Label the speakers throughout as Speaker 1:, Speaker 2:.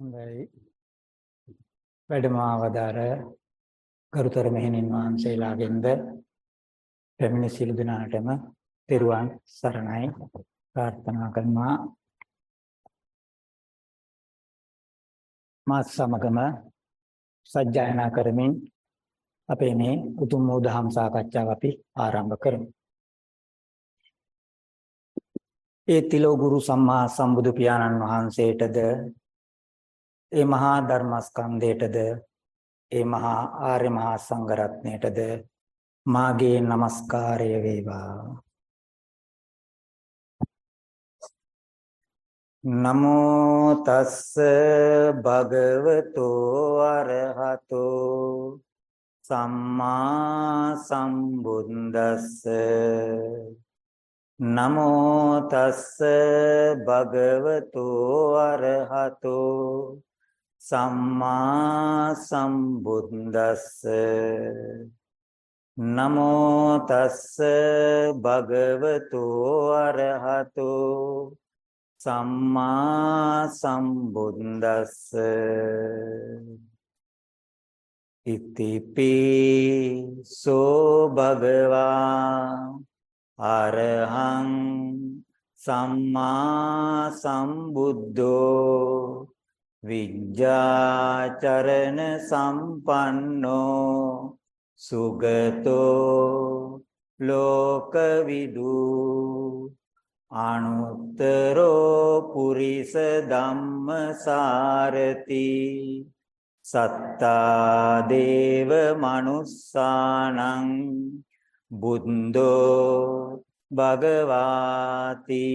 Speaker 1: හොඳයි. වැඩම අවදාර ගරුතර මෙහෙණින් වහන්සේලාගෙන්ද පැමිණි සිළු දිනාටම තෙරුවන් සරණයි. ප්‍රාර්ථනා කරනවා. මාත් සමගම සජ්ජායනා කරමින් අපේ මේ උතුම් වූ දහම් සාකච්ඡාව අපි ආරම්භ කරමු. ඒ තිලෝ ගුරු සම්මා සම්බුදු පියාණන් වහන්සේටද ඒ මහා ධර්මස්කන්ධයටද ඒ මහා ආර්ය මහා සංඝරත්නයටද මාගේ নমස්කාරය වේවා. නමෝ තස්ස භගවතෝ අරහතෝ සම්මා සම්බුද්දස්ස. නමෝ තස්ස භගවතෝ අරහතෝ සම්මා සම්බුද්දස්ස නමෝ තස්ස භගවතෝ අරහතෝ සම්මා සම්බුද්දස්ස ඉතිපි සෝ භගවා අරහං සම්මා සම්බුද්ධෝ විජ්ජාචරණ සම්පන්නෝ සුගතෝ ලෝකවිදු අනුත්තරෝ පුරිස ධම්මසාරති සත්තා දේව මනුස්සානං බුද්ධෝ භගවාති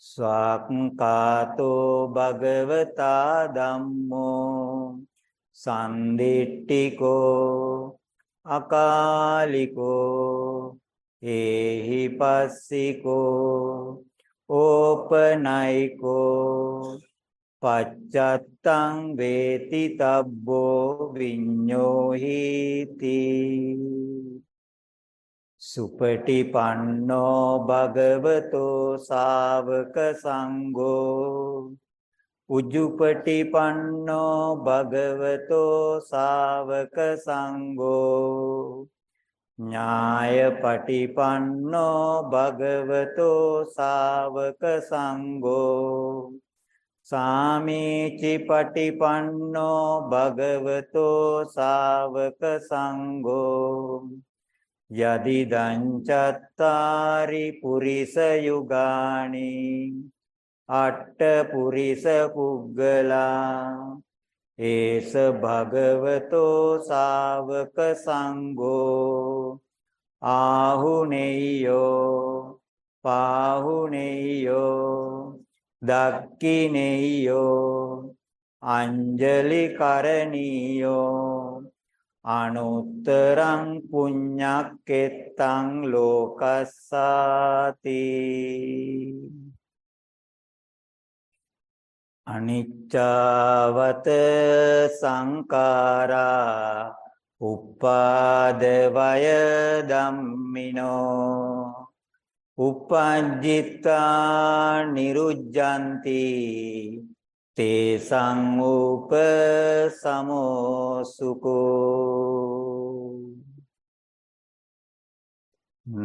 Speaker 1: ස්වාක්කාතෝ භගවතා ධම්මෝ සන්දිට්ඨිකෝ අකාලිකෝ ඒහි පස්සිකෝ ඕපනයිකෝ පච්චත්තං වේති තබ්බෝ විඤ්ඤෝහීති සුපටිපන්නෝ භගවතෝ ශාවක සංඝෝ උජුපටිපන්නෝ භගවතෝ ශාවක සංඝෝ ඥායපටිපන්නෝ භගවතෝ ශාවක සංඝෝ සාමීචි පටිපන්නෝ භගවතෝ ශාවක සංඝෝ යදිදං චත්තාරි පුරිස යුගානි අට්ඨ පුරිස පුග්ගලා ඒස භගවතෝ ශාවක සංඝෝ ආහුනේයෝ පාහුනේයෝ දක්කිනේයෝ අංජලි කරණීයෝ අනුත්තරං පුඤ්ඤක්කෙත්තං ලෝකස්සාති අනිච්චවත සංකාරා උපාද වය ධම්මිනෝ උපජ්ජිතා නිරුජ්ජಂತಿ තේසං උප සමෝසුකෝ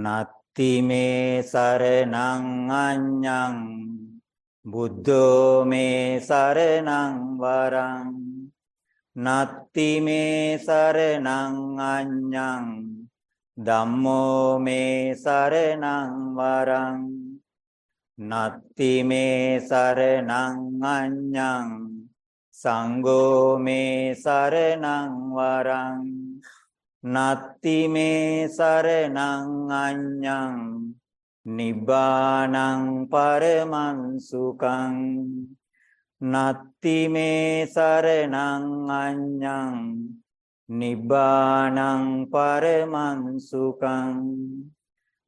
Speaker 1: නත්ති මේ සරණං අඤ්ඤං බුද්ධෝ මේ සරණං වරං නත්ති මේ සරණං අඤ්ඤං ධම්මෝ මේ සරණං වරං නත්ති මේ සරණං අඤ්ඤං සංඝෝ මේ සරණං වරං නත්ති මේ සරණං අඤ්ඤං නිබ්බානං පරමං සුඛං නත්ති මේ සරණං අඤ්ඤං නිබ්බානං පරමං සුඛං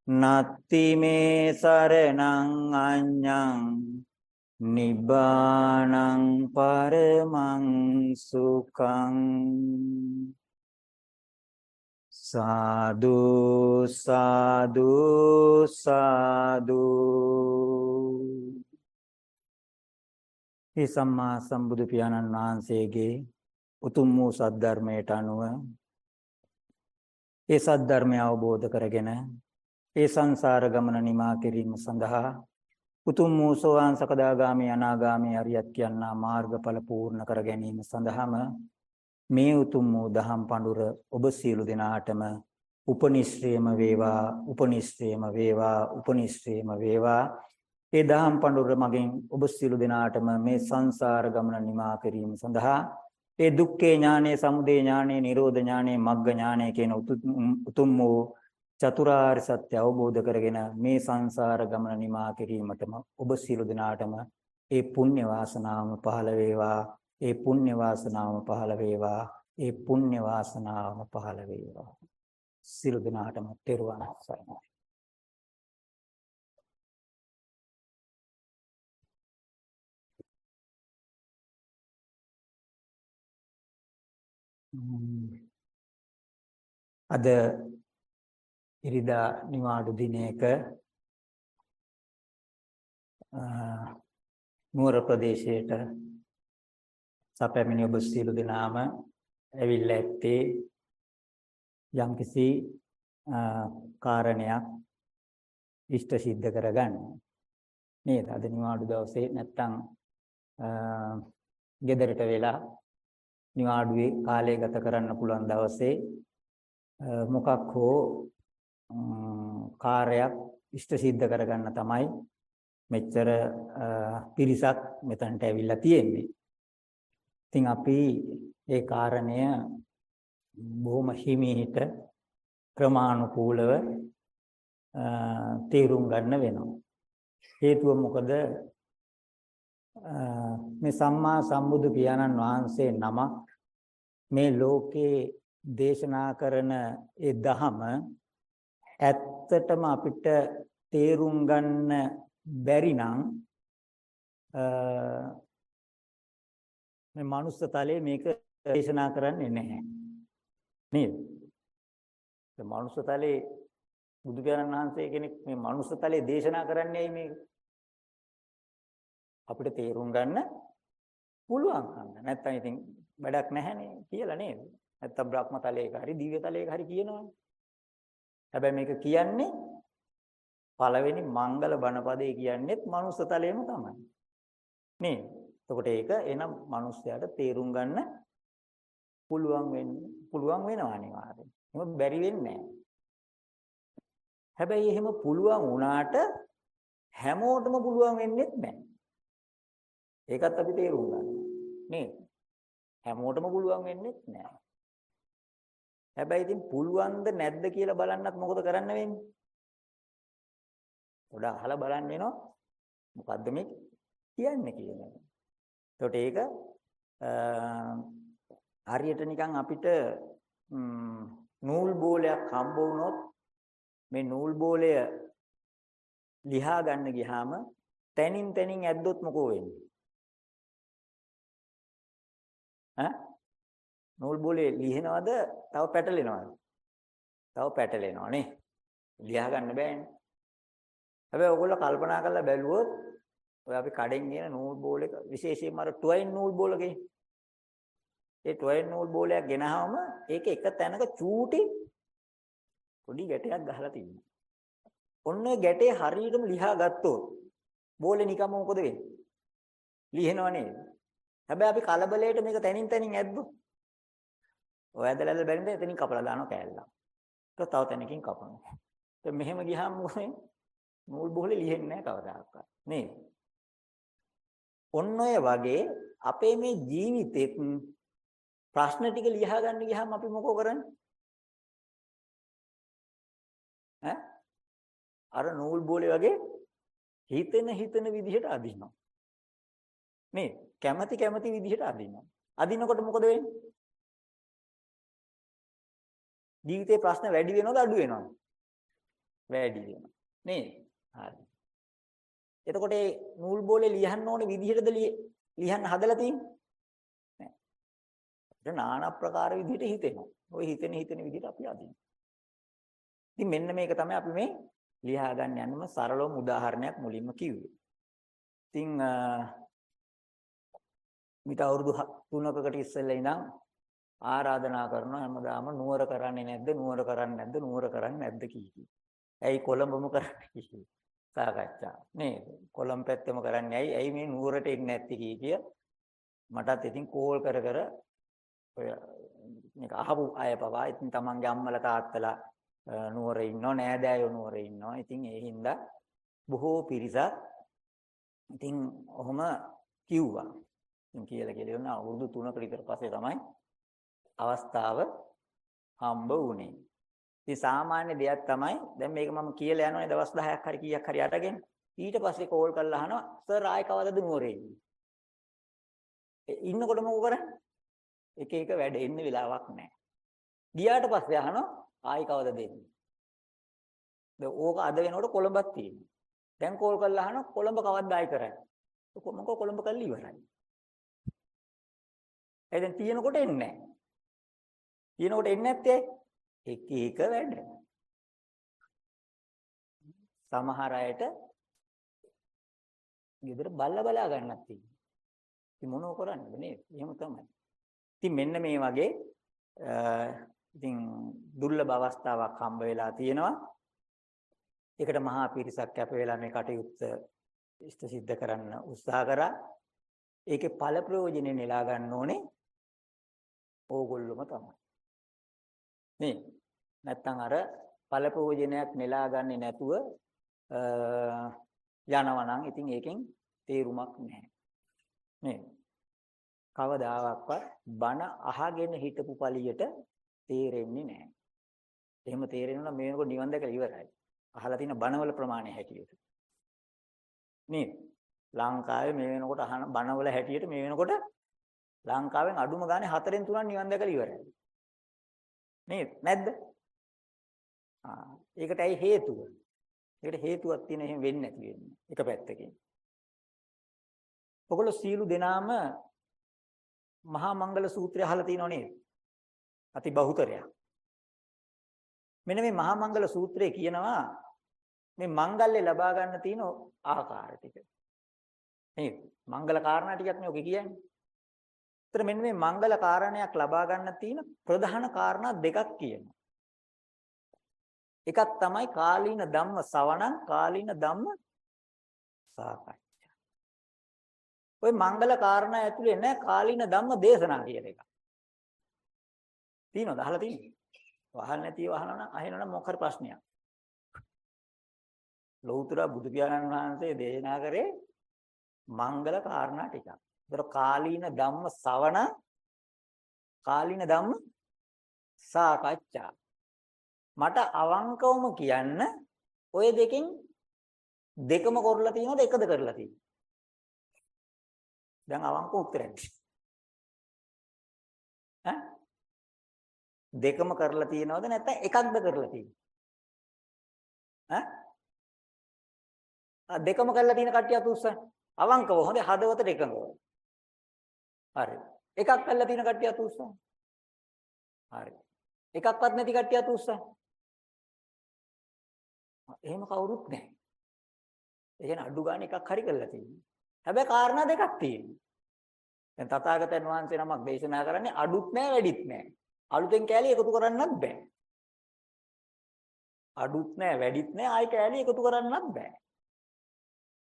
Speaker 1: නත්ති මේ සරණං අඤ්ඤං නිබ්බානං පරමං සුඛං සාදු සාදු සාදු. ඒ සම්මා සම්බුදු පියාණන් වහන්සේගේ උතුම් වූ සද්ධර්මයට අනුව ඒ සද්ධර්මය අවබෝධ කරගෙන ඒ සංසාර ගමන නිමා කිරීම සඳහා උතුම් වූ සෝවාන් සකදාගාමී අනාගාමී අරියත් කියනා මාර්ගඵල පූර්ණ කර ගැනීම සඳහාම මේ උතුම් වූ දහම් පඬුර ඔබ සියලු දෙනාටම උපනිශ්‍රේම වේවා උපනිශ්‍රේම වේවා උපනිශ්‍රේම වේවා. ඒ දහම් පඬුර මගෙන් ඔබ සියලු දෙනාටම මේ සංසාර ගමන නිමා කිරීම සඳහා ඒ දුක්ඛේ ඥානේ සමුදය ඥානේ නිරෝධ ඥානේ මග්ග ඥානේ කියන උතුම් වූ චතුරාර්ය සත්‍ය අවබෝධ කරගෙන මේ සංසාර ගමන නිමා කිරීමටම ඔබ සියලු දෙනාටම ඒ පුණ්‍ය වාසනාවම පහළ වේවා. ඒ පුණ්‍ය වාසනාවම පහළ වේවා. ඒ පුණ්‍ය වාසනාවම පහළ වේවා. සියලු දෙනාටම තෙරුවන් සරණයි. අද ඉරිදා නිවාඩු දිනයක නුවර ප්‍රදේශයට සැපැමිණි ඔබ සියලු දෙනාම ඇවිල්ලා ඇත්තේ යම්කිසි කාරණයක් ඉෂ්ට සිද්ධ කරගන්න. නේද? අද නිවාඩු දවසේ නැත්තම් ගෙදරට වෙලා නිවාඩුවේ කාලය ගත කරන්න පුළුවන් දවසේ මොකක් හෝ කාර්යයක් ඉෂ්ට සිද්ධ කරගන්න තමයි මෙච්චර පිරිසක් මෙතනට ඇවිල්ලා තියෙන්නේ. ඉතින් අපි ඒ කාරණය බොහොම හිමීට ක්‍රමානුකූලව තේරුම් ගන්න වෙනවා. හේතුව මොකද මේ සම්මා සම්බුදු පියාණන් වහන්සේ නමක් මේ ලෝකේ දේශනා කරන ඒ දහම ඇත්තටම අපිට තේරුම් ගන්න බැරි නම් මේ මනුස්ස තලයේ මේක දේශනා කරන්නේ නැහැ නේද? ඒ මනුස්ස තලයේ බුදු පියාණන් වහන්සේ කෙනෙක් මේ මනුස්ස තලයේ දේශනා කරන්නේ මේක අපිට තේරුම් ගන්න පුළුවන් කන්න. නැත්තම් ඉතින් වැඩක් නැහැනේ කියලා නේද? නැත්තම් බ්‍රහ්ම තලයක හරි දිව්‍ය තලයක හරි කියනවනේ. හැබැයි මේක කියන්නේ පළවෙනි මංගල බණපදේ කියන්නේත් මනුස්ස තලයේම තමයි. නේද? එතකොට ඒක එනම් මිනිස්යාට තේරුම් ගන්න පුළුවන් වෙන්නේ පුළුවන් වෙනවා අනිවාර්යෙන්. එහෙම බැරි වෙන්නේ නැහැ. හැබැයි එහෙම පුළුවන් වුණාට හැමෝටම පුළුවන් වෙන්නේත් නැහැ. ඒකත් අපි තේරුම් ගන්න. නේද? හැමෝටම පුළුවන් වෙන්නේත් නැහැ. හැබැයි ඉතින් පුළුවන්ද නැද්ද කියලා බලන්නත් මොකද කරන්න වෙන්නේ? පොඩ අහලා බලන්න වෙනවා. මොකද්ද මේ කියන්නේ කියන එක. එතකොට ඒක හරියට නිකන් අපිට නූල් බෝලයක් හම්බ වුණොත් මේ නූල් බෝලය ලිහා ගන්න ගියාම තනින් තනින් ඇද්දොත් මොකෝ වෙන්නේ? ඈ නූල් බෝලේ ලිහනවද තව පැටලෙනවද? තව පැටලෙනවා නේ. ලියා ගන්න බෑනේ. හැබැයි ඔයගොල්ලෝ කල්පනා කරලා බැලුවොත් ඔය අපි කඩෙන් කියන නූල් බෝලයක විශේෂයෙන්ම අර ටොයින් නූල් බෝලකේ ඒ ටොයින් නූල් බෝලයක් ගෙනහම ඒක එක තැනක චූටි පොඩි ගැටයක් ගහලා තිබුණා. ඔන්න ගැටේ හරියටම ලිහා ගත්තොත් බෝලේ නිකම්ම මොකද වෙන්නේ? ලිහනව නේද? හැබැයි අපි කලබලයට මේක තනින් තනින් ඇද්දොත් ඔය ඇදලා ඇදලා බැරිද එතනින් කපලා දානවා කෑල්ලක්. ඒක තව තැනකින් කපනවා. දැන් මෙහෙම ගියාම මොකෙන් නූල් බෝලේ ලිහෙන්නේ නැහැ කවදාකවත්. නේද? ඔන්න ඔය වගේ අපේ මේ ජීවිතෙත් ප්‍රශ්න ටික ලියා ගන්න ගියාම අපි මොකෝ කරන්නේ? ඈ? අර නූල් බෝලේ වගේ හිතෙන හිතන විදිහට අදිනවා. මේ කැමැති කැමැති විදිහට අදිනවා. අදිනකොට මොකද වෙන්නේ? ජීවිතේ ප්‍රශ්න වැඩි වෙනවද අඩු වෙනවද? වැඩි වෙනවා. නේද? හරි. එතකොට මේ නූල් බෝලේ ලියන්න ඕනේ විදිහටද ලියන්න හදලා තියෙන්නේ? නෑ. ඒක নানা ප්‍රකාර විදිහට හිතෙනවා. ওই හිතෙන හිතෙන විදිහට අපි අදිනවා. ඉතින් මෙන්න මේක තමයි අපි මේ ලියා ගන්න යන්නම සරලවම උදාහරණයක් මුලින්ම කිව්වේ. ඉතින් මිට අවුරුදු 3කකට ඉස්සෙල්ලා ඉඳන් ආරාධනා කරනවා හැමදාම නුවර කරන්නේ නැද්ද නුවර කරන්නේ නැද්ද නුවර කරන්නේ නැද්ද කී කී. ඇයි කොළඹම කරන්නේ කී සාකච්ඡා නේද? කොළඹ පැත්තම කරන්නේ ඇයි? ඇයි මේ නුවරට එන්නේ නැත්තේ කී කිය. මටත් ඉතින් කෝල් කර කර ඔය මේක අහපු අය පවා ඉතින් තමන්ගේ අම්මලා තාත්තලා නුවර ඉන්නව නෑදෑයෝ නුවර ඉන්නවා. ඉතින් ඒ හින්දා බොහෝ පිරිසක් ඉතින් ඔහොම කිව්වා. ඉතින් කියලා කියලා වුණා අවුරුදු 3කට විතර පස්සේ තමයි අවස්ථාව හම්බ වුණේ. ඉතින් සාමාන්‍ය දෙයක් තමයි දැන් මේක මම කියලා යනවානේ දවස් 10ක් හරි කීයක් හරි අටගෙන ඊට පස්සේ කෝල් කරලා අහනවා සර් ආයෙ කවදද නුවරේ ඉන්නේ? ඉන්නකොට මොකද කරන්නේ? එක එක වැඩ එන්න වෙලාවක් නැහැ. ගියාට පස්සේ අහනවා ආයෙ කවදද එන්නේ? දැන් ඕක අද වෙනකොට කොළඹක් තියෙනවා. දැන් කෝල් කරලා අහනවා කොළඹ කවද්ද ආයෙ කරන්නේ? මොකෝ කොළඹ කරලා ඉවරයි. ඒ දැන් තියෙනකොට එන්නේ නැහැ. තියෙනකොට එන්නේ නැත්තේ එක එක වැඩ. සමහර අයට ගෙදර බල්ලා බලා ගන්නත් තියෙනවා. ඉතින් මොනව කරන්නද නේද? එහෙම තමයි. ඉතින් මෙන්න මේ වගේ ඉතින් දුර්ලභ අවස්ථාවක් හම්බ වෙලා තියෙනවා. ඒකට මහා පිරිසක් කැප වෙලා මේ කටයුත්ත ඉෂ්ට සිද්ධ කරන්න උත්සාහ කරා. ඒකේ ඵල ප්‍රයෝජනෙ නෙලා ගන්න ඕනේ ඕගොල්ලොම තමයි. නේ නැත්තම් අර ඵල ප්‍රයෝජනයක් නෙලා ගන්නේ නැතුව යනවා නම් ඉතින් ඒකෙන් තේරුමක් නැහැ. නේ කවදාවත් බණ අහගෙන හිටපු පළියට තේරෙන්නේ නැහැ. එහෙම තේරෙනවා නම් මේනකොට නිවන් දැකලා ඉවරයි. අහලා තියෙන බණවල ප්‍රමාණය හැටියට. නේද? ලංකාවේ මේ වෙනකොට අහන බණවල හැටියට මේ වෙනකොට ලංකාවෙන් අඩුම ගානේ හතරෙන් තුනක් නිවන් දැකලා ඉවරයි. නේද? නැද්ද? ආ ඒකට ඇයි හේතුව? ඒකට හේතුවක් තියෙන එහෙම වෙන්නේ නැති වෙන්නේ. එක පැත්තකින්. ඔගොල්ලෝ සීලු දෙනාම මහා මංගල සූත්‍රය අහලා තියෙනව නේද? අති බහුතරයක්. මෙන්න මේ මහා මංගල සූත්‍රයේ කියනවා මේ මංගල්‍ය ලබා ගන්න තියෙන ආකාර ටික. නේද? මංගල කාරණා ටිකක් නේ ඔක කියන්නේ. ඒතර මෙන්න මේ මංගල කාරණයක් ලබා ගන්න තියෙන ප්‍රධාන කාරණා දෙකක් කියනවා. එකක් තමයි කාලීන ධම්ම සවණං කාලීන ධම්ම සාකච්ඡා. ওই මංගල කාරණා ඇතුලේ නෑ කාලීන ධම්ම දේශනා කියලා එකක්. තියෙනවද? අහලා තියෙනවද? වහල් නැතිව අහනවා නම් අහනවා නම් මොකක් හරි ප්‍රශ්නයක්. ලෞතර බුදු පියාණන් වහන්සේ දේශනා කරේ මංගල කාරණා ටිකක්. ඒතර කාලීන ධම්ම සවණ කාලීන ධම්ම සාකච්ඡා. මට අවංකවම කියන්න ඔය දෙකෙන් දෙකම කරලා තියෙනවද එකද කරලා තියෙනවද? දැන් අවංකව උත්තරයක්. ඈ දෙකම කරලා තියෙනවද නැත්නම් එකක්ද කරලා තියෙන්නේ? ඈ දෙකම කරලා තියෙන කට්ටිය අත උස්සන්න. අවංකව හොඳ හදවතට එකඟව. හරි. එකක් කරලා තියෙන කට්ටිය අත උස්සන්න. හරි. එකක්වත් නැති කට්ටිය අත උස්සන්න. එහෙම කවුරුත් නැහැ. ඒ කියන්නේ අඩු ගන්න එකක් හරි කරලා තියෙනවා. හැබැයි කාරණා දෙකක් තියෙනවා. දැන් තථාගතයන් වහන්සේ නමක් දේශනා කරන්නේ අඩුත් නැහැ වැඩිත් නැහැ. අලුතෙන් කෑලි එකතු කරන්නත් බෑ. අඩුත් නැහැ වැඩිත් නැහැ ආයි කෑලි එකතු කරන්නත් බෑ.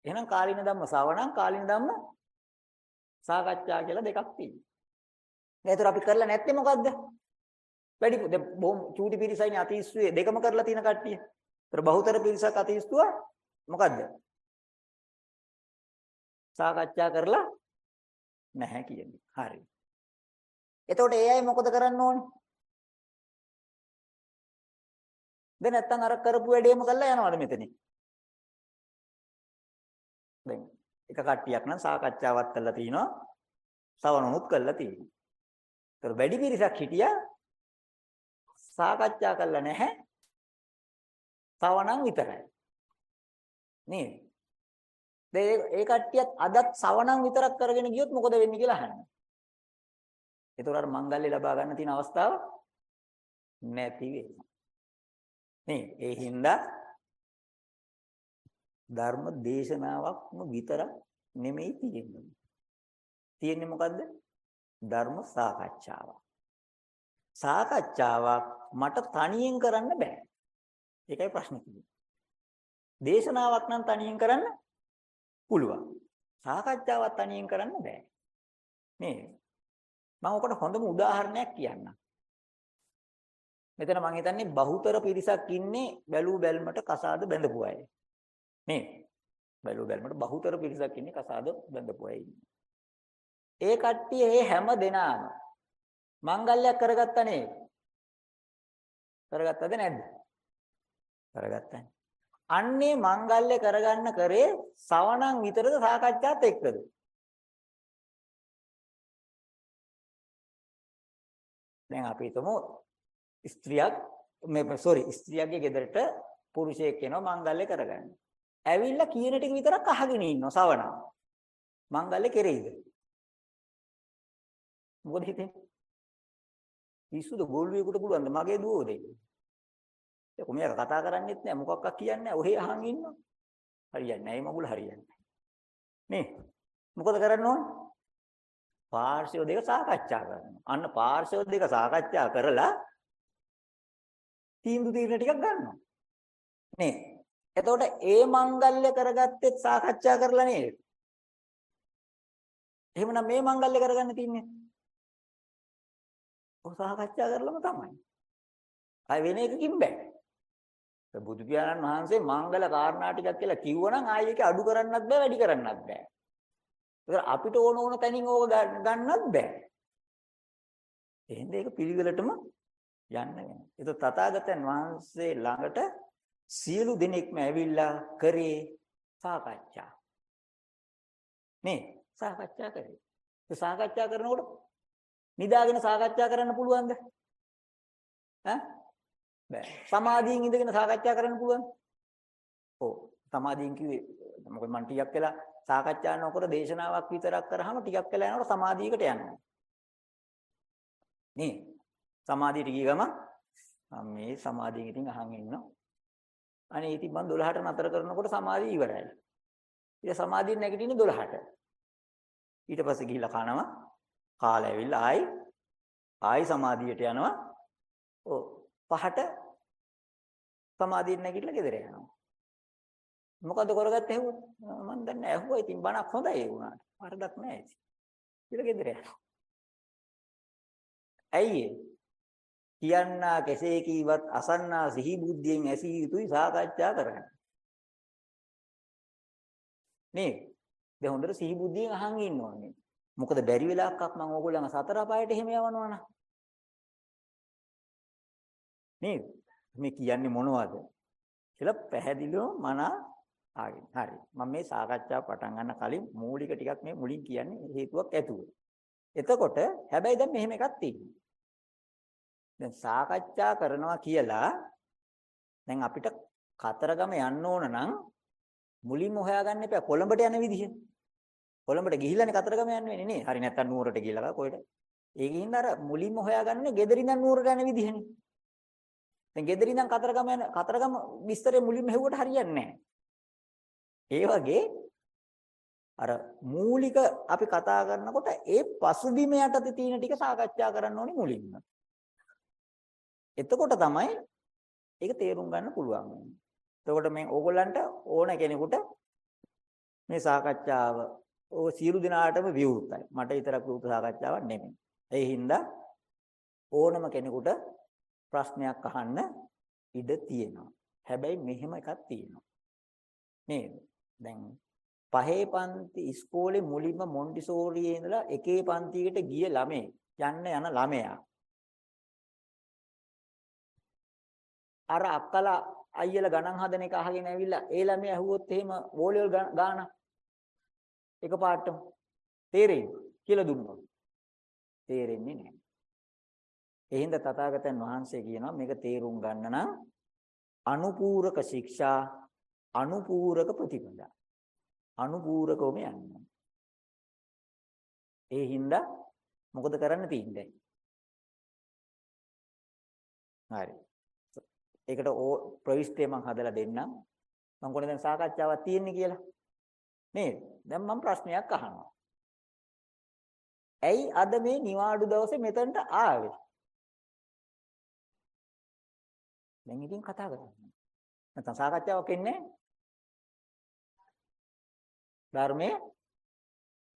Speaker 1: එහෙනම් කාලින ධම්ම ශ්‍රවණං කාලින ධම්ම සාකච්ඡා කියලා දෙකක් තියෙනවා. නේතර අපි කරලා නැත්තේ මොකද්ද? වැඩි දැන් බොහොම චූටි පිරිසයිනේ අතීස්ුවේ දෙකම කරලා තියෙන කට්ටිය. ඒතර බහුතර පිරිසක් අතීස්තුව මොකද්ද? සාකච්ඡා කරලා නැහැ කියන්නේ. හරි. එතකොට ඒ අය මොකද කරන්න ඕනේ? දැන් නැත්තම් අර කරපු වැඩේම කරලා යනවද මෙතනින්? දැන් එක කට්ටියක් නම් සාකච්ඡාවක් කරලා තිනවා. සවනොත් කරලා තියෙනවා. ඒතර වැඩි පිරිසක් හිටියා සාකච්ඡා කරලා නැහැ. සවණන් විතරයි. නේද? දැන් ඒ කට්ටියත් අදත් සවණන් විතරක් කරගෙන ගියොත් මොකද වෙන්නේ කියලා අහන්න. ඒතකොට අර මංගල්‍ය ලබා ගන්න තියෙන අවස්ථාව නැති වෙනවා. නේ ඒ හින්දා ධර්ම දේශනාවක්ම විතර නෙමෙයි තියෙන්නේ. තියෙන්නේ මොකද්ද? ධර්ම සාකච්ඡාවක්. සාකච්ඡාවක් මට තනියෙන් කරන්න බෑ. ඒකයි ප්‍රශ්නේ තියෙන්නේ. දේශනාවක් නම් තනියෙන් කරන්න පුළුවන්. සාකච්ඡාවක් තනියෙන් කරන්න බෑ. මේ මම ඔකට හොඳම උදාහරණයක් කියන්නම්. මෙතන මම හිතන්නේ බහුතර පිරිසක් ඉන්නේ බැලූ බැල්මට කසාද බැඳපු අය. නේ? බැලූ බැල්මට බහුතර පිරිසක් ඉන්නේ කසාද බැඳපු අය ඉන්නේ. ඒ කට්ටිය මේ හැම දෙනාම මංගල්‍යයක් කරගත්තා නේද? කරගත්තද නැද්ද? කරගත්තා. අන්නේ මංගල්‍ය කරගන්න කරේ සවණන් විතරද සාකච්ඡාත් එක්කද? දැන් අපි හිතමු ස්ත්‍රියක් මේ සෝරි ස්ත්‍රියගේ ගෙදරට පුරුෂයෙක් එනවා මංගල්‍ය කරගන්න. ඇවිල්ලා කියන ටික විතරක් අහගෙන ඉන්නවා සවණා. මංගල්‍ය කෙරෙයිද? මොකද හිතෙන්නේ? පිස්සුද ගෝල්වියෙකුට පුළුවන්ද මගේ දුවෝ දෙන්න? ඒ කොහොමද කතා කරන්නේත් නැහැ මොකක්වත් කියන්නේ නැහැ. ඔහේ අහන් ඉන්නවා. හරියන්නේ නැහැ. මේ මගුල හරියන්නේ නැහැ. නේ? මොකද කරන්න ඕනේ? පාර්ශ්ව දෙක සාකච්ඡා කරනවා. අන්න පාර්ශ්ව දෙක සාකච්ඡා කරලා තීන්දුව తీරන ටිකක් ගන්නවා. නේ. එතකොට ඒ මංගල්‍ය කරගත්තෙත් සාකච්ඡා කරලා නේද? එහෙමනම් මේ මංගල්‍ය කරගන්න තියන්නේ. ඔය සාකච්ඡා කරලම තමයි. ආය වෙන එකකින් බෑ. බුදු පියාණන් වහන්සේ මංගල කාරණා ටිකක් කියලා කිව්වනම් ආයෙ ඒක අඩු කරන්නත් බෑ වැඩි කරන්නත් බෑ. ඒක අපිට ඕන ඕන තැනින් ඕක ගන්නත් බෑ. එහෙනම් ඒක පිළිවෙලටම යන්න වෙනවා. ඒක තථාගතයන් වහන්සේ ළඟට සියලු දෙනෙක්ම ඇවිල්ලා කරේ සාකච්ඡා. නේ සාකච්ඡා කරේ. ඒ සාකච්ඡා කරනකොට නිදාගෙන සාකච්ඡා කරන්න පුළුවන්ද? ඈ? බෑ. සමාධියෙන් ඉඳගෙන සාකච්ඡා කරන්න පුළුවන්ද? ඔව්. සමාධියෙන් කිව්වේ මොකද මම ටිකක් වෙලා සාකච්ඡා නොකර දේශනාවක් විතරක් කරාම ටිකක් වෙලා යනකොට සමාධියකට යනවා. නේ? සමාධියට ගිය ගමන් මම මේ සමාධියෙන් ඉතින් අහන් ඉන්නවා. අනේ ඉතින් මම 12ට නතර කරනකොට සමාධිය ඉවරයි. ඊට සමාධියෙන් නැගිටින්නේ 12ට. ඊට පස්සේ ගිහිල්ලා කනවා. කාලය ඇවිල්ලා ආයි ආයි සමාධියට යනවා. ඔව්. පහට සමාධියෙන් නැගිටලා ගෙදර යනවා. මොකද කරගත්තේ ඇහුවොත් මම දන්නේ ඇහුවා ඉතින් බණක් හොඳයි ඒ වුණාට. වරදක් නැහැ ඉතින්. ඊළ ගෙදර යනවා. ඇයි කියන්නා කෙසේ කීවත් අසන්නා සිහි බුද්ධියෙන් ඇසිය යුතුයි සාකච්ඡා කරන්න. නේ? දැන් හොඳට සිහි බුද්ධියෙන් අහන් ඉන්න ඕනේ. මොකද බැරි වෙලාවක්ක් මම ඕගොල්ලන්ව සතර අපායට එහෙම යවනවා නම්. නේද? මේ කියන්නේ මොනවද? කියලා පැහැදිලිව මනා ආගෙන. හරි. මම මේ සාකච්ඡාව පටන් ගන්න කලින් මූලික ටිකක් මේ මුලින් කියන්නේ හේතුවක් ඇතුව. එතකොට හැබැයි දැන් මෙහෙම එකක් තියෙනවා. දැන් සාකච්ඡා කරනවා කියලා දැන් අපිට කතරගම යන්න ඕන නම් මුලින්ම හොයාගන්න එපා කොළඹට යන විදිහ. කොළඹට ගිහිල්ලානේ කතරගම යන්න වෙන්නේ නේ. හරි නැත්තම් නුවරට ගිහිල්ලා කොහෙට. ඒකින් අර මුලින්ම හොයාගන්නේ ගෙදරින් ඉඳන් නුවරට යන විදිහනේ. දැන් ගෙදරින් ඉඳන් කතරගම යන කතරගම විස්තරේ මුලින්ම හෙව්වට හරියන්නේ නැහැ. ඒ වගේ අර මූලික අපි කතා කරනකොට ඒ පසුබිම යටතේ තියෙන ටික සාකච්ඡා කරන්න ඕනේ මුලින්ම. එතකොට තමයි ඒක තේරුම් ගන්න පුළුවන් වෙන්නේ. එතකොට මේ ඕගොල්ලන්ට ඕන කෙනෙකුට මේ සාකච්ඡාව ඕ සියලු දිනාටම විවෘතයි. මට විතරක් විවෘත සාකච්ඡාවක් නෙමෙයි. ඒ හින්දා ඕනම කෙනෙකුට ප්‍රශ්නයක් අහන්න ඉඩ තියෙනවා. හැබැයි මෙහෙම එකක් තියෙනවා. නේද? දැන් පහේ පන්ති ඉස්කෝලේ මුලින්ම මොන්ටිසෝරියේ ඉඳලා එකේ පන්තියකට ගිය ළමේ යන්න යන ළමයා අර අක්කලා අයියලා ගණන් හදන එක අහගෙන ඇවිල්ලා ඒ ළමයා ඇහුවොත් එහෙම වෝලියල් ගාන එකපාරටම තේරෙන්නේ කියලා දුන්නොත් තේරෙන්නේ නැහැ. ඒ හින්දා තථාගතයන් වහන්සේ කියනවා මේක තේරුම් ගන්න නම් අනුපූරක ශික්ෂා අනුපූරක ප්‍රතිපදා අනුපූරකවම යන්න. ඒ හින්දා මොකද කරන්න තියෙන්නේ? හරි. ඒකට ප්‍රවිෂ්ඨය මම හදලා දෙන්නම්. මම කොහොමද දැන් සාකච්ඡාවක් තියෙන්නේ කියලා. නේද? දැන් මම ප්‍රශ්නයක් අහනවා. ඇයි අද මේ නිවාඩු දවසේ මෙතනට ආවේ? දැන් ඉතින් කතා කරන්නේ. නැත්නම් සාකච්ඡාවක් එන්නේ ධර්මයේ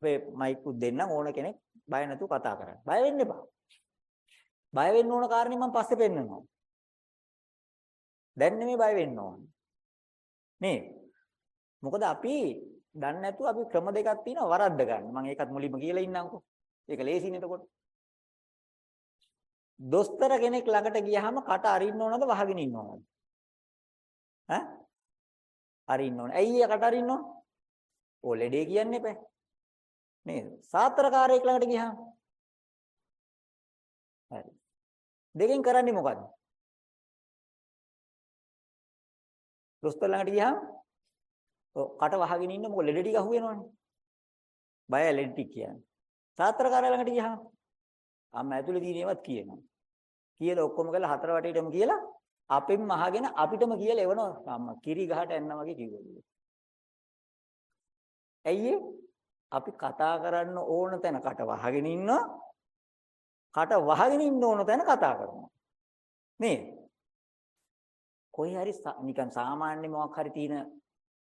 Speaker 1: මේ මයික් උත් දෙන්න ඕන කෙනෙක් බය නැතුව කතා කරන්න. බය වෙන්න එපා. බය වෙන්න ඕන කාරණේ මම පස්සේ පෙන්නනවා. දැන් නෙමෙයි බය වෙන්න ඕන. නේ. මොකද අපි දන්නේ නැතුව අපි ක්‍රම දෙකක් තියෙනවා වරද්ද ගන්න. මම ඒකත් මුලින්ම කියලා ඉන්නම්කෝ. ඒක ලේසිනේ එතකොට. දොස්තර කෙනෙක් ළඟට ගියහම කට අරින්න ඕනද වහගෙන ඉන්න ඕනද? ඈ? අරින්න ඕන. ඇයි ඒ කට අරින්න ඕන? ඕ ලෙඩේ කියන්නේ එපා. නේද? සාත්‍රකාරයෙක් ළඟට ගියහම හරි. දෙකෙන් කරන්නේ මොකද්ද? දොස්තර ළඟට ගියහම ඔව් කට වහගෙන ඉන්න මොකද ලෙඩ ටික අහුවෙනවනේ. බය ලෙඩ ටික කියන්නේ. සාත්‍රකාරය ළඟට ගියහම අම්මා ඇතුලේ තියෙන ඒවත් කියනවා. කියලා ඔක්කොම කරලා හතර වටේටම කියලා අපෙන්ම අහගෙන අපිටම කියලා එවනවා අම්මා කිරි ගහට එන්නා වගේ කිව්වලු. ඇයි අපි කතා කරන්න ඕන තැන කට වහගෙන ඉන්නවා. කට වහගෙන ඉන්න ඕන තැන කතා කරනවා. නේද? කොයි හරි නිකන් සාමාන්‍ය මොකක් හරි තියෙන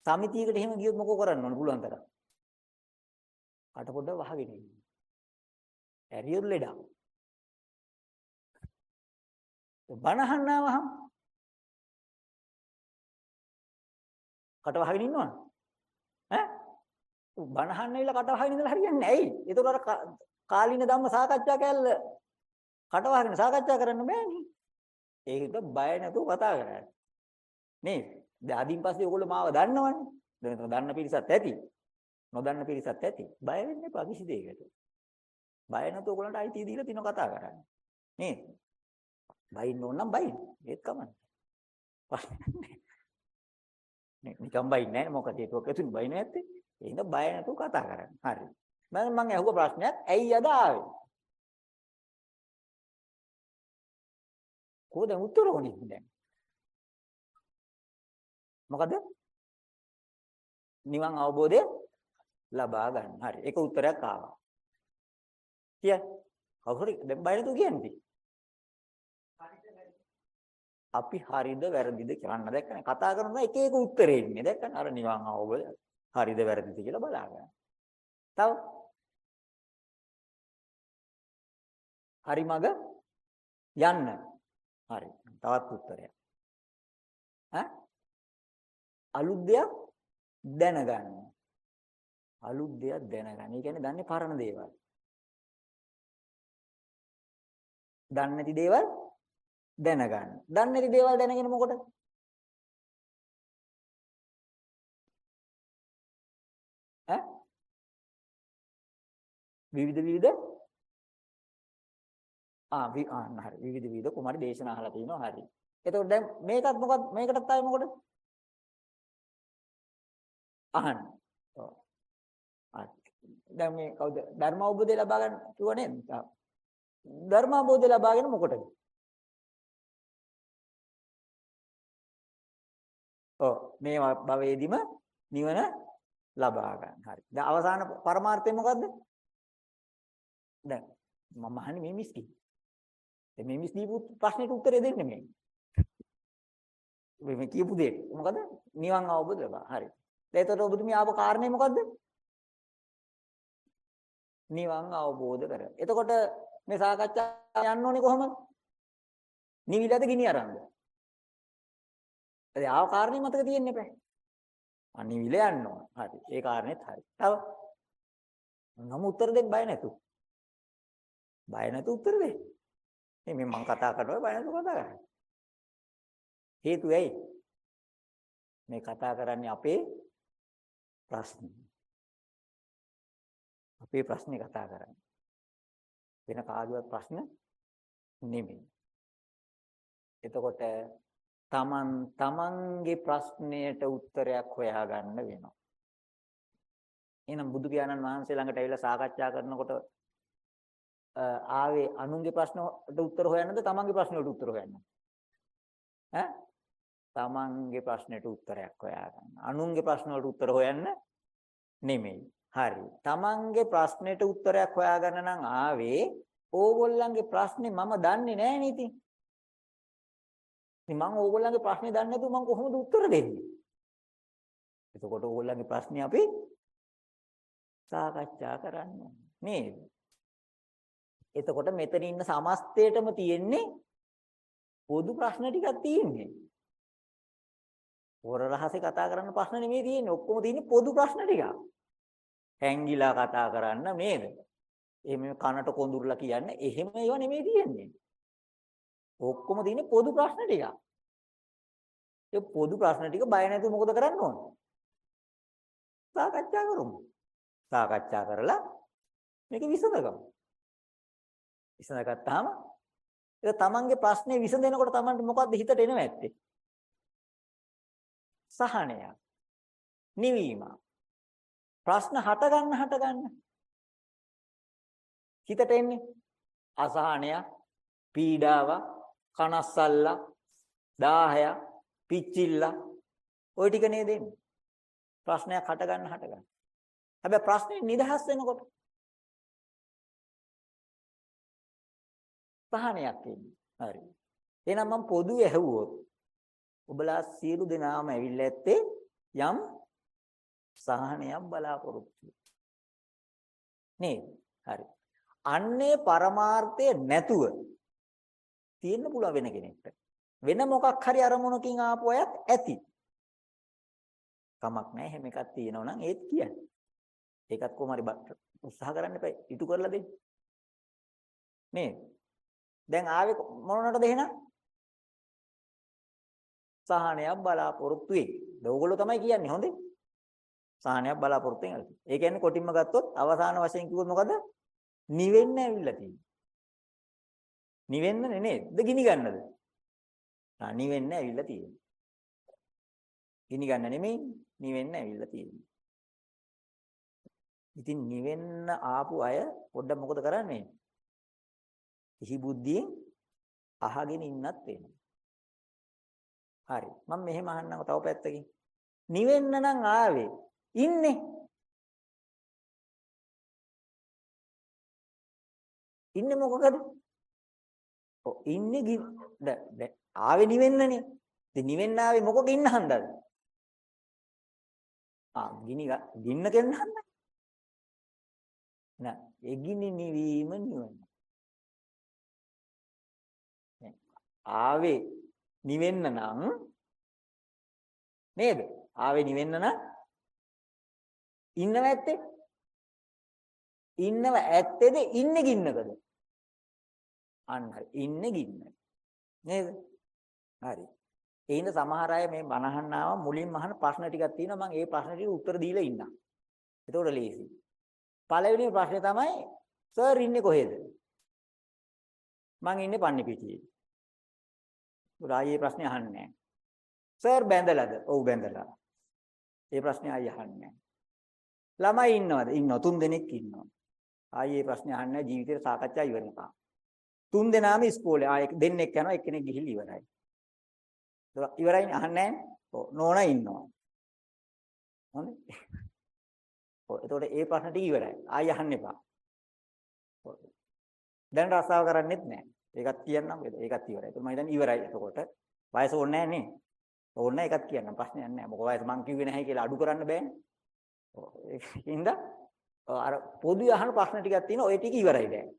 Speaker 1: සමිතියකට එහෙම ගියොත් මොකෝ කරන්න ඕන පුළුවන් තරම්. කට පොඩ්ඩක් වහගෙන ඉන්න. ඇරියොත් ලෙඩක්. බනහන්නවහම කට වහගෙන ඉන්නවද? ඈ? බනහන්න ඉල කට වහගෙන ඉඳලා හරියන්නේ නැහැ. ඇයි? ඒතකොට අර කාලීන ධම්ම සාකච්ඡා කැල්ල කට වහගෙන සාකච්ඡා කරන්න බෑනේ. ඒකද බය නැතුව කතා කරන්නේ. නේද? දැන් අදින් පස්සේ ඔයගොල්ලෝ මාව දන්නවනේ. දැන් මෙතන දන්න පිරිසත් ඇති. නොදන්න පිරිසත් ඇති. බය වෙන්න එපා කිසි දෙයකට. බය නැතුව ඔයගොල්ලන්ට අයිතිය දීලා තිනව කතා කරන්නේ. නේද? බයින්න ඕන නම් බයින්න. ඒත් කමන්නේ. නේ නිකම් බයින්නේ නැහැ මොකද ඒක ඇතුළේ බයින්නේ නැත්තේ. ඒ හින්දා බය නැතුව කතා කරන්න. හරි. මම මම අහුව ප්‍රශ්නයක් ඇයි අද ආවේ? කොහොමද උත්තර ඕනේ දැන්? මොකද? නිවන් අවබෝධය ලබා ගන්න. හරි. ඒක උත්තරයක් ආවා. කිය. කවුරු දැන් බය නැතුව කියන්නේ. අපි හරිද වැරදිද කියන්න දැක්කනේ කතා කරනවා එක එක උත්තරේ ඉන්නේ දැක්කනේ අර නිවන් අවබෝධ හරිද වැරදිද කියලා බලාගන්න. තව හරි මග යන්න. හරි. තවත් උත්තරයක්. ඈ අලුත් දෙයක් දැනගන්න. අලුත් දෙයක් දැනගන්න. ඒ කියන්නේ දන්නේ පරණ දේවල්. දන්නේ නැති දේවල් දැනගන්න. දන්නේ නැති දේවල් දැනගෙන මොකටද? ඈ විවිධ විවිධ ආ වි ආ හරි විවිධ විවිධ කුමාරි දේශනා අහලා තිනවා හරි. එතකොට දැන් මේකත් මොකක්ද මේකටත් ආයේ මොකටද? අහන්න. ඔව්. දැන් මේ කවුද ධර්ම අවබෝධය ලබා ගන්න කිව්ව නේද? ධර්ම අවබෝධය ලබාගෙන මොකටද? ඔව් මේ භවයේදීම නිවන ලබා ගන්න. හරි. දැන් අවසාන පරමාර්ථය මොකද්ද? දැන් මම අහන්නේ මේ මිස්කි. දැන් මේ මිස් දීපු ප්‍රශ්නෙට උත්තරේ දෙන්නේ මේ. මේ කියපු දේ මොකද? නිවන් අවබෝධ ලබා. හරි. දැන් එතකොට ඔබතුමිය ආපු කාරණේ මොකද්ද? නිවන් අවබෝධ කර. එතකොට මේ සාකච්ඡා යන්න ඕනේ කොහොමද? නිවිලද ගිනි අරන්ද? ඒ ආව කාරණේ මතක තියෙන්න එපා. අනිවිල යන්න ඕන. හරි. ඒ කාරණේත් හරි. තව නම උත්තර දෙන්න බය නැතු. බය නැතු උත්තර දෙන්න. මේ මම කතා කරනවා බය නැතු කතා කරන්නේ. හේතුව ඇයි? මේ කතා කරන්නේ අපේ ප්‍රශ්න. අපේ ප්‍රශ්නේ කතා කරන්නේ. වෙන කාගේවත් ප්‍රශ්න නෙමෙයි. එතකොට තමන් තමන්ගේ ප්‍රශ්නයට උත්තරයක් හොයාගන්න වෙනවා. එහෙනම් බුදු පියාණන් වහන්සේ ළඟට ඇවිල්ලා සාකච්ඡා කරනකොට ආවේ අනුන්ගේ ප්‍රශ්නට උත්තර හොයන්නද තමන්ගේ ප්‍රශ්නට උත්තර හොයන්නද? ඈ තමන්ගේ ප්‍රශ්නෙට උත්තරයක් හොයාගන්න. අනුන්ගේ ප්‍රශ්න වලට උත්තර හොයන්න නෙමෙයි. හරි. Tamange ප්‍රශ්නෙට උත්තරයක් හොයාගන්න නම් ආවේ ඕගොල්ලන්ගේ ප්‍රශ්නේ මම දන්නේ නැහැ නේ ඉතින්. ඉතින් මම ඕගොල්ලන්ගේ ප්‍රශ්නේ දන්නේ නැතුව මම කොහොමද උත්තර දෙන්නේ? එතකොට ඕගොල්ලන්ගේ ප්‍රශ්නේ අපි සාකච්ඡා කරන්න නේද? එතකොට මෙතන ඉන්න සමස්තයටම තියෙන්නේ පොදු ප්‍රශ්න ටිකක් තියෙන්නේ. හොර රහසේ කතා කරන්න ප්‍රශ්න නෙමෙයි තියෙන්නේ. ඔක්කොම තියෙන්නේ පොදු ප්‍රශ්න ටිකක්. හැංගිලා කතා කරන්න නේද? එහෙම කනට කොඳුරලා කියන්නේ එහෙම ඒවා නෙමෙයි තියෙන්නේ. ඔක්කොම තියෙන්නේ පොදු ප්‍රශ්න ටිකක්. ඒ පොදු ප්‍රශ්න ටික බය නැතුව මොකද කරන්න ඕන? සාකච්ඡා කරමු. සාකච්ඡා කරලා මේක විසඳගමු. විසඳගත්තාම ඒක තමන්ගේ ප්‍රශ්නේ විසඳෙනකොට තමන්ට මොකද්ද හිතට එනව ඇත්තේ? සහනය. නිවීම. ප්‍රශ්න හට ගන්න හට ගන්න. හිතට එන්නේ අසහනය, පීඩාව, කනස්සල්ල, දාහය, පිච්චිල්ල ওই ටික නේද එන්නේ. ප්‍රශ්නයක් හට ගන්න හට ගන්න. හැබැයි ප්‍රශ්නේ නිදහස් වෙනකොට සහනයක් එන්නේ. හරි. එහෙනම් මම පොදු ඇහුවොත් ඔබලා සියලු දෙනාම ඇවිල්ලා ඇත්තේ යම් සහනයක් බලාපොරොත්තු නේද? හරි. අන්නේ පරමාර්ථය නැතුව තියෙන්න පුළුවන් වෙන කෙනෙක්ට. වෙන මොකක් හරි අරමුණකින් ආපු අයත් ඇති. කමක් නැහැ එහෙම එකක් තියෙනවා නම් ඒත් කියන්නේ. ඒකත් කොහොම හරි උත්සාහ කරන්න එපා. ඉටු කරලා දෙන්න. නේද? දැන් ආවේ මොනකටද එහෙනම්? සහනයක් බලාපොරොත්තු වෙයි. ඕගොල්ලෝ තමයි කියන්නේ හොඳේ. සහනයක් බලාපොරොත්තු වෙනවා. ඒ කියන්නේ කොටින්ම ගත්තොත් අවසාන වශයෙන් කිව්වොත් මොකද? නිවෙන්න ඇවිල්ලා තියෙන්නේ. නිවෙන්න නේද? ගිනි ගන්නද? ආ නිවෙන්න ඇවිල්ලා තියෙන්නේ. ගිනි ගන්න නෙමෙයි නිවෙන්න ඇවිල්ලා තියෙන්නේ. ඉතින් නිවෙන්න ආපු අය පොඩ්ඩක් මොකද කරන්නේ? ඉහි බුද්ධියෙන් අහගෙන ඉන්නත් වෙනවා. හරි. මම මෙහෙම අහන්නම් තව පැත්තකින්. නිවෙන්න නම් ආවේ. ඉන්නේ. ඉන්නේ මොකකද? ඔව් ඉන්නේ දැන් ආවේ නිවෙන්නනේ. ඉතින් නිවෙන්න ආවේ මොකක ඉන්න හන්දද? ආ ගිනි ගින්න කෙන්න හන්ද? නෑ ඒ ගිනි නිවීම නිවන. ආවේ නිවෙන්න නම් නේද? ආවේ නිවෙන්න නම් ඉන්නව ඇත්තේ? ඉන්නව ඇත්තේද ඉන්නේ ගින්නකද? අන්න හරි. ඉන්නේ ගින්න. නේද? හරි. ඒ ඉන්න සමහර අය මේ බනහන්න ආව මුලින්ම අහන ප්‍රශ්න ටිකක් තියෙනවා මම ඒ ප්‍රශ්න ටික උත්තර දීලා ඉන්නම්. එතකොට ලේසි. පළවෙනි ප්‍රශ්නේ තමයි සර් ඉන්නේ කොහෙද? මං ඉන්නේ පන්නිපිටියේ. රාජ්‍ය ප්‍රශ්නේ අහන්නේ නැහැ. සර් බැඳලාද? ඔව් බැඳලා. ඒ ප්‍රශ්නේ ආයි අහන්නේ ළමයි ඉන්නවද? ඉන්නවා. තුන් දෙනෙක් ඉන්නවා. ආයි ඒ ප්‍රශ්නේ අහන්නේ ජීවිතේ සාකච්ඡා ඉවරනකම්. තුන් දෙනාම ඉස්කෝලේ ආයෙ දෙන්නෙක් යනවා එක්කෙනෙක් ගිහිල්ලා ඉවරයි. ඉවරයිනේ අහන්නේ නැහැ. ඔව් නෝනා ඉන්නවා. හොඳයි. ඔව් එතකොට ඒ ප්‍රශ්න ටික ඉවරයි. ආයෙ අහන්න එපා. දැන් රස්සාව කරන්නෙත් නැහැ. ඒකත් කියන්නම් ඒකත් ඉවරයි. ඒක මම හිතන්නේ ඉවරයි. එතකොට වයස ඕනේ නැහැ නේ. ඕනේ ඒකත් කියන්නම් ප්‍රශ්නයක් නැහැ. මොකද වයස මං කිව්වේ නැහැ කියලා අඩු කරන්න බෑනේ. ඒකින්ද අර පොදු අහන ප්‍රශ්න ටිකක් තියෙනවා. ওই ටික ඉවරයි දැන්.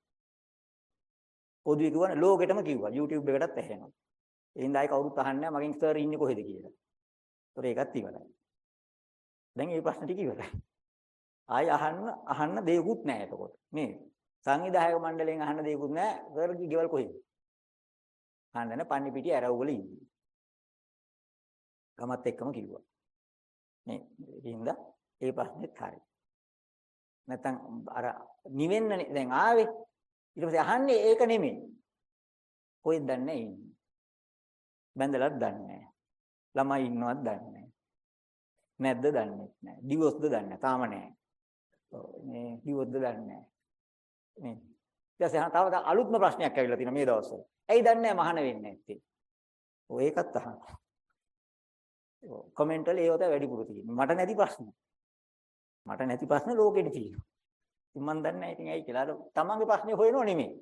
Speaker 1: පොදුවේ කිව්වනේ ලෝකෙටම කිව්වා. YouTube එකටත් ඇහෙනවා. ඒ හින්දා ආයි කවුරුත් අහන්නේ නැහැ මගෙන් සර් ඉන්නේ කොහෙද කියලා. ඒතොර ඒකත් ඉවරයි. දැන් මේ ප්‍රශ්න ටික ඉවරයි. ආයි අහන්න අහන්න දෙයක්වත් නැහැ එතකොට. නේද? සංවිධායක මණ්ඩලයෙන් අහන්න දෙයක්වත් නැහැ. සර්ගේ ගෙවල් කොහෙද? අහන්න පන්නි පිටිය ඇරවුවල ඉන්නේ. ගමත් එක්කම කිව්වා. මේ ඒකින්ද ඒ ප්‍රශ්නේත් හරි. නැත්තම් අර නිවෙන්නනේ දැන් ආවේ. ඊට පස්සේ අහන්නේ ඒක නෙමෙයි. කොහෙද දන්නේ ඉන්නේ. බැඳලත් දන්නේ නැහැ. ළමයි ඉන්නවත් දන්නේ නැහැ. නැද්ද දන්නේ නැහැ. ඩිවෝස්ද දන්නේ නැහැ. තාම නැහැ. මේ ඩිවෝස්ද දන්නේ නැහැ. මේ ඊට පස්සේ තව අලුත්ම ප්‍රශ්නයක් ඇවිල්ලා තියෙනවා මේ දවස්වල. ඇයි දන්නේ මහාන වෙන්නේ නැත්තේ? ඔය ඒකත් අහන්න. ඔව් කමෙන්ට් වල ඒවත වැඩිපුර තියෙනවා. මට නැති ප්‍රශ්න. මට නැති ප්‍රශ්න ලෝකෙට තියෙනවා. ඉතින් මම දන්නේ නැහැ ඉතින් ඇයි කියලා. අර තමන්ගේ ප්‍රශ්නේ හොයනෝ නෙමෙයි.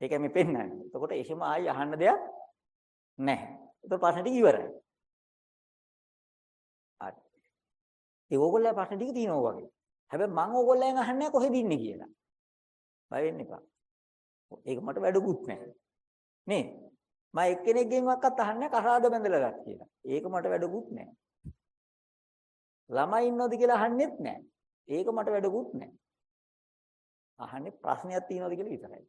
Speaker 1: ඒකයි මේ පෙන්නන්නේ. එතකොට එහෙම ආයි අහන්න දෙයක් නැහැ. ඒක ප්‍රශ්න ටික ඉවරයි. හරි. ඒ ඕගොල්ලෝ ප්‍රශ්න ටික තියෙනවා වගේ. හැබැයි මම ඕගොල්ලෙන් අහන්නේ කොහෙද ඉන්නේ කියලා. බය වෙන්න එපා. ඒක මට වැඩකුත් නැහැ. නේ? මම එක්කෙනෙක්ගෙන්වත් අහන්නේ කසාද බැඳලා ගන්න කියලා. ඒක මට වැඩකුත් නැහැ. ළමයි ඉන්නවද කියලා අහන්නෙත් නැහැ. ඒක මට වැඩකුත් නැහැ. අහන්නේ ප්‍රශ්නයක් තියෙනවද කියලා විතරයි.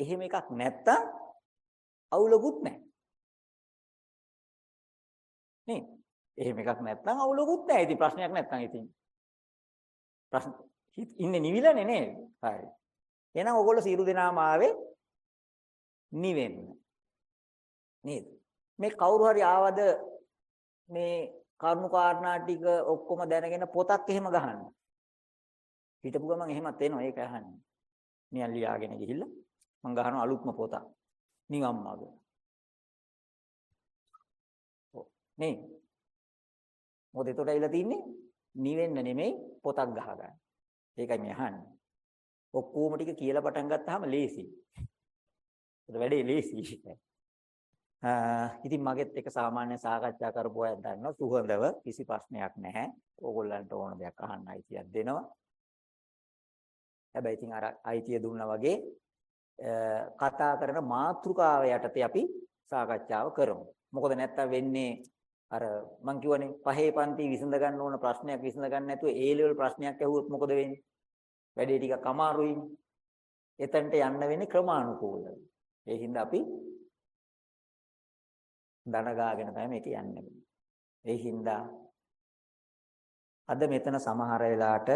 Speaker 1: එහෙම එකක් නැත්තම් අවුලකුත් නැහැ. නේ? එහෙම එකක් නැත්තම් අවුලකුත් නැහැ. ඉතින් ප්‍රශ්නයක් නැත්තම් ඉතින් ප්‍රශ්න ඉන්නේ නිවිලනේ නේද? හරි. එහෙනම් ඔයගොල්ලෝ සියලු දෙනාම ආවේ නිවෙන්න. නේද? මේ කවුරු හරි ආවද මේ කරුණු කාරණා ටික ඔක්කොම දැනගෙන පොතක් එහෙම ගහන්න. හිටපු ගමන් එහෙමත් එනවා ඒක අහන්නේ. නියන් ලියාගෙන ගිහිල්ලා මම ගහනවා අලුත්ම පොතක්. නිවන් මාර්ග. ඔව් නේ. මොකද එතකොට ඇවිල්ලා තින්නේ නිවෙන්න නෙමෙයි පොතක් ගහගන්න. ඒකයි මේ අහන්නේ. ඔක්කොම ටික කියලා පටන් ගත්තාම ලේසි. ඒක වැඩේ ලේසි. ඉතින් මගෙත් එක සාමාන්‍ය සාකච්ඡා කරපු අය දන්නවා සුහඳව කිසි ප්‍රශ්නයක් නැහැ. ඕගොල්ලන්ට ඕන දෙයක් අහන්න අයිතියක් දෙනවා. හැබැයි ඉතින් අර අයිතිය දුන්නා වගේ කතා කරන මාතෘකාව යටතේ අපි සාකච්ඡාව කරමු. මොකද නැත්තම් වෙන්නේ අර මං කියවනේ පහේ පන්ති විසඳ ගන්න ඕන ප්‍රශ්නයක් විසඳ ගන්න නැතුව ඒ ලෙවල් ප්‍රශ්නයක් ඇහුවොත් මොකද වෙන්නේ? වැඩේ ටිකක් අමාරුයි. එතනට යන්න වෙන්නේ ක්‍රමානුකූලව. ඒ හින්දා අපි දන ගාගෙන තමයි මේක යන්නේ. ඒ හින්දා අද මෙතන සමහර වෙලාවට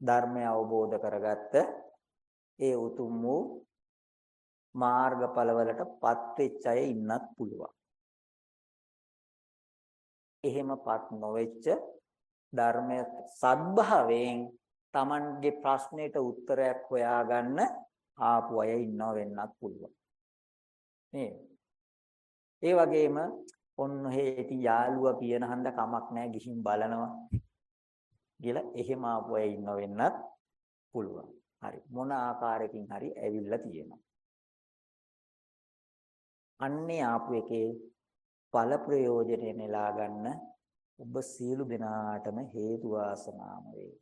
Speaker 1: ධර්මය අවබෝධ කරගත්ත ඒ උතුම් වූ මාර්ගඵලවලටපත් වෙච්ච අය ඉන්නත් පුළුවන්. එහෙමපත් නොවෙච්ච ධර්මය සත්භාවයෙන් Tamanගේ ප්‍රශ්නෙට උත්තරයක් හොයාගන්න ආපු අය ඉන්නව වෙන්නත් පුළුවන්. නේද? ඒ වගේම ඔන්න හේටි යාළුවා කියන හන්ද කමක් නැහැ ගිහින් බලනවා කියලා එහෙම ආපු අය ඉන්නව වෙන්නත් පුළුවන්. හරි. මොන ආකාරයකින් හරි ඇවිල්ලා තියෙනවා. අන්නේ ආපු එකේ ඵල ප්‍රයෝජනෙ නෙලා ගන්න ඔබ සියලු දෙනාටම හේතු වාසනාම වේ.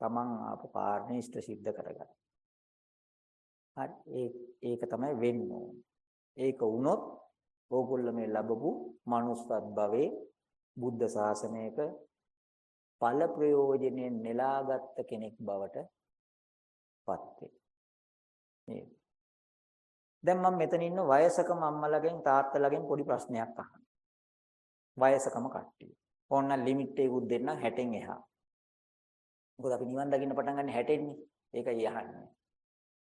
Speaker 1: තමන් ආපු කාරණේ ඉෂ්ට සිද්ධ කරගන්න. හරි ඒ ඒක තමයි වෙන්න ඕන. ඒක වුණොත් ඕගොල්ලෝ මේ ලැබපු manussත් භවයේ බුද්ධ ශාසනයක ඵල ප්‍රයෝජනෙන් නෙලාගත් කෙනෙක් බවට පත් වේ. දැන් මම මෙතන ඉන්න වයසකම අම්මලාගෙන් තාත්තලාගෙන් පොඩි ප්‍රශ්නයක් අහන්න. වයසකම කට්ටිය. ඕන්න ලිමිට් එකකුත් දෙන්න 60න් එහා. මොකද අපි නිවන් දකින්න පටන් ගන්න 60න්නේ. ඒකයි අහන්නේ.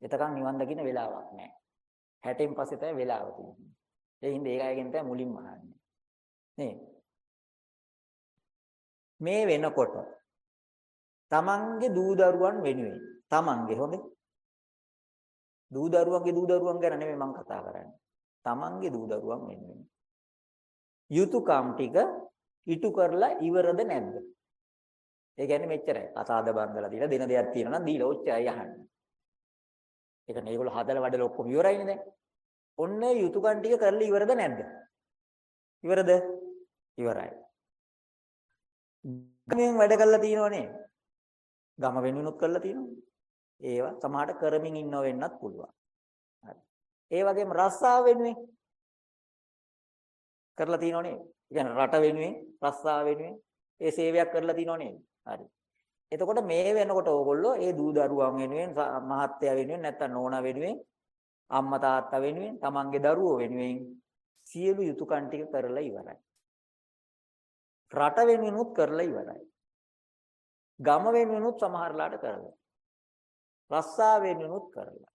Speaker 1: එතකන් නිවන් දකින්න වෙලාවක් නැහැ. 60න් පස්සේ තමයි වෙලාව තියෙන්නේ. ඒ හින්දා ඒක අයගෙන් තමයි මුලින්ම අහන්නේ. නේ? මේ වෙනකොට තමන්ගේ දූ දරුවන් වෙනුවෙන් තමන්ගේ හොඳේ දූ දරුවන්ගේ දූ දරුවන් ගැන නෙමෙයි මම කතා කරන්නේ. තමන්ගේ දූ දරුවන් වෙනුවෙන්. යුතුයකම් ටික ඉටු කරලා ඉවරද නැද්ද? ඒ කියන්නේ මෙච්චරයි. අසාද බන්දලා දීලා දෙන දෙයක් තියෙනවා නම් දීලා ඔච්චරයි අහන්නේ. ඒක නේ ඒගොල්ලෝ හදලා වඩලා ඔක්කොම ඉවරයිනේ දැන්. ඔන්න යුතුයකම් ටික කරලා ඉවරද නැද්ද? ඉවරද? ඉවරයි. ගමෙන් වැඩ කරලා තියෙනවනේ. ගම වෙනුනුත් කරලා තියෙනවා. ඒවා සමහරට කරමින් ඉන්නව වෙන්නත් පුළුවන්. හරි. ඒ වගේම රස්සාව වෙනුවෙන් කරලා තියෙනව නේද? කියන්නේ රට වෙනුවෙන් රස්සාව වෙනුවෙන් ඒ සේවයක් කරලා තියෙනව නේද? හරි. එතකොට මේ වෙනකොට ඕගොල්ලෝ ඒ දූ දරුවන් වෙනුවෙන් මහත්තයා වෙනුවෙන් නැත්නම් නෝනා වෙනුවෙන් අම්මා තාත්තා වෙනුවෙන් තමන්ගේ දරුවෝ වෙනුවෙන් සියලු යුතුයකම් ටික කරලා ඉවරයි. රට වෙනුවෙනුත් කරලා ඉවරයි. ගම වෙනුවෙනුත් සමහරලාට කරලා. රස්සා වෙනුවෙනුත් කරලා.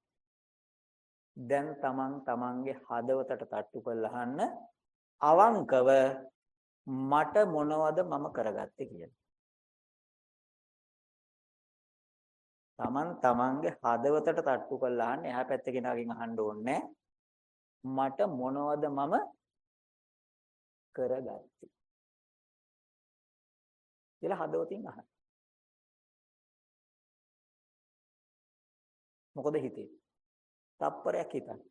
Speaker 1: දැන් තමන් තමන්ගේ හදවතට තට්ටු කරලා අහන්න අවංකව මට මොනවද මම කරගත්තේ කියලා. තමන් තමන්ගේ හදවතට තට්ටු කරලා අහන්න එහා පැත්තේ කෙනාගෙන් අහන්න ඕනේ මට මොනවද මම කරගත්තේ කියලා හදවතින් අහන්න. මොකද හිතේ? තප්පරයක් හිතන්න.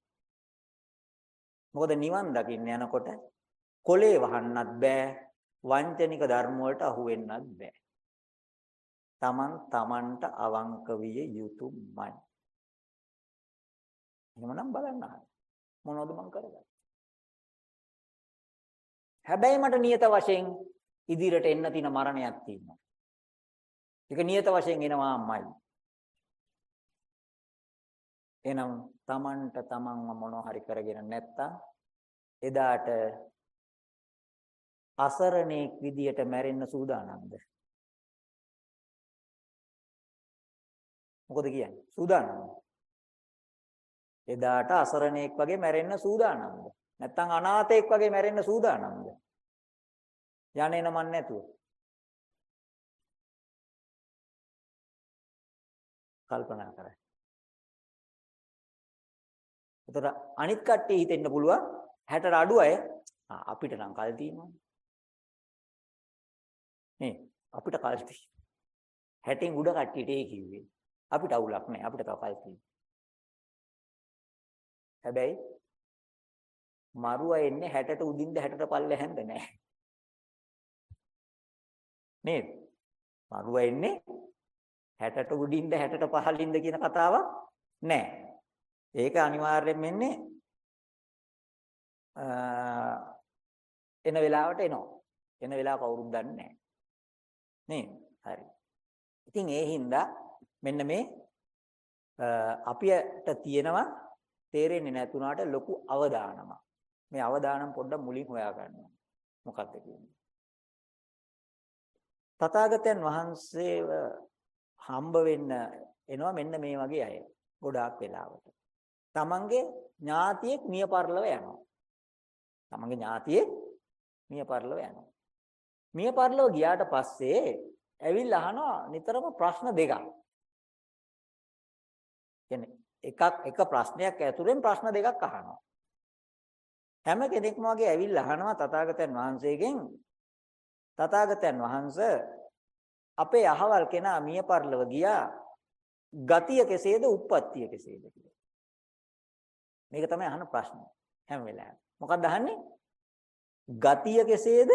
Speaker 1: මොකද නිවන් දකින්න යනකොට කොලේ වහන්නත් බෑ වංචනික ධර්ම වලට අහු වෙන්නත් බෑ. Taman tamanට අවංක විය යුතුයමයි. එහෙමනම් බලන්න මොනවද මං කරගන්නේ? හැබැයි මට නියත වශයෙන් ඉදිරියට එන්න තියෙන මරණයක් තියෙනවා. ඒක නියත වශයෙන් එනවාමයි. එනම් Tamanට Tamanව මොනවා හරි කරගෙන නැත්තම් එදාට අසරණේක් විදියට මැරෙන්න සූදානම්ද? මොකද කියන්නේ? සූදානම්ද? එදාට අසරණේක් වගේ මැරෙන්න සූදානම්ද? නැත්තම් අනාථයෙක් වගේ මැරෙන්න සූදානම්ද? යන්නේ නමන් නැතුව. කල්පනා කරයි. එතකොට අනිත් කට්ටිය හිතෙන්න පුළුවන් 60ට අඩු අය අපිට නම් කල් තියෙනවා. නේ අපිට කල් තියෙනවා. 60න් උඩ කට්ටියට ඒ කිව්වේ. අපිට අවුලක් නැහැ. අපිට තව කල් තියෙනවා. හැබැයි මරුව එන්නේ 60ට උඩින්ද 60ට පල්ලෙහැන්ද නැහැ. නේද? මරුව එන්නේ 60ට උඩින්ද 60ට පහළින්ද කියන කතාවක් නැහැ. ඒක අනිවාර්යෙන් වෙන්නේ එන වෙලාවට එනවා. එන වෙලාව කවුරුත් දන්නේ නැහැ. නේද? හරි. ඉතින් ඒ හින්දා මෙන්න මේ අපිට තියෙනවා තේරෙන්නේ නැතුණාට ලොකු අවදානමක්. මේ අවදානම් පොඩ්ඩක් මුලින් හොයා ගන්නවා. මොකක්ද කියන්නේ? තථාගතයන් වහන්සේව හම්බ වෙන්න එනවා මෙන්න මේ වගේ අය. ගොඩාක් වෙලාවට. තමන්ගේ ඥාතියෙක් මිය පරලව යනවා. තමන්ගේ ඥාතියෙක් මිය පරලව යනවා. මිය පරලව ගියාට පස්සේ ඇවිල්ලා අහනවා නිතරම ප්‍රශ්න දෙකක්. කියන්නේ එකක් එක ප්‍රශ්නයක් ඇතුලෙන් ප්‍රශ්න දෙකක් අහනවා. හැම කෙනෙක්ම වගේ ඇවිල්ලා අහනවා තථාගතයන් වහන්සේගෙන් තථාගතයන් වහන්සේ අපේ අහවල් කෙනා මිය පරලව ගියා ගතිය කෙසේද උප්පත්තිය කෙසේද කියලා. මේක තමයි අහන ප්‍රශ්නේ හැම වෙලාවෙම. මොකක්ද අහන්නේ? ගතිය කෙසේද?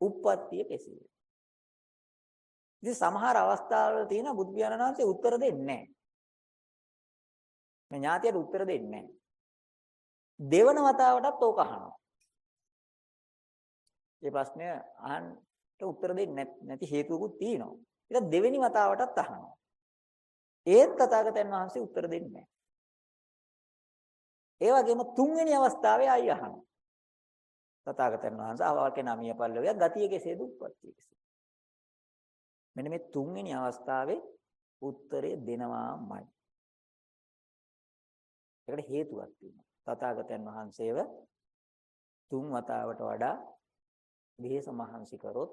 Speaker 1: උප්පත්තිය කෙසේද? ඉතින් සමහර අවස්ථාවල තියෙන බුදු පියාණන් වහන්සේ උත්තර දෙන්නේ නැහැ. මේ ඥාතියට උත්තර දෙන්නේ නැහැ. දෙවන වතාවටත් ඕක අහනවා. මේ ප්‍රශ්නය අහන්න උත්තර දෙන්නේ නැති හේතුවකුත් තියෙනවා. ඒක දෙවෙනි වතාවටත් අහනවා. ඒත් තථාගතයන් වහන්සේ උත්තර දෙන්නේ නැහැ. ඒ වගේම තුන්වෙනි අවස්ථාවේ ආයි අහනවා. තථාගතයන් වහන්සේ ආවකේ නමිය පල්ලවිය ගතිය කෙසේද උප්පත්තිය කෙසේද? මෙන්න මේ තුන්වෙනි අවස්ථාවේ උත්තරේ දෙනවාමයි. ඒකට හේතුවක් තියෙනවා. තථාගතයන් වහන්සේව තුන් වතාවට වඩා විහෙස මහන්සි කරොත්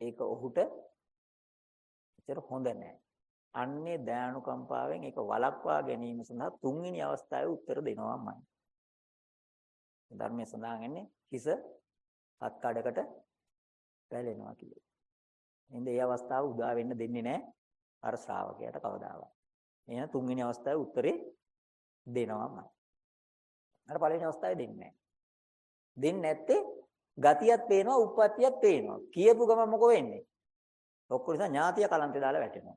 Speaker 1: ඒක ඔහුට එච්චර හොඳ නැහැ. අන්නේ දයානුකම්පාවෙන් ඒක වළක්වා ගැනීම සඳහා තුන්වෙනි අවස්ථාවේ උත්තර දෙනවාමයි. ධර්මයේ සඳහන් වෙන්නේ හිස හත් කඩකට පැලෙනවා කියලා. එහෙනම් මේ අවස්ථාව උදා වෙන්න දෙන්නේ නැහැ අර ශ්‍රාවකයාට කවදාවත්. එහෙනම් තුන්වෙනි අවස්ථාවේ උත්තරේ දෙනවාමයි. අර පළවෙනි අවස්ථාවේ දෙන්නේ නැහැ. දෙන්නේ නැත්තේ ගතියක් පේනවා, උප්පත්තියක් පේනවා. කියපු ගමන් මොකෝ වෙන්නේ? ඔක්කොම නිසා ඥාතිය කලන්තේ දාලා වැටෙනවා.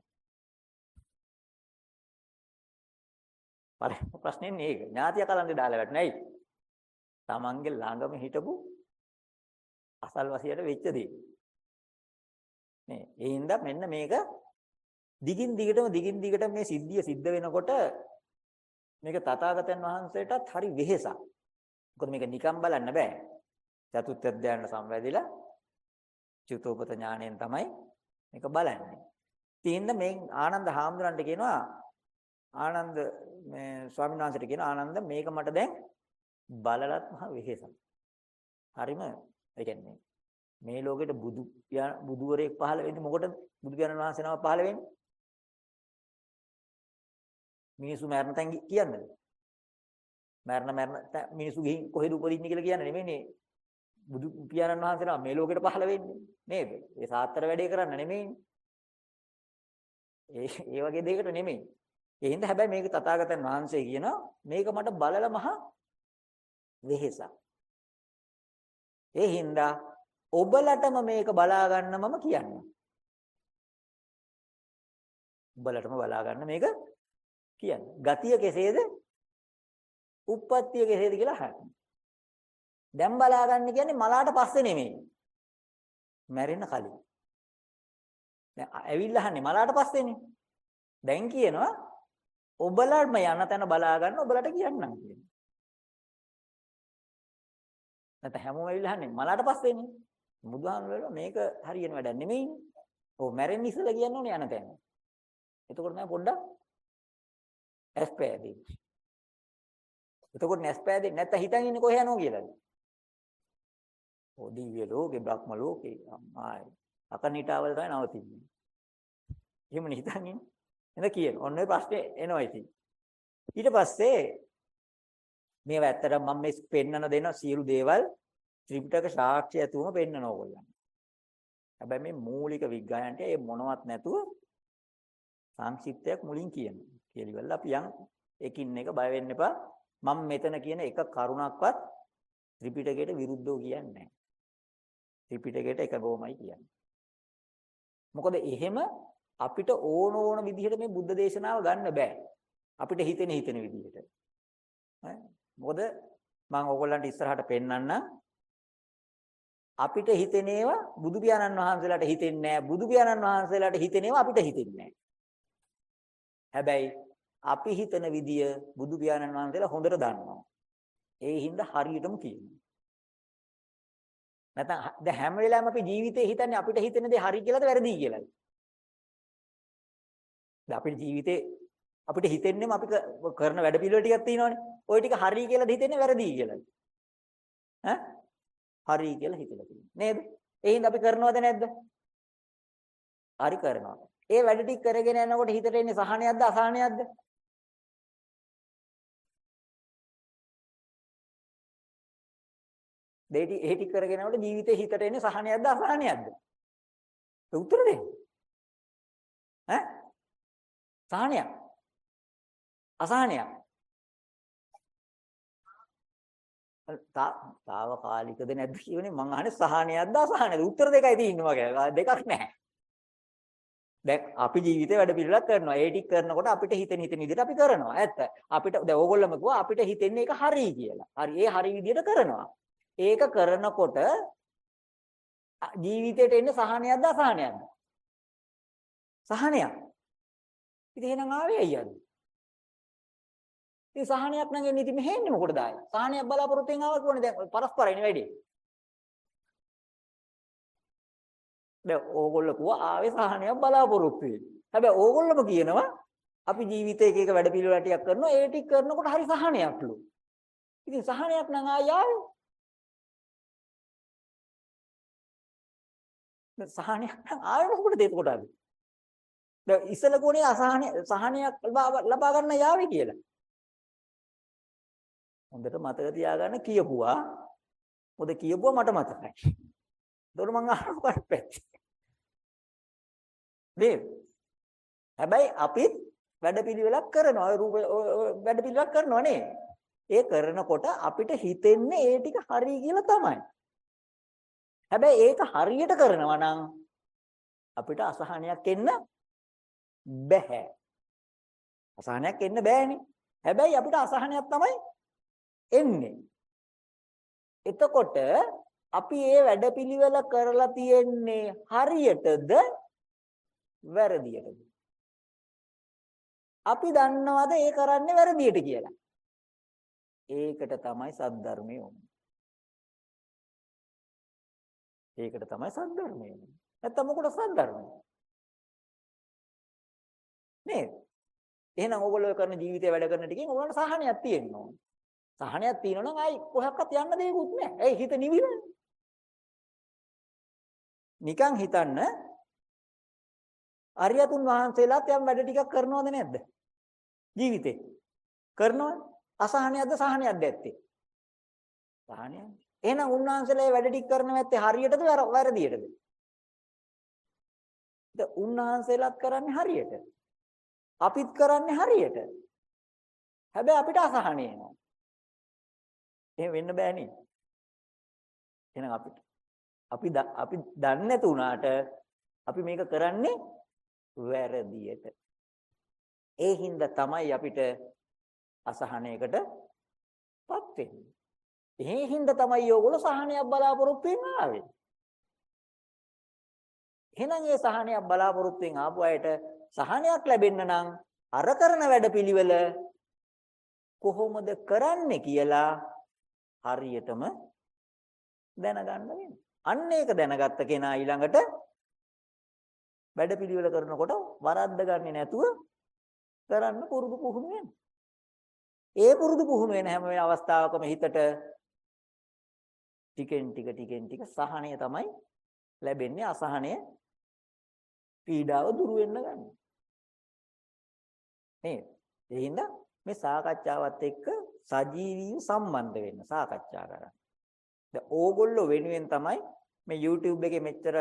Speaker 1: පළවෙනි ප්‍රශ්නේ මේක. ඥාතිය කලන්තේ දාලා වැටෙන්නේ ඇයි? Tamange ළඟම හිටපු අසල්වසියට වෙච්ච දේ. නේ ඒ හින්දා මෙන්න මේක දිගින් දිගටම දිගින් දිගටම මේ සිද්ධිය සිද්ධ වෙනකොට මේක තථාගතයන් වහන්සේටත් හරි වෙහෙසක්. මොකද මේක නිකම් බලන්න බෑ. චතුත්ථ ධ්‍යාන සම්වැදිලා චුතෝපත ඥාණයෙන් තමයි මේක බලන්නේ. ඉතින් මේ ආනන්ද හාමුදුරන්ට කියනවා ආනන්ද මේ ස්වාමීන් වහන්සේට කියන ආනන්ද මේක මට දැන් බලලත් මහ වෙහෙසක්. හරිම ඒ කියන්නේ මේ ලෝකෙට බුදු බුදුවරයෙක් පහළ වෙන්නේ මොකටද? බුදු පියාණන් වහන්සේ නම පහළ වෙන්නේ? මිනිස්සු මරණ තැන් කියන්නද? මරණ මරණ මිනිස්සු ගිහින් කොහෙද උපදින්නේ කියලා කියන්නේ නෙමෙයිනේ. බුදු පියාණන් වහන්සේලා මේ ලෝකෙට පහළ වෙන්නේ නේද? ඒ සාත්තර වැඩේ කරන්න නෙමෙයිනේ. ඒ ඒ වගේ දෙයකට නෙමෙයි. ඒ හින්දා හැබැයි මේක තථාගතයන් වහන්සේ කියනවා මේක මට බලල මහ වෙහෙසක්. ඒ හින්දා ඔබලටම මේක බලා ගන්න මම කියන්නේ. ඔබලටම බලා ගන්න මේක කියන්නේ. ගතිය කෙසේද? උප්පත්තිය කෙසේද කියලා අහන්න. දැන් බලා ගන්න කියන්නේ මලාට පස්සේ නෙමෙයි. මැරෙන්න කලින්. දැන් ඇවිල්ලා අහන්නේ මලාට පස්සේනේ. දැන් කියනවා ඔබලම යන තැන බලා ගන්න ඔබලට කියන්නම් කියනවා. නැත්නම් හැමෝම ඇවිල්ලා අහන්නේ මලාට පස්සේනේ. බුදුහාමුදුරුවෝ මේක හරියන වැඩක් නෙමෙයිනේ. ඔව් මැරෙන්න ඉස්සෙල්ලා කියන්න ඕනේ යන තැන. එතකොට නෑ පොඩ්ඩක් ඇස් පෑදෙන්නේ. එතකොට නැස් පෑදෙන්නේ නැත්නම් හිතන් ඉන්නේ කොහේ යනවා කියලාද? ඔව් දිව්‍ය ලෝකේ බ්‍රහ්ම ලෝකේ අම්මායි. අකනිටාවල තමයි නවතින්නේ. එහෙමනේ හිතන් ඉන්නේ. එන කියන. ඔන්න ඔය ප්‍රශ්නේ එනවා ඉතින්. ඊට පස්සේ මේවා ඇත්තටම මම මේ පෙන්නන දෙන සියලු දේවල් ත්‍රිපිටක සාක්ෂි ඇතුවම පෙන්නන ඕගොල්ලන්. හැබැයි මේ මූලික විග්‍රහයන්ට ඒ මොනවත් නැතුව සංක්ෂිප්තයක් මුලින් කියනවා. කියලා අපි යන් එකින් එක බය වෙන්න එපා. මම මෙතන කියන එක කරුණක්වත් ත්‍රිපිටකයට විරුද්ධව කියන්නේ නැහැ. ත්‍රිපිටකයට එකගොමයි කියන්නේ. මොකද එහෙම අපිට ඕන ඕන විදිහට මේ බුද්ධ දේශනාව ගන්න බෑ. අපිට හිතෙන හිතෙන විදිහට. මොකද මම ඕගොල්ලන්ට ඉස්සරහට පෙන්නන්නම් අපිට හිතෙන ඒවා බුදු පියාණන් වහන්සේලාට හිතෙන්නේ නැහැ. බුදු පියාණන් වහන්සේලාට හිතෙන ඒවා අපිට හිතෙන්නේ නැහැ. හැබැයි අපි හිතන විදිය බුදු පියාණන් වහන්සේලා හොඳට දන්නවා. ඒ හින්දා හරියටම කියනවා. නැත්නම් දැන් හැම වෙලාවෙම අපි ජීවිතේ හිතන්නේ අපිට හිතෙන දේ හරි කියලාද වැරදි කියලාද? දැන් අපේ ජීවිතේ අපිට හිතෙන්නේම අපි කරන වැඩ පිළිවෙල ටිකක් තියෙනවානේ. ওই ටික හරි කියලාද හිතෙන්නේ වැරදි කියලාද? ඈ? හරි කියලා හිතලා තියෙනවා. නේද? ඒ හින්දා අපි කරනවද නැද්ද? හරි කරනවා. ඒ වැඩ ටික කරගෙන යනකොට හිතට එන්නේ සහනයක්ද අසහනයක්ද? දෙටි ඒ ටික කරගෙන යනකොට ජීවිතේ හිතට එන්නේ සහනයක්ද අසහනයක්ද? උත්තර දෙන්න. ඈ? සහනයක්. අසහනයක්. තාවකාලිකද නැද්ද කියවනේ මං අහන්නේ සහනයක්ද අසහනයක්ද? උත්තර දෙකයි තියෙන්නේ මගේ. දෙකක් නැහැ. දැන් අපි ජීවිතේ වැඩ පිළිවෙලක් කරනවා. ඒ ටික කරනකොට අපිට හිතෙන හිතෙන විදිහට අපි කරනවා. ඇත්ත. අපිට දැන් ඕගොල්ලෝම කිව්වා අපිට හිතෙන්නේ ඒක හරි කියලා. හරි. ඒ හරි විදිහට කරනවා. ඒක කරනකොට ජීවිතේට එන්නේ සහනයක්ද අසහනයක්ද? සහනයක්. ඉතින් එහෙනම් ආවේ අයියද? ඉතින් සහනයක් නම් එන්නේ ඉතින් මෙහෙන්නේ මොකටද ආයේ? සහනයක් බලාපොරොත්තුෙන් ආවා කියන්නේ දැන් පරස්පරයිනේ වැඩේ. දැන් ඕගොල්ලෝ කිව්වා ආවේ සහනයක් බලාපොරොත්තු වෙන්නේ. හැබැයි ඕගොල්ලෝම කියනවා අපි ජීවිතේ එක එක වැඩ පිළිවෙල ටිකක් කරනවා ඒ ටික කරනකොට හරි සහනයක්ලු. ඉතින් සහනයක් නම් ආය ආවේ. දැන් සහනයක් නම් ආවේ මොකටද එතකොට අපි? දැන් ඉස්සල ගුණේ අසහනය සහනයක් ලබා ගන්න යාවේ කියලා. හොඳට මතක තියාගන්න කියපුවා. මොකද කියපුවා මට මතකයි. ඒතකොට මං අහනවා පැත්තේ. නේද? හැබැයි අපිත් වැඩපිළිවෙලක් කරනවා. රූප වැඩපිළිවෙලක් කරනවා නේ. ඒ කරනකොට අපිට හිතෙන්නේ ඒ ටික හරි කියලා තමයි. හැබැයි ඒක හරියට කරනවා නම් අපිට අසහනයක් එන්න බෑ. අසහනයක් එන්න බෑනේ. හැබැයි අපිට අසහනයක් තමයි එන්නේ. එතකොට අපි මේ වැඩපිළිවෙල කරලා තියෙන්නේ හරියටද වැරදියටද? අපි දන්නවද ඒ කරන්නේ වැරදියට කියලා? ඒකට තමයි සද්ධර්මය උනේ. ඒකට තමයි සද්ධර්මය උනේ. නැත්තම් මොකටද සද්ධර්මය? නේද? එහෙනම් ඕගොල්ලෝ කරන ජීවිතේ වැඩ කරන ටිකෙන් ඕගොල්ලන්ට සහනයක් තියෙනවා. සහනයක් තියෙනවා නම් ආයි කොහොක්වත් යන්න දෙයක්වත් නැහැ. ඒ හිත නිවිලනේ. නිකන් හිතන්න අරියතුන් වහන්සේලාත් යම් වැඩ ටිකක් කරනවද නැද්ද? ජීවිතේ. කරනවද? අසහනයක්ද සහනයක්ද ඇත්තේ? සහනයක්. එහෙනම් උන්වහන්සේලා වැඩ ටික කරන නැත්තේ හරියටද වැරදියටද? ද උන්වහන්සේලාත් කරන්නේ හරියට. අපිත් කරන්නේ හරියට. හැබැයි අපිට අසහන එනවා. එහෙම වෙන්න බෑනේ. එහෙනම් අපිට අපි අපි දන්නේ නැතු වුණාට අපි මේක කරන්නේ වැරදියට. ඒ හින්දා තමයි අපිට අසහනයකටපත් වෙන්නේ. ඒ හින්දා තමයි ඕගොල්ලෝ සහනයක් බලාපොරොත්තු වෙන්න ආවේ. එහෙනම් ඒ සහනයක් බලාපොරොත්තුෙන් ආපු අයට සහනයක් ලැබෙන්න නම් අර කරන වැඩපිළිවෙල කොහොමද කරන්නේ කියලා හරියටම දැනගන්න වෙනවා. අන්න ඒක දැනගත්ත කෙනා ඊළඟට වැඩපිළිවෙල කරනකොට වරද්ද ගන්නේ නැතුව කරන්න පුරුදු පුහුණු වෙනවා. ඒ පුරුදු පුහුණු වෙන හැම අවස්ථාවකම හිතට ටිකෙන් ටික ටිකෙන් ටික සහනය තමයි ලැබෙන්නේ අසහනය පීඩාව දුරු වෙන්න ගන්න. නේද? ඒ හින්දා මේ සාකච්ඡාවත් එක්ක සජීවීව සම්බන්ධ වෙන්න සාකච්ඡා කරන්න. දැන් ඕගොල්ලෝ වෙනුවෙන් තමයි මේ YouTube එකේ මෙච්චර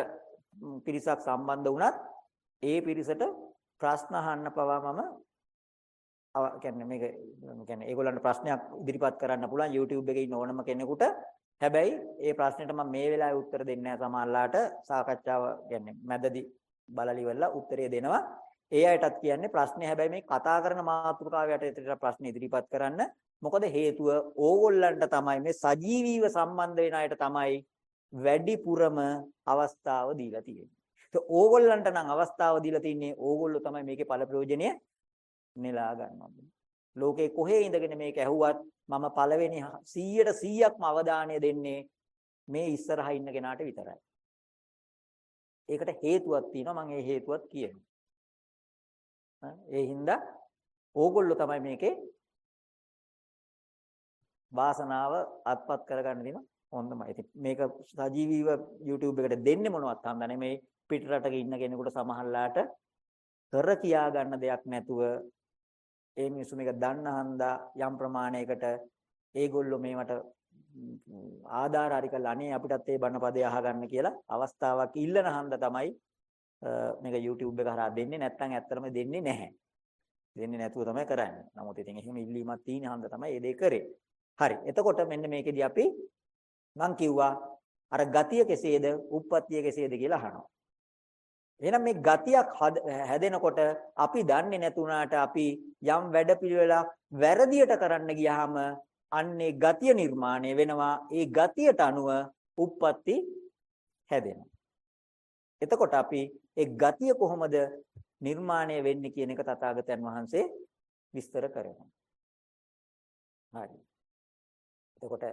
Speaker 1: පිරිසක් සම්බන්ධ වුණත් ඒ පිරිසට ප්‍රශ්න අහන්න පවා මම කියන්නේ මේක කියන්නේ ඒගොල්ලන්ට ප්‍රශ්නයක් ඉදිරිපත් කරන්න පුළුවන් YouTube එකේ ඉන්න ඕනම කෙනෙකුට හැබැයි ඒ ප්‍රශ්නෙට මම මේ වෙලාවේ උත්තර දෙන්නේ නැහැ සමහරලාට සාකච්ඡාව කියන්නේ මැදදී බලලිවලා උත්තරය දෙනවා ඒ අයටත් කියන්නේ ප්‍රශ්නේ හැබැයි මේ කතා කරන මාතෘකාව යටතේ ප්‍රශ්න ඉදිරිපත් කරන්න මොකද හේතුව ඕගොල්ලන්ට තමයි මේ සජීවීව සම්බන්ධ වෙන අයට තමයි වැඩිපුරම අවස්ථාව දීලා තියෙන්නේ. ඒක ඕගොල්ලන්ට නම් අවස්ථාව දීලා තින්නේ ඕගොල්ලෝ තමයි මේකේ ඵල ප්‍රයෝජනය නෙලා ගන්නවා. ලෝකේ කොහේ ඉඳගෙන මේක ඇහුවත් මම පළවෙනි 100ට 100ක්ම අවධානය දෙන්නේ මේ ඉස්සරහා ඉන්න කෙනාට විතරයි. ඒකට හේතුවක් තියෙනවා මම ඒ හේතුවත් කියනවා. ඒ හින්දා ඕගොල්ලෝ තමයි මේකේ වාසනාව අත්පත් කරගන්න දින හොඳමයි. ඉතින් මේක සජීවීව YouTube එකට දෙන්නේ මොනවත් හන්ද නෙමෙයි පිට රටක ඉන්න කෙනෙකුට සමහරලාට කර කියා ගන්න දෙයක් නැතුව ඒ මිනිස්සු මේක දන්න හන්දා යම් ප්‍රමාණයකට ඒගොල්ලෝ මේවට ආධාර හරි කළා අනේ අපිටත් ඒ බණ පදේ අහගන්න කියලා අවස්ථාවක් ඉල්ලන හන්දා තමයි මේක YouTube එක හරහා දෙන්නේ නැත්නම් ඇත්තටම දෙන්නේ නැහැ. දෙන්නේ නැතුව තමයි කරන්නේ. නමුත් ඉතින් එහෙම ඉල්ලීමක් තියෙන හන්දා තමයි ඒ දේ කරේ. හරි. එතකොට මෙන්න මේකෙදි අපි මං කිව්වා අර ගතිය කෙසේද, උප්පත්තිය කෙසේද කියලා අහනවා. එහෙනම් මේ ගතියක් හැදෙනකොට අපි දන්නේ නැතුණාට අපි යම් වැඩපිළිවෙලක් වැරදියට කරන්න ගියාම අන්නේ ගතිය නිර්මාණය වෙනවා. ඒ ගතියට අනුව උප්පත්ති හැදෙනවා. එතකොට අපි ඒ ගතිය කොහොමද නිර්මාණය වෙන්නේ කියන එක තථාගතයන් වහන්සේ විස්තර කරනවා. හරි. එතකොට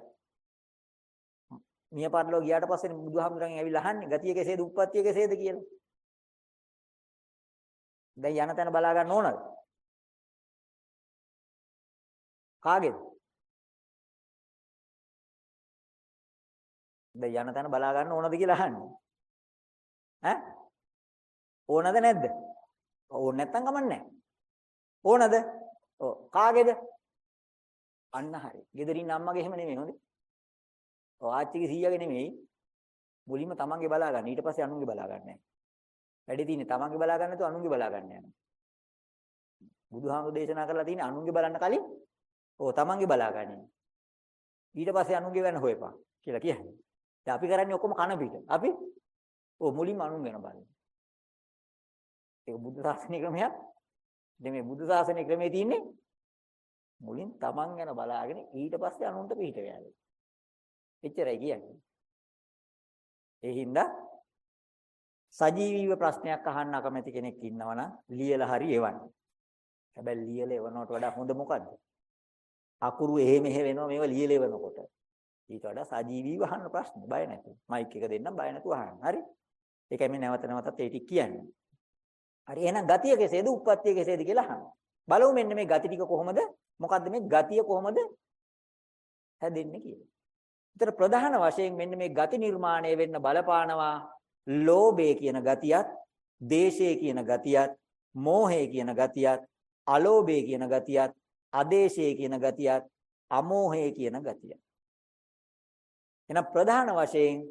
Speaker 1: මිය පරලෝ ගියාට පස්සේ බුදුහාමුදුරන් ඇවිල්ලා අහන්නේ ගතිය කෙසේද උප්පත්තිය කෙසේද කියලා. දැන් යන තැන බලා ගන්න ඕනද? කාගේද? දැන් යන තැන බලා ගන්න ඕනද කියලා අහන්නේ. ඈ? ඕනද නැද්ද? ඕන නැත්තම් කමන්නේ නැහැ. ඕනද? ඔව්. කාගේද? අන්න හරි. ගෙදරින් අම්මගේ එහෙම නෙමෙයි හොඳේ. ඔව් ආච්චිගේ සීයාගේ නෙමෙයි. මුලින්ම තමන්ගේ බලා ගන්න. ඊට පස්සේ අනුන්ගේ බලා ගන්න නැහැ. වැඩි තියෙන්නේ තමන්ගේ බලා ගන්න නැතුව අනුන්ගේ බලා ගන්න යනවා. බුදුහාමුදුරු දේශනා කරලා තියෙන්නේ අනුන්ගේ බලන්න කලින් ඔව් තමන්ගේ බලා ගන්න. ඊට පස්සේ අනුන්ගේ වෙන හොයපන් කියලා කියන්නේ. දැන් අපි කරන්නේ ඔක්කොම කන පිට. අපි ඔව් මුලින්ම අනුන් ගැන බලන්න. ඒක බුද්ධ ශාසනීය ක්‍රමයක්. දැන් මේ බුද්ධ ශාසනීය ක්‍රමයේ තියෙන්නේ මුලින් තමන් ගැන බලාගෙන ඊට පස්සේ අනුන්ට පිට වෙනවා. එච්චරයි කියන්නේ. ඒ හින්දා සජීවීව ප්‍රශ්නයක් අහන්න අකමැති කෙනෙක් ඉන්නවනම් ලියලා හරි එවන්න. හැබැයි ලියලා එවනවට වඩා හොඳ මොකද්ද? අකුරු එහෙ මෙහෙ වෙනවා මේවා ලියලා එවනකොට. ඊට වඩා සජීවීව අහන්න ප්‍රශ්න බය නැතුව. මයික් එක දෙන්නම් බය නැතුව අහන්න. හරි? ඒකයි මේ නැවත නැවතත් ඒ ටික කියන්නේ. හරි එහෙනම් ගතිය කෙසේද? උප්පත්තිය කෙසේද කියලා අහන්න. බලමු මෙන්න මේ ගති ටික කොහොමද? මොකද්ද මේ ගතිය කොහොමද හැදෙන්නේ කියලා. ඒතර ප්‍රධාන වශයෙන් මෙන්න මේ ගති නිර්මාණය වෙන්න බලපානවා ලෝභය කියන ගතියත්, දේශය කියන ගතියත්, මෝහය කියන ගතියත්, අලෝභය කියන ගතියත්, ආදේශය කියන ගතියත්, අමෝහය කියන ගතියත්. එහෙනම් ප්‍රධාන වශයෙන්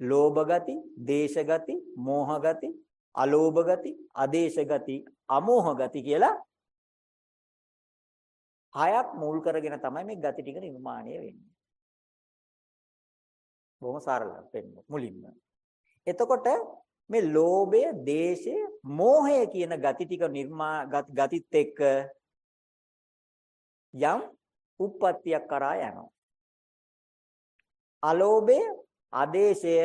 Speaker 1: ලෝභ ගති, දේශ ගති, මෝහ ගති, අලෝභ ගති, ආදේශ ගති, අමෝහ ගති කියලා හයක් මුල් කරගෙන තමයි මේ ගති ටික නිර්මාණය වෙන්නේ. බොහොම සරලව වෙන්න මුලින්ම. එතකොට මේ ලෝභය, දේශය, මෝහය කියන ගති ටික නිර්මා ගතිත් එක්ක යම් උප්පත්තියක් කරා යනවා. අලෝභය, ආදේශය,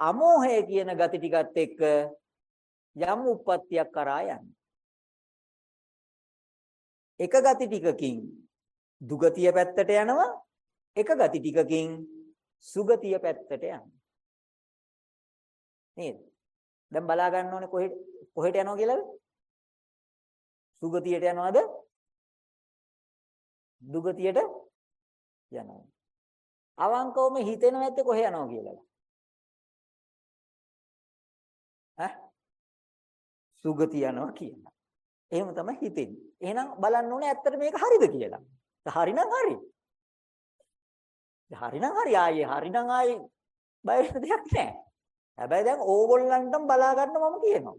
Speaker 1: අමෝහය කියන ගති ටිකත් එක්ක යම් උප්පත්තියක් කරා යනවා. එක ගති ටිකකින් දුගතිය පැත්තට යනවා එක ගති ටිකකින් සුගතිය පැත්තට යනවා නේද? දැන් බලා ගන්න ඕනේ කොහෙට කොහෙට යනවා කියලාද? සුගතියට යනවද? දුගතියට යනවා. අවංකවම හිතෙනව ඇත්තේ කොහෙ යනවා කියලා ඈ? සුගතිය යනවා කියනවා. එහෙම තමයි හිතෙන්නේ. එහෙනම් බලන්න ඕනේ ඇත්තට මේක හරිද කියලා. හරිනම් හරි. හරිනම් හරි. ආයේ හරිනම් ආයේ බය වෙන දෙයක් නැහැ. හැබැයි දැන් ඕගොල්ලන්ටම බලා ගන්න මම කියනවා.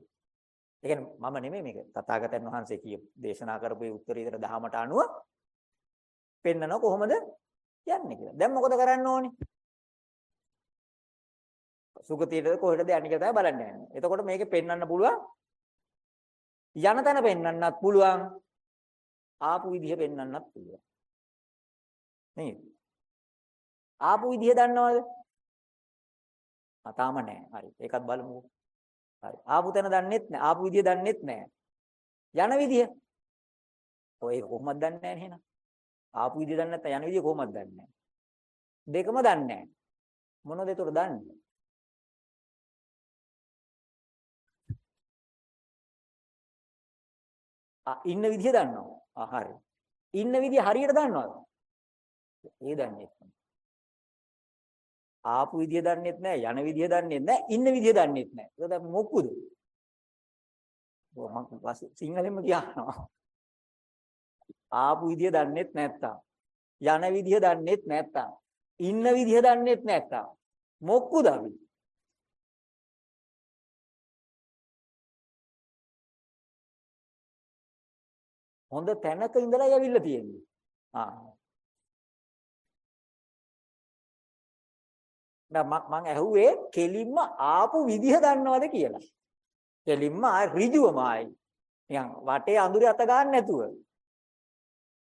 Speaker 1: ඒ කියන්නේ මම නෙමෙයි මේක තථාගතයන් වහන්සේ කිය දේශනා කරපු උත්තරීතර දහමට අනුව පෙන්නන කොහොමද යන්නේ කියලා. දැන් මොකද කරන්න ඕනේ? සුගතියටද කොහෙටද යන්නේ කියලා තමයි බලන්න යන්නේ. එතකොට මේකේ පෙන්වන්න පුළුවන් යන තැන පෙන්වන්නත් පුළුවන් ආපු විදිහ පෙන්වන්නත් පුළුවන්. නේද? ආපු විදිහ දන්නවද? ආ තාම නැහැ. හරි. ඒකත් බලමු. හරි. ආපු තැන දන්නෙත් නැහැ. ආපු විදිහ දන්නෙත් නැහැ. යන විදිහ. ඔය කොහොමද දන්නේ නැහැ එහෙනම්? ආපු විදිහ දන්නේ නැත්නම් යන විදිහ කොහොමද දන්නේ? දෙකම දන්නේ නැහැ. මොනවද ඒතර දන්නේ? ආ ඉන්න විදිහ දන්නවා. ආ හරි. ඉන්න විදිහ හරියට දන්නවද? ඒ දන්නේ නැහැ. ආපු විදිය දන්නේත් නැහැ, යන විදිය දන්නේත් නැහැ, ඉන්න විදිය දන්නේත් නැහැ. ඒක දැන් මොකුද? මම සිංහලෙන්ම කියනවා. ආපු විදිය දන්නේත් නැත්තම්, යන විදිය දන්නේත් නැත්තම්, ඉන්න විදිය දන්නේත් නැත්තම් මොකුද අපි? හොඳ තැනක ඉඳලා යවිල්ල තියෙන්නේ. ආ. මම ඇහුවේ කෙලින්ම ආපු විදිහ දන්නවද කියලා. කෙලින්ම ආ ඍජුවම ආයි. නිකන් වටේ අඳුරේ අත ගන්න නැතුව.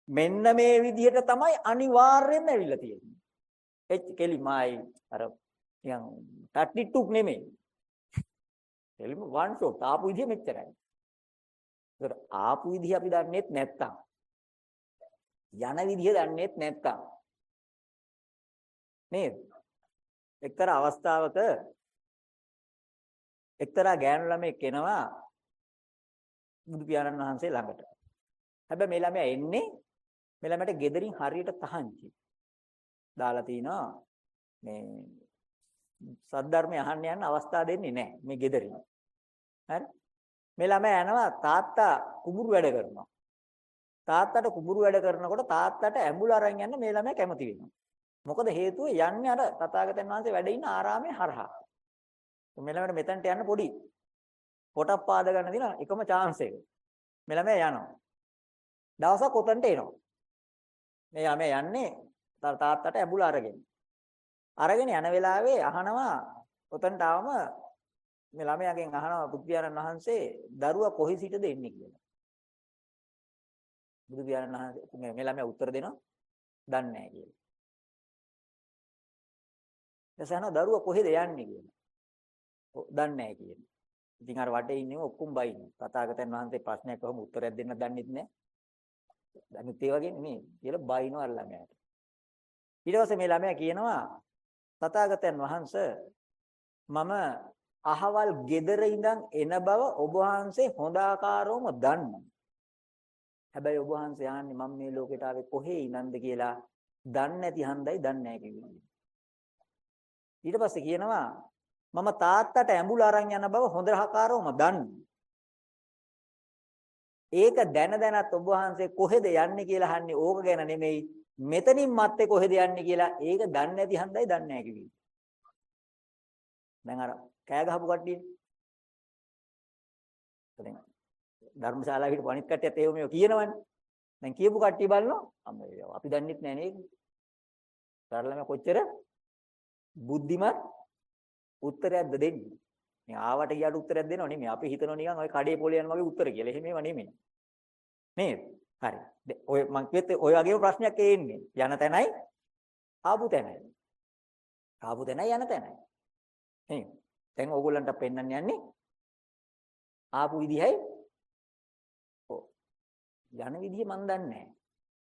Speaker 1: මෙන්න මේ විදිහට තමයි අනිවාර්යයෙන්ම ඇවිල්ලා තියෙන්නේ. එච් කෙලින්ම ආයි අර නිකන් 32 නෙමෙයි. කෙලින්ම වන් ෂොට් ආපු විදිහ මෙච්චරයි. ඒකට ආපු විදිහ අපි දන්නේත් නැත්තම් යන විදිහ දන්නේත් නැත්තම් නේද? එක්තරා අවස්ථාවක එක්තරා ගෑනු ළමෙක් එනවා බුදු පියාණන් වහන්සේ ළඟට. හැබැයි මේ ළමයා එන්නේ මේ ළමයට gederin හරියට තහංචි. දාලා තිනවා මේ සද්ධර්මය අහන්න යන අවස්ථාව දෙන්නේ නැහැ මේ gederin. හරි? මේ ළමයා යනවා තාත්තා කුඹුරු වැඩ කරනවා. තාත්තට කුඹුරු වැඩ කරනකොට තාත්තට ඇඹුල අරන් යන්න මේ ළමයා කැමති වෙනවා. මොකද හේතුව යන්නේ අර තථාගතයන් වහන්සේ වැඩ ඉන්න ආරාමේ හරහා. මේ ළමයාට මෙතනට යන්න පොඩි පොටක් පාද ගන්න දින එකම chance එක. මේ ළමයා යනවා. දවසක් උතන්ට එනවා. මේ ළමයා යන්නේ තාත්තට ඇඹුල අරගෙන. අරගෙන යන වෙලාවේ අහනවා උතන්ට ආවම මේ ළමයාගෙන් අහනවා බුදු පියාණන් වහන්සේ දරුවා කොහි සිටද එන්නේ කියලා. බුදු පියාණන් වහන්සේ මේ ළමයා උත්තර දෙනවා දන්නේ නැහැ කියලා. එසහන දරුවා කොහෙද යන්නේ කියලා. දන්නේ නැහැ කියනවා. ඉතින් අර වටේ ඉන්නේ ඔක්කොම බයින්නේ. තථාගතයන් වහන්සේ ප්‍රශ්නයක් කොහොම උත්තරයක් දෙන්න දන්නෙත් නැහැ. අනිත් ඒ වගේ නෙමෙයි කියලා බයිනවා අර ළමයාට. ඊට පස්සේ මේ ළමයා කියනවා තථාගතයන් වහන්සේ මම අහවල් gedara ඉඳන් එන බව ඔබ වහන්සේ හොඳ ආකාරවම දන්නවා. හැබැයි ඔබ වහන්සේ ආන්නේ මම මේ ලෝකෙට ආවේ කොහේ ඉඳන්ද කියලා දන්නේ නැති හන්දයි දන්නේ නැහැ කිව්වා. ඊට පස්සේ කියනවා මම තාත්තට ඇඹුල අරන් යන බව හොඳ ආකාරවම දන්නවා. ඒක දැන දැනත් ඔබ වහන්සේ කොහෙද යන්නේ කියලා අහන්නේ ඕක ගැන නෙමෙයි මෙතනින් මත්තේ කොහෙද යන්නේ කියලා ඒක දන්නේ නැති හන්දයි දන්නේ නැහැ කිවි. දැන් අර කෑ ගහපු කට්ටියනේ. දැන් ධර්මශාලාවේ හිටපු අනිත් කට්ටියත් ඒව මේව කියනවනේ. දැන් කියපු කට්ටිය බලනවා අම්මේ අපි දන්නෙත් නෑ නේද? සරලම කොච්චර බුද්ධිමත් උත්තරයක්ද දෙන්නේ. මේ ආවට ගියාට උත්තරයක් දෙනව නෙමෙයි. අපි හිතනවා නිකන් ඔය කඩේ පොලේ යන වගේ උත්තර කියලා. එහෙම ඒවා නෙමෙයි. නේද? හරි. ඔය මං කිව්වෙත් ඔය වගේම ප්‍රශ්නයක් එන්නේ. යන තැනයි ආපු තැනයි. ආපු තැනයි යන තැනයි. නේද? දැන් ඕගොල්ලන්ට පෙන්වන්න යන්නේ ආපු විදිහයි යන විදිහ මන් දන්නේ නැහැ.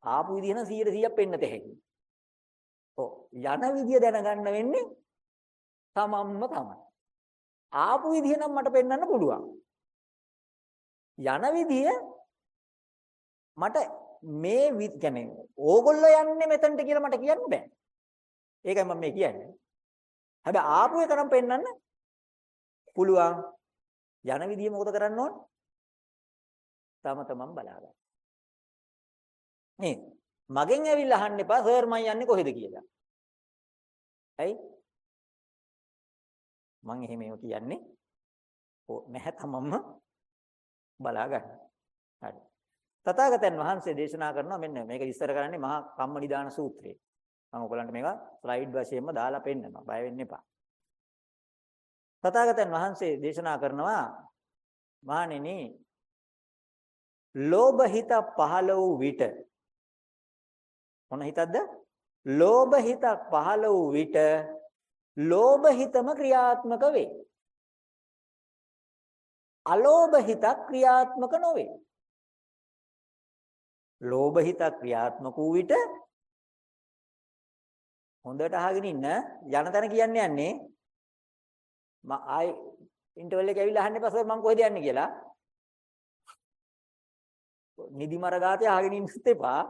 Speaker 1: ආපු විදිහ නම් 100 100ක් පෙන්නත හැකියි. ඔව් යන විදිය දැනගන්න වෙන්නේ තමන්ම තමයි. ආපු විදිය නම් මට පෙන්වන්න පුළුවන්. යන විදිය මට මේ කියන්නේ ඕගොල්ලෝ යන්නේ මෙතනට කියලා මට කියන්න බෑ. ඒකයි මම මේ කියන්නේ. හැබැයි ආපු එක නම් පෙන්වන්න පුළුවන්. යන විදිය මොකද කරන්න ඕන? තම තමන් බලාගන්න. නේද? මගෙන් ඇවිල්ලා අහන්න එපා සර් මං යන්නේ කොහෙද කියලා. ඇයි? මං එහෙම ඒව කියන්නේ ඕ නැහැ තමම්ම බලා ගන්න. හරි. තථාගතයන් වහන්සේ දේශනා කරනවා මෙන්න මේක විස්තර කරන්නේ මහා කම්මනිදාන සූත්‍රයේ. මම ඔයගලන්ට මේක ස්ලයිඩ් වශයෙන්ම දාලා පෙන්නනවා. බය වෙන්න එපා. තථාගතයන් වහන්සේ දේශනා කරනවා මහණෙනි ලෝභ හිත පහළ වූ විට මොන හිතක්ද? ලෝභ හිතක් පහළ වූ විට ලෝභ හිතම ක්‍රියාත්මක වේ. අලෝභ හිතක් ක්‍රියාත්මක නොවේ. ලෝභ හිතක් ක්‍රියාත්මක වූ විට හොඳට අහගෙන ඉන්න යන තැන කියන්නේ යන්නේ මම ආයි ඉන්ටර්වල් එක ඇවිල්ලා අහන්න එපා සර් මම කොහෙද යන්නේ කියලා නිදිමර ගාතේ අහගෙන ඉන්නත් එපා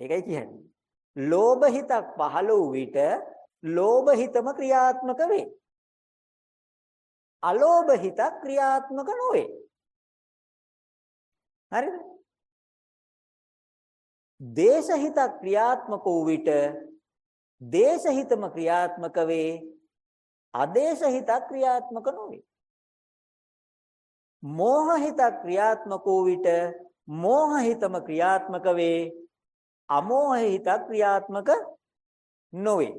Speaker 1: ඒකයි කියන්නේ. ලෝභ හිතක් පහළ වූ විට ලෝභ හිතම ක්‍රියාත්මක වේ. අලෝභ හිතක් ක්‍රියාත්මක නොවේ. හරිද? දේශ හිතක් ක්‍රියාත්මක වූ විට දේශ හිතම ක්‍රියාත්මක වේ. අදේශ හිතක් ක්‍රියාත්මක නොවේ. මෝහ හිතක් ක්‍රියාත්මක වූ විට මෝහ හිතම ක්‍රියාත්මක වේ. අමෝහ හිත ක්‍රියාත්මක නොවේ.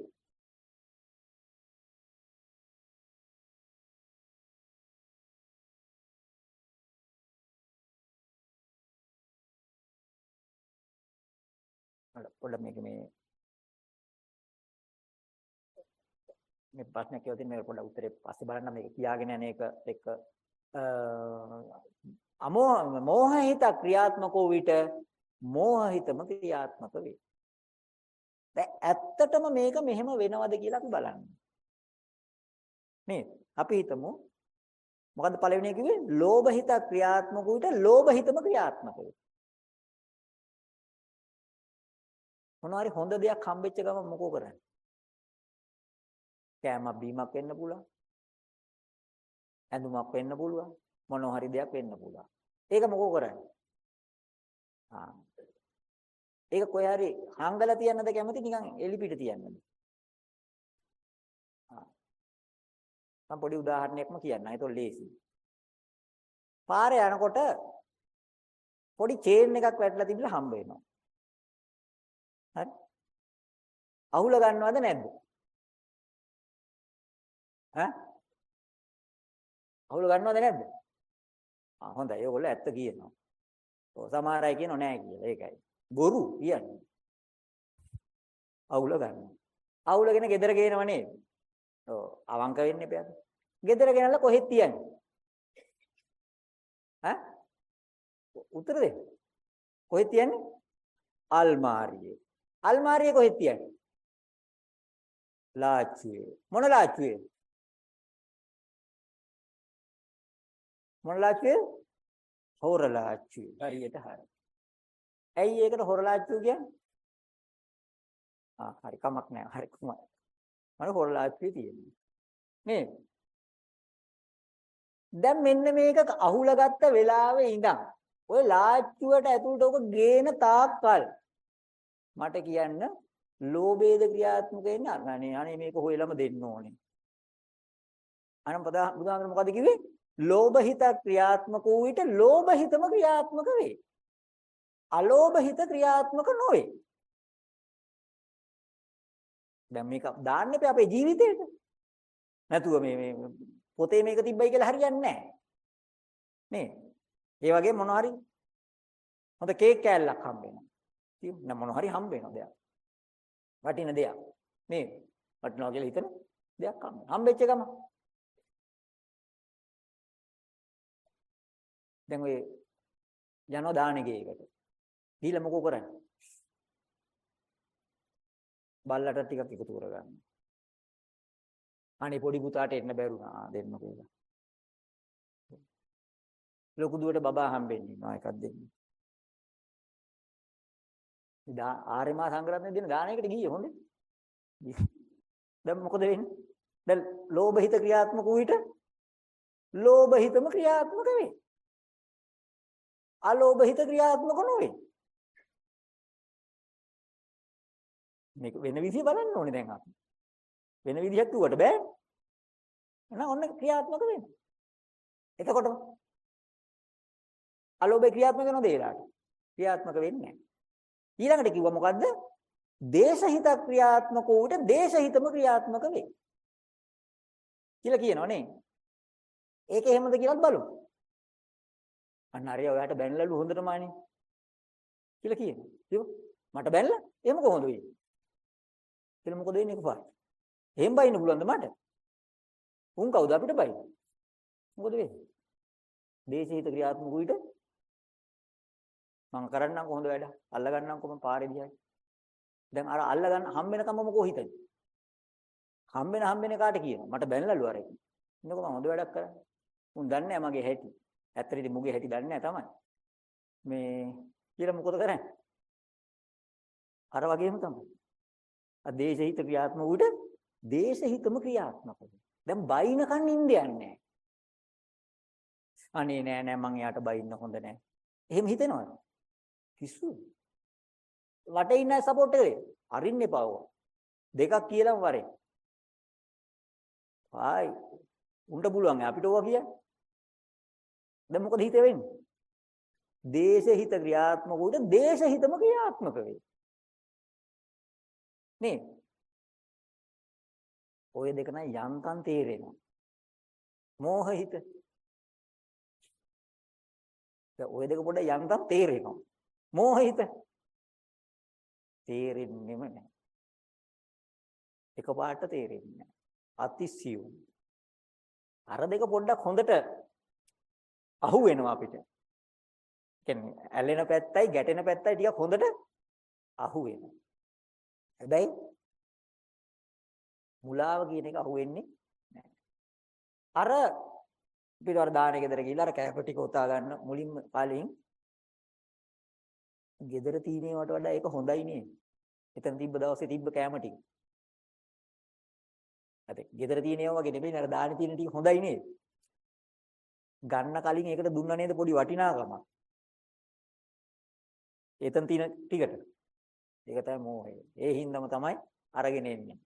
Speaker 1: පොඩ්ඩක් මේක මේ මේ ප්‍රශ්නයක් කියවතින් මේක පොඩ්ඩක් උත්තරේ පස්සේ බලන්න මේක කියාගෙන යන එක එක්ක අමෝහ මෝහ හිත ක්‍රියාත්මක වූ විට මෝහිතම ක්‍රියාත්මක වේ. දැන් ඇත්තටම මේක මෙහෙම වෙනවද කියලා අපි බලන්න. නේද? අපි හිතමු මොකද්ද පළවෙනි එක කිව්වේ? ලෝභ හිත ක්‍රියාත්මක විට ලෝභ හිතම ක්‍රියාත්මක වේ. මොනවාරි හොඳ දෙයක් හම්බෙච්ච ගමන් මොකෝ කරන්නේ? කෑමක් බීමක් වෙන්න පුළුවන්. ඇඳුමක් වෙන්න පුළුවන්. මොනවා හරි දෙයක් වෙන්න පුළුවන්. ඒක මොකෝ කරන්නේ? ආ ඒක කොහේ හරි හංගලා තියන්නද කැමති නිකන් එලිපිට තියන්නද? මම පොඩි උදාහරණයක්ම කියන්නම්. ඒක ලේසි. පාරේ යනකොට පොඩි චේන් එකක් වැටලා තිබිලා හම්බ වෙනවා. හරි? අහුල ගන්නවද නැද්ද? ඈ? අහුල ගන්නවද නැද්ද? ආ හොඳයි. ඒගොල්ලෝ ඇත්ත කියනවා. ඔව් සමහර අය කියනෝ නෑ කියලා. ඒකයි. බොරු කියන්නේ. අවුල ගන්න. අවුලගෙන ගෙදර ගේනව නේද? ඔව් අවංක වෙන්න එපා. ගෙදර ගෙනල්ලා කොහෙද තියන්නේ? ඈ? උත්තර දෙන්න. කොහෙද තියන්නේ? අල්මාරියේ. අල්මාරියේ කොහෙද තියන්නේ? ලාච්චුවේ. මොන ලාච්චුවේ? මොන ලාච්චුවේ? හොරලාච්චුවේ. හරියට හරි. ඇයි ඒකට හොරලාච්චු කියන්නේ? ආ හරි කමක් නැහැ. හරි කොහොමද? මම හොරලාච්චුවේ තියෙන්නේ. නේද? දැන් මෙන්න මේක අහුලා ගත්ත වෙලාවේ ඉඳන් ඔය ලාච්චුවට ඇතුළට ඔක ගේන තාක්කල් මට කියන්න ලෝභයේද ක්‍රියාත්මක වෙන්නේ අනේ අනේ මේක හොයලම දෙන්න ඕනේ. අනම් බුදුහාමර මොකද කිව්වේ? ලෝභ හිත ක්‍රියාත්මක වූ විට ලෝභ හිතම ක්‍රියාත්මක වේ. අලෝභ හිත ක්‍රියාත්මක නොවේ. දැන් මේක දාන්න එපා අපේ ජීවිතේට. නැතුව මේ මේ පොතේ මේක තිබ්බයි කියලා හරියන්නේ නැහැ. නේ. ඒ වගේ මොන හරි හොඳ කේක් කෑල්ලක් හම්බ වෙනවා. තියෙන මොන හරි හම්බ වෙනවා දෙයක්. වටින දෙයක්. නේ. වටිනවා කියලා හිතන දෙයක් හම්බ. හම්බෙච්ච ගම. දැන් ඔය යනවා දානෙගේ එකට. ගිහිල්ලා මොකෝ කරන්නේ? බල්ලට ටිකක් එකතු කරගන්න. අනේ පොඩි පුතාට එන්න බැරුණා දෙන්නකෝ කියලා. ලොකු දුවට බබා හම්බෙන්නේ නෝ එකක් දෙන්න. දා ආර්යමා සංග්‍රහණය දෙන දානයකට ගියේ හොඳේ. දැන් මොකද වෙන්නේ? දැන් ලෝභ හිත ක්‍රියාත්මක වූ විට ලෝභ හිතම ක්‍රියාත්මක වේ. අලෝභ හිත ක්‍රියාත්මක නොවේ. මේක වෙන විදිහ බලන්න ඕනේ දැන් අපි. වෙන විදිහක් කිව්වට බෑ. එහෙනම් ඔන්න ක්‍රියාත්මක වෙන්න. එතකොට අලෝභේ ක්‍රියාත්මක වෙනවද ඒලාට? ක්‍රියාත්මක වෙන්නේ නැහැ. ඊළඟට කිව්වා මොකද්ද? දේශහිත ක්‍රියාත්මක වූට දේශහිතම ක්‍රියාත්මක වේ. කියලා කියනවා නේ. ඒක එහෙමද කියලාත් බලමු. අන්න හරිය ඔයාට බැනලලු හොඳටම අනේ. කියලා කියනවා. ඉතින් මට බැනලා එහෙම කොහොමද වෙන්නේ? කියලා මොකද වෙන්නේ එකපාරට? එහෙම බයින්න පුළුවන්ද මට? උන් කවුද අපිට බයි? මොකද වෙන්නේ? දේශහිත ක්‍රියාත්මක වූ විට මම කරන්නම් කොහොමද වැඩ? අල්ල ගන්නම්කො මම පාරේ දිහා. දැන් අර අල්ල ගන්න හම්බෙනකම මොකෝ හිතන්නේ? හම්බෙන හම්බෙන කාට කියනවා? මට බැනලලු අර එක. ඉන්නකො මම හොඳ වැඩක් කරන්නේ. උන් දන්නේ නැහැ මගේ හැටි. ඇත්තට ඉතින් මුගේ හැටි දන්නේ නැහැ තමයි. මේ කියලා මොකද කරන්නේ? අර වගේම තමයි. ආ දේශහිත ක්‍රියාත්මක උඩ දේශහිතම ක්‍රියාත්මක දැන් බයිනකන් ඉන්නේ නැහැ. අනේ නෑ නෑ මං එයාට බයින්න හොඳ නෑ. එහෙම හිතෙනවද? පිස්සු. වටේ ඉන්න සපෝට් එකේ අරින්න එපා ඕවා. දෙකක් කියලාම වරේ. ආයි උන්ට පුළුවන් අපිට ඕවා කියන්න. දැන් මොකද හිතේ වෙන්නේ? දේශහිත ක්‍රියාත්මක උඩ දේශහිතම ක්‍රියාත්මක වේ. නේ? ඔය දෙක නම් යන්තම් තේරෙනවා. මෝහහිත. දැන් ඔය දෙක පොඩ්ඩක් යන්තම් තේරෙනවා. මෝහිත තේරෙන්නෙම නැහැ. එකපාරට තේරෙන්නේ නැහැ. අතිසියුම්. අර දෙක පොඩ්ඩක් හොඳට අහු වෙනවා අපිට. කියන්නේ ඇලෙන පැත්තයි ගැටෙන පැත්තයි ටිකක් හොඳට අහු වෙනවා. හැබැයි මුලාව කියන එක අහු වෙන්නේ නැහැ. අර පිටවර දානේ ගෙදර ගිහිල්ලා අර කැප ටික උතා ගන්න මුලින්ම කලින් gedara තීනේවට වඩා ඒක හොඳයි නේ. එතන තිබ්බ දවසේ තිබ්බ කැම ටික. හරි. gedara තීනේව වගේ නෙමෙයි නේද දානි තීන ටික හොඳයි නේද? ගන්න කලින් ඒකට දුන්නා නේද පොඩි වටිනාකමක්. එතන තියෙන ටිකට. ඒක තමයි මෝහය. ඒ හින්දාම තමයි අරගෙන එන්නේ.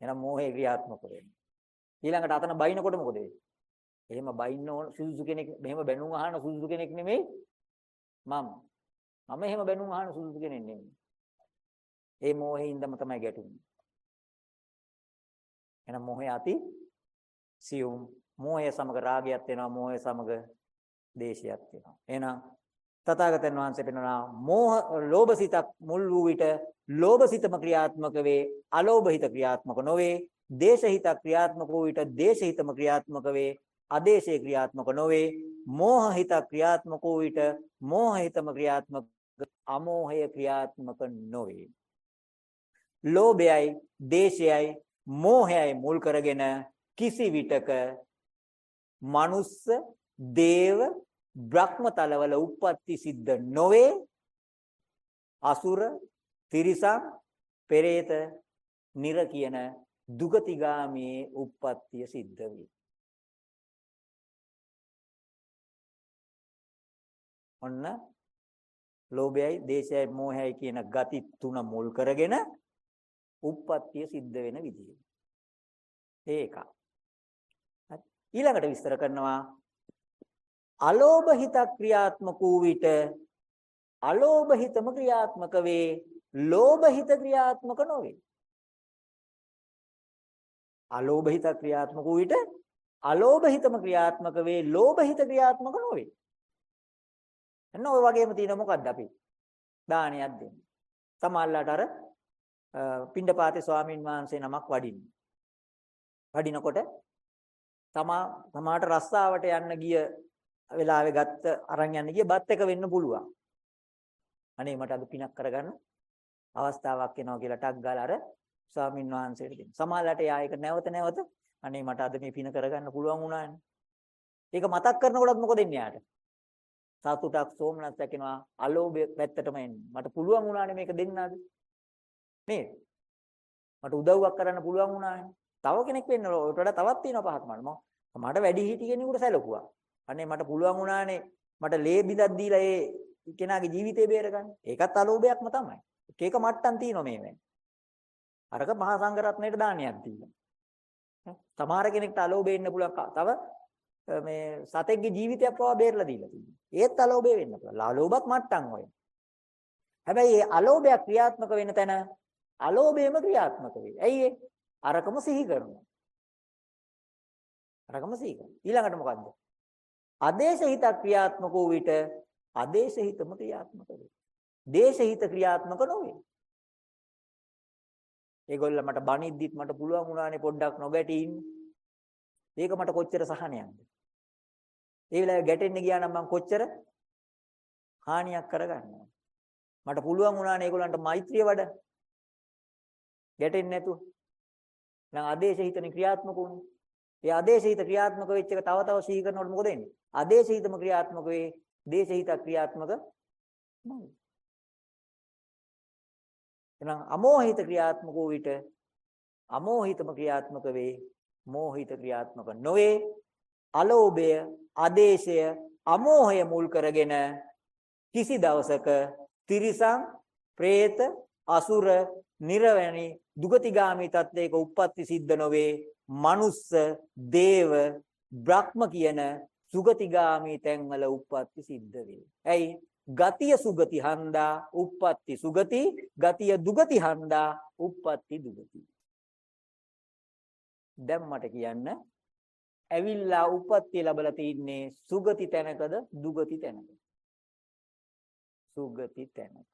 Speaker 1: එහෙනම් මෝහේ ක්‍රියාත්මක වෙන්නේ. ඊළඟට අතන බයිනකොට මොකද වෙන්නේ? එහෙම බයින්න ඕන සුසුසු කෙනෙක් මෙහෙම බැනුම් අහන සුසුසු කෙනෙක් නෙමෙයි මම. මම එහෙම බැනුම් අහන සුදුසු කෙනෙක් නෙමෙයි. ඒ මෝහයෙන්දම තමයි ගැටුනේ. එහෙනම් මෝහය අති සියුම් මෝහය සමග රාගයත් වෙනවා මෝහය සමග දේශයත් වෙනවා. එහෙනම් තථාගතයන් වහන්සේ පෙන්වනවා මෝහ ලෝභසිතක් මුල් වූ විට ලෝභසිතම ක්‍රියාත්මක වේ අලෝභහිත ක්‍රියාත්මක නොවේ දේශහිත ක්‍රියාත්මක වූ විට දේශහිතම ක්‍රියාත්මක වේ අදේශේ ක්‍රියාත්මක නොවේ මෝහහිත ක්‍රියාත්මක වූ විට මෝහහිතම ක්‍රියාත්මක අමෝහය ක්‍රියාත්මක නොවේ. ලෝභයයි, දේශයයි, මෝහයයි මුල් කරගෙන කිසි විටක මනුස්ස, දේව, බ්‍රහ්ම තලවල උප්පත්ති සිද්ධ නොවේ. අසුර, තිරිසන්, පෙරේත, නිර කියන දුගතිගාමී උප්පත්තිය සිද්ධ වේ. ඔන්න ලෝභයයි, දේශයයි, මෝහයයි කියන ගති තුන මුල් කරගෙන උප්පත්තිය සිද්ධ වෙන විදිය. ඒක. ඊළඟට විස්තර කරනවා අලෝභ හිත ක්‍රියාත්මක වූ විට අලෝභ හිතම ක්‍රියාත්මක වේ ලෝභ හිත ක්‍රියාත්මක නොවේ. අලෝභ හිත ක්‍රියාත්මක වූ විට අලෝභ හිතම ක්‍රියාත්මක වේ ලෝභ හිත ක්‍රියාත්මක නොවේ. එන්න ඔය වගේම තියෙන මොකද්ද අපි? දානයක් දෙන්නේ. සමහරලාට අර පිණ්ඩපාතේ ස්වාමින් වහන්සේ නමක් වඩින්න. වඩිනකොට තමා තමාට රස්සාවට යන්න ගිය වෙලාවේ ගත්ත අරන් යන්න ගිය බත් එක වෙන්න පුළුවන්. අනේ මට අද පිනක් කරගන්න අවස්ථාවක් එනවා කියලා ටක් ගාලා අර ස්වාමින් වහන්සේට දෙන්න. සමහරලාට යා ඒක නැවත නැවත අනේ මට අද මේ පින කරගන්න පුළුවන් වුණානේ. ඒක මතක් කරනකොටත් මොකද වෙන්නේ යාට? සතුටක් සෝමනස් දැකෙනවා අලෝභය පැත්තටම එන්නේ. මට පුළුවන් වුණානේ මේක දෙන්නාද? නේද? මට උදව්වක් කරන්න පුළුවන් වුණානේ. තව කෙනෙක් වෙන්න ඔයට වඩා තවත් තියෙනවා පහක් මට. මට වැඩි හිටි කෙනෙකුට සැලකුවා. අනේ මට පුළුවන් වුණානේ මට ලේ බිඳක් දීලා ඒ කෙනාගේ ජීවිතේ බේරගන්න. ඒකත් අලෝභයක්ම තමයි. එක එක මට්ටම් තියෙනවා මේ වෙන්නේ. අරක මහා සංඝරත්නයට දානයක් දීලා. සමහර කෙනෙක්ට අලෝභය ඉන්න පුළුවන්. තව මේ සතෙක්ගේ ජීවිතයක් පවා බේරලා දීලා තියෙනවා. ඒත් අලෝභය වෙන්න පුළුවන්. අලෝභත් මට්ටම් ඔය. හැබැයි මේ අලෝභය ක්‍රියාත්මක වෙන තැන අලෝභයම ක්‍රියාත්මක වෙයි. ඇයි ඒ? අරකම සිහි කරනවා. අරකම සිහි කරනවා. ඊළඟට මොකද්ද? ආදේශ හිත ක්‍රියාත්මක වූ විට ආදේශ හිතම ක්‍රියාත්මක වේ. දේශ හිත ක්‍රියාත්මක නොවේ. ඒගොල්ල මට බනිද්දිත් මට පුළුවන් වුණානේ පොඩ්ඩක් නොගැටි ඉන්න. ඒක මට කොච්චර සහනයක්ද? ඒ වෙලාවේ ගැටෙන්න ගියා නම් මම කොච්චර හානියක් කරගන්නවද? මට පුළුවන් වුණානේ ඒගොල්ලන්ට මෛත්‍රිය වඩ ගැටෙන්නේ නැතුව. නම් ආදේශ හිතනේ ක්‍රියාත්මක වුණේ. ඒ ආදේශහිත ක්‍රියාත්මක වෙච්ච එක තව තව සිහි කරනකොට මොකද වෙන්නේ? ආදේශහිතම ක්‍රියාත්මක වේ, දේශහිත ක්‍රියාත්මක නැහැ. එහෙනම් අමෝහිත ක්‍රියාත්මක වූ විට අමෝහිතම ක්‍රියාත්මක වේ, මෝහිත ක්‍රියාත්මක නොවේ. අලෝභය, ආදේශය, අමෝහය මුල් කරගෙන කිසි දවසක තිරිසං, പ്രേත, අසුර, නිර්වැණි දුගතිගාමී තත්වයක උප්පත්ති සිද්ධ නොවේ මනුස්ස, දේව, බ්‍රහ්ම කියන සුගතිගාමී තැන්වල උප්පත්ති සිද්ධ වේ. ඇයි? ගතිය සුගති හන්දා උප්පත්ති සුගති, ගතිය දුගති හන්දා උප්පත්ති දුගති. දැන් මට කියන්න ඇවිල්ලා උප්පත්ති ලැබලා තින්නේ සුගති තැනකද දුගති තැනකද? සුගති තැනක.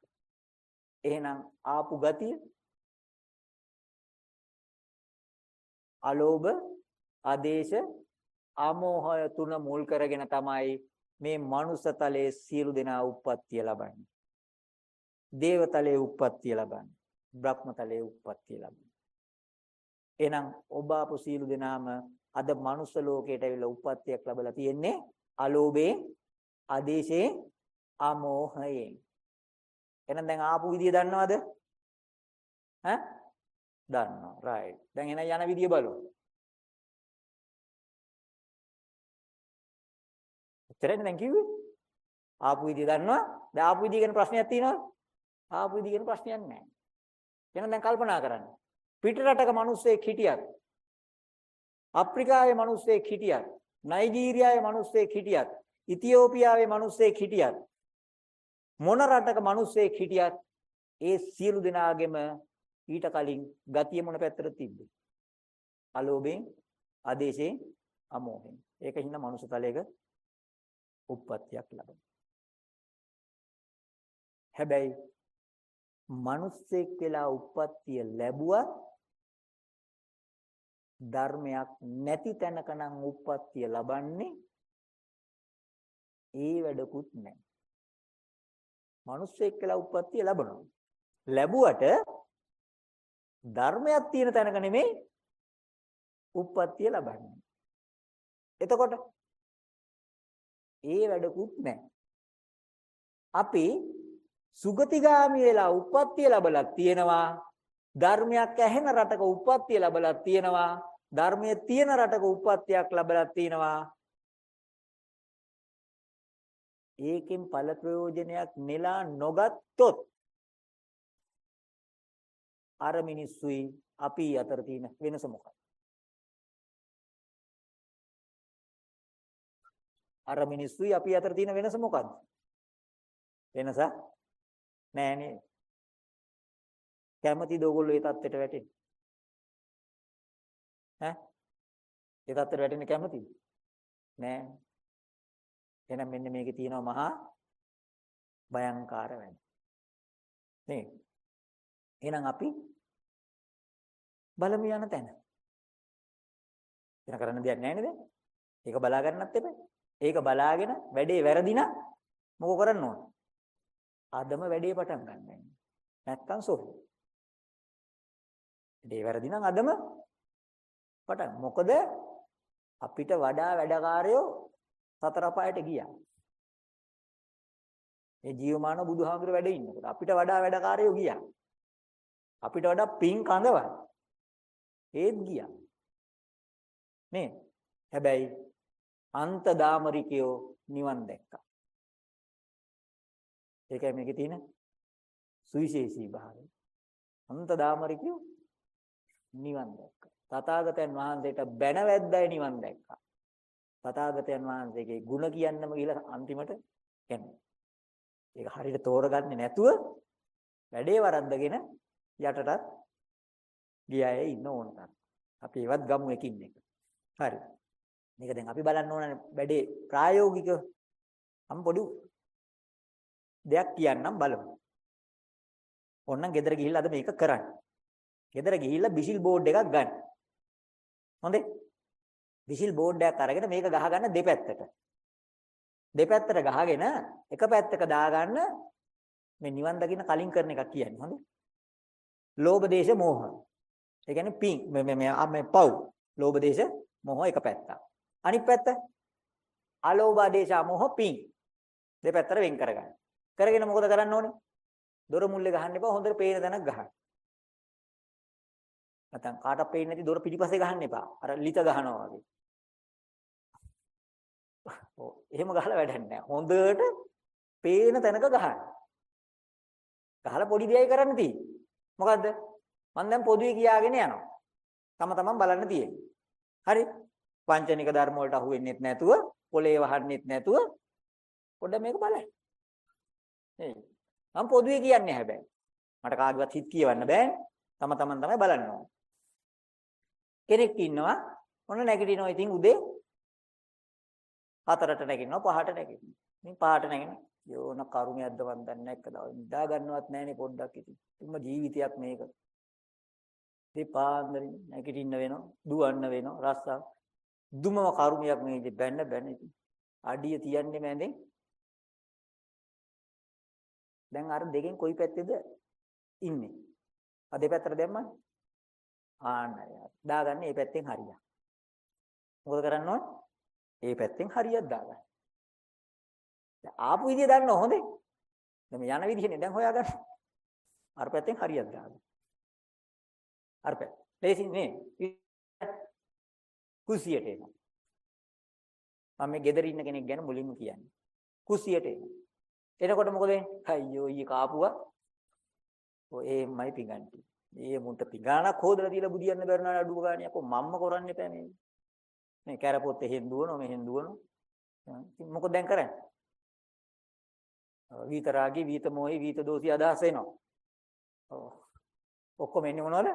Speaker 1: එහෙනම් ආපු ගතිය අලෝභ, ආදේශ, ආමෝහය තුන මුල් කරගෙන තමයි මේ මනුස්සතලයේ සියලු දෙනා උප්පත්තිය ලබන්නේ. දේවතලයේ උප්පත්තිය ලබන්නේ. බ්‍රහ්මතලයේ උප්පත්තිය ලබන්නේ. එහෙනම් ඔබ අපු සියලු දෙනාම අද මනුස්ස ලෝකයට ඇවිල්ලා උප්පත්තියක් ලැබලා තියෙන්නේ අලෝභයෙන්, ආදේශයෙන්, ආමෝහයෙන්. එහෙනම් දැන් ආපු විදිය දන්නවද? ඈ දන්නවා. right. දැන් එහෙනම් යන විදිය බලමු. එච්චරනේ දැන් කිව්වේ. ආපු විදිය දන්නවා. දැන් ආපු විදිය ගැන ප්‍රශ්නයක් තියෙනවද? ආපු විදිය ගැන ප්‍රශ්නයක් නැහැ. එහෙනම් දැන් කල්පනා කරන්න. පිට රටක මිනිස්සෙක් හිටියත් අප්‍රිකාවේ මිනිස්සෙක් හිටියත් නයිජීරියාවේ මිනිස්සෙක් හිටියත් ඉතියෝපියාවේ මිනිස්සෙක් හිටියත් මොන රටක මිනිස්සෙක් හිටියත් ඒ සියලු දෙනාගේම ඊට කලින් ගතිය මොන පැත්තටද තිබ්බේ? අලෝභයෙන්, ආදේශයෙන්, අමෝහයෙන්. ඒක හින්දා මනුෂ්‍ය තලයක උප්පත්තියක් ලැබෙනවා. හැබැයි මිනිස්සෙක් වෙලා උප්පත්තිය ලැබුවත් ධර්මයක් නැති තැනක නම් උප්පත්තිය ලබන්නේ ඒ වැඩකුත් නැහැ. මිනිස්සෙක් වෙලා උප්පත්තිය ලැබනවා. ලැබුවට ධර්මයක් තියෙන තැනක නෙමෙයි උප්පත්තිය ලබන්නේ. එතකොට ඒ වැඩකුත් නැහැ. අපි සුගතිගාමි වෙලා උප්පත්තිය ලැබලා තියෙනවා. ධර්මයක් ඇහෙන රටක උප්පත්තිය ලැබලා තියෙනවා. ධර්මයේ තියෙන රටක උප්පත්තියක් ලැබලා තියෙනවා. ඒකෙන් ඵල ප්‍රයෝජනයක් නෙලා නොගත්තොත් අර මිනිස්සුයි අපි අතර තියෙන වෙනස මොකක්ද? අර මිනිස්සුයි අපි අතර තියෙන වෙනස මොකක්ද? වෙනස නෑනේ. කැමතිද ඔයගොල්ලෝ ඒ தත්ත්වයට වැටෙන්න? ඈ? ඒ தත්ත්වයට වැටෙන්න කැමතිද? නෑ. එහෙනම් මෙන්න මේකේ තියෙනවා මහා භයංකාර වැඩ. නේ. එහෙනම් අපි බලමු යන තැන. වෙන කරන්න දෙයක් නැහැ නේද? ඒක බලා ගන්නත් එපා. ඒක බලාගෙන වැඩේ වැරදිනා මොකෝ කරන්න ඕන? අදම වැඩේ පටන් ගන්න. නැත්තම් සෝහි. වැඩේ වැරදි නම් අදම පටන්. මොකද අපිට වඩා වැඩකාරයෝ සතර පායට ගියා. මේ ජීවමාන බුදුහාමුදුර වැඩ ඉන්නකොට අපිට වඩා වැඩකාරයෝ ගියා. අපිට වඩා පින් කඳවල් ඒත් ගියා. නේ? හැබැයි අන්ත දාමරිකයෝ නිවන් දැක්කා. ඒකයි මේකේ තියෙන සුවිශේෂී භාවය. අන්ත දාමරිකයෝ නිවන් දැක්කා. තථාගතයන් වහන්සේට බැනවැද්දයි නිවන් දැක්කා. තථාගතයන් වහන්සේගේ ಗುಣ කියන්නම ගිහලා අන්තිමට යන්නේ. ඒක හරියට තෝරගන්නේ නැතුව වැඩේ වරද්දගෙන යටටත් ගියය ඉන්න ඕන තරම්. අපි ඒවත් ගමු එකින් එක. හරි. මේක දැන් අපි බලන්න ඕනනේ වැඩේ ප්‍රායෝගිකව. මම පොඩි දෙයක් කියන්නම් බලමු. ඕන්නම් ගෙදර ගිහිල්ලා අද මේක කරන්න. ගෙදර ගිහිල්ලා බිසිල් බෝඩ් එකක් ගන්න. හොඳේ? බිසිල් බෝඩ් එකක් අරගෙන මේක ගහගන්න දෙපැත්තට. දෙපැත්තට ගහගෙන එක පැත්තක දාගන්න මේ නිවන් දකින්න කලින් කරන එකක් කියන්නේ. හොඳේ? ලෝභ දේශ මෝහ. ඒ කියන්නේ පිං මේ මේ මේ පව්. ලෝභ දේශ මොහ එක පැත්තක්. අනිත් පැත්ත අලෝභ දේශ මොහ පිං. දෙපැත්තට වෙන් කරගන්න. කරගෙන මොකද කරන්න ඕනේ? දොර මුල්ලේ ගහන්න එපා හොඳට පේන තැනක් ගහන්න. නැත්නම් කාටවත් පේන්නේ නැති දොර පිටිපස්සේ ගහන්න එපා. අර ලිත ගහනවා වගේ. ඔව් එහෙම ගහලා වැඩක් නැහැ. හොඳට පේන තැනක ගහන්න. ගහලා පොඩි දෙයයි කරන්න තියෙන්නේ. මොකද්ද? මම දැන් පොදුවේ කියාගෙන යනවා. තම තමන් බලන්න තියෙන්නේ. හරි? වංචනික ධර්ම වලට අහු වෙන්නෙත් නැතුව, පොලේ වහන්නෙත් නැතුව පොඩ්ඩ මේක බලන්න. නේ. මම පොදුවේ කියන්නේ හැබැයි. මට කාගේවත් හිත කියවන්න බෑනේ. තම තමන් තමයි බලන්න ඕනේ. කෙනෙක් ඉන්නවා ඔන්න නැගිටිනවා ඉතින් උදේ හතරට නැගිටිනවා පහට නැගිටිනවා. ඉතින් පහට නැගිටිනවා යෝන කරුණයක්ද මන් දන්නේ නැහැ එක දවස් නිදා ගන්නවත් නැහනේ පොඩ්ඩක් ඉතින්. තුම ජීවිතයක් මේක. දෙපාන්දරින් නැගිටින්න වෙනවා, දුවන්න වෙනවා, රස්සා. දුමම කරුණයක් මේ බැන්න බැන්න ඉතින්. අඩිය තියන්නේ මැදෙන්. දැන් අර දෙකෙන් කොයි පැත්තේද ඉන්නේ? අ දෙපැත්තට දැම්මනේ. ආන්නය. දාගන්න මේ පැත්තෙන් හරියක්. මොකද කරන්න ඕනේ? මේ පැත්තෙන් හරියක් දාගන්න. ආපු විදිය දන්නව හොඳේ. දැන් මේ යන විදිහනේ දැන් හොයාගන්න. අර පැත්තෙන් හරියක් දාගන්න. අර පැත්ත. ලේසි නේ. කුසියට එනවා. මම මේ ගෙදර ඉන්න කෙනෙක් ගැන මුලින්ම කියන්නේ. කුසියට එනවා. එනකොට මොකද වෙන්නේ? අයියෝ ඊ කාපුවා. ඔය එම්මයි පිඟන්ටි. මේ මුන්ට පිඟානක් හොදලා දීලා බුදියන්න බැරි නා අඩුව ගානියක් කො මම්ම කරන්න එපා මේ. මේ කැරපොත් එහෙන් දුවනවා මෙහෙන් දුවනවා. ඉතින් මොකද දැන් කරන්නේ? වීත රාගී වීත මොහේ වීත දෝෂී අදහස් එනවා. ඔව්. ඔක්කොම එන්නේ මොනවද?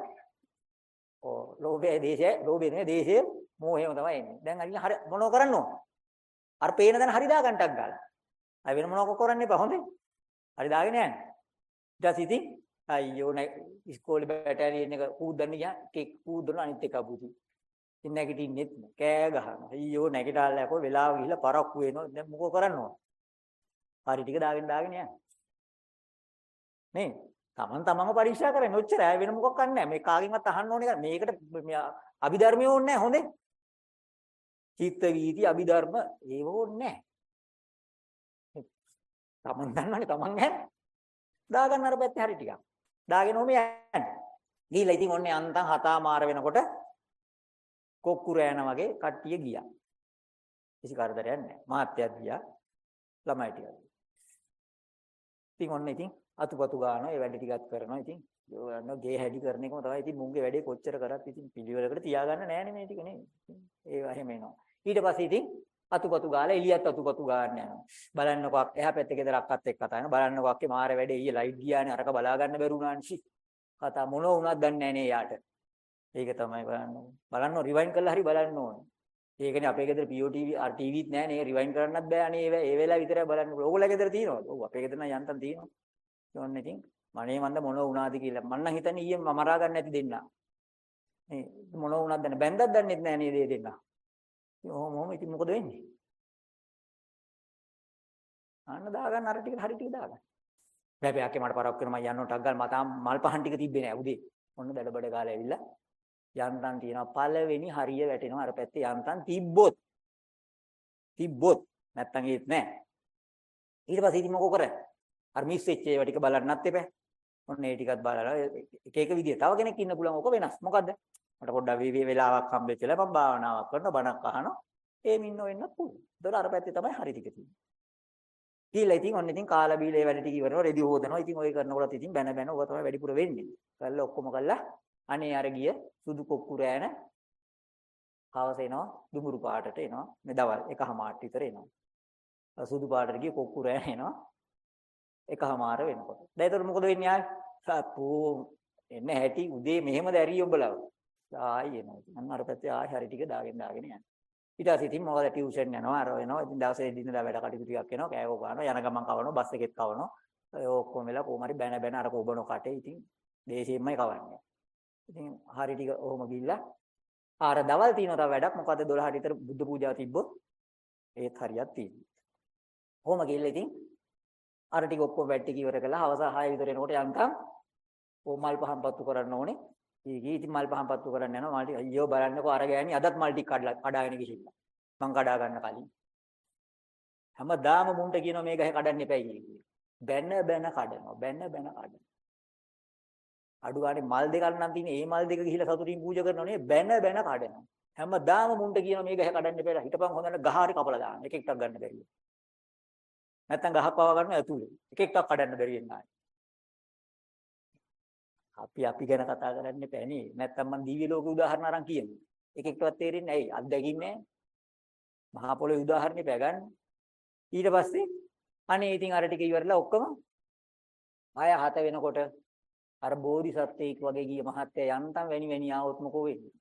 Speaker 1: ඔව් ලෝභය දේශය ලෝභය නෙවෙයි දේශය මොහේම තමයි එන්නේ. දැන් අරින්න හරි මොනව කරන්න ඕන? අර පේන දන හරි දා ගන්නටක් ගාලා. අය වෙන මොනවක කරන්න එපා හොඳේ. හරි දාගෙන යන්න. ඊට පස්සේ ඉතින් අයියෝ නේ ඉස්කෝලේ බැටරියෙන් එක කූද්දන්න ගියා කෙක් කූද්දන අනිත් එක අපුති. ඉතින් නැගිටින්නෙත් කෑ ගහනවා. අයියෝ නැගිටාලා යකෝ වෙලාව ගිහිල්ලා පරක්කු වෙනවා. දැන් මොකෝ කරන්න ඕන? හරි ටික දාගෙන දාගෙන යන්න. නේ? Taman tamanව පරීක්ෂා කරන්නේ. ඔච්චර ඇය වෙන මොකක් කරන්නේ නැහැ. මේ කාගෙන්වත් අහන්න ඕනේ නැහැ. මේකට අභිධර්මිය ඕනේ නැහැ හොඳේ. චිත්ත වීති අභිධර්ම ඒව ඕනේ නැහැ. Taman දන්නවනේ Taman හැ. දාගන්න අර පැත්තේ හරි ටිකක්. දාගෙන ඔහම යන්න. ගිහිල්ලා ඉතින් ඔන්නේ අන්තම් හතා මාර වෙනකොට කොක්කුර යන වගේ කට්ටිය ගියා. කිසි කරදරයක් නැහැ. මාත්‍යයක් ගියා. ළමයි ටික. ඉතින් ඔන්න ඉතින් අතුපතු ගන්නවා ඒ වැඩ ටිකත් කරනවා ඉතින් යනවා ගේ හැඩි කරන එකම තමයි ඉතින් මුංගේ වැඩේ කොච්චර කරත් ඉතින් පිළිවෙලකට තියාගන්න නෑනේ මේ ටික නේ. ඒවා එහෙම එනවා. ඊට පස්සේ ඉතින් අතුපතු ගාලා එළියත් අතුපතු ගන්න යනවා. බලන්නකෝ එහා පැත්තේ ගෙදර අක්කත් එක්ක කතා කරනවා. බලන්නකෝ අක්කේ මාර වැඩේ ඊයේ ලයිට් ගියානේ අරක බලා ගන්න බැරුණාන්ෂි. කතා මොන වුණත් දන්නේ නෑනේ යාට. ඒක තමයි බලන්න. බලන්න රිවයින්ඩ් කරලා හරි බලන්න ඕනේ. ඒකනේ අපේ ගෙදර POTV අර TVත් නෑනේ රිවයින්ඩ් කරන්නත් බෑනේ ඒ ඒ වෙලාව විතරයි බලන්න. ඕගොල්ලෝ ගෙදර තියෙනවද? ඔව් අපේ ගෙදර නම් යන්තම් තියෙනවා. ඕන්න ඉතින් මනේ මන්ද මොන වුණාද කියලා. මන්න හිතන්නේ ඊයේ මම මරා ගන්න නැති දෙන්න. මේ මොන වුණාද දැන බැන්දක් දන්නෙත් නෑ නේද ඒ දෙන්න. ඔහොම ඔහොම ඉතින් මොකද වෙන්නේ? අන්න දාගන්න අර ටික හරි ටික දාගන්න. බෑ බෑ මට පරක් වෙනවා මම යන්න ටක් ගාලා මතාම මල් පහන් ටික තිබ්බේ නෑ උදේ. ඔන්න දඩබඩ ගාලා ඇවිල්ලා යන්තම් තියෙනවා පළවෙනි හරිය වැටෙනවා අර පැත්තේ යන්තම් තිබ්බොත්. තිබ්බොත් නැත්තම් ඒත් නෑ. ඊට පස්සේ ඉතින් මොකෝ කරන්නේ? අර මිස් වෙච්ච ඒවා ටික බලන්නත් එපා. ඔන්න ඒ ටිකත් බලලා එක එක විදිය. තව කෙනෙක් ඉන්න පුළුවන් ඕක වෙනස්. මොකද්ද? මට පොඩ්ඩක් වී වෙලාවක් හම්බෙච්ච වෙලාව මම භාවනාවක් කරනවා බණක් අහනවා. එහෙම ඉන්නව වෙන්නත් පුළුවන්. ඒතකොට අර පැත්තේ තමයි හරි ටික තියෙන්නේ. කියලා ඉතින් ඔන්න ඉතින් කාලා බීලා ඒ වැඩ ටික ඉවරනවා රෙදි හොදනවා. ඉතින් ඔය කරනකොටත් ඉතින් බැන බැන ඔය තමයි වැඩිපුර වෙන්නේ. කළා ඔක්කොම කළා. අනේ අර ගිය සුදු කොක්කු රෑන හවස එනවා දුමුරු පාටට එනවා. මේ දවල් එකහමාරට විතර එනවා. සුදු පාටට ගිය කොක්කු රෑන එනවා. එකහමාර වෙනකොට. දැන් ඒතර මොකද වෙන්නේ ආයි? සප්පෝ එන්න හැටි උදේ මෙහෙමද ඇරි ඔබලව. ආයි එනවා. අන්න අර පැත්තේ ආයි හරි ටික දාගෙන දාගෙන යනවා. ඊට පස්සේ ඉතින් මොකද ටියුෂන් යනවා අර වෙනවා. ඉතින් දවසේ දිනදා වැඩ කටයුතු ටිකක් එනවා. කෑවෝ ගන්නවා. යන ගමන් කවනවා. බස් එකෙත් කවනවා. ඔය ඔක්කොම වෙලා කොහොම හරි බැන බැන අර කොබන කටේ ඉතින් දේශයෙන්මයි කවන්නේ. ඉතින් හරි ටික ඔහොම ගිහිල්ලා ආර දවල් තියෙනවා තව වැඩක්. මොකද 12ට විතර බුද්ධ පූජාව තිබ්බොත් ඒත් හරියක් තියෙනවා. කොහොම ගිහිල්ලා ඉතින් අර ටික ඔක්කොම වැට් ටික ඉවර කළා. හවස 6 විතර එනකොට යන්තම් ඕ මල් පහන් පත්තු කරන්න ඕනේ. ඊගී ඉතින් මල් පහන් පත්තු කරන්න යනවා. මල් ටික අයියෝ බලන්නකෝ අර ගෑණි අදත් මල් ටික කඩලා කඩාගෙන ගිහිල්ලා. මං කඩා ගන්න කලින්. හැමදාම මුන්ට කියනවා මේ ගහේ කඩන්න එපයි කියලා. බැන බැන කඩනවා. බැන බැන කඩනවා. අඩු ගානේ මල් දෙකක් නම් තියෙන ඒ මල් දෙක ගිහිල්ලා සතුටින් පූජා කරනවා නේ බැන බැන කඩනවා. හැමදාම මුන්ට කියනවා මේ ගහේ කඩන්න එපා. හිටපන් හොඳට ගහ හරි කපලා දාන්න. එක එකක් ගන්න බැරිය. නැත්තම් ගහක් පවා ගන්න ඇතුලේ. එක එකක් කඩන්න බැරි වෙනවා. අපි අපි ගැන කතා කරන්න එපා නේ. නැත්තම් මම දිව්‍ය ලෝක උදාහරණ අරන් කියමු. එක එකටවත් තේරෙන්නේ ඇයි? අත්දැකින්නේ මහා පොළොවේ උදාහරණේ පැගන්න. ඊට පස්සේ අනේ ඉතින් අර ටික ඉවරලා ඔක්කොම ආය හත වෙනකොට අර බෝධිසත්වයෙක් වගේ ගිය මහත්තයා යන්තම් වැනි වැනි ආවොත් මොකෝ වෙන්නේ?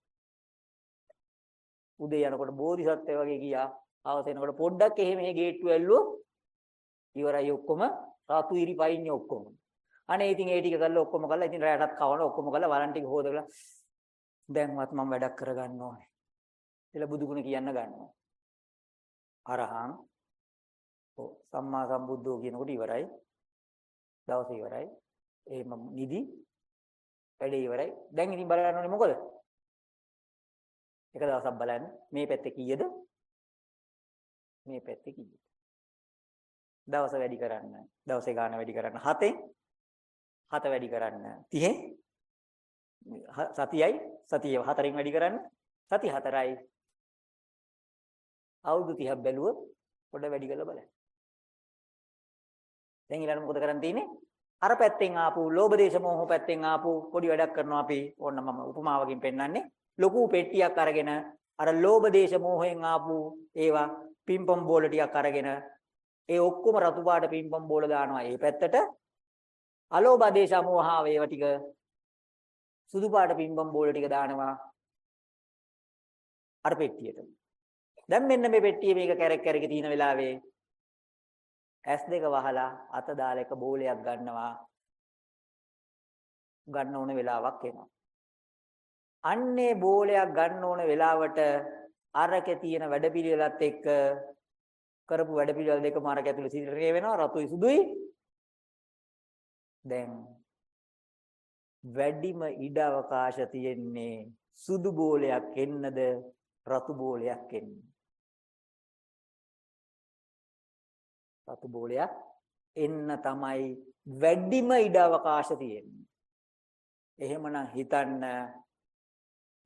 Speaker 1: උදේ යනකොට බෝධිසත්වය වගේ ගියා. ආවස එනකොට පොඩ්ඩක් එහෙ මෙහෙ ගේට්ටුව ඇල්ලුවොත් ඉවරයි ඔක්කොම රතු ඉරි පයින්නේ ඔක්කොම. අනේ ඉතින් ඒ ටික කරලා ඔක්කොම කරලා ඉතින් රැයටත් කවන ඔක්කොම කරලා වරන් ටික හොදලා දැන්වත් මම වැඩක් කරගන්න ඕනේ. කියලා බුදුගුණ කියන්න ගන්නවා. අරහං ඔව් සම්මා සම්බුද්ධෝ කියනකොට ඉවරයි. දවස ඉවරයි. ඒ මම නිදි වැඩේ ඉවරයි. දැන් ඉතින් බලන්න ඕනේ මොකද? එක දවසක් බලන්න මේ පැත්තේ කීයද? මේ පැත්තේ කීයද? දවස වැඩි කරන්න. දවසේ ගාන වැඩි කරන්න 7ෙන් 7 වැඩි කරන්න 30 සතියයි සතිය 4ෙන් වැඩි කරන්න සති 4යි අවුරුදු 30ක් බැලුවොත් පොඩ වැඩි කරලා බලන්න. දැන් ඊළඟ මොකද කරන්න තියෙන්නේ? අර පැත්තෙන් ආපු ලෝභ දේශ මොහ පැත්තෙන් ආපු පොඩි වැඩක් කරනවා අපි. ඕන්න මම උපමාවකින් පෙන්නන්නේ. ලොකු පෙට්ටියක් අරගෙන අර ලෝභ දේශ මොහෙන් ආපු ඒවා පිම්පම් බෝල ටිකක් අරගෙන ඒ ඔක්කොම රතු පාට පිම්පම් බෝල දානවා. ඒ පැත්තට අලෝභ දේශ මොහාව ඒවා ටික සුදු පාට පිම්පම් බෝල ටික දානවා අර පෙට්ටියට. දැන් මෙන්න මේ පෙට්ටියේ මේක කැරක් කැරක තියෙන වෙලාවේ ඇස් දෙක වහලා අත දාලා එක බෝලයක් ගන්නවා. ගන්න ඕන වෙලාවක් එනවා. අන්නේ බෝලයක් ගන්න ඕන වෙලාවට අරකේ තියෙන වැඩපිළිවෙලත් එක්ක කරපු වැඩපිළිවෙල දෙකම අරක ඇතුලේ සිරේ වෙනවා රතුයි සුදුයි. දැන් වැඩිම ඉඩ අවකාශ තියෙන්නේ සුදු බෝලයක් එන්නද රතු බෝලයක් එන්න. රතු බෝලයක්. එන්න තමයි වැඩිම ඉඩ අවකාශ තියෙන්නේ. එහෙමනම් හිතන්න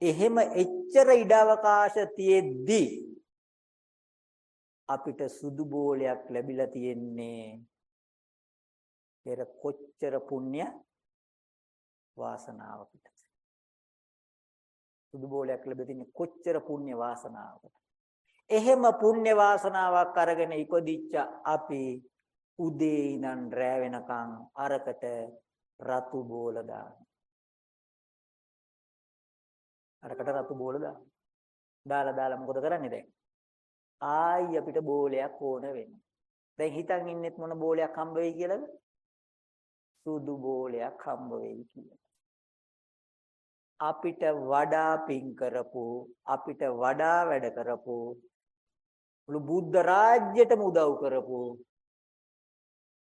Speaker 1: එහෙම එච්චර ඉඩ අවකාශ තියෙද්දි අපිට සුදු බෝලයක් ලැබිලා තියෙන්නේ. පෙර කොච්චර පුණ්‍ය වාසනාවකට සුදු බෝලයක් ලැබෙලා තින්නේ කොච්චර පුණ්‍ය වාසනාවකට එහෙම පුණ්‍ය වාසනාවක් අරගෙන ඉපදිච්ච අපි උදේ ඉඳන් රෑ වෙනකන් අරකට රතු බෝල දාන අරකට රතු බෝල දාන දාලා දාලා මොකද කරන්නේ දැන් ආයි අපිට බෝලයක් ඕන වෙනවා. දැන් හිතන් ඉන්නෙත් මොන බෝලයක් හම්බ වෙයි කියලාද? සුදු බෝලයක් හම්බ වෙයි කියලා. අපිට වඩා පින් කරපු අපිට වඩා වැඩ කරපු මුළු බුද්ධ රාජ්‍යයටම උදව් කරපු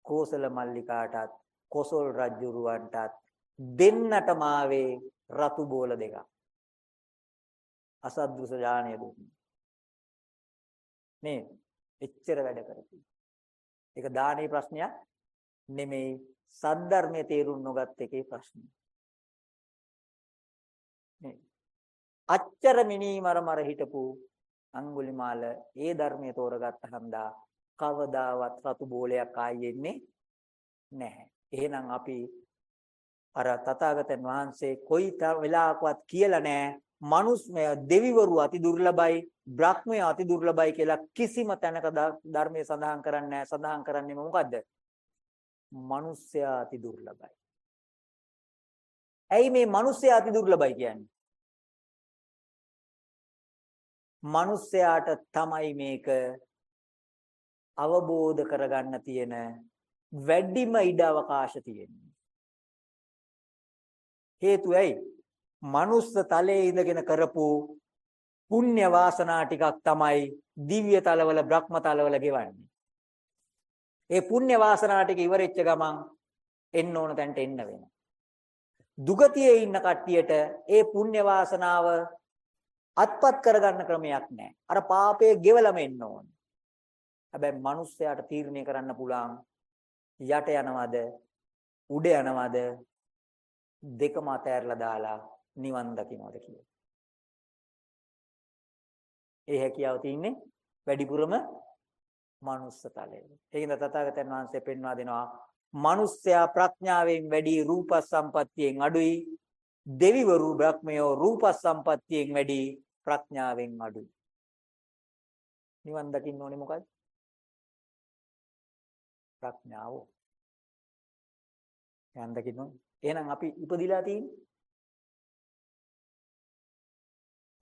Speaker 1: කෝසල මල්ලිකාටත් කොසල් රජුරවන්ටත් දෙන්නටම ආවේ රතු බෝල දෙකක් අසද්දෘස ඥානය දුන්නේ නේ එච්චර වැඩ කරපු. ඒක දානේ ප්‍රශ්නයක් නෙමෙයි සද්ධර්මයේ තේරුම් නොගත් එකේ ප්‍රශ්නය. නේ අච්චර මිනී මර මර හිටපු අඟුලිමාල ඒ ධර්මයේ තෝරගත්ත හන්දා කවදාවත් රතු බෝලයක් ආයෙන්නේ නැහැ. එහෙනම් අපි අර තථාගතයන් වහන්සේ කොයි වෙලාවකවත් කියලා නැහැ. මනුස්මය දෙවිවරු අති දුර්ලභයි බ්‍රහ්මය අති දුර්ලභයි කියලා කිසිම තැනක ධර්මයේ සඳහන් කරන්නේ නැහැ. සඳහන් කරන්නේ මොකද්ද? මනුස්සයා අති දුර්ලභයි. ඇයි මේ මනුස්සයා අති දුර්ලභයි කියන්නේ? මනුස්සයාට තමයි මේක අවබෝධ කරගන්න තියෙන වැඩිම ඉඩ අවකාශ තියෙන්නේ හේතුව ඇයි මනුස්ස තලයේ ඉඳගෙන කරපු පුණ්‍ය වාසනා ටිකක් තමයි දිව්‍ය තලවල බ්‍රහ්ම තලවල ගෙවන්නේ. ඒ පුණ්‍ය වාසනා ටික ඉවරෙච්ච ගමන් එන්න ඕන තැනට එන්න වෙනවා. දුගතියේ ඉන්න කට්ටියට ඒ පුණ්‍ය වාසනාව අත්පත් කරගන්න ක්‍රමයක් නැහැ. අර පාපයේ ගෙවලම එන්න ඕන. හැබැයි මිනිස්සයාට තීරණය කරන්න පුළුවන් යට යනවද උඩ යනවද දෙකම අතෑරලා දාලා නිවන් දකින්නට කියලා. ඒ හැකියාව තියෙන්නේ වැඩිපුරම මනුස්ස තලයේ. ඒකින්ද තථාගතයන් වහන්සේ පෙන්වා දෙනවා මනුස්සයා ප්‍රඥාවෙන් වැඩි රූප සම්පත්තියෙන් අඩුයි. දෙවිවරු බ්‍රහ්මයෝ රූප සම්පත්තියෙන් වැඩි ප්‍රඥාවෙන් අඩුයි. නිවන් දකින්න ඕනේ මොකද? ප්‍රඥාව. නිවන් දකින්න ඕනේ. එහෙනම් අපි ඉපදිලා තියෙන්නේ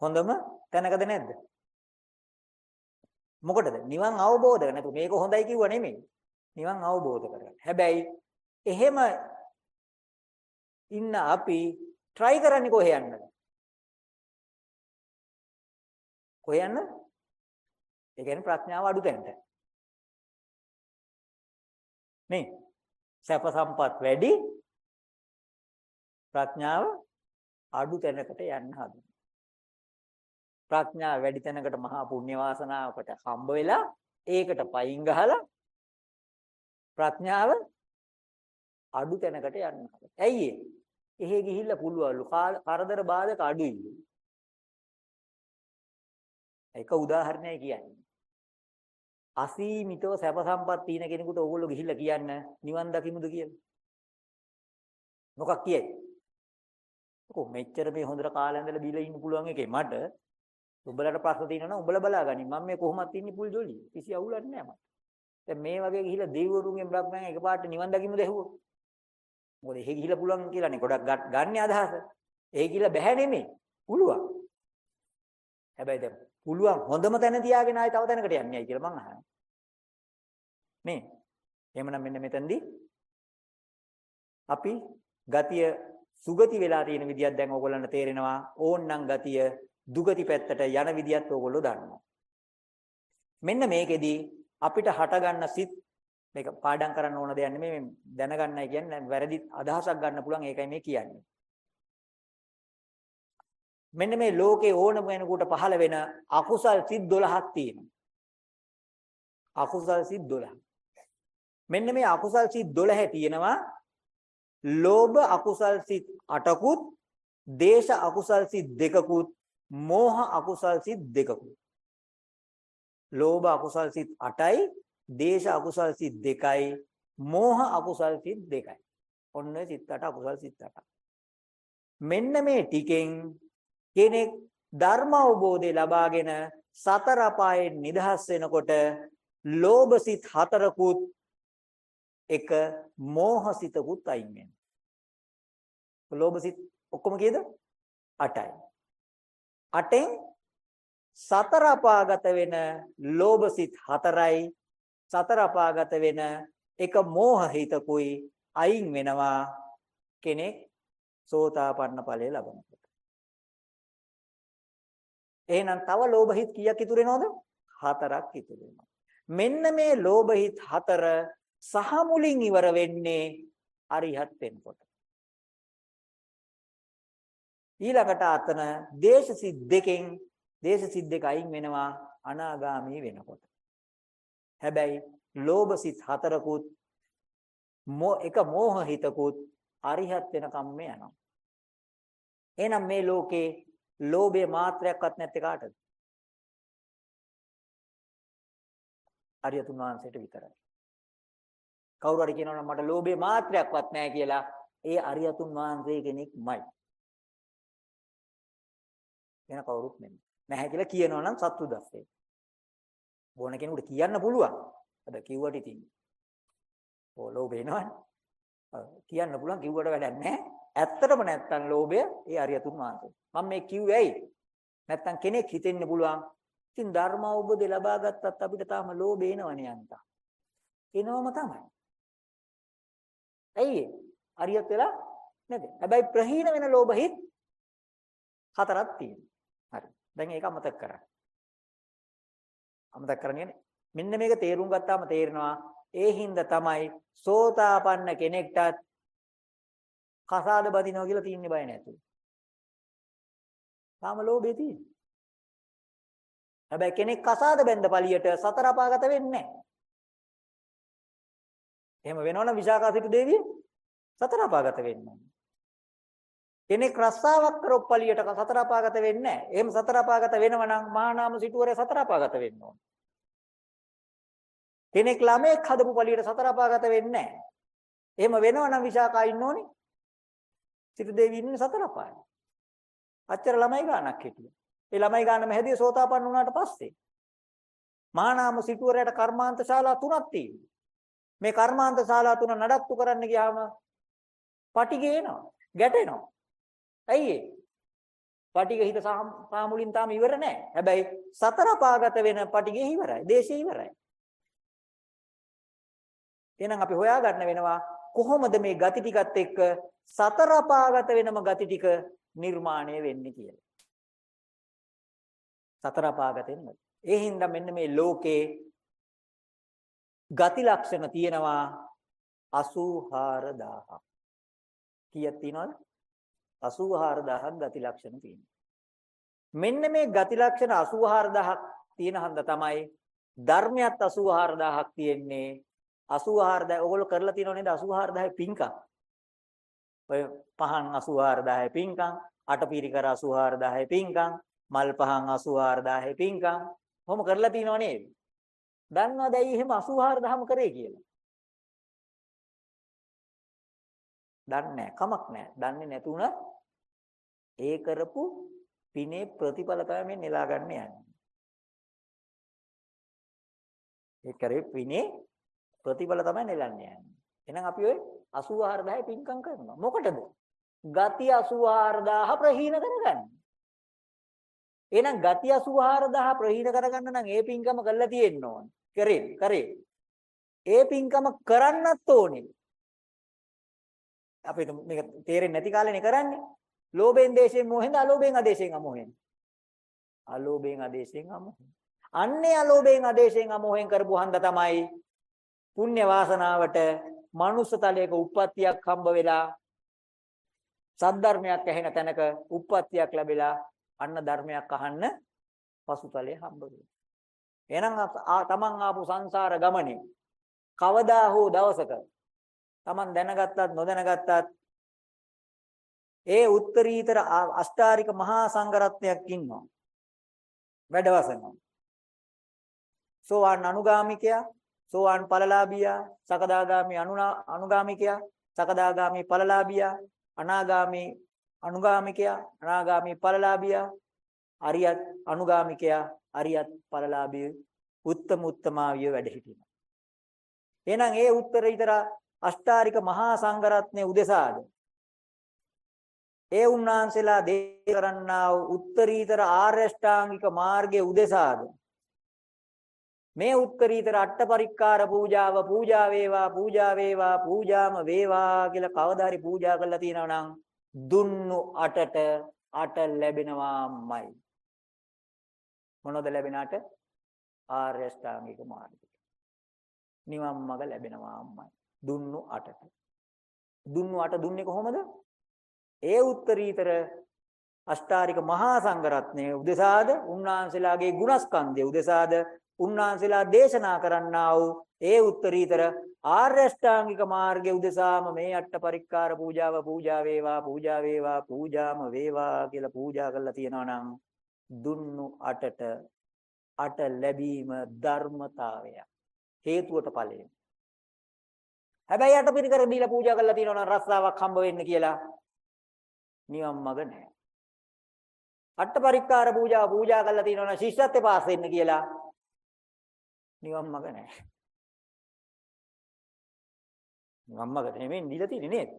Speaker 1: හොඳම තැනකද නැද්ද? මොකටද? නිවන් අවබෝධ කර නැතු මේක හොඳයි කිව්ව නෙමෙයි. නිවන් අවබෝධ කරගන්න. හැබැයි එහෙම ඉන්න අපි try කරන්නේ කොහේ යන්නද? කොහේ යන්න? ඒ කියන්නේ ප්‍රඥාව අඩු තැනට. නේ? සැප සම්පත් වැඩි ප්‍රඥාව අඩු තැනකට යන්න හදනවා. ප්‍රඥා වැඩි තැනකට මහා පුණ්‍ය වාසනාවකට හම්බ වෙලා ඒකට පයින් ගහලා ප්‍රඥාව අඩු තැනකට යන්න. ඇයි ඒ? එහෙ ගිහිල්ලා පුළුවන්ලු කරදර බාධක අඩුයි. එක උදාහරණයක් කියන්නේ. අසීමිතව සැප සම්පත් තියෙන කෙනෙකුට ඕගොල්ලෝ ගිහිල්ලා කියන්න නිවන් දකිමුද කියලා. මොකක් කියයි? කො මෙච්චර මේ හොඳට කාලය ඉඳලා බීලා ඉන්න පුළුවන් එකේ මට. උඹලට ප්‍රශ්න තියෙනවා නම් උඹලා බලාගනින්. මම මේ කොහොමද ඉන්නේ පුල් ජොලිය. කිසි අවුලක් නැහැ මට. දැන් මේ වගේ ගිහිලා දෙවිවරුන්ගෙන් බ්‍රහ්මයන් එකපාරට නිවන් දකිමුද ඇහුවොත්? මොකද එහෙ ගිහිලා පුළුවන් කියලානේ. ගොඩක් ගන්න අදහස. එහෙ ගිහිලා බෑ නෙමෙයි. පුළුවන්. හැබැයි දැන් පුළුවන් හොඳම තැන තියාගෙන ආයි තව තැනකට යන්නේයි කියලා මං අහන්නේ මේ එහෙමනම් මෙන්න මෙතනදී අපි ගතිය සුගති වෙලා තියෙන විදියක් දැන් ඕගොල්ලන්ට තේරෙනවා ඕන්නම් ගතිය දුගති පැත්තට යන විදියත් ඕගොල්ලෝ දන්නවා. මෙන්න මේකෙදි අපිට හටගන්න සිත් මේක පාඩම් කරන්න ඕන දෙයක් නෙමෙයි මේ දැනගන්නයි කියන්නේ වැරදි අදහසක් ගන්න පුළුවන් ඒකයි මේ කියන්නේ. මෙන්න මේ ලෝකේ ඕනම වෙනකොට පහළ වෙන අකුසල් සිත් 12ක් තියෙනවා. අකුසල් සිත් 12. මෙන්න මේ අකුසල් සිත් 12 තියෙනවා ලෝභ අකුසල් සිත් 8කුත්, දේශ අකුසල් සිත් 2කුත්, මෝහ අකුසල් සිත් දෙකකුයි. ලෝභ අකුසල් සිත් 8යි, දේශ අකුසල් සිත් 2යි, මෝහ අකුසල් සිත් 2යි. ඔන්න සිත් 8 අකුසල් සිත් 8. මෙන්න මේ ටිකෙන් කෙනෙක් ධර්ම අවබෝධය ලබාගෙන සතර අපායෙන් නිදහස් වෙනකොට ලෝභ සිත් හතරකුත් එක මෝහ සිතකුත් අයින් වෙනවා. ලෝභ සිත් ඔක්කොම කීයද? 8යි. 8ෙන් සතර අපාගත වෙන ලෝභ සිත් 4යි සතර අපාගත වෙන එක මෝහ හිතකුයි අයින් වෙනවා කෙනෙක් සෝතාපන්න ඵලය ලබනකොට. එහෙනම් තව ලෝභ හිත් කීයක් ඉතුරු වෙනවද? හතරක් ඉතුරු වෙනවා. මෙන්න මේ ලෝභ හිත් හතර සහ මුලින් ඉවර වෙන්නේ අරිහත් වෙනකොට. ඊළඟට අතන දේශ සිත් දෙකෙන් දේශ සිත් දෙක අයින් වෙනවා අනාගාමී වෙනකොට. හැබැයි ලෝභ සිත් හතරකුත් එක මෝහ හිතකුත් අරිහත් වෙනකම්ම යනවා. එහෙනම් මේ ලෝකේ ලෝභය මාත්‍රයක්වත් නැත්තේ කාටද? අරියතුන් වහන්සේට විතරයි. කවුරු හරි කියනවා නම් මට ලෝභය මාත්‍රයක්වත් නැහැ කියලා ඒ අරියතුන් වහන්සේ කෙනෙක්මයි. වෙන කවුරුත් නෙමෙයි. නැහැ කියලා කියනවා නම් සත්තු දස්සේ. ඕන කෙනෙකුට කියන්න පුළුවන්. අද කිව්වට ඉතින්. ඕ ලෝභය එනවනේ. කියන්න පුළුවන් කිව්වට වැඩක් නැහැ. ඇත්තටම නැත්තම් ලෝභය ඒ අරියතුන් වහන්සේ. මම මේ කිව්වේ ඇයි? නැත්තම් කෙනෙක් හිතෙන්න පුළුවන්. ඉතින් ධර්ම අවබෝධය ලබා ගත්තත් අපිට තාම ලෝභය එනවනේ යන්තා. එනවම තමයි. ඇයි අරියත් වෙලා නැද? හැබැයි ප්‍රහීන වෙන ලෝභ හිත් හතරක් තියෙනවා. හරි. දැන් ඒක අමතක කරන්න. අමතක කරන්නේ මෙන්න මේක තේරුම් ගත්තාම තේරෙනවා ඒ හින්දා තමයි සෝතාපන්න කෙනෙක්ටත් කසාද බදිනවා කියලා තින්නේ බය නැතුව. තාම ලෝභය තියෙන්නේ. හැබැයි කෙනෙක් කසාද බැඳ පළියට සතර අපාගත වෙන්නේ නැහැ. එහෙම වෙනවනම් විශාකා සිටු දේවිය සතර අපාගත වෙන්නේ කෙනෙක් රස්සාවක් කරොත් පළියට සතර අපාගත වෙන්නේ නැහැ. එහෙම සතර අපාගත වෙනවනම් මහානාම සිටුවරේ සතර අපාගත වෙන්න ඕන. කෙනෙක් ළමෙක් හදපු පළියට සතර අපාගත වෙන්නේ නැහැ. එහෙම වෙනවනම් විශාකා ඉන්න ඕනේ. සිටු දේවි ඉන්නේ සතර අපායේ. අච්චර ළමයි ගානක් හිටියා. ඒ ළමයි ගානම හැදී සෝතාපන්න වුණාට පස්සේ මහානාම සිටුවරයට කර්මාන්ත ශාලා තුනක් තියෙනවා. මේ කර්මාන්ත ශාලා තුන නඩත්තු කරන්න ගියාම පටිගේ එනවා, ගැටෙනවා. ඇයි ඒ? පටිග හිත සාමුලින් තාම ඉවර නැහැ. හැබැයි සතර පාගත වෙන පටිගේ ඉවරයි. දේශේ ඉවරයි. එහෙනම් අපි හොයාගන්න වෙනවා කොහොමද මේ ගති ටිකත් එක්ක සතර පාගත වෙනම ගති ටික නිර්මාණය වෙන්නේ කියලා. සතර පාගතෙන්ම. ඒ හින්දා මෙන්න මේ ලෝකේ ගති ලක්ෂණ තියෙනවා 84000ක්. කීයක් තියෙනවද? 84000ක් ගති ලක්ෂණ තියෙනවා. මෙන්න මේ ගති ලක්ෂණ 84000ක් තියෙන හන්ද තමයි ධර්මයක් 84000ක් තියෙන්නේ 84000 ඔයගොල්ලෝ කරලා තියෙනව නේද? 84000 පින්කම්. ඔය පහන් 84000 පින්කම් අටපිරිකර 84000 පින්කම් මල් පහන් 84000 පින්කම් කොහොම කරලා තියෙනව නේද? දන්නවද ඇයි එහෙම 84000ම කරේ කියලා. දන්නේ කමක් නැහැ. දන්නේ නැතුණ ඒ කරපු පිනේ ප්‍රතිඵල තමයි මේ නෙලා ගන්න යන්නේ. ඒ කරේ පිනේ ප්‍රතිඵල තමයි නෙලන්නේ යන්නේ. එහෙනම් අපි ඔය 84000 පින්කම් කරනවා. මොකටද? ගති 84000 ප්‍රහීන කරගන්න. එහෙනම් ගති 84000 ප්‍රහීන කරගන්න නම් ඒ පින්කම කරලා තියෙන්න ඕන. කරේ කරේ. ඒ පින්කම කරන්නත් ඕනේ. අපි මේක තේරෙන්නේ නැති කාලේනේ කරන්නේ. ලෝභයෙන් දේශයෙන් මොහෙන්ද අලෝභයෙන් ආදේශයෙන් අමෝහෙන්. අලෝභයෙන් ආදේශයෙන් අමෝහෙන්. අන්නේ අලෝභයෙන් ආදේශයෙන් අමෝහෙන් කරපු හන්ද තමයි පුණ්‍ය වාසනාවට මනුස්ස තලයක උප්පත්තියක් හම්බ වෙලා සද්ධර්මයක් ඇහෙන තැනක උප්පත්තියක් ලැබිලා අන්න ධර්මයක් අහන්න පසුතලයේ හම්බ වෙනවා. එහෙනම් තමන් ආපු සංසාර ගමනේ කවදා හෝ දවසක තමන් දැනගත්තත් නොදැනගත්තත් ඒ උත්තරීතර අෂ්ටාරික මහා සංඝරත්නයක් ඉන්නවා. වැඩවසනවා. සෝවාන් අනුගාමිකයා, සෝවාන් ඵලලාභියා, සකදාගාමි අනුගාමිකයා, සකදාගාමි ඵලලාභියා, අනාගාමි අනුගාමිකයා, අනාගාමි ඵලලාභියා, අරියත් අනුගාමිකයා, අරියත් ඵලලාභිය, උත්තම උත්තමාවිය වැඩ හිටිනවා. එහෙනම් ඒ උත්තරීතර අෂ්ටාරික මහා සංඝරත්නයේ උදෙසාද ඒ උන්වහන්සේලා දේ කරන්නා වූ උත්තරීතර ආර්ය ශ්‍රාංගික මාර්ගයේ උදෙසාද මේ උත්තරීතර අට්ඨපරික්කාර පූජාව පූජා වේවා පූජා වේවා පූජාම වේවා කියලා කවදා හරි පූජා කරලා තියෙනවා නම් දුන්නු අටට අට ලැබෙනවාමයි. මොනවද ලැබෙන අට? ආර්ය ශ්‍රාංගික මාර්ගය. නිවන් මඟ ලැබෙනවාමයි. දුන්නු අටට. දුන්නු අට දුන්නේ කොහොමද? ඒ උත්තරීතර අෂ්ටාරික මහා සංඝරත්නයේ උදෙසාද? උන්වහන්සේලාගේ ගුණස්කන්ධය උදෙසාද? උන්වහන්සේලා දේශනා කරන්නා වූ ඒ උත්තරීතර ආර්ය අෂ්ටාංගික මාර්ගයේ උදෙසාම මේ අට්ඨ පරික්කාර පූජාව පූජා වේවා පූජා වේවා පූජාම වේවා කියලා පූජා කරලා තියනවා නම් දුන්නු අටට අට ලැබීම ධර්මතාවය හේතුවට ඵලය හැබැයි අට පිරිකර දීලා පූජා කරලා තියනවා නම් රස්සාවක් හම්බ වෙන්න කියලා නිවන් මඟ නැහැ. අට්ඨ පරික්කාර පූජාව පූජා කරලා තියෙනවා නම් ශිෂ්‍යත්වේ පාස් වෙන්න කියලා නිවන් මඟ නැහැ. නිවන් මඟ නෙමෙයි දීලා තියෙන්නේ නේද?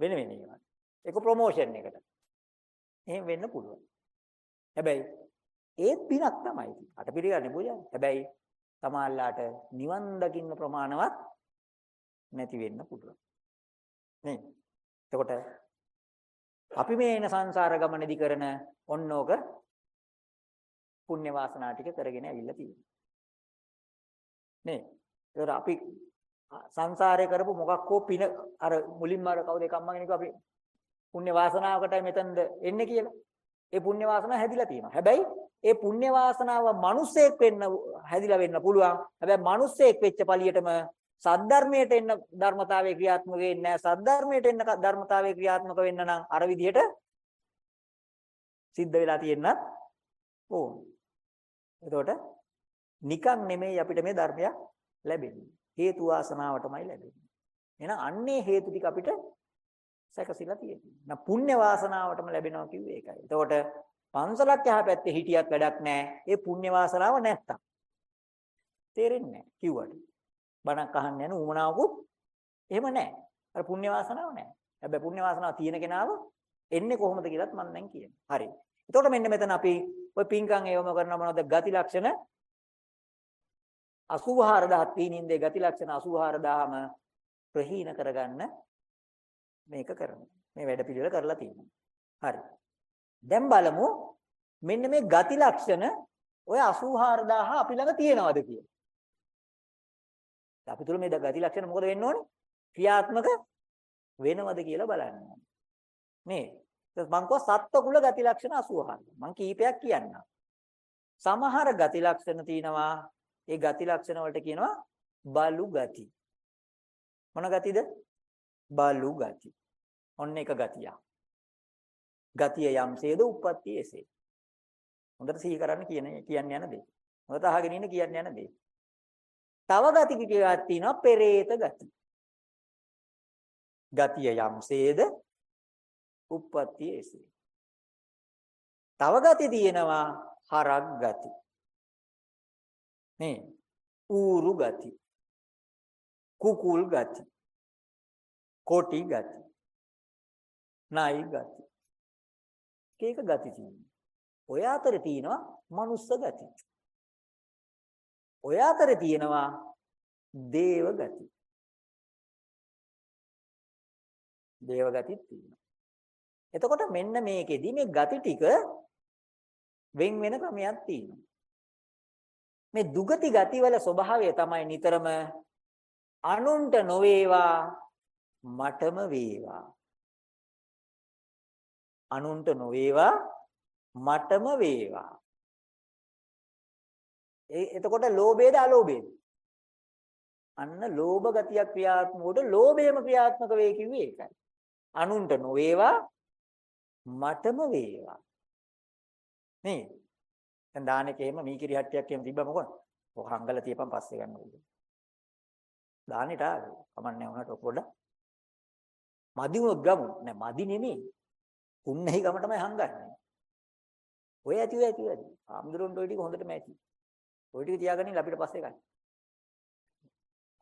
Speaker 1: වෙන වෙන ඒවා. ඒක ප්‍රොමෝෂන් එකට. එහෙම වෙන්න පුළුවන්. හැබැයි ඒත් පිනක් තමයි. අටපිරිගන්නේ පූජා. හැබැයි තමාල්ලාට නිවන් දකින්න ප්‍රමාණවත් නැති වෙන්න පුළුවන්. නේ. එතකොට අපි මේ එන සංසාර ගමනේදී කරන ඔන්නෝක පුණ්‍ය වාසනා ටික කරගෙන ඇවිල්ලා තියෙනවා. නේ. ඒතර අපි සංසාරේ කරපු මොකක් හෝ පින අර මුලින්ම අර කවුද කම්මගෙන කිව්වා අපි පුණ්‍ය වාසනාවකටයි මෙතනද එන්නේ කියලා. ඒ පුණ්‍ය වාසනාව හැදිලා තියෙනවා. හැබැයි ඒ පුණ්‍ය වාසනාව මිනිස්සෙක් වෙන්න හැදිලා වෙන්න පුළුවන්. හැබැයි මිනිස්සෙක් වෙච්ච පළියටම සද්ධර්මයට එන්න ධර්මතාවයේ ක්‍රියාත්මක වෙන්නේ නැහැ. සද්ධර්මයට එන්න ධර්මතාවයේ ක්‍රියාත්මක වෙන්න නම් අර විදිහට සිද්ධ වෙලා තියෙන්නත් ඕන. එතකොට නිකන් නෙමෙයි අපිට මේ ධර්මයක් ලැබෙන්නේ. හේතු වාසනාවටමයි ලැබෙන්නේ. එහෙනම් අන්නේ හේතු ටික අපිට සැකසিলা තියෙනවා. නා පුණ්‍ය වාසනාවටම ලැබෙනවා කිව්වේ ඒකයි. එතකොට පන්සලක් යහ පැත්තේ හිටියත් වැඩක් නැහැ. ඒ පුණ්‍ය වාසනාව නැත්තම්. තේරෙන්නේ නැහැ කිව්වට. බණක් අහන්න යන උමනාවකුත් එහෙම නැහැ. අර පුණ්‍ය වාසනාව නැහැ. හැබැයි පුණ්‍ය වාසනාව තියෙන කෙනාව එන්නේ කොහොමද කියලාත් මම දැන් කියන්නේ. හරි. එතකොට මෙන්න මෙතන අපි ඔය පින්කම් ඒවම කරන මොනවද ගති ලක්ෂණ 84000 තීනින්දේ ගති ලක්ෂණ 84000ම ප්‍රහීන කරගන්න මේක කරනවා. මේ වැඩ පිළිවෙල කරලා තියෙනවා. හරි. දැන් බලමු මෙන්න මේ ගති ලක්ෂණ ඔය 84000 අපි ළඟ තියෙනවද කියලා. අපි තුල මේ ගති ලක්ෂණ මොකද වෙන්න ඕනේ? ක්‍රියාත්මක වෙනවද කියලා බලන්න ඕනේ. මේ මං කව සත්ව කුල ගති ලක්ෂණ 84. මං කීපයක් කියන්නම්. සමහර ගති ලක්ෂණ තියෙනවා. ඒ ගති ලක්ෂණ වලට කියනවා බලු ගති. මොන ගතිද? බලු ගති. ඔන්න එක ගතියක්. ගතිය යම්සේද උප්පත්ති එසේ. හොඳට සිහි කරන්න කියන කියන්නේ යන දේ. හොඳට අහගෙන ඉන්න කියන්නේ යන දේ. තව ගති කිටියක් තියෙනවා පෙරේත ගති. ගතිය යම්සේද උප්පත්ති එසේ. තව ගති තියෙනවා හරක් ගති. මේ ඌරු ගති. කුකුල් ගති. කොටි ගති. නයි ගති. කේක ගති තියෙනවා. ඔය අතරේ තියෙනවා මනුස්ස ගති. ඔය අතරේ තියෙනවා දේව ගති. දේව ගතිත් තියෙනවා. එතකොට මෙන්න මේකෙදි මේ ගති ටික වෙන් වෙන ක්‍රමයක් තියෙනවා. මේ දුගති ගතිවල ස්වභාවය තමයි නිතරම අනුන්ට නොවේවා මටම වේවා. අනුන්ට නොවේවා මටම වේවා. ඒ එතකොට ලෝභයද අලෝභයද? අන්න ලෝභ ගතියක් ක්‍රියාත්මක උඩ ලෝභයම ක්‍රියාත්මක වේ කිව්වේ ඒකයි. අනුන්ට නොවේවා මටම වේවා. නේ. දැන් දාන එකේ එහෙම මීකිරි හට්ටියක් එහෙම තිබ්බම මොකද? ඔක හංගල තියපන් පස්සේ ගන්න ඕනේ. දානෙට ආවේ. කමන්නේ වුණාට පොඩ්ඩක් මදි වුණොත් ගමු. නෑ මදි නෙමෙයි. උන්නහි ගම තමයි හංගන්නේ. ඔය ඇති ඔය ඇති ඔය ඇති. ආම්දුරුන්ට ඔය ටික හොඳටම ඇති. ඔය ටික තියාගන්න අපිට පස්සේ ගන්න.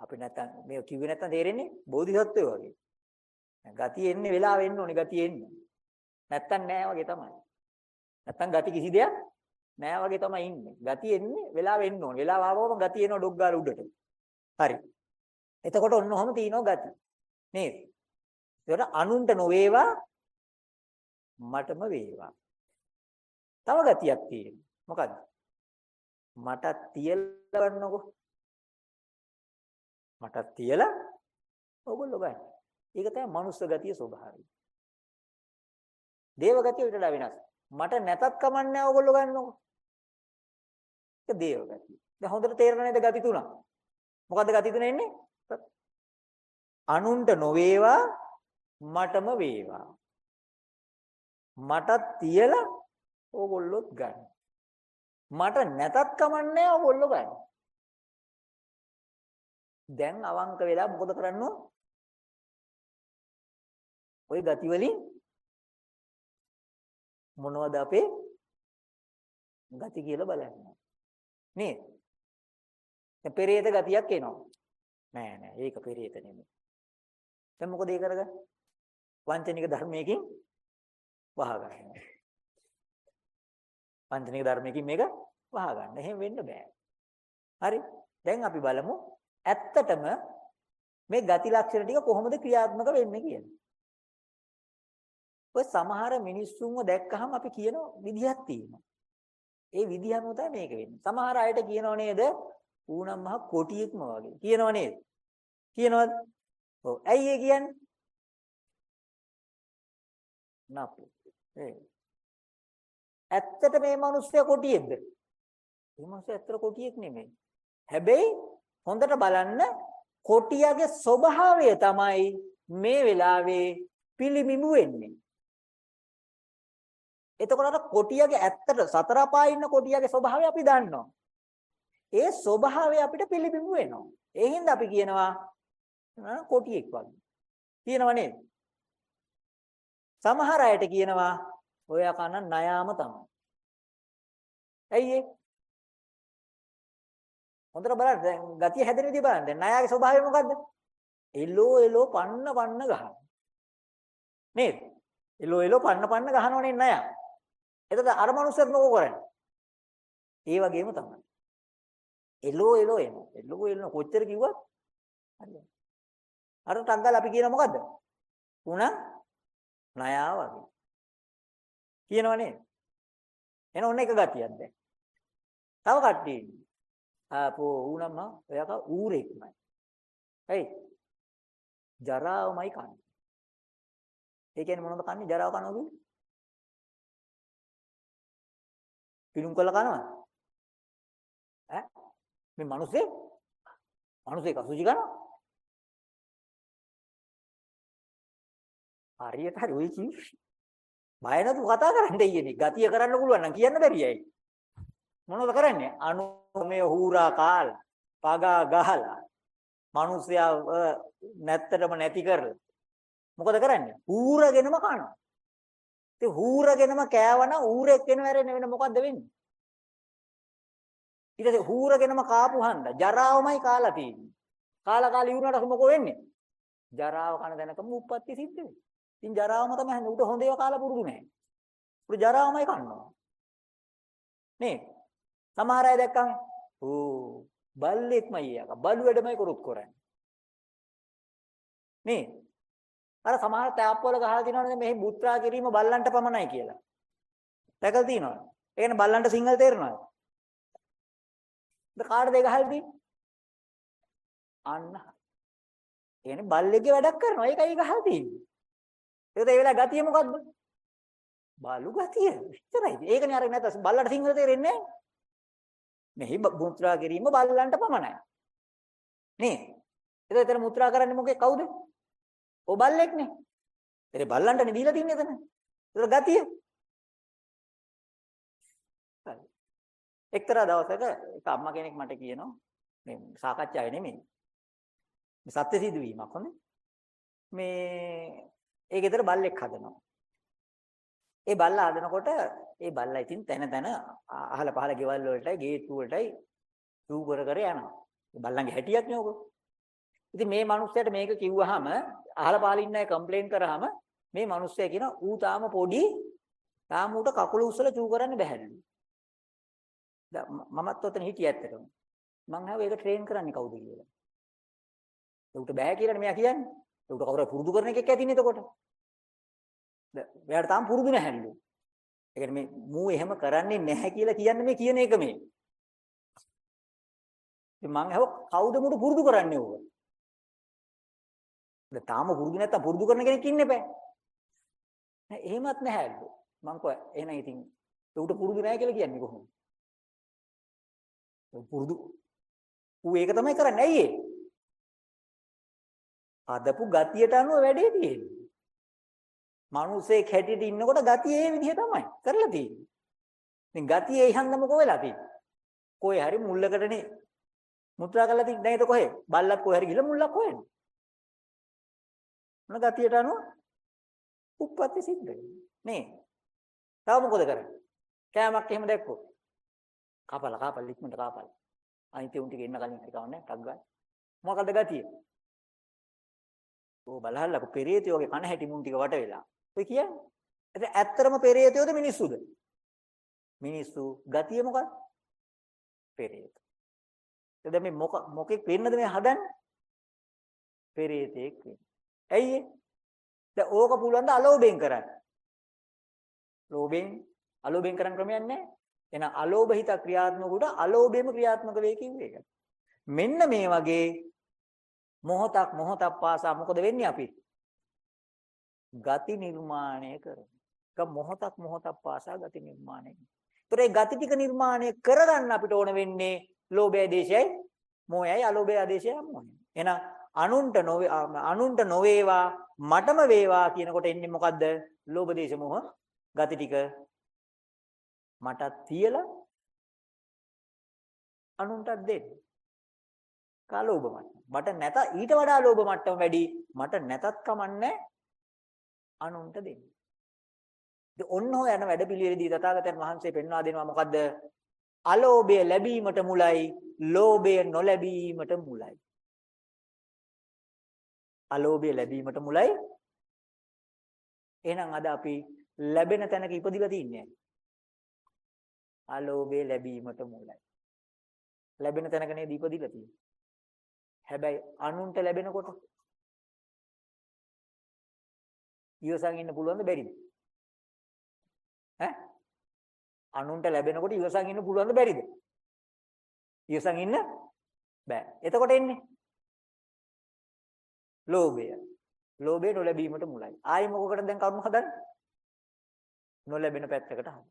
Speaker 1: අපි නැත්තම් මේ කිව්වේ නැත්තම් තේරෙන්නේ බෝධිසත්වයෝ වගේ. ගතිය එන්නේ වෙලාව එන්න ඕනේ ගතිය එන්නේ. නැත්තම් නෑ වගේ තමයි. නැත්තම් ගති කිසි දෙයක් නෑ වගේ තමයි ඉන්නේ. ගතිය එන්නේ වෙලාව එන්න ඕනේ. වෙලාව ආවම ගතිය එනවා ඩොග් ගාලා උඩට. හරි. එතකොට ඔන්න ඔහම තියෙනවා ගති. නේද? ඒකට අනුන්ට නොවේවා මටම වේවා. තව ගතියක් තියෙනවා. මොකද්ද? මටත් තියලා ගන්නකො. මටත් තියලා ඕගොල්ලෝ ගන්න. ඒක තමයි මනුස්ස ගතිය ස්වභාවය. දේව ගතිය ඊට වඩා වෙනස්. මට නැතත් කමන්නේ ඕගොල්ලෝ ගන්නකො. ඒක දේව ගතිය. දැන් හොඳට තේරෙන නේද ගති තුන? මොකද්ද ගති තුන එන්නේ? අනුන්ට නොවේවා මටම වේවා. මටත් තියලා ඕගොල්ලොත් ගන්න. මට නැතත් කමන්නේ ඕගොල්ලෝ ගන්න. දැන් අවංක වෙලා මොකද කරන්න ওই ගති වලින් මොනවද අපේ ගති කියලා බලන්න. නේද? දැන් පෙරේත ගතියක් එනවා. නෑ නෑ ඒක පෙරේත නෙමෙයි. දැන් මොකද ඒ කරගන්නේ? වංචනික ධර්මයකින් වහ ගන්න. වංචනික ධර්මයකින් මේක වහ ගන්න. එහෙම වෙන්න බෑ. හරි. දැන් අපි බලමු ඇත්තටම මේ ගති ලක්ෂණ ටික කොහොමද ක්‍රියාත්මක වෙන්නේ කියලා. ඔය සමහර මිනිස්සුන්ව දැක්කහම අපි කියන විදිහක් තියෙනවා. ඒ විදිහම තමයි මේක වෙන්නේ. සමහර අයට කියනව නේද? ඌනම් මහ කොටියෙක්ම වගේ. කියනව නේද? කියනවද? ඔව්. ඇයි ඒ කියන්නේ? නපු. ඒ. ඇත්තට මේ මිනිස්සයා කොටියෙක්ද? මේ මිනිස්සයා ඇත්තට කොටියෙක් නෙමෙයි. හැබැයි හොඳට බලන්න කොටියගේ ස්වභාවය තමයි මේ වෙලාවේ පිළිමිමු වෙන්නේ. එතකොට අර කොටියගේ ඇත්තට සතර අපායේ ඉන්න කොටියගේ ස්වභාවය අපි දන්නවා. ඒ ස්වභාවය අපිට පිළිබිඹු වෙනවා. ඒ හින්දා අපි කියනවා කොටියෙක් වගේ. කියනව නේද? සමහර අයට කියනවා ඔය කන ණයාම තමයි. ඇයි ඒ? හොඳට බලන්න දැන් ගතිය හැදෙන විදිහ බලන්න. දැන් ණයාගේ ස්වභාවය මොකද්ද? එලෝ එලෝ පන්න පන්න ගහන. නේද? එලෝ එලෝ පන්න පන්න ගහනවනේ ණයා. එතකොට අර මනුස්සයත් මොකෝ කරන්නේ? ඒ වගේම තමයි. එලෝ එලෝ එනවා. එලෝ එලෝ කොච්චර කිව්වත් හරියන්නේ. අර ටග්ගල අපි කියන මොකද්ද? උණ ණයා වගේ. කියනව නේද? එන ඔන්න එක ගතියක් දැන්. තව කට්ටිය ඉන්නේ. ආපෝ ඌනම්ම ඔයක ඌරෙක්මයි. හයි. ජරාවමයි කන්නේ. ඒ කියන්නේ මොනවද කන්නේ? ජරාව කනවා කියන්නේ? පිළුම් කළ කනවද? ඈ? මේ මිනිස්සේ? මිනිස්සේ කසුචි කනවා? හරියට හරි ඔය කි බය නැතුව කතා කරන්න ඉන්නේ. ගතිය කරන්න පුළුවන් නම් කියන්න බැරියයි. මොනවද කරන්නේ? අනුමය හූරා කාල පගා ගහලා මිනිස්සයා නැත්තටම නැති කරලා මොකද කරන්නේ? හූරගෙනම කනවා. ඉතින් හූරගෙනම කෑවනම් ඌරෙක් වෙන වැරෙන්න වෙන මොකද්ද වෙන්නේ? ඊට පස්සේ හූරගෙනම කාපු හන්ද ජරාවමයි කාලා තියෙන්නේ. කාලා කාලා ඉවරනට මොකෝ වෙන්නේ? ජරාව කන දැනකම උප්පත්ති සිද්ධ වෙනවා. ඉතින් ජරාවම තමයි හන්නේ. උට හොඳ ඒවා කාලා පුරුදු නැහැ. උට ජරාවමයි කන්නවා. නේ? සමහර අය දැක්කම ඕ බල්ලෙක්මයි යක බලු වැඩමයි කරුත් කරන්නේ. නේ? අර සමහර තාප්පවල ගහලා තිනවනේ මෙහි බුත්‍රා කිරීම බල්ලන්ට පමණයි කියලා. දැකලා තිනවද? ඒ කියන්නේ බල්ලන්ට සිංහල තේරෙනවද? ද කාටද ඒ ගහලා තියෙන්නේ? අන්න. ඒ කියන්නේ බල්ලෙක්ගේ වැඩක් කරනවා. ඒකයි ගහලා තියෙන්නේ. ඒකද ඒ වෙලාව ගතිය මොකද්ද? බලු ගතිය. විතරයි. ඒකනේ අර නැත බල්ලට සිංහල තේරෙන්නේ නැහැ. මෙහි මුත්‍රා කිරීම බල්ලන්ට පමණයි. නේ? ඒක එතන මුත්‍රා කරන්නේ මොකේ කවුද? ඔය බල්ලෙක්නේ. ඒ බල්ලන්ටනේ දීලා තින්නේ එතන. ඒක ගතිය. එක්තරා දවසක එක අම්මා කෙනෙක් මට කියනවා මේ සාකච්ඡාවේ නෙමෙයි. මේ සත්‍ය සිදුවීමක් හොඳේ. මේ ඒ ගෙදර බල්ලෙක් හදනවා. ඒ බල්ලා හදනකොට ඒ බල්ලා ඉතින් තැන තැන අහල පහල ගෙවල් වලටයි ගේට්ටු වලටයි චූ කර කර යනවා. ඒ බල්ලන්ගේ හැටියක් නේ ඔක. ඉතින් මේ මිනිස්සයාට මේක කිව්වහම අහල පහල ඉන්න අය කම්ප්ලේන් කරාම මේ මිනිස්සයා කියන ඌ තාම පොඩි තාම ඌට කකුල උස්සලා චූ කරන්න බැහැලු. මමත් ඔතන හිටියේ ඇත්තටම. මං ආව ඒක ට්‍රේන් කරන්නේ කවුද කියලා. ඌට බෑ කියලානේ මෙයා කියන්නේ. ඌට කවුරු පුරුදු කරන එකක් ඇතිනේ එතකොට. එයාට තාම පුරුදු නැහැලු. ඒ කියන්නේ මේ මූ එහෙම කරන්නේ නැහැ කියලා කියන්නේ මේ කියන එක මේ. ඉතින් මං අහුව කවුද මුඩු පුරුදු කරන්නේ ඕක? දැන් තාම පුරුදු නැත්තම් පුරුදු කරන කෙනෙක් ඉන්න එපා. නෑ එහෙමත් නැහැලු. මං කෝ එහෙනම් ඉතින් ඌට පුරුදු නැහැ කියලා කියන්නේ කොහොමද? පුරුදු ඌ ඒක තමයි කරන්නේ. ඇයි ඒ? අදපු ගතියට අනුව වැඩේ තියෙන්නේ. මිනිස්සෙක් හැටියට ඉන්නකොට ගතිය ඒ විදිහ තමයි කරලා තියෙන්නේ. ඉතින් ගතිය ඒ හන්දම කොහෙලා තියෙන්නේ? කොහේ හරි මුල්ලකටනේ මුත්‍රා කරලා තින්නේ නේද කොහේ? බල්ලක් කොහේ හරි ගිහලා මුල්ලක් හොයන. මොන ගතියට අනුව උප්පත්ති සිද්ධ වෙන්නේ. නේ. තව මොකද කරන්නේ? කෑමක් එහෙම දැක්කොත්. කපලා කපලා ඉක්මනට කපලා. අනිත් උන් ටික එන්න කලින් හරි කවන්නේ ටක් ගන්න. මොකක්ද ගතිය? ඕ බලහල්ලක පෙරේතයෝ වගේ කන හැටි මුන් ටික වට වෙලා. ඔය කියන්නේ. ඒක ඇත්තරම පෙරේතයෝද මිනිස්සුද? මිනිස්සු ගතිය මොකක්ද? පෙරේත. එතකොට මේ මොක මොකෙක් වෙන්නද මේ හදන්නේ? පෙරේතෙක් වෙන්න. ඇයි ඒ? දැන් ඕක පුළුවන් ද අලෝභයෙන් කරන්න? ලෝභයෙන් අලෝභයෙන් කරන්න ක්‍රමයක් නැහැ. එහෙනම් අලෝභ හිත ක්‍රියාත්මක උඩ අලෝභයෙන්ම ක්‍රියාත්මක වෙයි කිව්වේ ඒක. මෙන්න මේ වගේ මොහොතක් මොහොතක් පාසා මොකද වෙන්නේ අපි? ගති නිර්මාණය කරනවා. එක මොහොතක් මොහොතක් පාසා ගති නිර්මාණය. ඒතර ඒ ගති ටික නිර්මාණය කරගන්න අපිට ඕන වෙන්නේ ලෝභය දේශයයි, මොහයයි, අලෝභය ආදේශයයි මොහයයි. එහෙනම් අනුන්ට නොවේ අනුන්ට නොවේවා මටම වේවා කියනකොට එන්නේ මොකද්ද? ලෝභ දේශ මොහ ගති ටික මටත් තියලා අනුන්ටත් දෙන්න. කාලෝභ මට්ටම. මට නැත ඊට වඩා ලෝභ මට්ටම වැඩි. මට නැතත් කමන්නේ අනුන්ට දෙන්න. ඉතින් ඔන්න ඔය යන වැඩපිළිවෙලදී තථාගතයන් වහන්සේ පෙන්වා දෙනවා මොකද්ද? අලෝභය ලැබීමට මුලයි, ලෝභය නොලැබීමට මුලයි. අලෝභය ලැබීමට මුලයි. එහෙනම් අද අපි ලැබෙන තැනක ඉපදිලා තින්නේ අලෝභය ලැබීමට මුලයි. ලැබෙන තැනක නේද ඉපදිලා තියෙන්නේ. හැබැයි අනුන්ට ලැබෙනකොට ඉවසන් ඉන්න පුළුවන්ද බැරිද? ඈ? අනුන්ට ලැබෙනකොට ඉවසන් ඉන්න පුළුවන්ද බැරිද? ඉවසන් ඉන්න බෑ. එතකොට එන්නේ ලෝභය. ලෝභය නොලැබීමට මුලයි. ආයි මොකකටද දැන් කරුණු හදන්නේ? නොලැබෙන පැත්තකට හදන්න.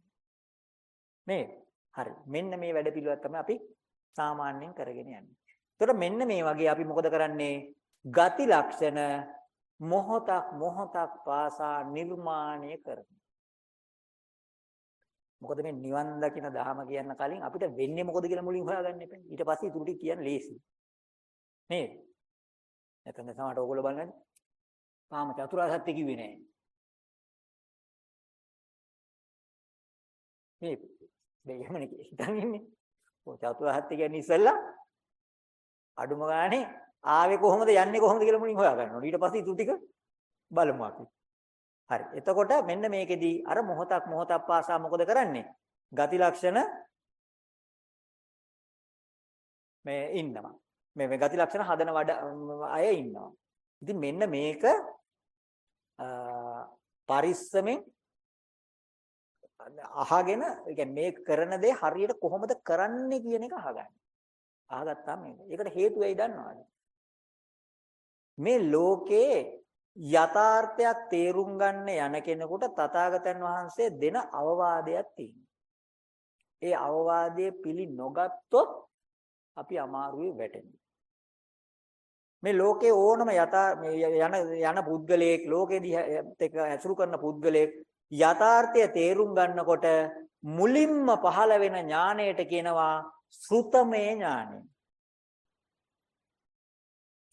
Speaker 1: මේ හරි. මෙන්න මේ වැඩ පිළිවෙල තමයි අපි සාමාන්‍යයෙන් කරගෙන යන්නේ. එතකොට මෙන්න මේ වගේ අපි මොකද කරන්නේ? ගති ලක්ෂණ මොහොතක් මොහොතක් පාසා නිර්මාණය කරනවා. මොකද මේ නිවන් දකින ධහම කියන්න කලින් අපිට වෙන්නේ මොකද කියලා මුලින් හොයාගන්න එපා. ඊට පස්සේ ඊටු ටික කියන්න ලේසි. නේද? නැත්නම් සමහරට ඕගොල්ලෝ බලන්නේ තාම චතුරාර්ය සත්‍ය කිව්වේ නැහැ. මේ දෙයමනේ හිතන් ඉන්නේ. ඔය චතුරාර්ය සත්‍ය කියන්නේ ඉස්සෙල්ලා අඩුම ගානේ ආවේ කොහොමද යන්නේ කොහොමද කියලා මුලින් හොයා ගන්න ඕනේ. ඊට පස්සේ ඊටු ටික බලමු අපි. හරි. එතකොට මෙන්න මේකෙදී අර මොහොතක් මොහොතක් පාසා මොකද කරන්නේ? ගති ලක්ෂණ මේ ඉන්නවා. මේ මේ ගති ලක්ෂණ හදන වඩ අය ඉන්නවා. ඉතින් මෙන්න මේක පරිස්සමෙන් අහගෙන ඒ මේ කරන දේ හරියට කොහොමද කරන්නේ කියන එක අහගන්න. අහගත්තාම මේක. ඒකට හේතු වෙයි දන්නවද? මේ ලෝකේ යථාර්ථයක් තේරුම් ගන්න යන කෙනෙකුට තථාගතයන් වහන්සේ දෙන අවවාදයක් තියෙනවා. ඒ අවවාදයේ පිළි නොගත්තොත් අපි අමාරුවේ වැටෙනවා. මේ ලෝකේ ඕනම යථා යන යන පුද්ගලයෙක් ලෝකෙදී එක්ක ඇසුරු කරන පුද්ගලයෙක් යථාර්ථය තේරුම් ගන්නකොට මුලින්ම පහළ වෙන ඥාණයට කියනවා ශ්‍රුතමේ ඥානය.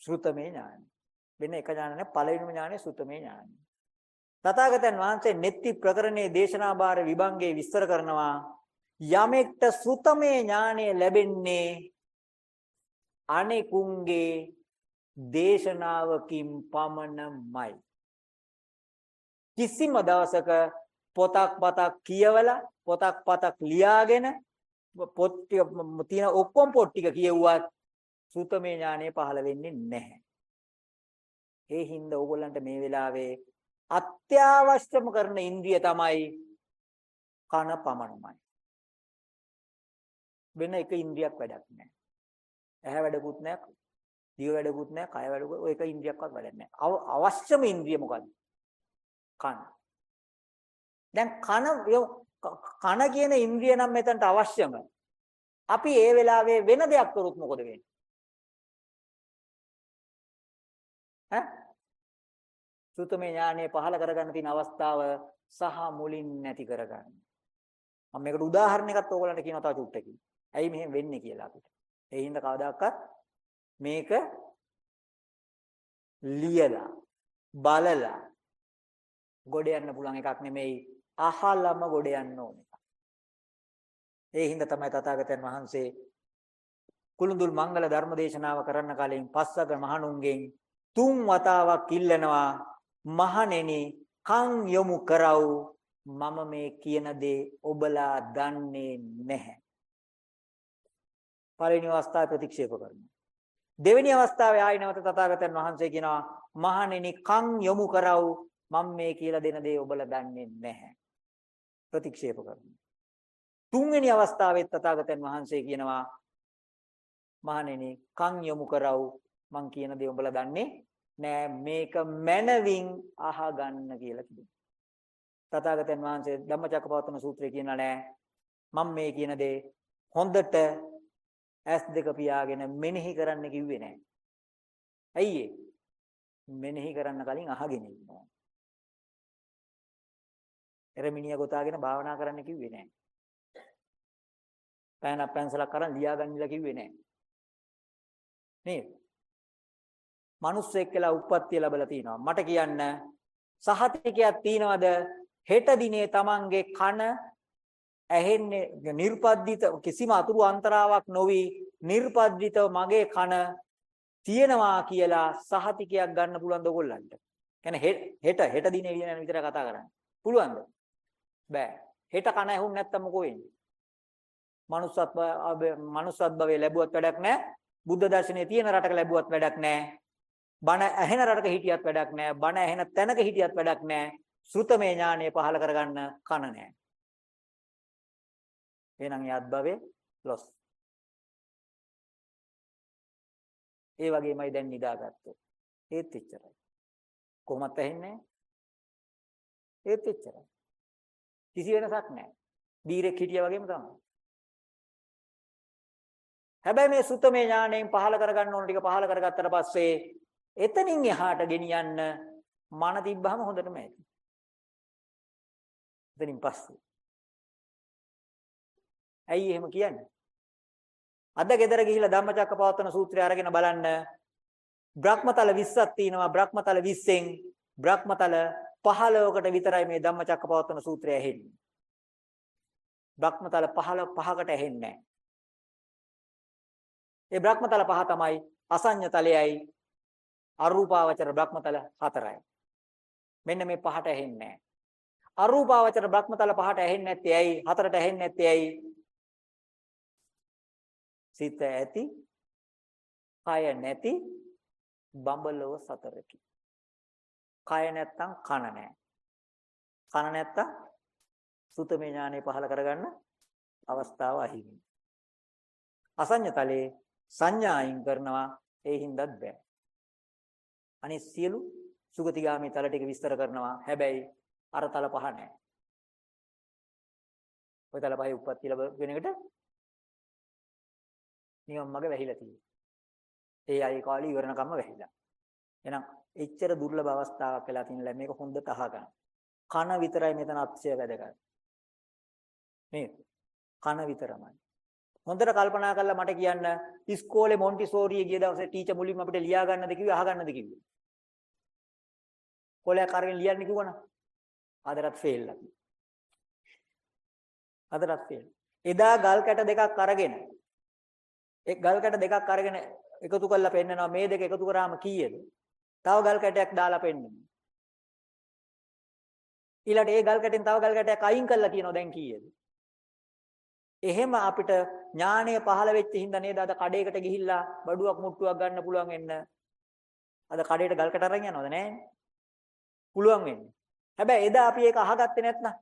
Speaker 1: ශ්‍රුතමේ ඥානය. වෙන එක ඥාන නැහැ පළවෙනිම ඥානය ශ්‍රුතමේ ඥානය. තථාගතයන් වහන්සේ නෙත්ති ප්‍රකරණයේ දේශනාභාර විභංගේ විස්තර කරනවා යමෙක්ට ශ්‍රුතමේ ඥානය ලැබෙන්නේ අනෙකුන්ගේ දේශනාවකින් පමණමයි. කිසිම දවසක පොතක් පතක් කියවලා පොතක් පතක් ලියාගෙන පොත් ටික තියෙන ඔක්කොම පොත් ටික කියුවත් සූතමේ ඥානෙ පහළ වෙන්නේ නැහැ. ඒ හින්දා ඕගොල්ලන්ට මේ වෙලාවේ අත්‍යවශ්‍යම කරන ඉන්ද්‍රිය තමයි කන පමණමයි. වෙන එක ඉන්ද්‍රියක් වැඩක් නැහැ. ඇහැ වැඩකුත් නැහැ, දිව වැඩකුත් නැහැ, කය වැඩකුත් ඔය එක ඉන්ද්‍රියක්වත් වැඩක් නැහැ. අවශ්‍යම ඉන්ද්‍රිය මොකද්ද? කන. දැන් කන කන කියන ඉන්ද්‍රිය නම් මෙතනට අවශ්‍යම. අපි ඒ වෙලාවේ වෙන දෙයක් කරුත් මොකද වෙන්නේ? ඈ? සුතමේ ඥානය පහල කරගන්න තියෙන අවස්ථාව සහ මුලින් නැති කරගන්න. මම මේකට උදාහරණයක්ත් ඕගොල්ලන්ට කියනවා තව චුට්ටකින්. ඇයි මෙහෙම වෙන්නේ කියලා අපිට. ඒ හින්දා කවදාකවත් මේක ලියලා බලලා ගොඩ යන්න පුළුවන් එකක් නෙමෙයි අහලම ගොඩ යන්න ඕන එකක්. ඒ හින්දා තමයි තථාගතයන් වහන්සේ කුළුඳුල් මංගල ධර්ම දේශනාව කරන්න කලින් පස්වග මහණුන්ගෙන් තුන් වතාවක් ඉල්ලනවා මහණෙනි කන් යොමු කරව මම මේ කියන දේ ඔබලා දන්නේ නැහැ. පළවෙනි අවස්ථාවේ ප්‍රතික්ෂේප කරනවා. දෙවෙනි අවස්ථාවේ ආයි නැවත තථාගතයන් වහන්සේ කියනවා මහණෙනි කන් යොමු කරව මම මේ කියලා දෙන දේ ඔබලා දන්නේ නැහැ. ප්‍රතික්ෂේප කරනවා. තුන්වෙනි අවස්ථාවෙත් තථාගතයන් වහන්සේ කියනවා මහණෙනි කන් යොමු කරව මං කියන දේ උඹලා දන්නේ නෑ මේක මනවින් අහගන්න කියලා කිව්වා. තථාගතයන් වහන්සේ ධම්මචක්කපවත්තන සූත්‍රයේ කියනවා නෑ මම මේ කියන දේ හොඳට ඇස් දෙක පියාගෙන මෙනෙහි කරන්න කිව්වේ නෑ. ඇයි මෙනෙහි කරන්න කලින් අහගෙන ඉන්නවා. එරමිනිය ගොතාගෙන භාවනා කරන්න කිව්වේ නෑ. පෑන පැන්සලක් අරන් ලියාගන්නilla කිව්වේ නෑ. නේද? මිනිස්සෙක් කියලා උප්පත්තිය ලැබලා තිනවා. මට කියන්න සහතිකයක් තියනවද හෙට දිනේ Tamange කන ඇහෙන්නේ නිර්පද්දිත කිසිම අතුරු අන්තරාවක් නොවි නිර්පද්දිතව මගේ කන තියෙනවා කියලා සහතිකයක් ගන්න පුළුවන්ද ඔයගොල්ලන්ට? කියන්නේ හෙට හෙට දිනේ විතර කතා කරන්නේ. පුළුවන්ද? බෑ. හෙට කන ඇහුන් නැත්තම් මොකෝ වෙන්නේ? manussත් manussත් භවයේ ලැබුවත් වැඩක් නැහැ. බුද්ධ දර්ශනයේ තියෙන රටක ලැබුවත් වැඩක් නැහැ. බණ ඇහෙන රටක හිටියත් වැඩක් නැහැ. බණ ඇහෙන තැනක හිටියත් වැඩක් නැහැ. ශ්‍රුතමේ ඥානය පහල කරගන්න කන නැහැ. එහෙනම් යත් භවේ ලොස්. ඒ වගේමයි දැන් නිදාගත්තේ. ඒත් එච්චරයි. කොහොමත් ඇහෙන්නේ ඒත් එච්චරයි. කිසි වෙනසක් නැහැ. බීරෙක් හිටියා වගේම තමයි. හැබැයි මේ සුතමේ ඥාණයෙන් පහල කරගන්න ඕන ටික පහල කරගත්තට පස්සේ එතනින් එහාට ගෙනියන්න මන තිබ්බහම හොඳටම ඇති. එතනින් පස්සේ. ඇයි එහෙම කියන්නේ? අද ගෙදර ගිහිල්ලා ධම්මචක්කපවත්තන සූත්‍රය අරගෙන බලන්න බ්‍රහ්මතල 20ක් තියෙනවා බ්‍රහ්මතල 20න් බ්‍රහ්මතල 15කට විතරයි මේ ධම්මචක්කපවත්තන සූත්‍රය ඇහෙන්නේ. බ්‍රහ්මතල 15 පහකට ඇහෙන්නේ නැහැ. ඒ බ්‍රහ්මතල පහ තමයි අසඤ්ඤ තලයයි අරූපාවචර බ්‍රහ්මතල හතරයි. මෙන්න මේ පහට ඇහෙන්නේ නැහැ. අරූපාවචර බ්‍රහ්මතල පහට ඇහෙන්නේ නැත්තේ ඇයි? හතරට ඇහෙන්නේ නැත්තේ ඇයි? සිත ඇති, කය නැති බඹලව සතරකි. කය නැත්තම් කන නැහැ. කන නැත්තම් සුතමේ ඥානෙ පහල කරගන්න අවස්ථාව අහිමි. අසඤ්ඤ තලයේ සංඥායින් කරනවා ඒ හින්දාත් බෑ. අනිත් සියලු සුගතිගාමී තල ටික විස්තර කරනවා. හැබැයි අර තල පහ නැහැ. ඔය තල පහේ උප්පත්ති ලැබෙන එකට නියම මග වැහිලා තියෙනවා. ඒ අය කාලේ ඉවරනකම්ම වැහිලා. එහෙනම් එච්චර දුර්ලභ අවස්ථාවක් වෙලා තියෙන මේක හොඳට අහගන්න. කන විතරයි මෙතන අත්‍යය වැදගත්. නේද? කන විතරමයි. හොඳට කල්පනා කරලා මට කියන්න ඉස්කෝලේ මොන්ටිසෝරියේ ගිය දවසේ ටීචර් මුලින්ම අපිට ලියා ගන්නද කිව්වේ අහගන්නද කිව්වේ? කොලයක් අරගෙන ලියන්න කිව්වනම් අදටත් ෆේල් අපි. අදටත් ෆේල්. එදා ගල් කැට දෙකක් අරගෙන ඒ ගල් කැට දෙකක් අරගෙන එකතු කරලා පෙන්නනවා මේ දෙක එකතු කරාම කීයද? තව ගල් කැටයක් දාලා පෙන්නනවා. ඊළඟට ඒ ගල් කැටෙන් තව ගල් කැටයක් අයින් කරලා කියනවා දැන් කීයද? එහෙම අපිට ඥානය පහළ වෙච්ච හින්දා නේද අද කඩේකට ගිහිල්ලා බඩුවක් මුට්ටුවක් ගන්න පුළුවන් වෙන්න. අද කඩේට ගල් කැට අරන් යනවද නැහැ? පුළුවන් වෙන්නේ. හැබැයි එදා අපි ඒක අහගත්තේ නැත්නම්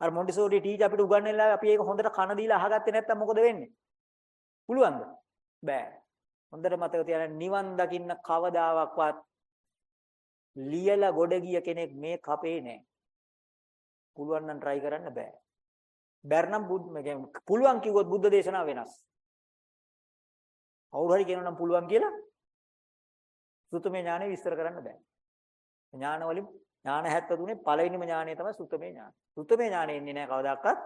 Speaker 1: අර මොන්ටිසෝරි ටීචර් අපිට උගන්වලා අපි ඒක හොඳට කන දීලා අහගත්තේ නැත්නම් මොකද වෙන්නේ? පුළුවන්ද? බෑ. හොඳට මතක තියාගන්න නිවන් දකින්න කවදාවත් ලියලා ගොඩ ගිය කෙනෙක් මේ කපේ නෑ. පුළුවන් නම් try කරන්න බෑ. බැරනම් පුළුවන් කිව්වොත් බුද්ධ දේශනාව වෙනස්. කවුරු හරි කියනවා නම් පුළුවන් කියලා සුතමේ ඥානෙ විස්තර කරන්න බෑ. ඥාන වලින් ඥාන 73 පළවෙනිම ඥානය තමයි සුතමේ ඥාන. සුතමේ ඥානෙ එන්නේ නැහැ කවදාකවත්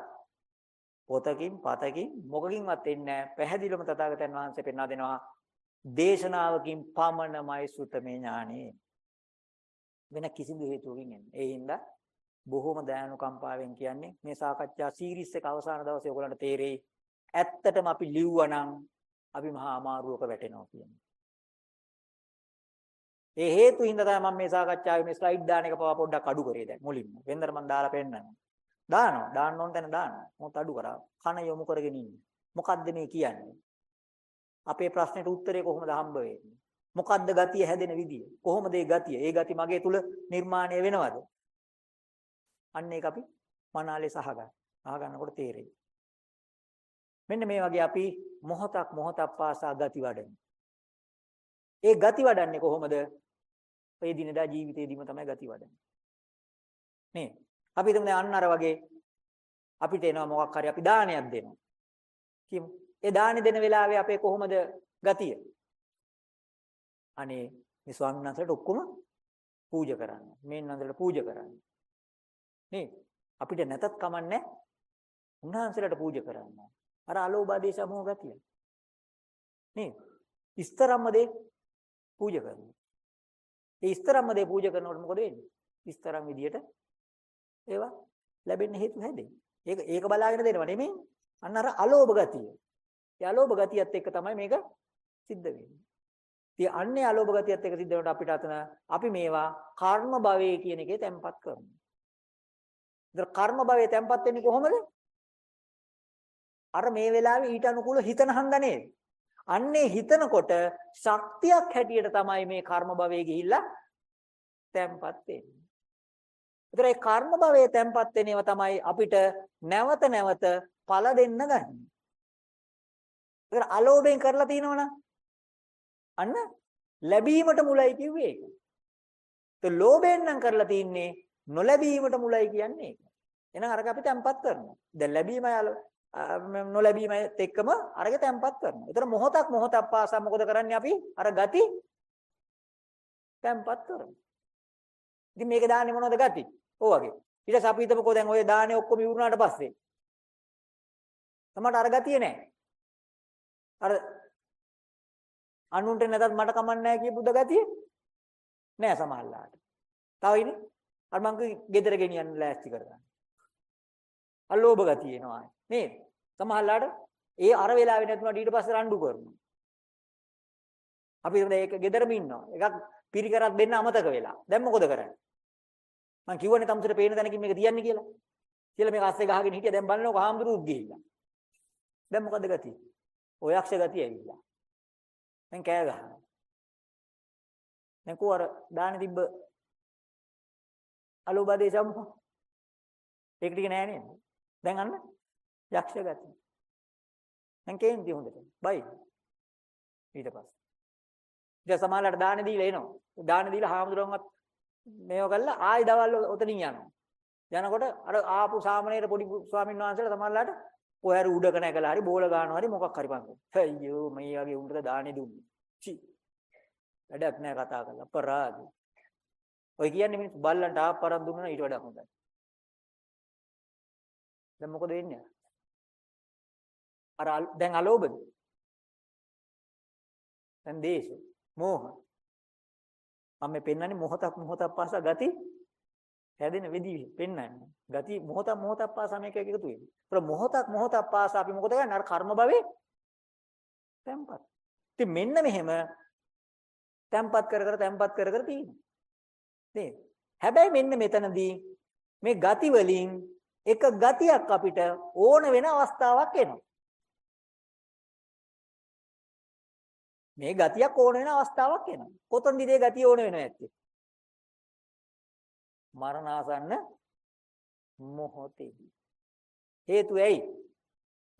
Speaker 1: පොතකින් පතකින් මොකකින්වත් එන්නේ නැහැ. පැහැදිලිවම තථාගතයන් වහන්සේ පෙන්වා දෙනවා දේශනාවකින් පමණමයි සුතමේ ඥානෙ. වෙන කිසිදු හේතුවකින් එන්නේ. ඒ හින්දා බොහොම දයානුකම්පාවෙන් කියන්නේ මේ සාකච්ඡා සීරීස් එක අවසාන දවසේ ඔයගලන්ට තේරෙයි. ඇත්තටම අපි ලිව්වනම් අපි මහා අමාරුවක වැටෙනවා කියන්නේ. ඒ හේතු හින්දා තමයි මම මේ සාකච්ඡාවේ මේ ස්ලයිඩ් දාන එක පවා පොඩ්ඩක් අඩු කරේ දැන් මුලින්ම. වෙනදර මම දාලා පෙන්නනවා. දානවා. දාන්න ඕන තැන දානවා. මොකද අඩු කරා. කන යොමු කරගෙන ඉන්නේ. මොකද්ද මේ කියන්නේ? අපේ ප්‍රශ්නෙට උත්තරේ කොහොමද හම්බ වෙන්නේ? මොකද්ද ගතිය හැදෙන විදිය? කොහොමද ඒ ගතිය? ඒ ගති මගේ තුල නිර්මාණය වෙනවද? අන්න ඒක අපි මනාලේ සහගන්න. අහගන්නකොට තේරෙයි. මෙන්න මේ වගේ අපි මොහොතක් මොහොතක් පාසා ගති වඩන. ඒ ගති වඩන්නේ කොහොමද? ඔය දිනදා ජීවිතේදීම තමයි ගති වඩන්නේ. නේ. අපි හිතමු දැන් අන්න අර වගේ අපිට එනවා මොකක් හරි අපි දානයක් දෙනවා. කියමු. ඒ දානි දෙන වෙලාවේ අපේ කොහොමද ගතිය? අනේ මේ ස්වාමීන් වහන්සේට ඔක්කොම පූජා කරන්න. මේ නන්දලට පූජා කරන්න. නේ අපිට නැතත් කමන්නේ උන්වහන්සේලාට පූජා කරන්න. අර අලෝභ ආදේශ මොහ ගතිය. නේ ඉස්තරම්ම දේ පූජා කරනවා. ඒ ඉස්තරම්ම දේ පූජා කරනකොට මොකද වෙන්නේ? ඉස්තරම් විදියට ඒවා ලැබෙන්න හේතු හැදෙන්නේ. ඒක ඒක බලාගෙන දෙනවා නෙමෙයි. අන්න අර අලෝභ ගතිය. ඒ අලෝභ ගතියත් එක්ක තමයි මේක සිද්ධ වෙන්නේ. ඉතින් අන්නේ අලෝභ ගතියත් එක්ක සිද්ධ වෙනකොට අපිට අතන අපි මේවා කර්ම භවයේ කියන එකේ තැම්පත් කරනවා. ඒතර කර්ම භවයේ තැම්පත් වෙන්නේ කොහොමද? අර මේ වෙලාවේ ඊට අනුකූල හිතන හන්ද නේද? අන්නේ හිතනකොට ශක්තියක් හැටියට තමයි මේ කර්ම භවයේ ගිහිල්ලා තැම්පත් වෙන්නේ. ඒතර ඒ කර්ම භවයේ තැම්පත් වෙනේව තමයි අපිට නැවත නැවත ඵල දෙන්න ගන්නේ. ඒතර අලෝභයෙන් කරලා තිනවනම් අන්න ලැබීමට මුලයි කිව්වේ ඒක. ඒ ලෝභයෙන් නම් කරලා තින්නේ නොලැබීමට මුලයි කියන්නේ ඒක. එහෙනම් අරක අපි තැම්පත් කරනවා. දැන් ලැබීමයි නොලැබීමත් එක්කම අරක තැම්පත් කරනවා. ඒතර මොහොතක් මොහොතක් පාසා මොකද කරන්නේ අපි? අර ගති තැම්පත් කරනවා. ඉතින් මේක දාන්නේ මොනවද ගති? ඔය වගේ. ඊට පස්සේ අපි හිතමුකෝ දැන් ඔය දාන්නේ ඔක්කොම ඉවරුනාට පස්සේ. තමයි අර ගතිය නැහැ. අර අනුන්ට නැතත් මට කමන්නේ නැහැ කියපු දගතිය නෑ සමහරලාට. තව ඉන්නේ අර මං ගෙදර ගෙනියන්න ලෑස්ති කරගන්න. අලෝභ ගතිය එනවා නේද? සමහරලාට ඒ අර වෙලාවේ නැතුණාට ඊට පස්සේ රණ්ඩු කරනවා. අපි මේක ගෙදරම ඉන්නවා. එකක් පිරිකරක් දෙන්න අමතක වෙලා. දැන් මොකද කරන්නේ? මං කිව්වනේ තමුසට පේන තැනකින් මේක තියන්නේ කියලා. කියලා මේක අස්සේ ගහගෙන හිටියා. දැන් බලනකො හාමුදුරුවෝ ගිහිල්ලා. දැන් මොකද ගතිය? ඔය යක්ෂ ගතිය ඇවිල්ලා. දැන් කෑ ගහනවා. දැන් කෝ අර දාන තිබ්බ අලෝබදේ සම්ප. ඒක ටික නෑ නේද? දැන් අන්න යක්ෂ ගතිය. දැන් කේන්ති හොඳට. බයි. ඊට පස්සේ. ඊට සමාලලට දාන දීලා එනවා. දාන දීලා හාමුදුරුවන්වත් මේව කළා ආයි දවල් ඔතනින් යනවා. යනකොට අර ආපු සාමණේර පොඩි ස්වාමීන් වහන්සේලා සමහරලාට ඔය හරි උඩක නැගලා හරි බෝල ගන්නවා හරි මොකක් හරි පන්කෝ. අයියෝ මේ වගේ උන්ට දාන්නේ දුන්නේ. චි. වැඩක් නෑ කතා කරලා අපරාධ. ඔය කියන්නේ මිනිස් බල්ලන්ට ආපරන් දුන්නා ඊට වඩා හොඳයි. දැන් මොකද වෙන්නේ? අර දැන් අලෝභද? දැන් දේශ, මෝහ. මම මේ පෙන්වන්නේ මොහොතක් මොහොතක් පාසා ගති හැදෙන විදිහ පෙන්වන්නේ. ගති මොහොතක් මොහොතක් පාසා මේක එකතු වෙන්නේ. ඒතර මොහොතක් මොහොතක් පාසා අපි මොකද කරන්නේ? අර කර්ම භවේ තැම්පත්. ඉතින් මෙන්න මෙහෙම තැම්පත් කර කර තැම්පත් කර කර තියෙනවා. නේද? හැබැයි මෙන්න මෙතනදී මේ ගති වලින් එක ගතියක් අපිට ඕන වෙන අවස්ථාවක් එනවා. මේ ගතියක් ඕන වෙන අවස්ථාවක් එනවා. කොතනදීද ඒ ගතිය ඕන වෙනව ඇත්තේ? මරණාසන්න මොහොතේදී. හේතුව ඇයි?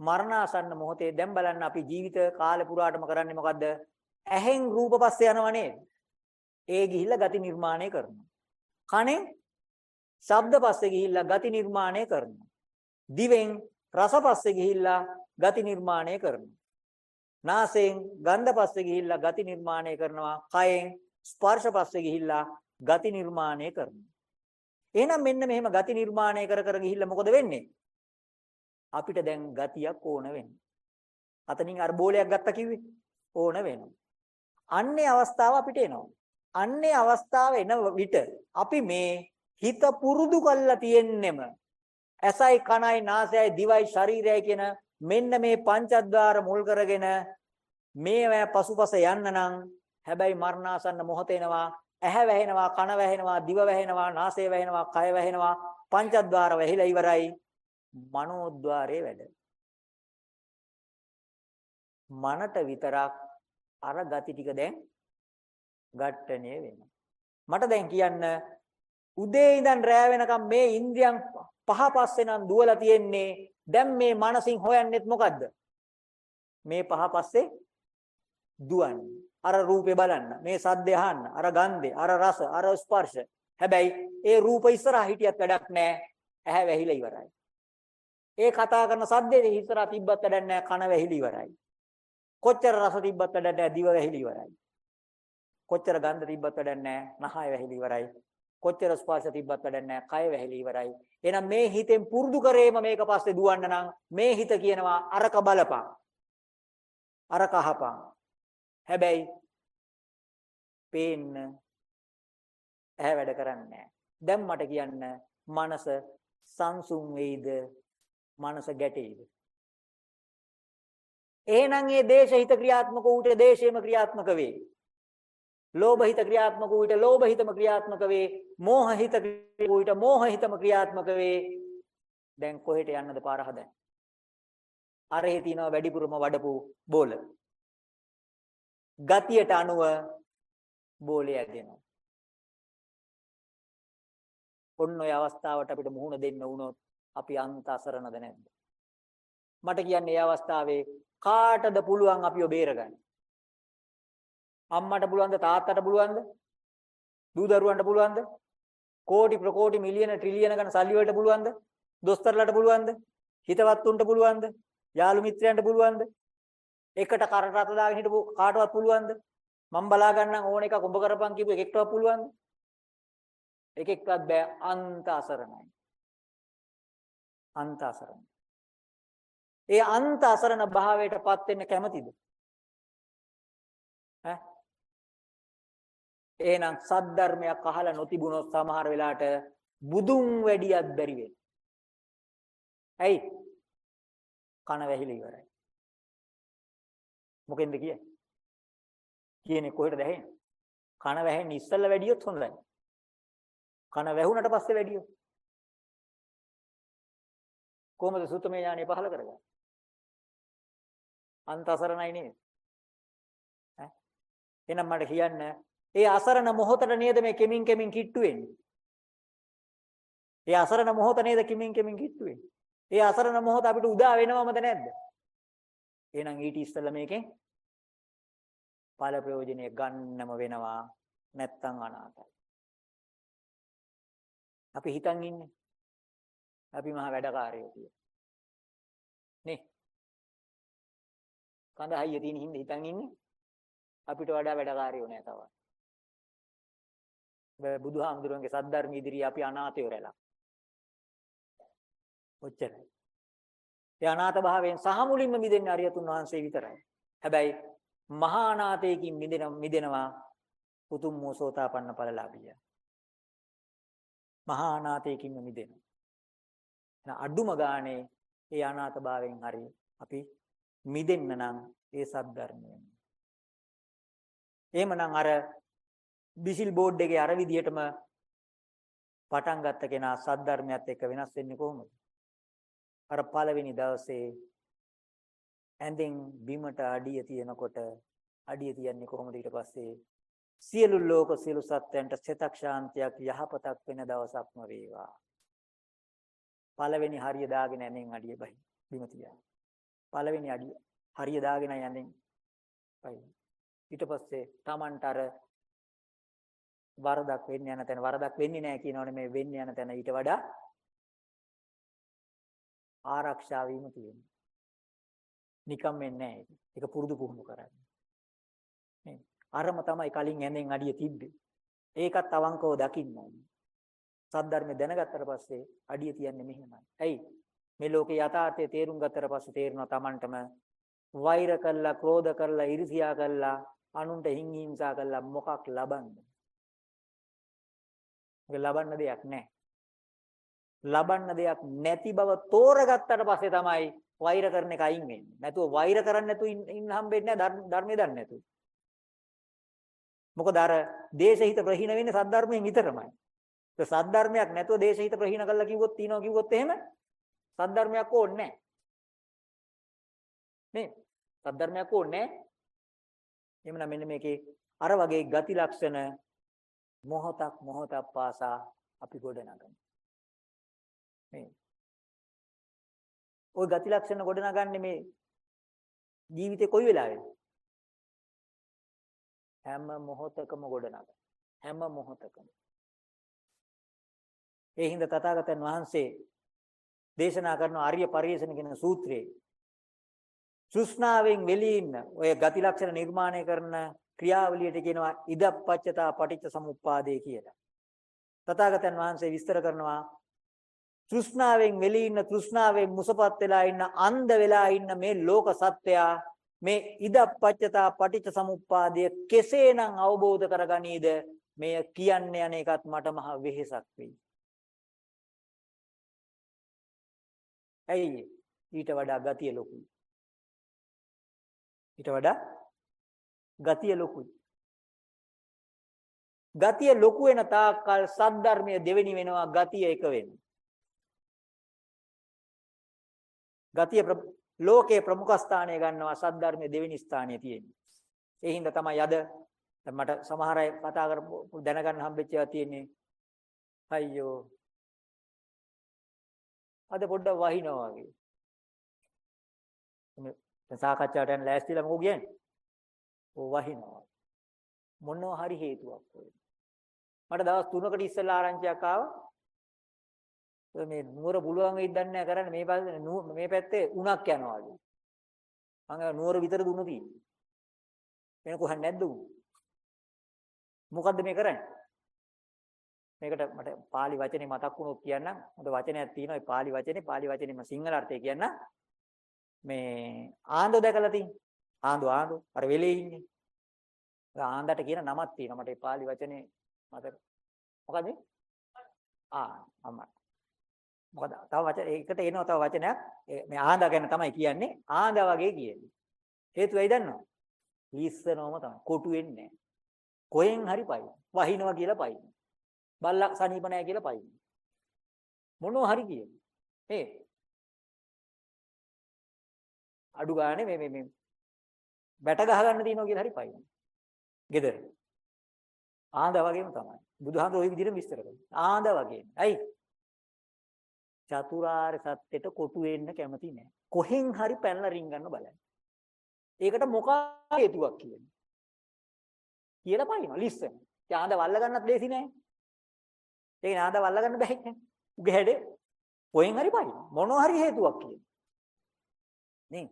Speaker 1: මරණාසන්න මොහොතේ දැන් බලන්න අපි ජීවිත කාලේ පුරාටම කරන්නේ මොකද්ද? ඇහෙන් රූප පස්සේ යනව නේද? ඒ ගිහිල්ලා ගති නිර්මාණය කරනවා. කනෙන් ශබ්ද පස්සේ ගිහිල්ලා ගති නිර්මාණය කරනවා. දිවෙන් රස පස්සේ ගිහිල්ලා ගති නිර්මාණය කරනවා. නාසයෙන් ගන්ධ පස්සේ ගිහිල්ලා ගති නිර්මාණය කරනවා. කයෙන් ස්පර්ශ පස්සේ ගිහිල්ලා ගති නිර්මාණය කරනවා. එහෙනම් මෙන්න මෙහෙම ගති නිර්මාණය කර කර ගිහිල්ලා මොකද වෙන්නේ? අපිට දැන් ගතියක් ඕන වෙන්නේ. අතනින් අර බෝලයක් ගත්තා කිව්වේ ඕන වෙනවා. අන්නේ අවස්ථාව අපිට එනවා. අන්නේ අවස්ථාව එන විට අපි මේ හිත පුරුදු කරලා තියෙන්නෙම ඇසයි කනයි නාසයයි දිවයි ශරීරයයි කියන මෙන්න මේ පංචද්වාර මුල් කරගෙන මේවා පසුපස යන්න නම් හැබැයි මරණාසන්න මොහොත එනවා ඇහැ වැහෙනවා කන වැහෙනවා දිව වැහෙනවා නාසය වැහෙනවා කය වැහෙනවා පංචද්වාර වැහිලා ඉවරයි මනෝද්වාරයේ වැඩ. මනට විතරක් අර ගති ටික දැන් ඝට්ටණය වෙනවා. මට දැන් කියන්න උදේ ඉඳන් රෑ වෙනකම් මේ ඉන්ද්‍රියන් පහ පස්සේ නම් දුවලා තියෙන්නේ. දැන් මේ මනසින් හොයන්නෙත් මොකද්ද? මේ පහ පස්සේ දුවන්නේ. අර රූපේ බලන්න. මේ සද්දේ අහන්න. අර ගන්ධේ අර රස අර ස්පර්ශ. හැබැයි ඒ රූප ඉස්සරහා හිටියත් වැඩක් නැහැ ඇහැ වැහිලා ඉවරයි. ඒ කතා කරන සද්දේ ඉස්සරහා තිබ්බත් වැඩක් නැහැ කන වැහිලා ඉවරයි. කොච්චර රස තිබ්බත් වැඩක් නැහැ දිව වැහිලා ඉවරයි. කොච්චර ගන්ධ තිබ්බත් වැඩක් නැහැ නහය වැහිලා ඉවරයි. කොච්චර ස්පර්ශ තිබ්බත් වැඩක් නැහැ. කය වැහිලා ඉවරයි. එහෙනම් මේ හිතෙන් පුරුදු කරේම මේක පස්සේ දුවන්න නම් මේ හිත කියනවා අරක බලපං. අරක අහපං. හැබැයි පේන්න ඇහැ වැඩ කරන්නේ දැන් මට කියන්න මනස සංසුන් වෙයිද? මනස ගැටෙයිද? එහෙනම් මේ දේශ හිත ක්‍රියාත්මක ඌට දේශේම ක්‍රියාත්මක වේ. ලෝභ හිත ක්‍රියාත්මක ඌට ලෝභ හිතම ක්‍රියාත්මක වේ. මෝහ හිත ඌට මෝහ හිතම ක්‍රියාත්මක වේ දැන් කොහෙට යන්නද පාර හදන්නේ අරහේ තියනවා වැඩිපුරම වඩපු බෝල ගතියට අනුව බෝලේ ඇදෙනවා. ඔන්න ඔය අවස්ථාවට අපිට මුහුණ දෙන්න වුණොත් අපි අන්ත අසරණද නැද්ද? මට කියන්නේ මේ අවස්ථාවේ කාටද පුළුවන් අපිව බේරගන්න? අම්මට පුළුවන්ද තාත්තට පුළුවන්ද? දූ දරුවන්ට පුළුවන්ද? කෝටි ප්‍රකෝටි මිලියන ට්‍රිලියන ගණන් සල්ලි වලට පුළුවන්ද? දොස්තරලට පුළුවන්ද? හිතවත් උන්ට පුළුවන්ද? යාළු මිත්‍රයන්ට පුළුවන්ද? එකට කරට අත දාගෙන හිටපු කාටවත් පුළුවන්ද? මම බලා ගන්නම් ඕන එකක් ඔබ කරපන් කියපු එකෙක්ටවත් පුළුවන්ද? එකෙක්වත් බෑ අන්ත අසරණයි. අන්ත අසරණයි. ඒ අන්ත අසරණ භාවයටපත් වෙන්න කැමතිද? ඈ? එහෙනම් සද්ධර්මයක් අහලා නොතිබුණොත් සමහර වෙලාවට බුදුන් වැඩියක් බැරි වෙනවා. ඇයි? කන වැහිලා ඉවරයි. මොකෙන්ද කියන්නේ? කියන්නේ කොහෙටද ඇහෙන්නේ? කන වැහෙන්නේ ඉස්සෙල්ලා වැඩියොත් හොඳයි. කන වැහුණට පස්සේ වැඩියොත් කොහොමද සුතමේ ඥානෙ පහල කරගන්නේ? අන්තසරණයි නේද? ඈ එහෙනම් මට කියන්න ඒ අසරණ මොහොතට නේද මේ කෙමින් කෙමින් කිට්ටු වෙන්නේ? ඒ අසරණ මොහොත නේද කෙමින් කෙමින් කිට්ටු වෙන්නේ? ඒ අසරණ මොහොත අපිට උදා වෙනවමද නැද්ද? එහෙනම් ඊට ඉස්සෙල්ලා මේකෙන් ඵල ප්‍රයෝජනය ගන්නම වෙනවා නැත්තම් අනාතයි. අපි හිතන් ඉන්නේ. අපි මහා වැඩකාරයෝ කියලා. නේ? කඳ හයිය තියෙන හින්දා හිතන් ඉන්නේ. අපිට වඩා වැඩකාරයෝ නෑ තව. බුදුහාමුදුරන්ගේ සද්ධර්ම ඉදිරියේ අපි අනාතයෝ රැලා. ඔච්චරයි. ඒ අනාථ භාවයෙන් සහ මුලින්ම මිදෙන්නේ අරියතුන් වහන්සේ විතරයි. හැබැයි මහා අනාථයකින් මිදෙන මිදෙනවා උතුම් මොසෝතාපන්න ඵලලාභිය. මහා අනාථයකින් මිදෙනවා. එහෙනම් අඩුම ගානේ ඒ අනාථ භාවයෙන් හරි අපි මිදෙන්න නම් ඒ සද්ධර්මයෙන්. එහෙමනම් අර බිසිල් බෝඩ් එකේ අර විදිහටම පටන් ගත්ත කෙනා සද්ධර්මයත් එක්ක වෙනස් වෙන්නේ කොහොමද? අර පළවෙනි දවසේ ඇඳෙන් බිමට අඩිය තියනකොට අඩිය තියන්නේ කොහොමද ඊට පස්සේ සියලු ලෝක සියලු සත්‍යයන්ට සිතක් ශාන්තියක් යහපතක් වෙන දවසක්ම වේවා. පළවෙනි හරිය දාගෙන ඇඳෙන් අඩිය බහි බිම තියන. පළවෙනි අඩිය හරිය දාගෙන ඇඳෙන් බහි. ඊට පස්සේ Tamanට අර වරදක් වෙන්න යන තැන වරදක් වෙන්නේ නැහැ කියනවනේ මේ වෙන්න යන තැන ඊට වඩා ආරක්ෂා වීම තියෙනවා. නිකම් වෙන්නේ නැහැ ඒක. ඒක පුරුදු පුහුණු කරන්නේ. නේ. අරම තමයි කලින් ඇඳෙන් අඩිය තිබ්බේ. ඒකත් අවංකව දකින්න ඕනේ. සද්ධර්මය දැනගත්තට පස්සේ අඩිය තියන්නේ මෙහෙමයි. ඇයි? මේ ලෝකේ යථාර්ථය තේරුම් ගත්තට පස්සේ තේරෙනවා Tamanටම වෛර කළා, ක්‍රෝධ කළා, iriසියා කළා, අනුන්ට හිංහිංසා කළා මොකක් ලබන්නේ? ඒක ලබන්න දෙයක් නැහැ. ලබන්න දෙයක් නැති බව තෝරගත්තට පස්සේ තමයි වෛර කරන එක අයින් වෙන්නේ. නැතුව වෛර කරන්නේ නැතුව ඉන්න හම්බෙන්නේ නැහැ ධර්මයේ දන්නේ නැතුව. මොකද අර දේශහිත ප්‍රහීන වෙන්නේ සද්ධර්මයෙන් විතරමයි. ඒ සද්ධර්මයක් නැතුව දේශහිත ප්‍රහීන කළා කිව්වොත් තියනවා කිව්වොත් එහෙම සද්ධර්මයක් ඕනේ නැහැ. නේ? සද්ධර්මයක් ඕනේ නැහැ. එහෙමනම් මෙන්න මේකේ අර වගේ ගති ලක්ෂණ මොහොතක් මොහොතක් පාසා අපි ගොඩනගමු. මේ ওই ගති ලක්ෂණ ගොඩනගන්නේ මේ ජීවිතේ කොයි වෙලාවෙද? හැම මොහොතකම ගොඩනගන. හැම මොහොතකම. ඒ හින්දා තථාගතයන් වහන්සේ දේශනා කරන ආර්ය පරිශන කියන සූත්‍රයේ තෘෂ්ණාවෙන් වෙලී ඉන්න ඔය ගති ලක්ෂණ නිර්මාණය කරන ක්‍රියාවලියට කියනවා ඉදප්පච්චතා පටිච්ච සමුප්පාදේ කියලා. තථාගතයන් වහන්සේ විස්තර කරනවා තෘෂ්ණාවෙන් වෙලී ඉන්න තෘෂ්ණාවෙන් මුසපත් වෙලා ඉන්න අන්ධ වෙලා ඉන්න මේ ලෝක සත්වයා මේ ඉදප්පච්චතා පටිච්ච සමුප්පාදය කෙසේනම් අවබෝධ කරගනීද මෙය කියන්න යන එකත් මට මහ වෙහෙසක් වෙයි. ඇයි ඊට වඩා ගතිය ලොකුයි. ඊට වඩා ගතිය ලොකුයි. ගතිය ලොකු වෙන තාක්කල් සද්ධර්මයේ දෙවෙනි වෙනවා ගතිය එක වෙනවා. ගතිය ලෝකයේ ප්‍රමුඛ ස්ථානය ගන්නවා සද්ධර්මයේ දෙවෙනි ස්ථානයේ තියෙන්නේ. ඒ හින්දා තමයි අද මට සමහර අය කතා කරපු දැනගන්න හම්බෙච්ච ඒවා තියෙන්නේ. අයියෝ. අද පොඩ්ඩක් වහිනවා වගේ. මේ සාකච්ඡාවට යන ලෑස්තිලා මොකෝ කියන්නේ? ඕ වහිනවා. මොනවා හරි හේතුවක් ඔය. මට දවස් 3කට ඉස්සෙල්ලා ආරංචියක් ආවා. මේ නුවර පුළුවන් වෙයිද දන්නේ නැහැ කරන්නේ මේ පැත්තේ මේ පැත්තේ උණක් යනවාලු. මම නුවර විතර දුන්නු තියෙන්නේ. වෙන කොහෙන් නැද්ද උ? මොකද්ද මේ කරන්නේ? මේකට මට pāli වචනේ මතක් වුණොත් කියන්නම්. හොඳ වචනයක් තියෙනවා. ඒ pāli වචනේ pāli වචනේ මම සිංහල අර්ථය කියන්න. මේ ආන්දෝ දැකලා තියෙන්නේ. ආන්දෝ ආන්දෝ අර වෙලේ ඉන්නේ. ආන්දට කියන නමක් තියෙනවා. මට ඒ pāli වචනේ මතක. මොකද? ආ අම්මා. මොකද? තව වචන ඒකට එනවා තව වචනයක්. මේ ආහඳා ගැන තමයි කියන්නේ. ආහඳා වගේ කියන්නේ හේතුව ඇයි දන්නවද? ලිස්සනවම තමයි. කොටු වෙන්නේ කොහෙන් හරි පයි වහිනවා කියලා පයි බල්ලක් සනීප නැහැ කියලා පයි මොනවා හරි කියන්නේ ඒ අඩු ගානේ මේ මේ මේ බැට ගහ ගන්න තියෙනවා කියලා හරි පයි ගෙදර ආහඳා වගේම තමයි බුදුහාමුදුරුවෝ ওই විදිහට විස්තර කරනවා ආහඳා වගේ ඇයි චතුරාර්ය සත්‍යෙට කොටු වෙන්න කැමති නැහැ. කොහෙන් හරි පැනලා රින්ගන්න බලන්න. ඒකට මොකක් හේතුවක් කියන්නේ. කියලා පයින්නවා ලිස්සන. ඒ ආඳ වල්ල ගන්නත් ලේසි නෑ. ඒක නාඳ වල්ල ගන්න බෑ කියන්නේ. උගේ හැඩේ කොහෙන් හරි පයින්. මොනවා හරි හේතුවක් කියන්නේ. නේ?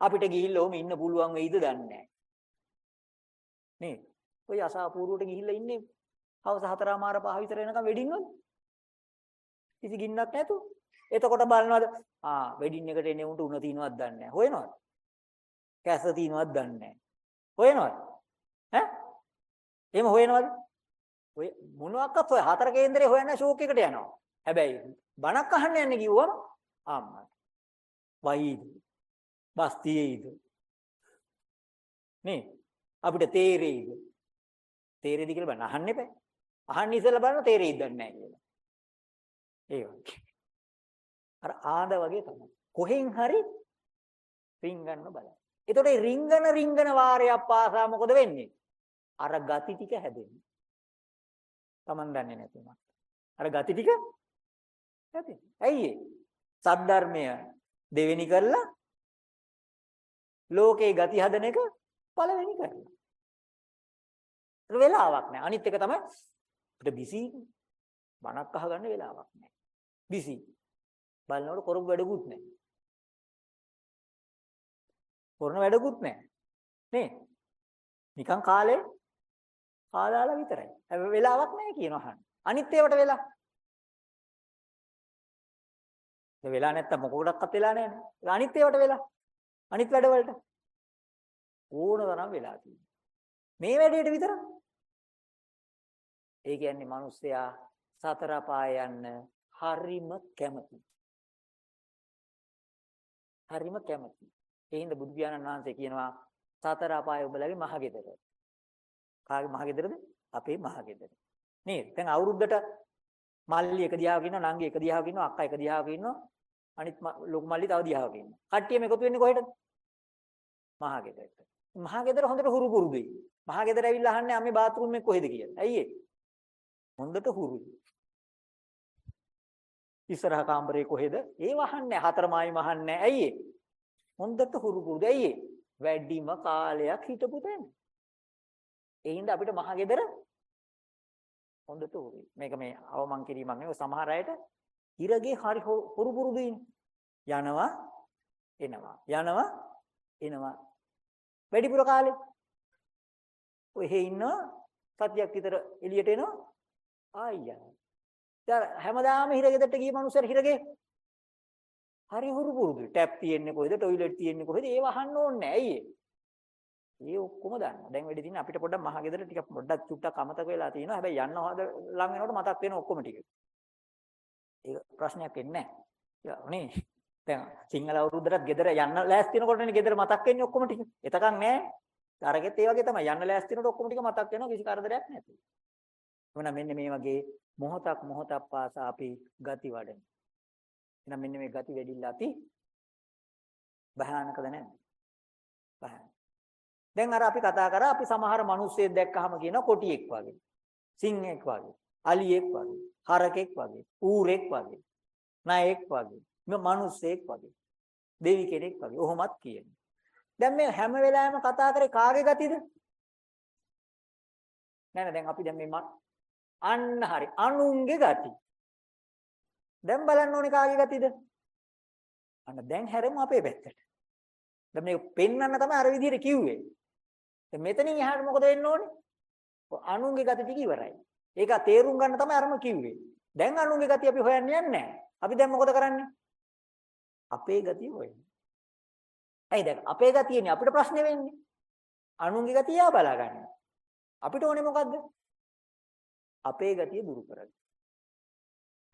Speaker 1: අපිට ගිහිල්ලා ඔහම ඉන්න පුළුවන් වෙයිද දන්නේ නැහැ. නේ? ඔය අසාපූර්වට ගිහිල්ලා ඉන්නේ හවස 4:00 මාර 5 විතර එනකම් වෙඩින් වල. කිසි ගින්නක් නැතුව. එතකොට බලනවාද ආ වෙඩින් එකට එන්නේ උන්ට උණ තියනවත් දන්නේ නැහැ. හොයනවද? කැස තියනවත් දන්නේ නැහැ. හොයනවද? ඈ? එහෙම හොයනවද? ඔය මොනවාක්වත් ඔය හතර කේන්දරේ හොයන්න ෂෝක් එකට යනවා. හැබැයි බණක් අහන්න යන්නේ කිව්වම අම්මා. වයිද? බස් තියේද? නේ අපිට තේරෙයිද? තේරෙයිද කියලා බලන්න අහන්න එපා. අහන්න ඉස්සෙල්ලා බලන්න තේරෙයිද නැහැ කියලා. ඒ වගේ. අර ආද වගේ තමයි. කොහෙන් හරි රින්ගන්න බලන්න. එතකොට රින්ගන රින්ගන වාරයක් පාසා මොකද වෙන්නේ? අර ගති ටික හැදෙන්නේ. Taman දන්නේ නැතුම. අර ගති ටික හැදෙන්නේ. ඇයි ඒ? සද්ධර්මය දෙවෙනි කරලා ලෝකේ ගති හදන එක පළවෙනි කරලා. ඒක වෙලාවක් නෑ. අනිත් එක තමයි අපිට බිසි බණක් අහගන්න වෙලාවක් නෑ. බිසි. බලනකොට කරපු වැඩකුත් නෑ. කරන වැඩකුත් නෑ. නේ? නිකන් කාලේ කාලාලා විතරයි. හැබැයි වෙලාවක් නෑ කියනවා අහන්න. අනිත් ඒවට වෙලා. ඒ වෙලා නැත්තම් මොකකටවත් වෙලා නෑනේ. අනිත් ඒවට වෙලා. අනිත් වැඩවලට ඕන තරම් වෙලා තියෙනවා. මේ වැඩේට විතරක්. ඒ කියන්නේ මිනිස්සයා සතර පාය යන්න හරිම කැමති. හරිම කැමති. ඒ හින්දා බුදු පියාණන් වහන්සේ කියනවා සතර අපාය ඔබලගේ මහගෙදර. කාගේ මහගෙදරද? අපේ මහගෙදර. නේද? දැන් අවුරුද්දට මල්ලි එක දිහාවක ඉන්නවා, නංගි එක දිහාවක ඉන්නවා, අක්කා එක දිහාවක ඉන්නවා. අනිත් ලොකු මල්ලි තව දිහාවක ඉන්නවා. කට්ටියම එකතු වෙන්නේ කොහෙටද? මහගෙදරට. මහගෙදර හොඳට හුරු පුරුදුයි. මහගෙදර ඇවිල්ලා අහන්නේ අම්මේ බාත් รู ම් එක කොහෙද කියලා. ඇයි ඒ? හොඳට හුරුයි. ඉස්සරහ කාමරේ කොහෙද? ඒ වහන්නේ හතරමයි මහන්නේ. ඇයි ඒ? හොඳට හුරු පුරුදු. ඇයි ඒ? වැඩිම කාලයක් හිටපු තැන. ඒ හින්දා අපිට මහගෙදර හොඳට උරුයි. මේක මේ අවමන් කිරීමක් නෙවෙයි. සමහර අයට ඉරගේ හරි හුරු පුරුදුයිනේ. යනවා එනවා. යනවා එනවා. වැඩිපුර කාලෙ ඔහෙ ඉන්නවා සතියක් විතර එළියට එනවා ආයියා. දැන් හැමදාම හිරගෙදරට ගිය මනුස්සයර හිරගේ හරි හුරු පුරුදු. ටැප් තියෙන්නේ කොහෙද? টয়ලට් තියෙන්නේ කොහෙද? ඒව අහන්න ඕනේ නැහැ. ඇයි ඒ ඔක්කොම දන්නවා. දැන් වෙඩි තියෙන අපිට පොඩ්ඩක් මහගෙදර ටික පොඩ්ඩක් චුට්ටක් අමතක වෙලා තියෙනවා. හැබැයි යන්න හොද ලඟ වෙනකොට මතක් වෙන ඔක්කොම ටික. ඒක ප්‍රශ්නයක් වෙන්නේ නැහැ. නේ? දැන් සිංහල අවුරුද්දටත් ගෙදර යන්න ලෑස්ති වෙනකොටනේ ගෙදර මතක් වෙන්නේ ඔක්කොම ටික. එතකන් නෑ. අරගෙත් ඒ වගේ තමයි. යන්න ලෑස්ති වෙනකොට ඔක්කොම ටික මතක් වෙනවා කිසි කරදරයක් නැතුව. එහෙනම් මෙන්න මේ වගේ මොහොතක් මොහොතක් පාසා අපි ගති වඩන. එහෙනම් මෙන්න මේ ගති වැඩිලා අපි භයානකද නැද්ද? භයානක. දැන් අර අපි කතා කරා අපි සමහර මිනිස්සෙක් දැක්කහම කියනවා කොටියෙක් වගේ. සිංහෙක් වගේ. අලියෙක් වගේ. හරකෙක් වගේ. ඌරෙක් වගේ. නයෙක් වගේ. මේ මිනිස්සෙක් වගේ. දෙවි කෙනෙක් වගේ. ඔහොමත් කියනවා. දැන් මේ හැම වෙලාවෙම කතා කරේ කාගේ ගතියද? නෑ නෑ දැන් අපි දැන් මේ අන්න හරි අනුන්ගේ ගති. දැන් බලන්න ඕනේ කාගේ ගතියද? අන්න දැන් හැරෙමු අපේ පැත්තට. දැන් මේක පෙන්වන්න තමයි අර විදිහට කිව්වේ. දැන් මෙතනින් එහාට මොකද වෙන්න ඕනේ? අනුන්ගේ ගති ටික ඉවරයි. ඒක තේරුම් ගන්න තමයි අරම කිව්වේ. දැන් අනුන්ගේ ගති අපි හොයන්න යන්නේ නැහැ. අපි දැන් මොකද කරන්නේ? අපේ ගතිය හොයන්නේ. ඇයි දැන් අපේ ගතියනේ අපිට ප්‍රශ්නේ වෙන්නේ. අනුන්ගේ ගතිය ආ බලා ගන්න. අපිට ඕනේ මොකද්ද? අපේ ගතිය දුරු කරගන්න.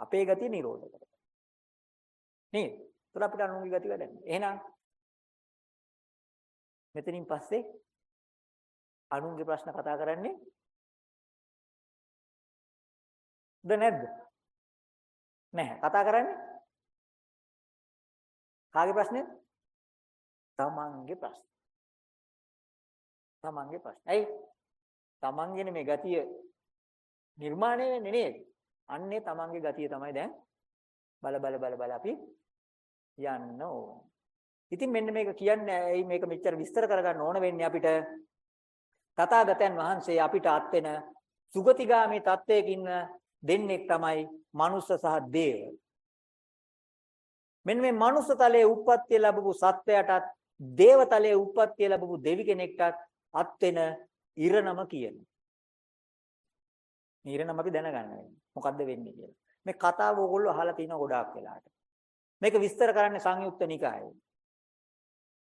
Speaker 1: අපේ ගතිය නිරෝධ කරගන්න. නේද? ඒතර අපිට අනුන්ගේ ගතිය වැඩන්නේ. එහෙනම් මෙතනින් පස්සේ අනුන්ගේ ප්‍රශ්න කතා කරන්නේ ද නැද්ද? නැහැ. කතා කරන්නේ කාගේ ප්‍රශ්නේද? තමන්ගේ ප්‍රශ්න. තමන්ගේ ප්‍රශ්න. ඇයි? තමන්ගේ මේ ගතිය නිර්මාණය වෙන්නේ නේද? අන්නේ තමන්ගේ ගතිය තමයි දැන් බල බල බල බල අපි යන්න ඕන. ඉතින් මෙන්න මේක කියන්නේ ඇයි මේක මෙච්චර විස්තර කරගන්න ඕන වෙන්නේ අපිට තථාගතයන් වහන්සේ අපිට අත් වෙන සුගතිගාමී තත්වයක ඉන්න දෙන්නෙක් තමයි මනුස්ස සහ දේව. මෙන්න මේ මනුස්ස තලයේ උප්පත්තිය ලැබපු සත්වයාටත් දේව තලයේ උප්පත්තිය ලැබපු දෙවි කෙනෙක්ටත් අත් වෙන ඉරණම කියන. මේ ඉරණම අපි දැනගන්න වෙන්නේ. මොකද්ද වෙන්නේ කියලා. මේ කතාව ඕගොල්ලෝ අහලා තියෙන ගොඩාක් වෙලාට. මේක විස්තර කරන්නේ සංයුක්ත නිකායේ.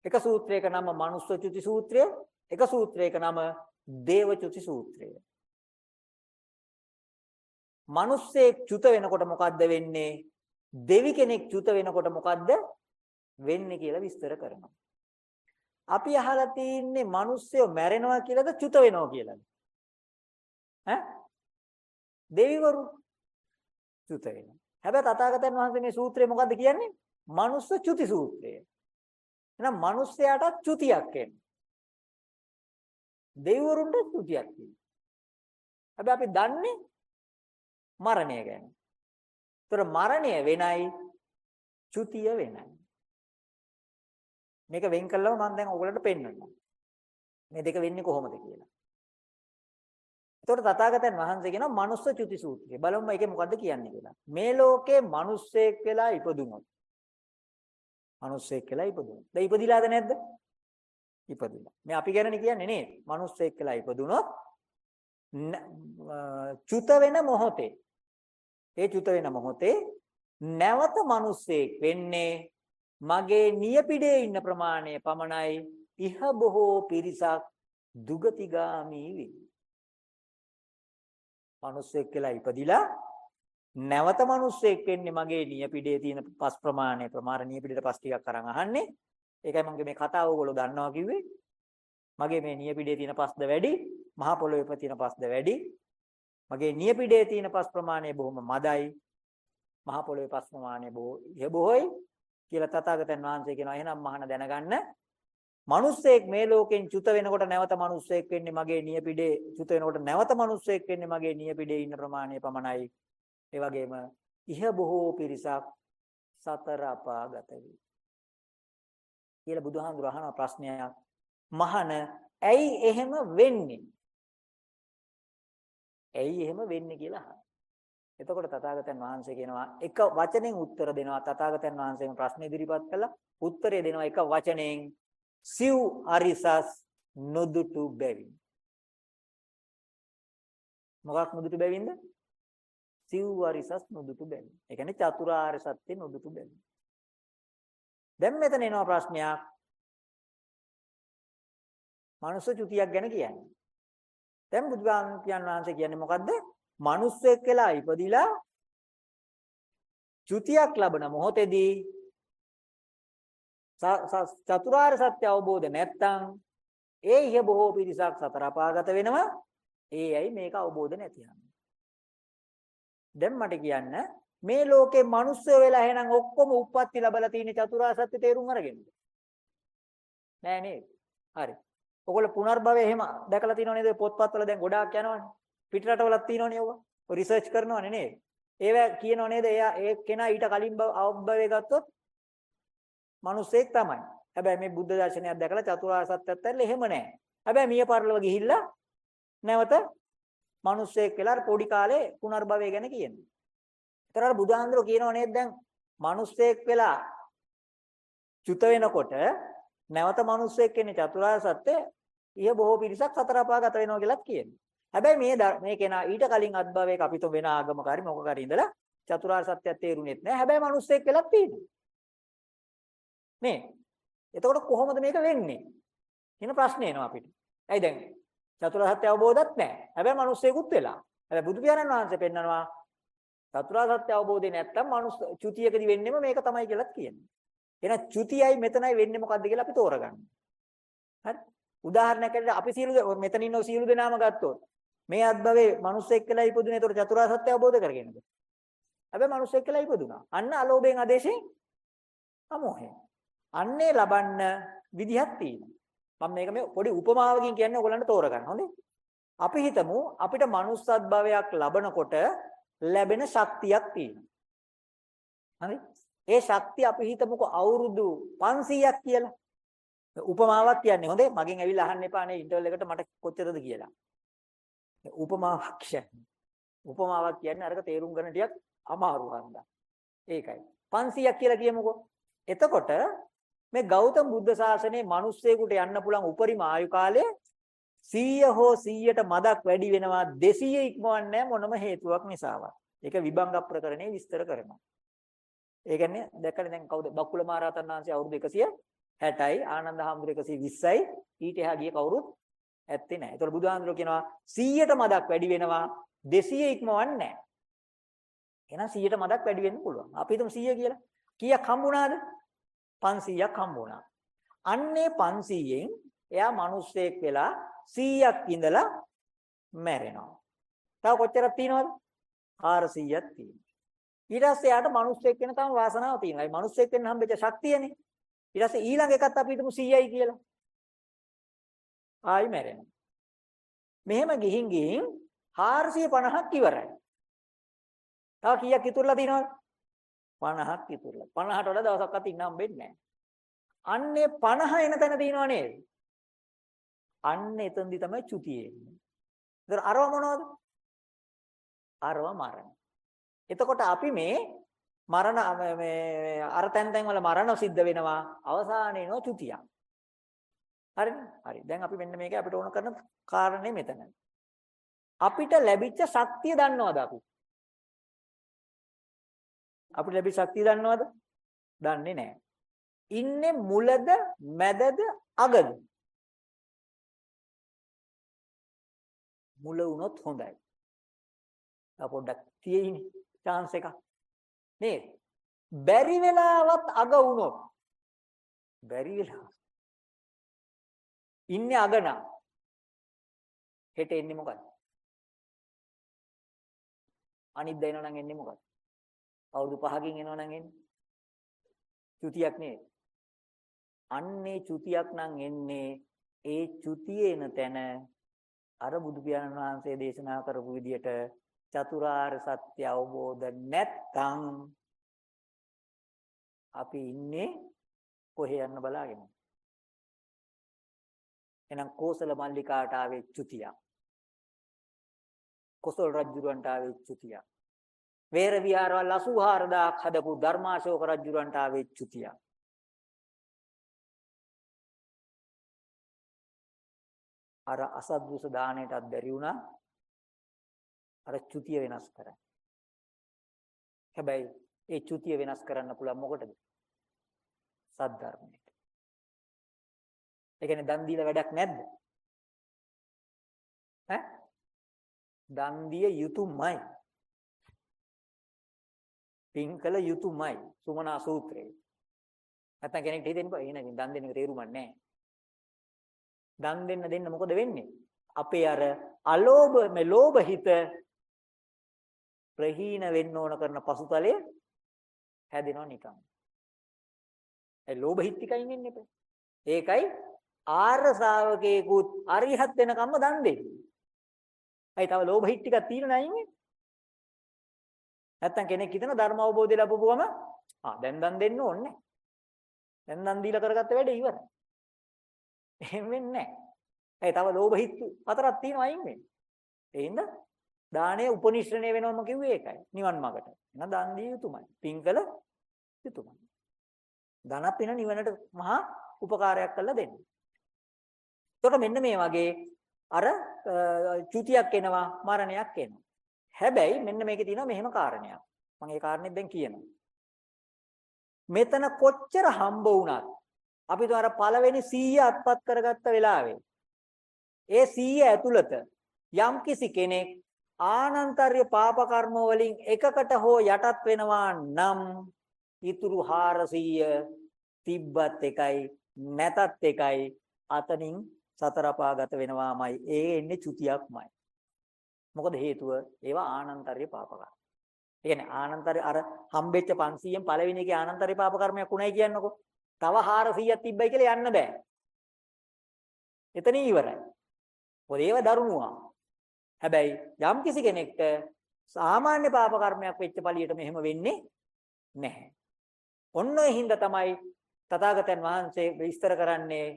Speaker 1: එක සූත්‍රයක නම මනුස්සචුති සූත්‍රය, එක සූත්‍රයක නම දේවචුති සූත්‍රය. මිනිස්සෙක් චුත වෙනකොට මොකද්ද වෙන්නේ? දෙවි කෙනෙක් චුත වෙනකොට මොකද්ද වෙන්නේ කියලා විස්තර කරනවා. අපි අහලා තින්නේ මිනිස්සුયો මැරෙනවා කියලාද චුත වෙනවා කියලාද? ඈ? දෙවිවරු චුත වෙනවා. හැබැයි තථාගතයන් වහන්සේ මේ සූත්‍රය මොකද්ද කියන්නේ? මනුස්ස චුති සූත්‍රය. එහෙනම් මිනිස්යාට චුතියක් එන්නේ. දෙවිවරුන්ට චුතියක් තියෙනවා. හැබැයි අපි දන්නේ මරණය ගැන. ඒතර මරණය වෙනයි චුතිය වෙනයි. මේක වෙන් කළාම මම දැන් ඔයගලන්ට පෙන්නනවා. මේ දෙක වෙන්නේ කොහොමද කියලා. එතකොට තථාගතයන් වහන්සේ කියනවා මනුස්ස චුති සූත්‍රය. බලමු මේකේ මොකද්ද කියන්නේ කියලා. මේ ලෝකේ මිනිස්සෙක් වෙලා ඉපදුනොත්. මිනිස්සෙක් වෙලා ඉපදුනොත්. දැන් ඉපදිලාද නැද්ද? ඉපදුනා. මේ අපි ගැනනේ කියන්නේ නේද? මිනිස්සෙක් වෙලා ඉපදුනොත් චුත වෙන මොහොතේ ඒ චුත වෙන මොහොතේ නැවත මිනිස්සෙක් වෙන්නේ මගේ නියපිඩේ ඉන්න ප්‍රමාණය පමණයි ඉහ බොහෝ පිරිසක් දුගතිගාමී වේ. මිනිස්සෙක් කියලා ඉපදිලා නැවත මිනිස්සෙක් වෙන්නේ මගේ නියපිඩේ තියෙන පස් ප්‍රමාණය ප්‍රමාණ නියපිඩේට පස් ටිකක් අරන් අහන්නේ. ඒකයි මම මේ කතාව ඔයගොල්ලෝ දන්නවා කිව්වේ. මගේ මේ නියපිඩේ තියෙන පස්ද වැඩි, මහ පොළොවේ තියෙන පස්ද වැඩි. මගේ නියපිඩේ තියෙන පස් ප්‍රමාණය බොහොම මදයි. මහ පොළොවේ පස් ප්‍රමාණය බොහෝ බොහෝයි කියලා තථාගතයන් වහන්සේ කියනවා. එහෙනම් මහාන දැනගන්න මිනිස්සෙක් මේ ලෝකෙන් චුත වෙනකොට නැවත මිනිස්සෙක් වෙන්නේ මගේ නියපිඩේ චුත වෙනකොට නැවත මිනිස්සෙක් වෙන්නේ මගේ නියපිඩේ ඉන්න ප්‍රමාණය පමණයි. ඒ වගේම ඉහ බොහෝ පිරිසක් සතර අපාගත වේ. කියලා බුදුහාමුදුර අහන ප්‍රශ්නයක් මහන ඇයි එහෙම වෙන්නේ? ඇයි එහෙම වෙන්නේ කියලා. අහනවා. එතකොට තථාගතයන් වහන්සේ කියනවා එක වචනෙන් උත්තර දෙනවා. තථාගතයන් වහන්සේම ප්‍රශ්න ඉදිරිපත් කළා. උත්තරය දෙනවා එක වචනෙන්. සිව් අරිසස් නොදුටු බැවින්. මොකක් නොදුටු බැවින්ද? සිව් අරිසස් නොදුටු බැවින්. ඒ කියන්නේ චතුරාර්ය සත්‍ය නොදුටු බැවින්. දැන් මෙතන එනවා ප්‍රශ්නයක්. මනුෂ්‍ය චුතියක් ගැන කියන්නේ. දැන් බුදුන් වහන්සේ කියන්නේ මොකද්ද? මිනිස්සෙක් වෙලා ඉපදිලා චුතියක් ලබන මොහොතේදී චතුරාර්ය සත්‍ය අවබෝධ නැත්නම් ඒ ඉහ බොහෝ පිරිසක් සතර අපාගත වෙනවා. ඒ ඇයි මේක අවබෝධ නැතිනම් දැන් මට කියන්න මේ ලෝකේ මිනිස්සු වෙලා එහෙනම් ඔක්කොම උප්පත්ති ලැබලා තියෙන චතුරාර්ය සත්‍ය තේරුම් අරගෙනද? නෑ නේද? හරි. ඔයගොල්ලෝ පුනර්භවය එහෙම දැකලා තියෙනව නේද පොත්පත්වල දැන් ගොඩාක් යනවනේ පිටරටවලත් තියෙනවනේ ඔවා. ඔය රිසර්ච් කරනවනේ නේද? ඒවා කියනව නේද? එයා ඒ කෙනා ඊට කලින් අවබෝධය ගත්තොත් මිනිස්සෙක් තමයි. හැබැයි මේ බුද්ධ දර්ශනයක් දැකලා චතුරාර්ය සත්‍යයත් ඇල්ල එහෙම නැහැ. හැබැයි මිය පරලොව ගිහිල්ලා නැවත මිනිස්සෙක් වෙලා පොඩි කාලේ පුනර්භවය ගැන කියනවා. ඒතර අර බුදුහාඳුරෝ කියනව නේද දැන් මිනිස්සෙක් වෙලා චුත වෙනකොට නැවත මිනිස්සෙක් වෙන්නේ චතුරාර්ය සත්‍ය ඊය බොහෝ පිරිසක් සතර අපාගත වෙනවා කියලාත් කියනවා. හැබැයි මේ මේ කෙනා ඊට කලින් අත්භවයක අපිට වෙන ආගමක හරි මොකක හරි ඉඳලා චතුරාර්ය සත්‍යය තේරුනේත් නැහැ. හැබැයි මිනිස්සෙක් වෙලක් තියෙනවා. මේ. එතකොට කොහොමද මේක වෙන්නේ? කියන ප්‍රශ්නේ එනවා අපිට. ඇයි දැන් චතුරාර්ය සත්‍ය අවබෝධත් නැහැ. හැබැයි මිනිස්සෙකුත් වෙලා. හැබැයි බුදු පියාණන් වහන්සේ පෙන්නනවා චතුරාර්ය සත්‍ය අවබෝධය නැත්තම් මනුස්ස චුතියකදී වෙන්නෙම මේක තමයි කියලාත් කියන්නේ. එහෙනම් චුතියයි මෙතනයි වෙන්නේ මොකද්ද කියලා අපි තෝරගන්න. හරි? උදාහරණයක් ඇරලා අපි සියලු මෙතන ඉන්න සියලු දෙනාම ගත්තොත් මේ අත්භවයේ මිනිස්සෙක් කියලා ඉපදුනේ ඒතර චතුරාර්ය සත්‍ය අවබෝධ කරගෙනද? හැබැයි මිනිස්සෙක් කියලා ඉපදුනා. අන්න අලෝභයෙන් ආදේශයෙන් අමෝහයෙන්. අන්නේ ලබන්න විදිහක් තියෙනවා. මම මේක මේ පොඩි උපමාවකින් කියන්නේ ඔයගලන්ට තෝරගන්න. හොඳේ? අපි හිතමු අපිට manussත් භවයක් ලබනකොට ලැබෙන ශක්තියක් තියෙනවා. හරි? ඒ ශක්තිය අපි හිතමුකෝ අවුරුදු 500ක් කියලා. උපමාවක් කියන්නේ හොඳේ මගෙන් ඇවිල්ලා අහන්න එපා නේ ඉන්ටර්වල් එකට මට කොච්චරද කියලා. උපමාවක් කියන්නේ. උපමාවක් කියන්නේ අරක තේරුම් ගන්න ටිකක් අමාරු හන්දා. ඒකයි. 500ක් කියලා කියමුකෝ. එතකොට මේ ගෞතම බුද්ධ ශාසනයේ මිනිස්සෙකුට යන්න පුළුවන් උපරිම ආයු කාලය 100 හෝ 100ට මදක් වැඩි වෙනවා 200 ඉක්මවන්නේ මොනම හේතුවක් නිසාවත්. ඒක විභංග ප්‍රකරණේ විස්තර කරනවා. ඒ කියන්නේ දැක්කනේ දැන් කවුද බකුල මහරහතන් වහන්සේ අවුරුදු 160යි ආනන්ද හාමුදුරුවෝ 120යි ඊට එහා ගිය කවුරුත් ඇත්තේ නැහැ. ඒතකොට බුදුහාමුදුරුවෝ කියනවා 100ට මදක් වැඩි වෙනවා 200 ඉක්මවන්නේ නැහැ. එහෙනම් 100ට මදක් වැඩි වෙන්න පුළුවන්. අපි හිතමු 100 කියලා. කීයක් හම්බුණාද? 500ක් හම්බුණා. අන්නේ 500න් එයා මිනිස්සෙක් වෙලා 100ක් ඉඳලා මැරෙනවා. තව කොච්චරක් තියෙනවද? 400ක් තියෙනවා. ඊට පස්සේ යාට මිනිස්සෙක් වෙන තම වාසනාව තියෙනවා. ඒ මිනිස්සෙක් වෙන්න හම්බෙච්ච ශක්තියනේ. ඊට පස්සේ ඊළඟ එකත් අපි හිතමු 100යි කියලා. ආයි මැරෙනවා. මෙහෙම ගිහින් ගිහින් 450ක් ඉවරයි. තව කීයක් ඉතුරුලා තියෙනවද? 50ක් ඉතුරුලා. 50ට වඩා දවසක්වත් ඉන්න හම්බෙන්නේ නැහැ. අන්නේ 50 එන තැන තියෙනව නේද? අන්න එතනදි තමයි චුතිය එන්නේ. ඒතර අරව මොනවද? අරව මරණ. එතකොට අපි මේ මරණ මේ අර තැන් තැන් වල මරණ සිද්ධ වෙනවා අවසානයේ නෝ චුතියක්. හරිද? හරි. දැන් අපි මෙන්න මේක අපිට ඕන කරන කාරණේ මෙතන. අපිට ලැබිච්ච ශක්තිය දන්නවද අපි? අපිට ලැබි ශක්තිය දන්නවද? දන්නේ නැහැ. ඉන්නේ මුලද මැදද අගද? මුල වුණොත් හොඳයි. තව පොඩ්ඩක් තියෙයිනේ chance එකක්. නේද? බැරි වෙලාවත් අග වුණොත් බැරි වෙලා ඉන්නේ අග නම් හෙට එන්නේ මොකද? අනිද්දා එනවනම් එන්නේ මොකද? අවුරුදු 5කින් එනවනම් එන්නේ චුතියක් නේද? අන්නේ චුතියක් නම් එන්නේ ඒ චුතියේ එන තැන අර බුදු පියාණන් වහන්සේ දේශනා කරපු විදිහට චතුරාර්ය සත්‍ය අවබෝධ නැත්නම් අපි ඉන්නේ කොහේ යන්න බලාගෙන. එහෙනම් කෝසල මල්ලිකාට ආවේ චුතිය. කොසල් රජුරන්ට ආවේ චුතිය. වේර විහාරවල 84000ක් හදපු ධර්මාශෝක රජුරන්ට ආවේ චුතිය. අර අසද්දුස දාණයටත් බැරි වුණා අර චුතිය වෙනස් කරන්න. හැබැයි ඒ චුතිය වෙනස් කරන්න පුළුවන් මොකටද? සද්ධර්මයට. ඒ කියන්නේ දන් දීලා වැඩක් නැද්ද? ඈ? දන් දිය යුතුයමයි. පින්කල යුතුයමයි. සුමනා සූත්‍රයේ. නැත්නම් කෙනෙක්ට හිතෙන්න බෑ එහෙනම් දන් දෙන්න එක තේරුමක් නැහැ. දන් දෙන්න දෙන්න මොකද වෙන්නේ? අපේ අර අලෝභ මේ ලෝභ හිත ප්‍රහීන වෙන්න ඕන කරන පසුතලය හැදෙනවා නිකන්. ඒ ලෝභ හිත් ටිකයින් එන්නේ එපා. ඒකයි ආර්ය ශ්‍රාවකේකුත් අරිහත් වෙනකම්ම දන් දෙන්නේ. අයි තව ලෝභ හිත් ටිකක් තියෙන නයිනේ. නැත්තම් කෙනෙක් හිතන ධර්ම අවබෝධය ලැබුවම ආ දැන් දන් දෙන්න ඕනේ. දැන් දන් දීලා කරගත්ත වැඩේ ඉවරයි. එහෙම වෙන්නේ නැහැ. ඒ තව ලෝභ හිත් හතරක් තියෙනවා අයින් වෙන්නේ. ඒ හින්දා දාණය උපනිශ්‍රණය වෙනවම කිව්වේ ඒකයි. නිවන් මාර්ගට. එහෙනම් දන් දිය යුතුමයි. පින්කල යුතුමයි. ධනත් වෙන නිවනට මහා උපකාරයක් කරලා දෙන්න. එතකොට මෙන්න මේ වගේ අර චුතියක් එනවා මරණයක් එනවා. හැබැයි මෙන්න මේකේ තියෙනවා මෙහෙම කාරණයක්. මම ඒ කාරණෙත් දැන් කියනවා. මෙතන කොච්චර හම්බ වුණත් අපි තුමාර පළවෙනි 100 අත්පත් කරගත්ත වෙලාවේ ඒ 100 ඇතුළත යම්කිසි කෙනෙක් ආනන්තර්ය පාප කර්ම වලින් එකකට හෝ යටත් වෙනවා නම් ඊතුරු 400 තිබ්බත් එකයි නැතත් එකයි අතනින් සතර අපාගත වෙනවාමයි ඒ එන්නේ චුතියක්මයි මොකද හේතුව ඒවා ආනන්තර්ය පාප කර්ම. ඒ කියන්නේ ආනන්තරය අර හම්බෙච්ච 500න් පළවෙනි එකේ ආනන්තරය පාප කර්මයක් උණයි කියන්නකෝ. තව 400ක් තිබ්බයි කියලා යන්න බෑ. එතන ඉවරයි. මොකද ඒව දරුණුවා. හැබැයි යම් කිසි කෙනෙක්ට සාමාන්‍ය පාප කර්මයක් වෙච්ච පළියට මෙහෙම වෙන්නේ නැහැ. ඔන්න ඔය හින්දා තමයි තථාගතයන් වහන්සේ විස්තර කරන්නේ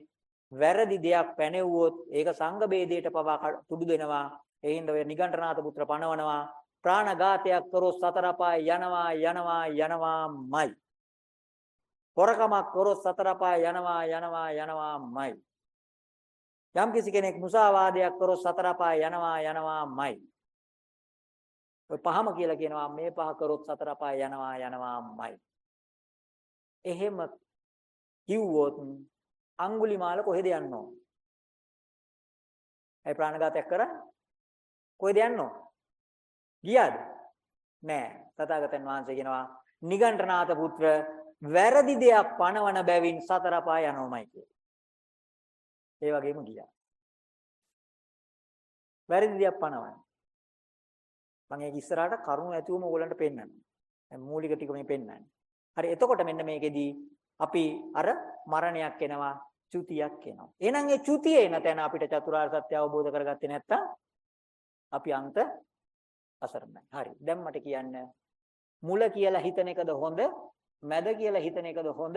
Speaker 1: වැරදි දෙයක් පැනෙව්වොත් ඒක සංඝ ભેදයට පවා තුඩු දෙනවා. ඒ හින්දා ඔය නිගණ්ඨනාත පුත්‍ර පණවනවා ප්‍රාණඝාතයක් කරොත් සතර පාය යනවා යනවා යනවාමයි. හොරකමක් කරොත් සතර පාය යනවා යනවා යනවාමයි. යම් කිසි කෙනෙක් මුසාවාදයක් කරොත් සතර පාය යනවා යනවාමයි. ඔය පහම කියලා කියනවා මේ පහ කරොත් සතර පාය යනවා යනවාමයි. එහෙම කිව්වොත් අඟුලිමාල කොහෙද යන්නෝ? ඒ ප්‍රාණඝාතයක් කරන්නේ කොහෙද යන්නෝ? ගියාද? නෑ. තථාගතයන් වහන්සේ කියනවා නිගණ්ඨනාත පුත්‍ර වැරදි දෙයක් පනවන බැවින් සතර පාය යනෝමයි කියලා. ඒ වගේම ගියා. වැරදි දෙයක් පනවන්නේ. මම ඒක ඉස්සරහට කරුණු ඇතුවම ඕගලන්ට පෙන්නනවා. දැන් මූලික ටික මේ පෙන්නන්නේ. හරි එතකොට මෙන්න මේකෙදී අපි අර මරණයක් එනවා චුතියක් එනවා. එහෙනම් ඒ චුතිය එන තැන අපිට චතුරාර්ය සත්‍ය අවබෝධ කරගත්තේ නැත්තම් අපි අන්ත අසරණයි. හරි. දැන් මට කියන්න මුල කියලා හිතන එකද හොඳ? මැද කියලා හිතන එකද හොඳ?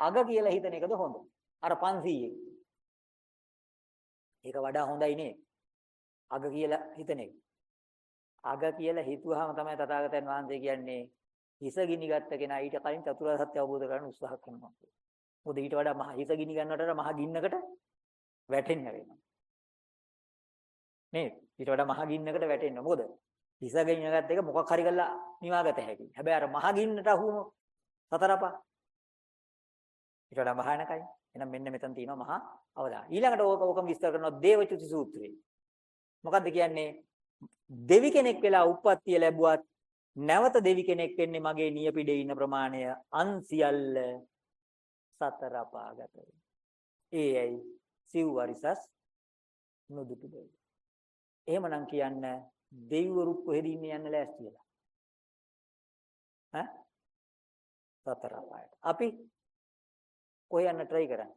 Speaker 1: අග කියලා හිතන එකද හොඳ? අර 500 ඒක වඩා හොඳයි නේ. අග කියලා හිතන එක. අග කියලා හිතුවාම තමයි තථාගතයන් වහන්සේ කියන්නේ හිස ගිනි ගත්ත කෙනා ඊට කලින් චතුරාර්ය සත්‍ය අවබෝධ කරගන්න උත්සාහ කරනවා. මොකද ඊට වඩා මහ හිස ගිනි ගන්නවට මහ ගින්නකට වැටෙන්න වෙනවා. නේද? ඊට වඩා මහ ගින්නකට වැටෙන්න. මොකද හිස ගින්න ගත්ත එක මොකක් හරි කරලා නිවාගත හැකියි. හැබැයි අර මහ ගින්නට අහුවම සතරපා ඊට වඩා භයානකයි. එහෙනම් මෙන්න මෙතන තියෙනවා මහා අවදාන. ඊළඟට ඕක ඕකම විස්තර කරනවා දේවචුති සූත්‍රයේ. මොකද්ද කියන්නේ? දෙවි කෙනෙක් වෙලා උප්පත්තිය ලැබුවත් නැවත දෙවි කෙනෙක් වෙන්නේ මගේ නියපිඩේ ඉන්න ප්‍රමාණය අන් සියල්ල සතර අපාගත ඒ ඇයි සිව්වරිසස් නොදුටු දෙවි. එහෙමනම් කියන්න දෙවිවරු කොහෙද ඉන්නේ යන්න ලෑස්තිලා. ඈ? සතර අපායට. අපි කොහේ යන්න try කරන්නේ?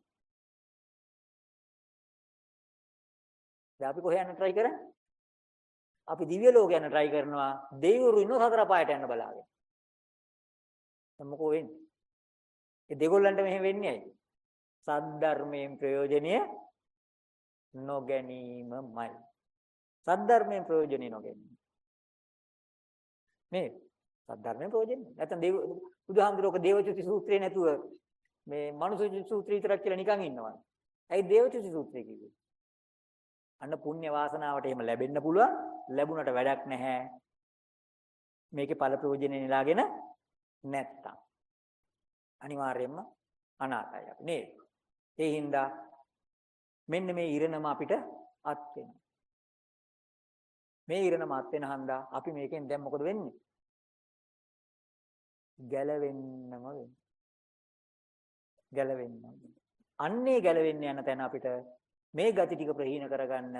Speaker 1: දැන් අපි කොහේ යන්න try කරන්නේ? අපි දිව්‍ය ලෝක යන try කරනවා දෙවිවරු ඉන්න සතර පායට යන්න බලාගෙන. දැන් මොකෝ වෙන්නේ? ඒ දෙගොල්ලන්ට මෙහෙම වෙන්නේ ඇයි? සද්ධර්මයෙන් ප්‍රයෝජනීය නොගැනීමමයි. සද්ධර්මයෙන් ප්‍රයෝජනීය නොගැනීම. මේ සද්ධර්මයෙන් ප්‍රයෝජනීය. නැත්නම් දේව බුදුහාමුදුරුවෝ දේවචුති සූත්‍රේ නැතුව මේ මනුෂ්‍ය සූත්‍රය විතරක් කියලා නිකන් ඉන්නවා. ඇයි දේවචුති සූත්‍රය කිව්වේ? අන්න පුණ්‍ය වාසනාවට එහෙම ලැබෙන්න පුළුවන්. ලැබුණට වැඩක් නැහැ. මේකේ ඵල ප්‍රයෝජනෙ නෙලාගෙන නැත්තම්. අනිවාර්යයෙන්ම අනාතයි අපි නේද? ඒ හින්දා මෙන්න මේ ඉරණම අපිට අත් වෙනවා. මේ ඉරණම අත් වෙන හන්දා අපි මේකෙන් දැන් මොකද වෙන්නේ? ගැලවෙන්නම වෙන්නේ. ගැලවෙන්න. අන්නේ ගැලවෙන්න යන තැන අපිට මේ ගති ටික ප්‍රහීන කරගන්න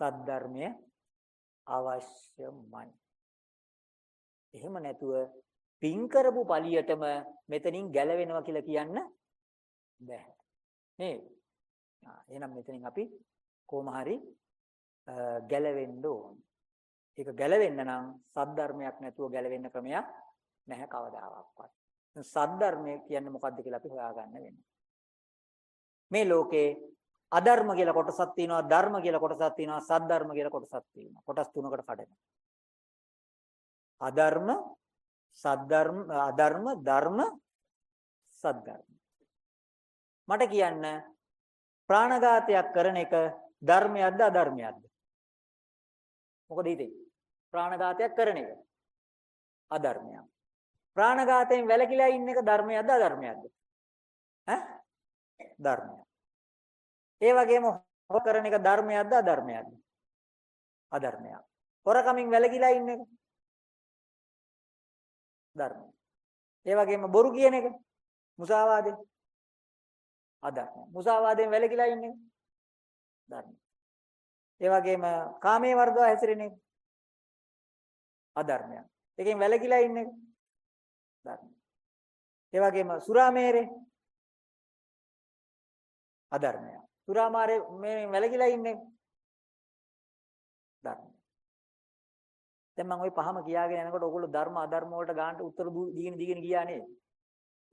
Speaker 1: සද්ධර්මය අවශ්‍යමයි. එහෙම නැතුව පින් කරපු පළියටම මෙතනින් ගැලවෙනවා කියලා කියන්න බෑ. නේද? එහෙනම් මෙතනින් අපි කොහොම හරි ගැලවෙන්න ඕන. ඒක ගැලවෙන්න නම් සද්ධර්මයක් නැතුව ගැලවෙන්න ක්‍රමයක් නැහැ කවදාවත්. සද්ධර්මය කියන්නේ මොකද්ද කියලා අපි හොයාගන්න වෙනවා. මේ ලෝකේ අධර්ම කියලා කොටසක් තියෙනවා ධර්ම කියලා කොටසක් තියෙනවා සද්ධර්ම කියලා කොටසක් තියෙනවා. කොටස් තුනකට කඩනවා. අධර්ම සද්ධර්ම අධර්ම ධර්ම සද්ධර්ම. මට කියන්න ප්‍රාණඝාතයක් කරන එක ධර්මයක්ද අධර්මයක්ද? මොකද හිතේ? ප්‍රාණඝාතයක් කරන එක අධර්මයක්. ප්‍රාණඝාතයෙන් වැළකීලා ඉන්න එක ධර්මයක්ද අධර්මයක්ද ඈ ධර්මයක් ඒ වගේම හොර කරන එක ධර්මයක්ද අධර්මයක්ද? අධර්මයක්. හොරකමින් වැළකීලා ඉන්න එක ධර්මයක්. ඒ වගේම බොරු කියන එක මුසාවාදේ අධර්මයක්. මුසාවාදයෙන් වැළකීලා ඉන්න එක ධර්මයක්. ඒ වගේම කාමයේ වර්ධව හැසිරෙන එක අධර්මයක්. ඒකෙන් වැළකීලා ඉන්න එක ධර්මයක්. ඒ වගේම සුරාමේරේ අධර්මයක්. සුරාමාරේ මේ වැලකිලා ඉන්නේ. ධර්ම. දැන් මම ওই පහම කියාගෙන යනකොට ඔයගොල්ලෝ ධර්ම අධර්ම වලට ගන්නට උත්තර දීගෙන දීගෙන ගියා නේද?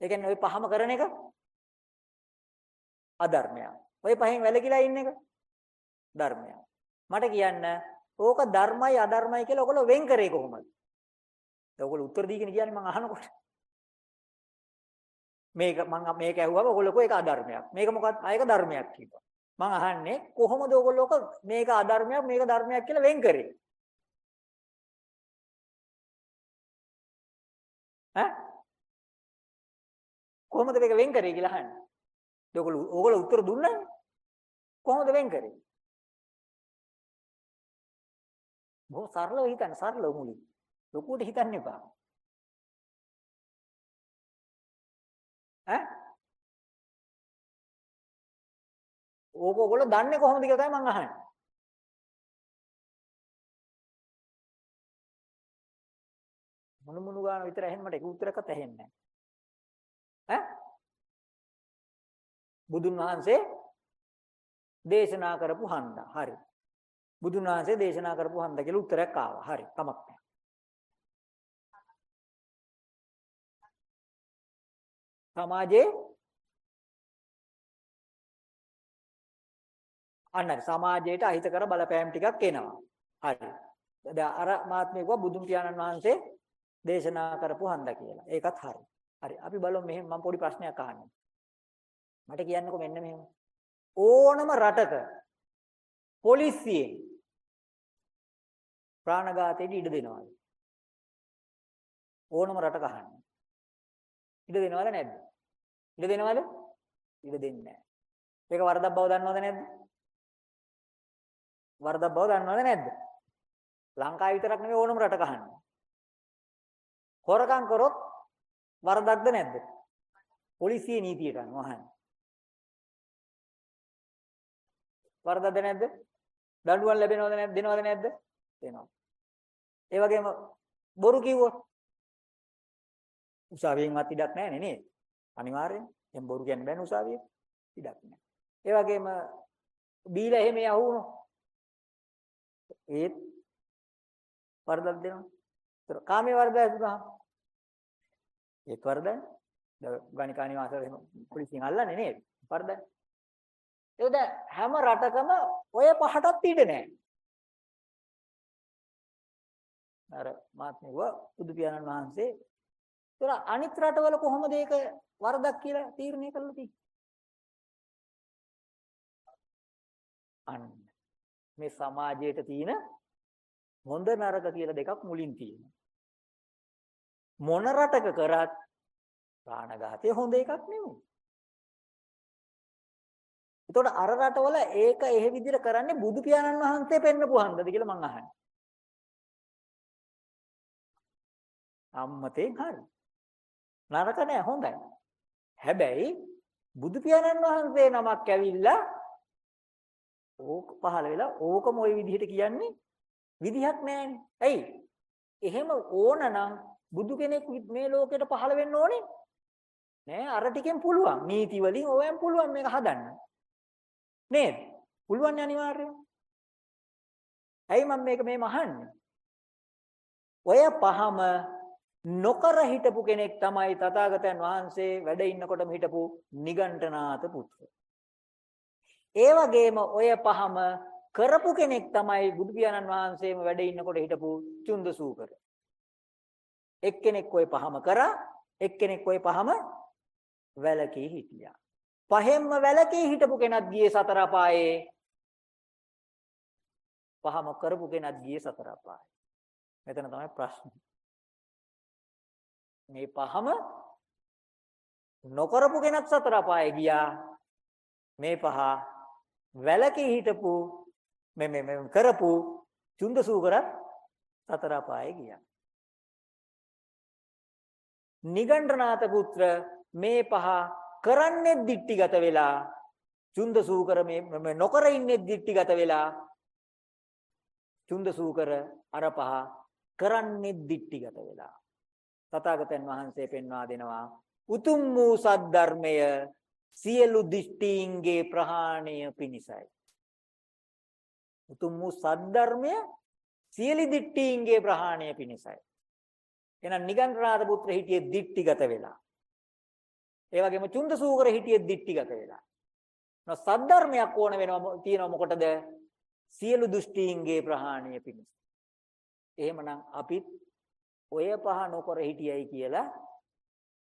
Speaker 1: ඒ කියන්නේ ওই පහම කරන එක අධර්මයක්. ওই පහෙන් වැලකිලා ඉන්න එක ධර්මයක්. මට කියන්න ඕක ධර්මයි අධර්මයි කියලා ඔයගොල්ලෝ වෙන් කරේ කොහොමද? ඔයගොල්ලෝ උත්තර දීගෙන කියන්නේ මම අහනකොට. මේක මම මේක ඇහුවම ඔයගොල්ලෝ කෝ ඒක අධර්මයක්. මේක මොකක්ද? ආ ඒක ධර්මයක් කිව්වා. මම අහන්නේ කොහොමද ඔයගොල්ලෝ මේක අධර්මයක් මේක ධර්මයක් කියලා වෙන් කරේ? ඈ? කොහොමද මේක වෙන් කරේ කියලා අහන්නේ. ඔයගොල්ලෝ ඔයගොල්ලෝ උත්තර දුන්නානේ. කොහොමද වෙන් කරේ? බොහොම සරලව හිතන්න සරලව මුලින්. ලොකුවට හිතන්න එපා. ඈ? ඕක ඔයගොල්ලෝ දන්නේ කොහොමද කියලා තමයි මම අහන්නේ. මොන මොන ගාන විතර ඇහෙන්න මට ඒක උත්තරයක්වත් ඇහෙන්නේ නැහැ. ඈ? බුදුන් වහන්සේ දේශනා කරපු හන්ද. හරි. බුදුන් වහන්සේ දේශනා කරපු හන්ද කියලා උත්තරයක් ආවා. හරි. කමක් නැහැ. සමාජයේ අන්න සමාජයට අහිතකර බලපෑම් ටිකක් එනවා. හරි. දැන් අර මාත්මේ කිව්වා බුදුන් පියාණන් වහන්සේ දේශනා කරපු හන්ද කියලා. ඒකත් හරි. හරි. අපි බලමු මෙහෙම මම පොඩි ප්‍රශ්නයක් අහන්න. මට කියන්නකෝ මෙන්න මෙහෙම. ඕනම රටක පොලිසියෙන් ප්‍රාණඝාතයට ඉඩ දෙනවද? ඕනම රටක අහන්න. ඉඩ දෙනවද නැද්ද? ඉඩ දෙනවද? ඉඩ දෙන්නේ නැහැ. ඒක වරදක් බව දන්නවද නැද්ද? වරදක් බව දන්නවද නැද්ද? ලංකාව විතරක් නෙවෙයි ඕනම රටක අහන්න. හොරකම් කරොත් වරදක්ද නැද්ද? පොලිසිය නීතියට අනුව අහන්න. වරදක්ද නැද්ද? දඬුවම් ලැබෙනවද නැද්ද? දෙනවද නැද්ද? දෙනවා. ඒ වගේම බොරු කිව්වොත් උසාවියෙන්වත් ඉඩක් නැහැ නේද? අනිවාර්යෙන්. දැන් බොරු කියන්න බෑනේ උසාවියේ. ඉඩක් නැහැ. ඒ වගේම බීලා එහෙම යහුනොත් ඒත් වරදක් දෙනවා. ඒතර කාමයේ වරද ඇතුණා. ඒත් වරදයි. ගණිකා නිවාස එහෙම පොලිසියෙන් අල්ලන්නේ නේද? වරදයි. ඒකද හැම රටකම ඔය පහටත් ඉඩ නැහැ. අර මාත්මිව බුදු පියාණන් වහන්සේ ඒතර අනිත් රටවල කොහොමද ඒක වරදක් කියලා තීරණය කරලා තියෙන්නේ? අන්න මේ සමාජයට තියෙන හොඳ නරක කියලා දෙකක් මුලින් තියෙනවා. මොන රටක කරත් ප්‍රාණඝාතය හොඳ එකක් නෙමෙයි. එතකොට අර රටවල ඒක එහෙ විදිහට කරන්නේ බුදු පියාණන් වහන්සේ පෙන්නපු හන්දද කියලා මං අහන්නේ. අම්මතෙන් හරි. නරක නෑ හොඳයි. හැබැයි බුදු පියාණන් වහන්සේ නමක් ඇවිල්ලා ඕක පහල වෙලා ඕකම ওই විදිහට කියන්නේ විදිහක් නෑනේ. ඇයි? එහෙම ඕනනම් බුදු කෙනෙක් මේ ලෝකෙට පහළ වෙන්න ඕනේ නෑ අර ටිකෙන් පුළුවන්. නීති වලින් ඕවෙන් පුළුවන් මේක හදන්න. නේද? පුළුවන් අනිවාර්යයෙන්. ඇයි මම මේක මේ මහන්නේ? ඔය පහම නොකර හිටපු කෙනෙක් තමයි තථාගතයන් වහන්සේ වැඩ ඉන්නකොටම හිටපු නිගණ්ඨනාත පුත්‍ර. ඒ වගේම ඔය පහම කරපු කෙනෙක් තමයි බුදු පියාණන් වහන්සේම වැඩ ඉන්නකොට හිටපු චුන්දසූකර. එක්කෙනෙක් ওই පහම කරා එක්කෙනෙක් ওই පහම වැලකී හිටියා. පහෙන්ම වැලකී හිටපු කෙනත් ගියේ සතර අපායේ. පහම කරපු කෙනත් ගියේ සතර අපායේ. මෙතන තමයි ප්‍රශ්නේ. මේ පහම නොකරපු කෙනත් සතර අපායේ ගියා. මේ පහ වැලකී හිටපු මේ මේ කරපු චුන්දසූකරත් සතර අපායේ ගියා. නිගණ්ඨනාත පුත්‍ර මේ පහ කරන්නේ දික්ටිගත වෙලා චුන්දසූකර මේ නොකර ඉන්නේ දික්ටිගත වෙලා චුන්දසූකර අර පහ කරන්නේ දික්ටිගත වෙලා තථාගතයන් වහන්සේ පෙන්වා දෙනවා උතුම් වූ සද්ධර්මය සියලු දිෂ්ටීන්ගේ ප්‍රහාණය පිණිසයි උතුම් වූ සද්ධර්මය සියලි දිට්ඨීන්ගේ ප්‍රහාණය පිණිසයි. එහෙනම් නිගණ්ඨනාථ පුත්‍ර හිටියේ දිට්ඨිගත වෙලා. ඒ වගේම චුන්දසූකර හිටියේ දිට්ඨිගත වෙලා. නෝ සද්ධර්මයක් ඕන වෙනවා තියෙනවා මොකටද? සියලු දෘෂ්ටීන්ගේ ප්‍රහාණය පිණිස. එහෙමනම් අපිත් ඔය පහ නොකර හිටියයි කියලා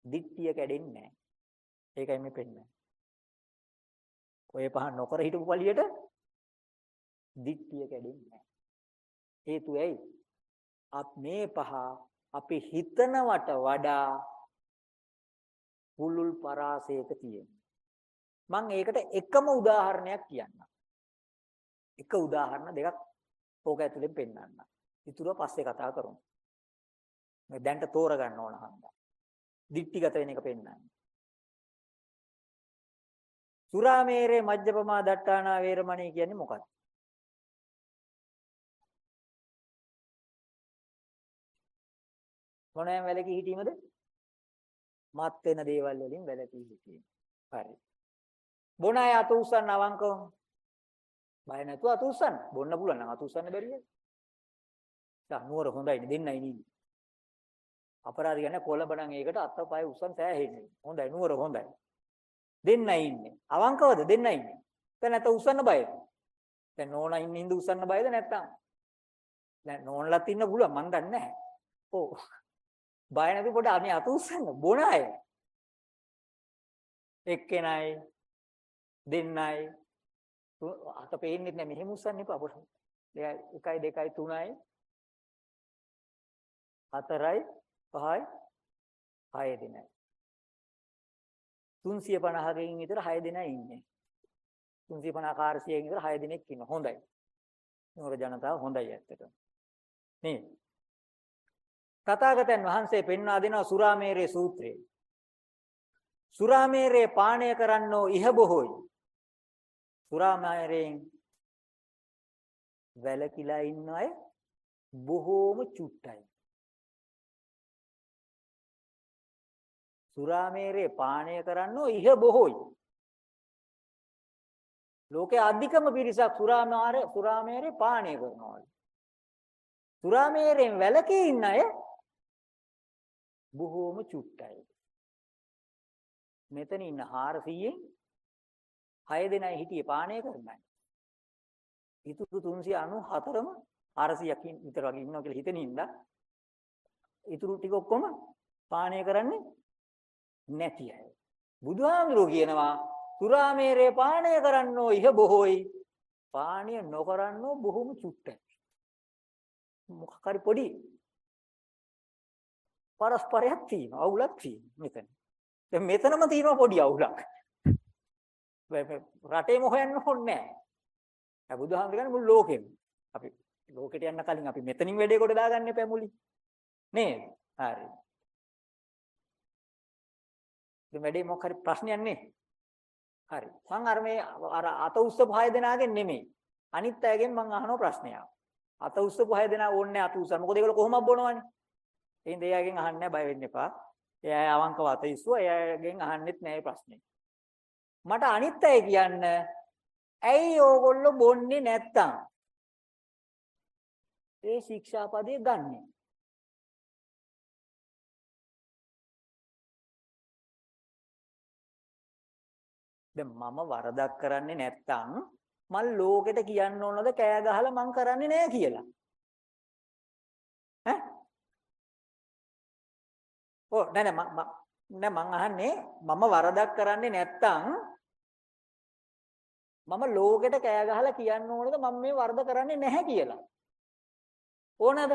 Speaker 1: දිට්ඨිය කැඩෙන්නේ නැහැ. ඒකයි මේ පෙන්නන්නේ. ඔය පහ නොකර හිටපු පළියට දික්තිය කැඩෙන්නේ නැහැ. හේතුව ඇයි? අප මේ පහ අපි හිතනවට වඩා පුළුල් පරාසයක තියෙන. මම ඒකට එකම උදාහරණයක් කියන්නම්. එක උදාහරණ දෙකක් ඕක ඇතුලෙන් පෙන්නන්න. ඊටුර පස්සේ කතා කරමු. මේ දැන්ට තෝරගන්න ඕන හන්දා. දික්ටිගත වෙන එක පෙන්නන්න. සුරාමේරේ මජ්ජපමා දට්ටානා වේරමණී කියන්නේ මොකක්ද? මොනෑම වැලකී හිටීමද? මත් වෙන දේවල් වලින් වැළකී සිටීම. හරි. බොන අය අත උස්සන්න අවංකව. බය නැතුව අත උස්සන්න. බොන්න පුළුවන් නම් අත උස්සන්න බැරිද? දැන් නුවර හොඳයි දෙන්නයි නීදි. අපරාධ කියන්නේ කොළඹ නම් ඒකට අත පය උස්සන් සෑහෙන්නේ. හොඳයි නුවර හොඳයි. දෙන්නයි ඉන්නේ. අවංකවද දෙන්නයි ඉන්නේ. දැන් නැත උස්සන්න බයද? දැන් නෝනා ඉන්න හින්දා උස්සන්න බයද නැත්තම්? දැන් නෝනලත් ඉන්න පුළුවන් මන් දන්නේ නැහැ. ඔව්. බය නැති පොඩ අනේ අත උස්සන්න බොන අය. එක්කෙනයි දෙන්නයි අත පේන්නේ නැහැ මෙහෙම උස්සන්න එපා පොඩ. 1 2 3යි 4යි 5යි 6 දෙනයි. 350කින් විතර 6 දෙනා ඉන්නේ. 350 400කින් විතර 6 දෙනෙක් ඉන්නවා. හොඳයි. නුවර ජනතාව හොඳයි ඇත්තටම. නේද? තථාගතයන් වහන්සේ පෙන්වා දෙනවා සුරාමේරේ සූත්‍රයේ. සුරාමේරේ පානය කරන්නෝ ඉහ බොහෝයි. සුරාමේරෙන් වැලකිලා ඉන්න අය බොහෝම චුට්ටයි. සුරාමේරේ පානය කරන්නෝ ඉහ බොහෝයි. ලෝකයේ අධිකම පිරිසක් සුරාමේරේ සුරාමේරේ පානය කරනවා. සුරාමේරෙන් වැලකී ඉන්න අය බොහෝම චුට්ටයි. මෙතන ඉන්න 400න් 6 දෙනයි හිටියේ පානය කරන්නයි. ඉතුරු 394ම 400ක් විතර වගේ ඉන්නවා කියලා හිතෙන ඉඳලා ඉතුරු ටික ඔක්කොම පානය කරන්නේ නැති අය. බුදුහාමුදුරුවෝ කියනවා සුරාමේරේ පානය කරන්නෝ ඉහ බොහෝයි. පානය නොකරන්නෝ බොහොම චුට්ටයි. මොකක් හරි පොඩි පරස්පරයක් තියෙනවා අවුලක් තියෙනවා මෙතන. දැන් මෙතනම තියෙනවා පොඩි අවුලක්. රටේම හොයන්න ඕනේ නැහැ. බුදුහාමුදුරුවෝ කියන්නේ මුළු ලෝකෙම. අපි ලෝකෙට යන්න කලින් අපි මෙතනින් වැඩේ කොට දාගන්න එපා මුලින්. නේද? හරි. ඉතින් වැඩේ මොකක් හරි ප්‍රශ්නයක් නේ. හරි. මං අර මේ අර අත උස්සපු හය දෙනාගෙන් නෙමෙයි. අනිත් අයගෙන් මං අහන ප්‍රශ්නයක්. අත උස්සපු හය දෙනා ඕන්නේ අත උස්සන්න. මොකද ඒගොල්ලෝ කොහොමද බොනවනේ. එහෙනම් ඒ අයගෙන් අහන්නේ බය වෙන්න එපා. ඒ අය අවංකව අත ඉස්සුවා. ඒ අයගෙන් අහන්නෙත් නෑ ප්‍රශ්නේ. මට අනිත් අය කියන්න ඇයි ඕගොල්ලෝ බොන්නේ නැත්තම්? ඒ ශික්ෂාපදේ ගන්නේ. දැන් මම වරදක් කරන්නේ නැත්තම් මල් ලෝකෙට කියන්න ඕනද කෑ ගහලා මං කරන්නේ නෑ කියලා. ඈ? ඔව් නෑ නෑ නෑ මං අහන්නේ මම වරදක් කරන්නේ නැත්තම් මම ලෝකෙට කෑ ගහලා කියන්න ඕනද මම මේ වරද කරන්නේ නැහැ කියලා. ඕනද?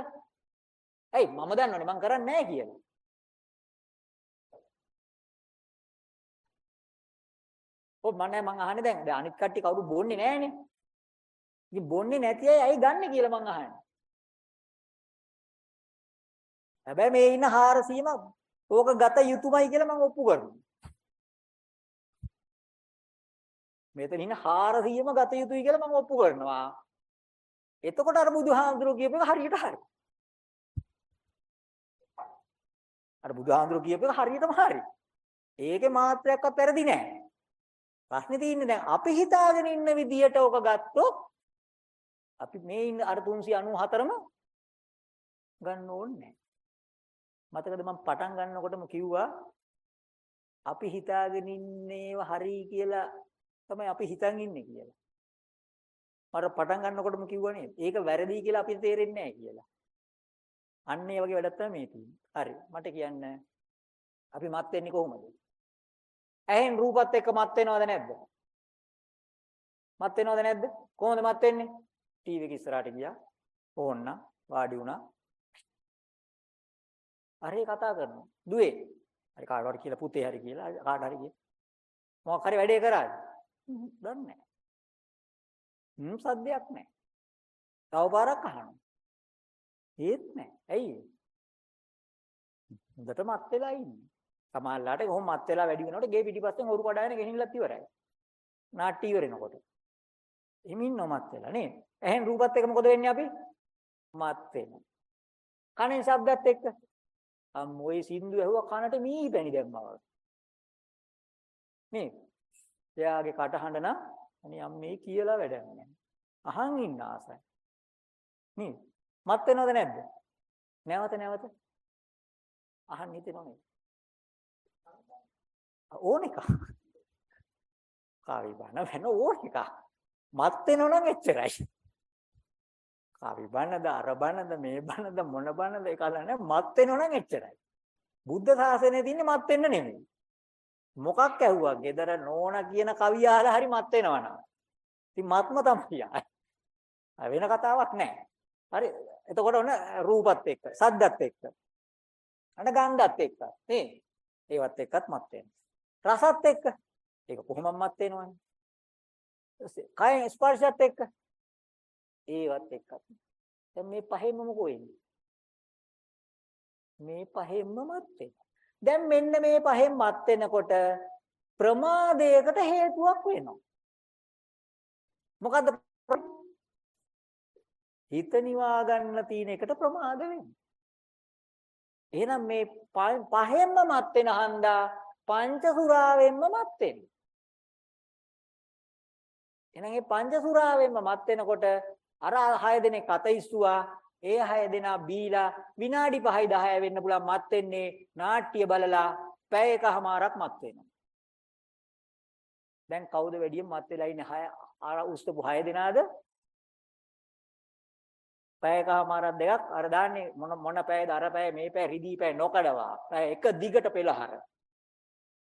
Speaker 1: ඇයි මම දන්නවනේ මං කරන්නේ නැහැ කියලා. ඔව් මම නෑ මං අහන්නේ දැන් දැන් අනිත් කට්ටිය කවුරු බොන්නේ නෑනේ. ඉතින් බොන්නේ නැති අය ඇයි ගන්නෙ කියලා මං අහන්නේ. හැබැයි මේ ඉන්න 400ම ඕක ගත යුතුයමයි කියලා මං ඔප්පු කරනවා. මෙතන ඉන්න 400ම ගත යුතුයි කියලා මම ඔප්පු කරනවා. එතකොට අර බුදුහාඳුරු කියප එක හරියට හරි. අර බුදුහාඳුරු කියප එක හරියටම හරි. ඒකේ මාත්‍රයක්වත් වැරදි නෑ. ප්‍රශ්නේ තියෙන්නේ දැන් අපි හිතාගෙන ඉන්න විදියට ඕක ගත්තොත් අපි මේ ඉන්න අර 394ම ගන්න ඕනේ නෑ. මතකද මම පටන් ගන්නකොටම කිව්වා අපි හිතාගෙන ඉන්නේව හරි කියලා තමයි අපි හිතන් ඉන්නේ කියලා. මර පටන් ගන්නකොටම කිව්වනේ ඒක වැරදි කියලා අපිට තේරෙන්නේ නැහැ කියලා. අන්න ඒ වගේ වැඩක් තමයි මේ තියෙන්නේ. හරි. මට කියන්න අපි මත් වෙන්නේ කොහොමද? ඇහෙන් රූපත් එක්ක මත් වෙනවද නැද්ද? මත් වෙනවද නැද්ද? කොහොමද මත් වෙන්නේ? ටීවී එක ඉස්සරහට ගියා. ඕන්න වාඩි වුණා. අරේ කතා කරනවා. දුවේ හරි කාටවත් කියලා පුතේ හරි කියලා කාට හරි කියලා. මොකක් හරි වැඩේ කරාද? දන්නේ නැහැ. හ්ම් සද්දයක් නැහැ. තව පාරක් අහනවා. ඒත් නැහැ. ඇයි හොඳට මත් වෙලා ඉන්නේ. සමහරලාට කොහොම මත් වෙලා වැඩි වෙනකොට ගේ පිටිපස්සෙන් ඔරු කඩාගෙන ගෙනින්නත් ඉවරයි. නාට්‍ය ඉවරනකොට. එහෙම ඉන්නව මත් වෙලා නේද? එහෙන් රූපත් එක මොකද වෙන්නේ අපි? මත් වෙනවා. කනෙන් ශබ්දත් එක්ක අම්මෝයි සින්දු ඇහුවා කනට මී පැණි දැම්මා වගේ. නේ. එයාගේ කටහඬ නම් අනේ අම්මේ කියලා වැඩක් නැහැ. අහන් ඉන්න ආසයි. නේ. මත් වෙනවද නැද්ද? නැවත නැවත අහන්න හිතෙනව නේද? ඕන එක. කාවි බන වෙන ඕන එක. මත් වෙනව නම් එච්චරයි. කාවි බනද අර බනද මේ බනද මොන බනද ඒක අල්ලන්නේ මත් වෙනව නම් එච්චරයි. බුද්ධ ශාසනයේ තින්නේ මත් වෙන්න නෙමෙයි. මොකක් ඇහුවා? gedara නෝනා කියන කවිය අහලා හරි මත් වෙනවනම්. ඉතින් මත්ම තමයි. වෙන කතාවක් නැහැ. හරි. එතකොට ඔන්න රූපත් එක්ක, සද්දත් එක්ක. අන්න ගන්ධත් එක්ක. නේ? ඒවත් එක්කත් මත් වෙනවා. රසත් එක්ක. ඒක කොහොමද මත් වෙනවන්නේ? කය ස්පර්ශයත් එක්ක. ඒවත් එක්කත්. දැන් මේ පහෙන්ම මොකෝ වෙන්නේ? මේ පහෙන්ම මත් වෙනවා. දැන් මෙන්න මේ පහෙන් මත් වෙනකොට ප්‍රමාදයකට හේතුවක් වෙනවා. මොකද්ද හිත නිවා ගන්න තියෙන එකට ප්‍රමාද වෙන්නේ. එහෙනම් මේ පහෙන්ම මත් වෙන හන්දා පංචසුරාවෙන්ම මත් වෙන්නේ. එහෙනම් මේ පංචසුරාවෙන්ම මත් වෙනකොට අර 6 දෙනෙක් අත ඉස්සුවා ඒ 6 දෙනා බීලා විනාඩි 5යි 10 වෙන්න පුළුවන් මත් වෙන්නේ නාට්‍ය බලලා පැය එකමාරක් මත් වෙනවා. දැන් කවුද වැඩියෙන් මත් වෙලා ඉන්නේ 6 අර උස්සපු 6 දෙනාද? පැයකමාරක් දෙකක් අර දාන්නේ මොන මොන පැයද අර පැය මේ පැය රිදී පැය නොකඩවා. පැය එක දිගට පෙළහර.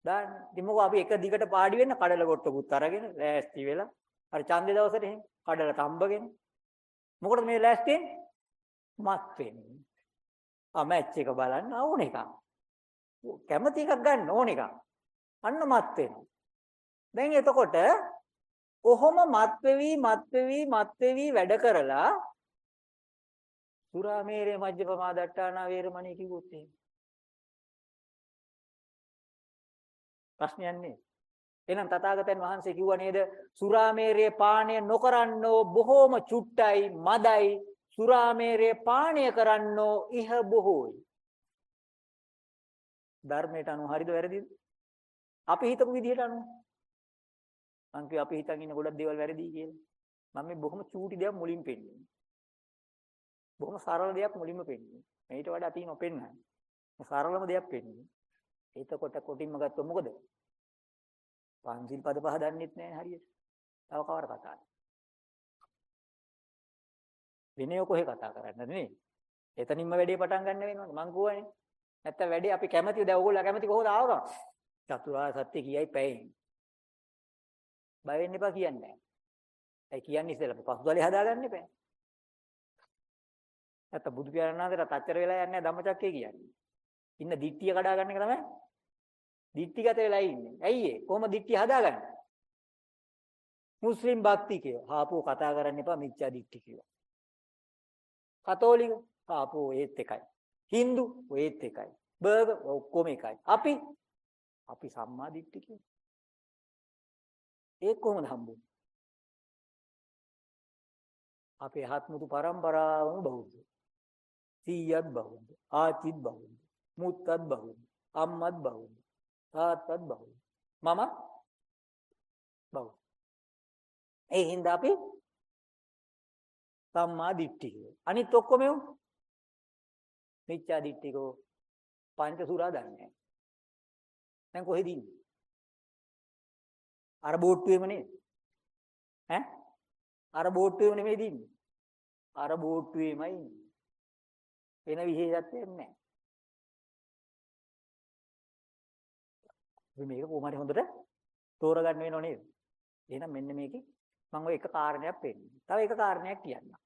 Speaker 1: දාන්න. ඉතින් මොකෝ අපි එක දිගට පාඩි වෙන්න කඩල කොට්ටකුත් අරගෙන ලෑස්ති වෙලා අර ඡන්දේ දවසට එහෙම කඩල තම්බගෙන මොකටද මේ ලෑස්තියෙන් මත් වෙන්නේ. ආ මැච් එක බලන්න ඕන එකක්. කැමති එකක් ගන්න ඕන එකක්. අන්න මත් වෙනවා. දැන් එතකොට කොහොම මත් වෙවි මත් වෙවි මත් වෙවි වැඩ කරලා සුරාමේරේ මජ්ජපමා දට්ටානා වේරමණී කිව්වොත් එහෙම. ප්‍රශ්නයක් නේ. එහෙනම් තථාගතයන් වහන්සේ කිව්වා නේද සුරාමේරේ පානය නොකරන්නෝ බොහෝම චුට්ටයි මදයි සුරාමේරේ පානය කරන්නෝ ඉහ බොහෝයි. ධර්මයට අනුව හරිද වැරදිද? අපි හිතපු විදිහට අනුව. මං කිය අපි හිතන් ඉන්න ගොඩක් දේවල් වැරදි කියලා. මම මේ බොහොම චූටි දෙයක් මුලින් පෙන්නන්නේ. බොහොම සරල දෙයක් මුලින්ම පෙන්නන්නේ. මේට වඩා තියෙන ඔපෙන්නයි. සරලම දෙයක් පෙන්නන්නේ. එතකොට කොටින්ම ගත්තොත් මොකද? පංචිල් පද පහ දන්නෙත් නැහැ හරියට. තව කවර කතාවක්. විනය කොහේ කතා කරන්නද නේ? එතනින්ම වැඩේ පටන් ගන්න වෙනවනේ මං කියවනේ. නැත්තම් වැඩේ අපි කැමතිද? දැන් ඕගොල්ලෝ කැමති කොහොමද ආවගම? චතුරාර්ය සත්‍ය කියයි පැයෙන්. බය වෙන්න එපා කියන්නේ නැහැ. ඒ කියන්නේ ඉස්සෙල්ලා පසුතලේ හදාගන්න එපා. නැත්තම් බුදු පියාණන් වහන්සේට අච්චර වෙලා යන්නේ ධම්මචක්කේ කියන්නේ. ඉන්න දිට්ඨිය කඩා ගන්න එක තමයි. දිට්ඨිගත වෙලා ඉන්නේ. ඇයි ඒ? කොහොම දිට්ඨිය හදාගන්නේ? මුස්ලිම් භක්තිකය. හාපෝ කතා කරන්න එපා මිච්ඡා දිට්ඨි කියලා. කතෝලික හාපෝ ඒත් එකයි. Hindu ඒත් එකයි. බර්ග ඔක්කොම එකයි. අපි අපි සම්මා දිට්ඨි කියනවා. ඒක කොහොමද හම්බුනේ? අපේ හත්මුතු පරම්පරාවම බෞද්ධ. සීයත් බෞද්ධ, ආච්චිත් බෞද්ධ, මුත්තත් බෞද්ධ, අම්මත් බෞද්ධ, තාත්තත් බෞද්ධ. මම බෞද්ධ. ඒ හින්දා අපි සම්මා දිට්ඨිය. අනිත් ඔක්කොම එව් මිච්ඡා දිට්ඨිකෝ පංචසුරා දන්නේ නැහැ. දැන් කොහෙද ඉන්නේ? අර බෝට්ටුවේම නේද? ඈ? අර බෝට්ටුවේම නෙමෙයි ඉන්නේ. අර බෝට්ටුවේමයි ඉන්නේ. වෙන විශේෂත්වයක් නැහැ. මේක කොහොමද හොඳට තෝරගන්න වෙනව නේද? එහෙනම් මෙන්න මේකේ මම ඔය එක කාරණයක් පෙන්නනවා. තව එක කාරණයක් කියන්නම්.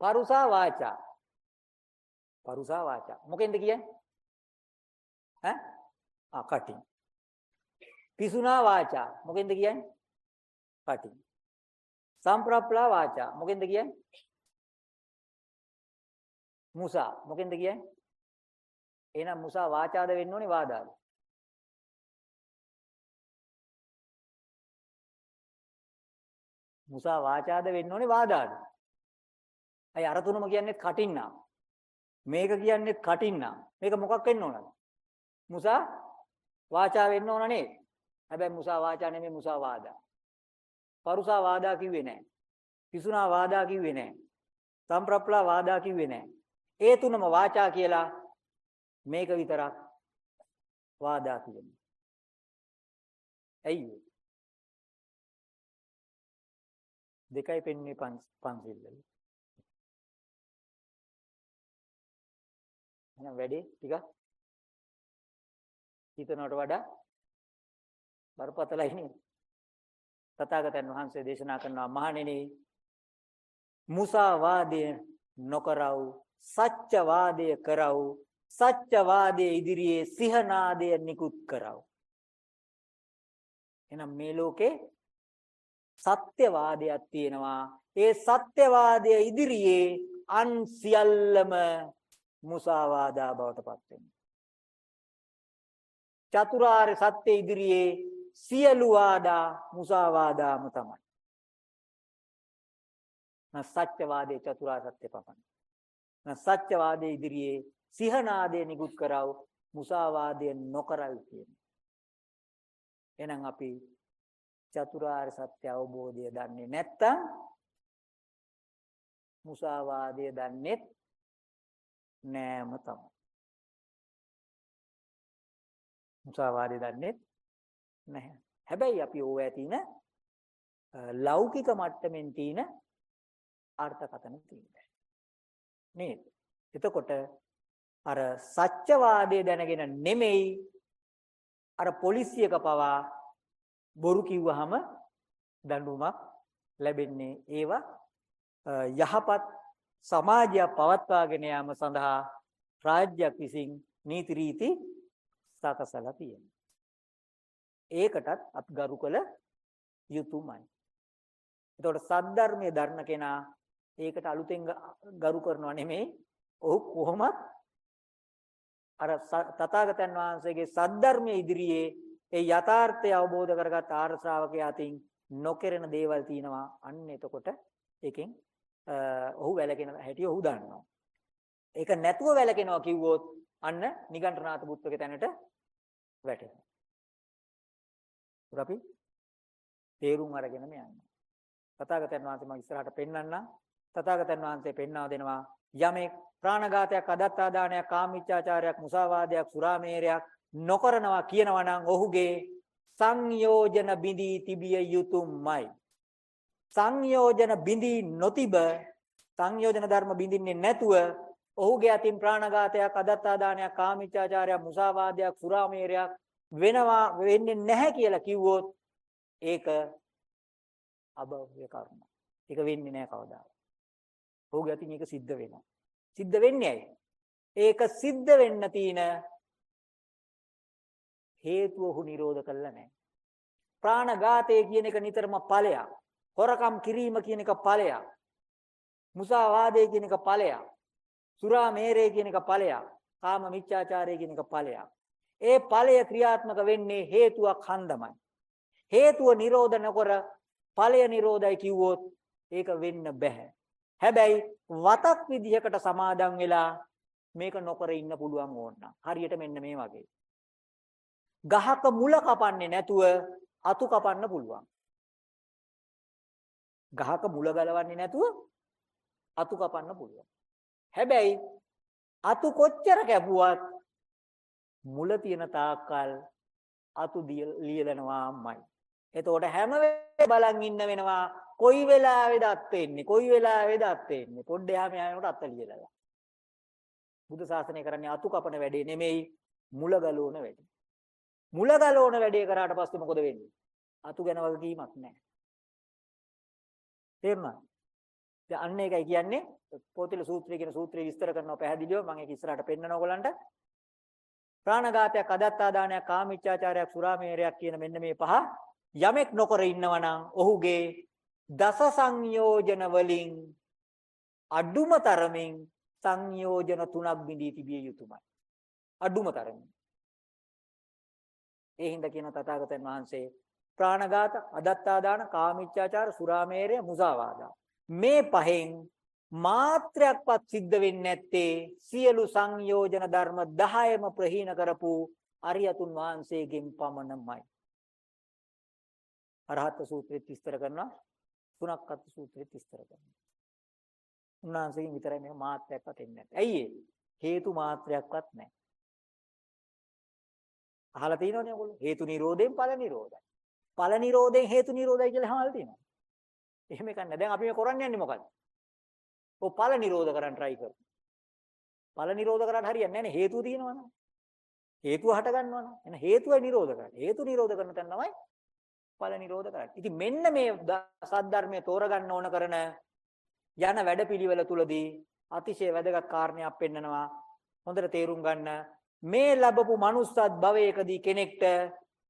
Speaker 1: පරුසා වාචා. පරුසා වාචා. මොකෙන්ද කියන්නේ? ඈ ආ කටින් පිසුනා වාචා මොකෙන්ද කියන්නේ කටින් සම්ප්‍රප්ලා වාචා මොකෙන්ද කියන්නේ මුසා මොකෙන්ද කියන්නේ එහෙනම් මුසා වාචාද වෙන්න ඕනේ වාදාද මුසා වාචාද වෙන්න ඕනේ වාදාද? අය අර තුනම කියන්නේ කටින්නා මේක කියන්නේ කටින්නා මේක මොකක් වෙන්න ඕනද? මුසා වාචා වෙන්න ඕන නේද? හැබැයි මුසා වාචා නෙමෙයි මුසා වාදා. පරුසා වාදා කිව්වේ නැහැ පිසුනා වාදා කිව්වේ නැහැ සම්ප්‍රප්ලා වාදා කිව්වේ නැහැ ඒ තුනම වාචා කියලා මේක විතරක් වාදා කියන්නේ ඇයි දෙකයි පෙන්වන්නේ පන්සිල් වල එහෙනම් වැඩි ටිකක් හිතනවට වඩා බරපතලයි නේ. තථාගතයන් වහන්සේ දේශනා කරනවා මහණෙනි මුසාවාදය නොකරව සත්‍යවාදය කරව සත්‍යවාදයේ ඉදිරියේ සිහනාදය නිකුත් කරව. එහෙනම් මේ ලෝකේ සත්‍යවාදයක් තියෙනවා. ඒ සත්‍යවාදයේ ඉදිරියේ අන් සියල්ලම මුසාවාදා බවට පත් වෙනවා. චතුරාර්ය සත්‍ය ඉදිරියේ සියලු වාදා මුසාවාදාම තමයි. න සත්‍යවාදයේ චතුරාර්ය සත්‍ය පපන. න සත්‍යවාදයේ ඉදිරියේ සිහනාදේ නිකුත් කරව මුසාවාදය නොකරයි කියන්නේ. එහෙනම් අපි චතුරාර්ය සත්‍ය අවබෝධය දන්නේ නැත්තම් මුසාවාදය දන්නේ නෑම තමයි. මුසාවාදය දන්නේ නැහැ. හැබැයි අපි ඕවැ තියෙන ලෞකික මට්ටමින් තියෙන අර්ථකතන තියෙනවා. නේද? එතකොට අර සත්‍යවාදය දැනගෙන නෙමෙයි අර පොලිසියක පවා බොරු කිව්වහම දඬුවමක් ලැබෙන්නේ ඒවා යහපත් සමාජයක් පවත්වාගෙන යාම සඳහා රාජ්‍යයක් විසින් නීති රීති සකසලා තියෙනවා. ඒකටත් අපි ගරු කළ යුතුයමයි. එතකොට සද්ධර්මයේ දර්ණ කෙනා ඒකට අලුතෙන් ගරු කරනවා නෙමෙයි. ඔහු කොහොමත් අර තථාගතයන් වහන්සේගේ සද්ධර්මයේ ඉදිරියේ ඒ යථාර්ථය අවබෝධ කරගත් ආර්ය ශ්‍රාවකයා අතින් නොකරන දේවල් තියෙනවා. අන්න එතකොට ඒකෙන් ඔහු වැළකෙන හැටි ඔහු දන්නවා. ඒක නැතුව වැළකෙනවා කිව්වොත් අන්න නිගණ්ඨනාත පුත්‍රගේ තැනට වැටෙනවා. අපි තේරුම් අරගෙන යන්න. තථාගතයන් වහන්සේ මම ඉස්සරහට පෙන්වන්නම්. තථාගතයන් වහන්සේ පෙන්වා දෙනවා යමෙක් ප්‍රාණඝාතයක් අදත්තාදානයක් කාමීච්ඡාචාරයක් මුසාවාදයක් සුරාමේරයක් නොකරනවා කියනවා නම් ඔහුගේ සංයෝජන බිඳී තිබිය යුතුයමයි. සංයෝජන බිඳී නොතිබ සංයෝජන ධර්ම බිඳින්නේ නැතුව ඔහුගේ අතින් ප්‍රාණඝාතයක් අදත්තාදානයක් කාමීච්ඡාචාරයක් මුසාවාදයක් සුරාමේරයක් වෙනවා වෙන්නේ නැහැ කියලා කිව්වොත් ඒක අභව්‍ය කර්ම. ඒක වෙන්නේ නැහැ කවදාවත්. ඔහුගේ අතින් ඒක සිද්ධ වෙනවා. සිද්ධ වෙන්නේ ඇයි? ඒක සිද්ධ වෙන්න තියෙන හේතුව ඔහු නිරෝධ කළා නැහැ. ප්‍රාණඝාතය කියන එක නිතරම ඵලයක්. හොරකම් කිරීම කියන එක ඵලයක්. මුසාවාදය කියන එක ඵලයක්. සුරා මේරය කියන එක ඵලයක්. කාම මිච්ඡාචාරය කියන එක ඵලයක්. ඒ ඵලය ක්‍රියාත්මක වෙන්නේ හේතුවක් හන්දමයි. හේතුව නිරෝධ නොකර ඵලය නිරෝධයි කිව්වොත් ඒක වෙන්න බෑ. හැබැයි වතක් විදිහකට සමාදන් වෙලා මේක නොකර ඉන්න පුළුවන් ඕනනම්. හරියට මෙන්න මේ වගේ. ගහක මුල කපන්නේ නැතුව අතු කපන්න පුළුවන්. ගහක මුල ගලවන්නේ නැතුව අතු කපන්න පුළුවන්. හැබැයි අතු කොච්චර කැපුවත් මුල තියෙන තාක්කල් අතු ලියලනවාමයි. එතකොට හැම වෙලේ බලන් ඉන්න වෙනවා කොයි වෙලාවේද අත් වෙන්නේ කොයි වෙලාවේද අත් වෙන්නේ පොඩ්ඩ යාම යනකොට අත් ලියලා. බුදු සාසනය කරන්නේ අතු කපන වැඩේ නෙමෙයි මුල ගලවන වැඩේ. මුල ගලවන වැඩේ කරාට පස්සේ මොකද වෙන්නේ? අතු ගැන වගකීමක් නැහැ. තේරුණා? දැන් අන්න ඒකයි කියන්නේ පොතිල සූත්‍රය කියන සූත්‍රය විස්තර කරනවා පැහැදිලිව මම ඒක ඉස්සරහට පෙන්නන ඕගලන්ට. ප්‍රාණඝාතයක්, අදත්තා දානයක්, කාමීච්ඡාචාරයක්, සුරාමේරයක් කියන මෙන්න මේ පහ යමෙක් නොකර ඉන්නවා නම් ඔහුගේ දස සංයෝජන වලින් අඩුම තරමින් සංයෝජන තුනක් බිඳී තිබිය යුතුමයි. අඩුම තරමින්. ඒ හින්දා කියන තථාගතයන් වහන්සේ ප්‍රාණඝාත, අදත්තා දාන, කාමීච්ඡාචාර, සුරාමේරය, මුසාවාදා. මේ පහෙන් මාත්‍රයක්වත් සිද්ධ වෙන්නේ නැත්තේ සියලු සංයෝජන ධර්ම 10ම ප්‍රහීන කරපු අරියතුන් වහන්සේගෙන් පමණමයි. අරහත් සූත්‍රෙත් විස්තර කරනවා තුනක්වත් සූත්‍රෙත් විස්තර කරනවා. උන්වහන්සේගෙන් විතරයි මේ මාත්‍රයක්වත් එන්නේ නැත්තේ. ඇයි හේතු මාත්‍රයක්වත් නැහැ. අහලා තියෙනවනේ ඔයගොල්ලෝ හේතු නිරෝධයෙන් ඵල නිරෝධයි. ඵල නිරෝධයෙන් හේතු නිරෝධයි කියලා අහලා තියෙනවා. එහෙම එකක් නැහැ. දැන් අපි මේ කරන්නේ යන්නේ මොකද්ද? ඔය ඵල නිරෝධ කරන්න try කරමු. ඵල නිරෝධ කරන්න හරියන්නේ නැහැ නේ හේතුව තියෙනවනේ. හේතුව හට ගන්නවනේ. එහෙනම් හේතුව නිරෝධ කරන්න. හේතු නිරෝධ කරන තැන තමයි ඵල නිරෝධ කරන්නේ. ඉතින් මෙන්න මේ සද්ධර්මයේ තෝරගන්න ඕන කරන යන වැඩපිළිවෙල තුලදී අතිශය වැදගත් කාරණයක් පෙන්නනවා. හොඳට තේරුම් ගන්න මේ ලැබපු manussත් භවයකදී කෙනෙක්ට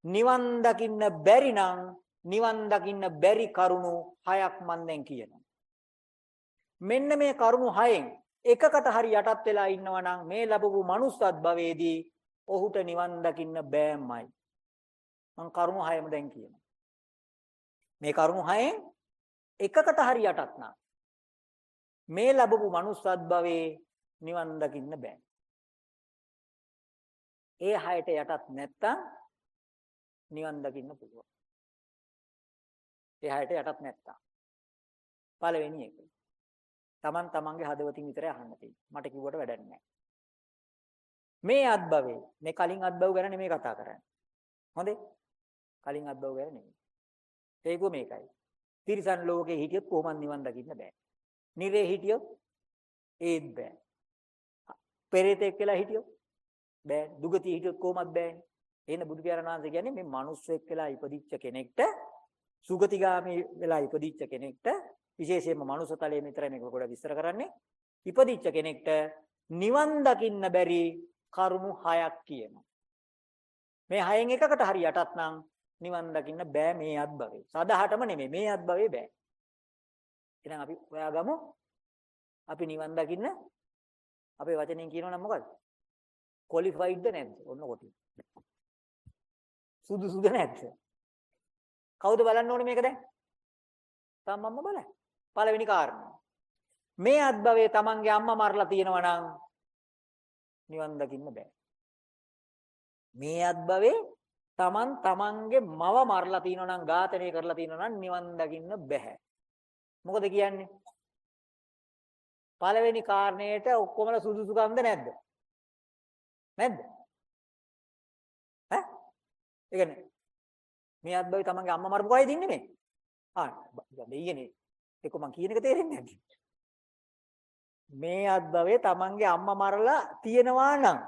Speaker 1: නිවන් දකින්න බැරි නම් නිවන් දකින්න බැරි කරුණු හයක් මම දැන් කියනවා. මෙන්න මේ කරුණු හයෙන් එකකට හරි යටත් වෙලා ඉන්නවා නම් මේ ලැබපු manussත් භවයේදී ඔහුට නිවන් දකින්න බෑමයි. මම කරුණු හයම දැන් කියනවා. මේ කරුණු හයෙන් එකකට හරි යටත් නම් මේ ලැබපු manussත් භවයේ නිවන් දකින්න බෑ. ඒ හයට යටත් නැත්තම් නිවන් දකින්න පුළුවන්. ඒ හයට යටත් නැත්තම්. පළවෙනි එක. Taman tamanගේ හදවතින් විතරයි අහන්න තියෙන්නේ. මට කිව්වට වැඩක් නැහැ. මේ අත්භවයේ මේ කලින් අත්භව ගැන නෙමෙයි කතා කරන්නේ. හොඳේ? කලින් අත්භව ගැන නෙමෙයි. ඒකෝ මේකයි. තිරිසන් ලෝකේ හිටියොත් කොහොමද නිවන් දකින්න බෑ. නිරේ හිටියොත් ඒත් බෑ. පෙරේතෙක් කියලා හිටියොත් බෑ. දුගතිය හිටියොත් කොහොමද බෑනේ. එහෙනම් බුදු පියාණන් වහන්සේ කියන්නේ මේ මිනිස්සෙක් වෙලා ඉපදිච්ච කෙනෙක්ට සුගතිගාමී වෙලා ඉපදිච්ච කෙනෙක්ට විශේෂයෙන්ම මනුසතලයේ විතරයි මේක ගොඩ විස්තර කරන්නේ. ඉපදිච්ච කෙනෙක්ට නිවන් දකින්න බැරි කරුණු හයක් කියනවා. මේ හයෙන් එකකට හරි යටත් නම් නිවන් දකින්න බෑ මේ අත්භවේ. සදාහටම නෙමෙයි මේ අත්භවේ බෑ. එහෙනම් අපි හොයාගමු. අපි නිවන් දකින්න අපේ වචනෙන් කියනවනම් මොකද්ද? ක්වොලිෆයිඩ්ද නැද්ද? ඔන්න කොටින්. සුදුසුද නැද්ද? කවුද බලන්න ඕනේ මේක දැන්? තමන්ම බලන්න. පළවෙනි කාරණා. මේ අත්භවයේ තමන්ගේ අම්මා මරලා තියෙනවා නම් නිවන් දකින්න බෑ. මේ අත්භවයේ තමන් තමන්ගේ මව මරලා තියෙනවා නම් ඝාතනය කරලා තියෙනවා නම් නිවන් දකින්න බෑ. මොකද කියන්නේ? පළවෙනි කාරණේට ඔක්කොමල සුදුසුකම්ද නැද්ද? නැද්ද? ඈ? ඒ කියන්නේ මේ අත්භවයේ තමන්ගේ අම්මා මරපු කයද ඉන්නේ මේ? ආ දෙයියනේ. ඒක මං කියන එක තේරෙන්නේ නැද්ද? මේ අත්භවයේ තමන්ගේ අම්මා මරලා තියෙනවා නම්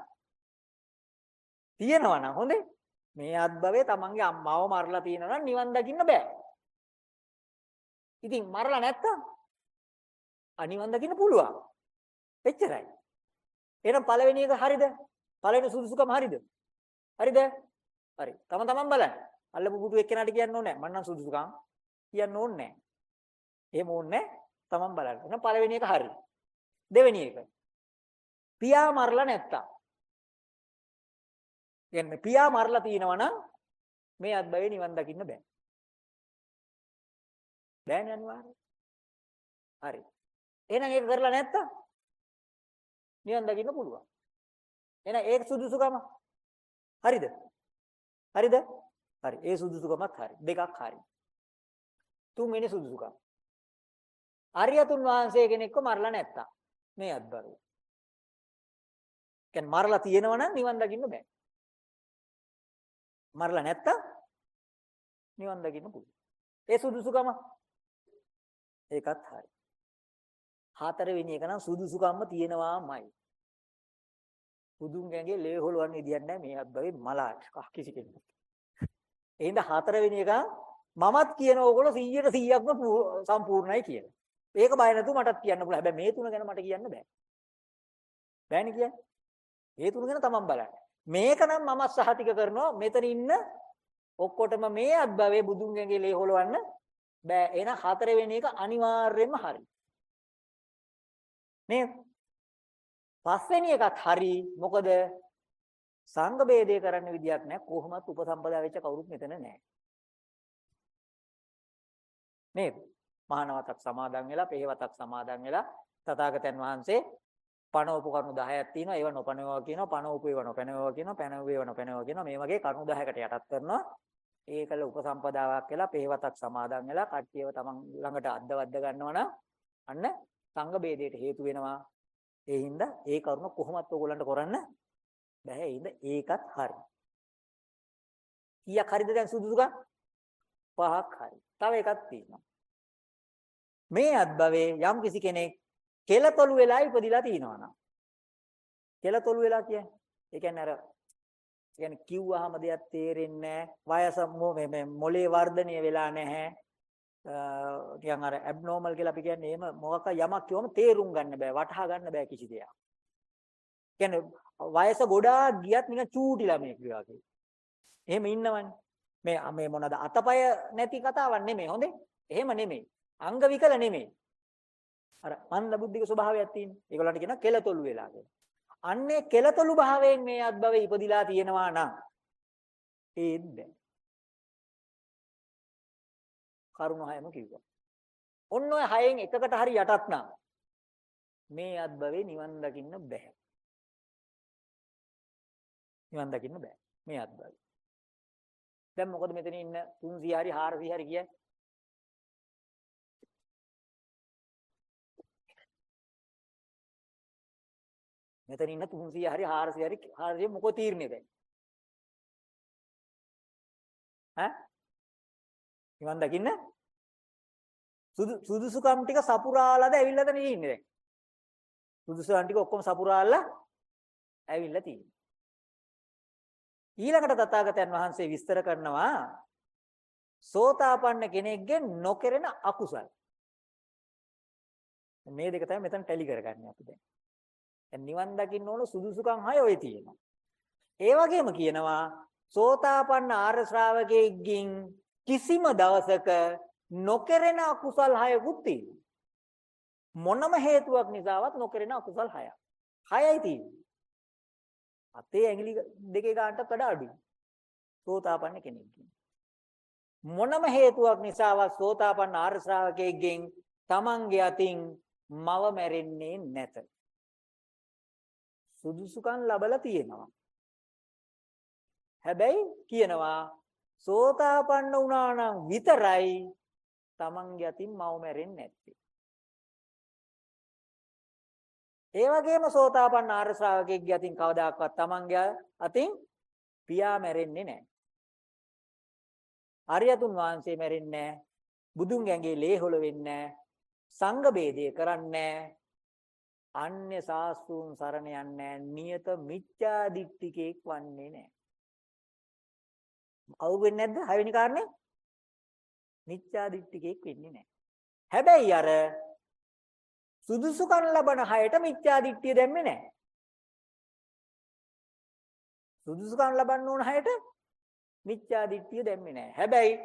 Speaker 1: තියෙනවා නම් හොඳේ. මේ අත්භවයේ තමන්ගේ අම්මාව මරලා තියෙනවා නම් නිවන් දකින්න බෑ. ඉතින් මරලා නැත්තම් අනිවන් දකින්න පුළුවන්. එච්චරයි. එහෙනම් පළවෙනි එක හරිද? පළවෙනි සුදුසුකම හරිද? හරිද? හරි. තම තමන් බලන්න. අල්ලපු පුටු එක්කෙනාට කියන්න ඕනේ නැහැ. මම නම් සුදුසුකම් කියන්න ඕනේ නැහැ. එහෙම ඕනේ තමන් බලන්න. එහෙනම් පළවෙනි එක හරි. දෙවෙනි එක. පියා මරලා නැත්තම්. කියන්නේ පියා මරලා තිනවා නම් මේ අත්බවේ නිවන් දකින්න බෑ. බෑනේ අනිවාර්යයෙන්. හරි. එහෙනම් ඒක කරලා නැත්තම් නිවන් දකින්න පුළුවන්. එහෙනම් ඒක සුදුසුකම. හරිද? හරිද? හරි. ඒ සුදුසුකමත් හරි. දෙකක් හරි. තුන්වෙනි සුදුසුකම. අරියතුන් වහන්සේ කෙනෙක්ව මරලා නැත්තම් මේ අත්බරුව. කියන්නේ මරලා තියෙනවා නම් නිවන් දකින්න බෑ. මරලා නැත්තම් නිවන් දකින්න පුළුවන්. ඒ සුදුසුකම ඒකත් හරි. හතරවෙනි එක නම් සුදුසුකම්ම තියෙනවාමයි. බුදුන් ගැඟේ ලේ හොලවන්න විදියක් නැහැ මේ අත්බවේ මලාට කිසි කෙනෙකුට. එහෙනම් හතරවෙනි එක මමත් කියන ඕගොල්ලෝ 100ට 100ක්ම සම්පූර්ණයි කියලා. ඒක බය නැතුව මටත් කියන්න පුළුවන්. හැබැයි මේ තුන ගැන මට කියන්න බෑ. බෑනේ කියන්නේ. මේ තුන ගැන තමන් බලන්න. මේක නම් මම සහතික කරනවා මෙතන ඉන්න ඔක්කොටම මේ අත්භවයේ බුදුන්ගේ ලේ හොලවන්න බෑ. එහෙනම් හතරවෙනි එක අනිවාර්යයෙන්ම හරි. නේද? පස්වෙනි එකත් හරි. මොකද සංඝ ભેදේ කරන්න විදියක් නැහැ. කොහොමත් උපසම්පදා වෙච්ච කවුරුත් මෙතන නැහැ. නේද? මහානවතක් සමාදන් වෙලා, පෙහෙවතක් සමාදන් වෙලා තථාගතයන් වහන්සේ පණවපු කරුණු 10ක් තියෙනවා. ඒව නොපණවවා කියනවා. පණවපු ඒවා නොපැනවවා කියනවා. පැනවු ඒවා නොපැනවවා කියනවා. මේ වගේ කරුණු 10කට යටත් කරනවා. ඒකල උපසම්පදාවක් වෙලා පෙහෙවතක් සමාදන් වෙලා කට්ටියව තමන් ළඟට අද්දවද්ද ගන්නවා නම් අන්න සංඝ ભેදයට හේතු වෙනවා. ඒ හින්දා ඒ කරුණ කොහොමත් ඕගොල්ලන්ට කරන්න බෑ. ඒ හින්දා ඒකත් හරි. කීයක් හරිද දැන් සුදුසුකම්? පහක් හරි. තව එකක් තියෙනවා. මේ අත්භවයේ යම් කිසි කෙනෙක් කෙලතොළු වෙලා ඉපදිලා තිනවා නම් කෙලතොළු වෙලා කියන්නේ ඒ කියන්නේ අර කියන්නේ කිව්වහම දෙයක් තේරෙන්නේ නැහැ වයස මේ මොලේ වර්ධනය වෙලා නැහැ නිකන් අර ඇබ්නෝමල් කියලා අපි කියන්නේ එහෙම මොකක් යමක් කියවම තේරුම් ගන්න බෑ වටහා ගන්න බෑ කිසි දෙයක්. කියන්නේ වයස ගොඩාක් ගියත් නිකන් චූටි ළමයෙක් වගේ. එහෙම ඉන්නවනේ. මේ මේ මොනවාද අතපය නැති කතාවක් නෙමෙයි හොඳේ. එහෙම නෙමෙයි. අංග විකල නෙමෙයි. අර මන්ද බුද්ධික ස්වභාවයක් තියෙන. ඒගොල්ලන්ට කියන කෙලතොළු වෙලා කියලා. අන්නේ කෙලතොළු භාවයෙන් මේ අත්භවයේ ඉපදිලා තියෙනවා නම් ඒත් බෑ. කරුණ හයම කිව්වා. ඔන්න ඔය හයෙන් එකකට හරි යටත් නම් මේ අත්භවේ නිවන් දකින්න බෑ. නිවන් දකින්න බෑ. මේ අත්භවේ. දැන් මොකද මෙතන ඉන්න 300 හරි 400 හරි කියයි? මෙතන ඉන්න 300 හරි 400 හරි 400 මොකෝ තීරණේ දැන්? ඈ? නිවන් දකින්න සුදු සුදුසුකම් ටික සපුරාලාද ඇවිල්ලාද නේ ඉන්නේ දැන්. සුදුසුකම් ටික ඔක්කොම සපුරාලා ඇවිල්ලා තියෙනවා. ඊළඟට තථාගතයන් වහන්සේ විස්තර කරනවා සෝතාපන්න කෙනෙක්ගෙන් නොකරන අකුසල්. මේ දෙක තමයි මෙතන ටැලි කරගන්නේ අපි දැන්. දැන් නිවන් දකින්න ඕන සුදුසුකම් හය ඔය තියෙනවා. ඒ වගේම කියනවා සෝතාපන්න ආර්ය ශ්‍රාවකයෙක්ගෙන් කිසිම දවසක නොකරන අකුසල් හයකුත් තියෙනවා. මොනම හේතුවක් නිසාවත් නොකරන අකුසල් හයක්. හයයි තියෙන්නේ. අතේ ඇඟිලි දෙකේ ගන්නට වඩා අඩුයි. සෝතාපන්න කෙනෙක්ගෙන්. මොනම හේතුවක් නිසාවත් සෝතාපන්න ආර්ය ශ්‍රාවකයෙක්ගෙන් තමන්ගේ අතින් මව මැරෙන්නේ නැත. සුදුසුකම් ලබලා තියෙනවා. හැබැයි කියනවා සෝතාපන්න වුණා නම් විතරයි තමන්ගේ අතින් මව මැරෙන්නේ නැත්තේ. ඒ වගේම සෝතාපන්න ආර්ය ශ්‍රාවකෙක්ගේ අතින් කවදාකවත් තමන්ගේ අතින් පියා මැරෙන්නේ නැහැ. ආර්යතුන් වහන්සේ මැරෙන්නේ නැහැ. බුදුන් ගැඟේ ලේ හොල වෙන්නේ නැහැ. සංඝ ભેදය කරන්නේ නැහැ. අන්‍ය සාස්තුන් සරණ යන්නේ නියත මිච්ඡා දිට්ඨිකෙක් වන්නේ නැහැ. කවුරු වෙන්නේ නැද්ද? හයවෙනි කාරණේ? මිච්ඡා දිට්ඨිකෙක් වෙන්නේ නැහැ. හැබැයි අර සුදුසුකම් ලබන හයට මිච්ඡා දිට්ඨිය දැම්මේ නැහැ. සුදුසුකම් ලබන්න ඕන හයට මිච්ඡා දිට්ඨිය දැම්මේ නැහැ. හැබැයි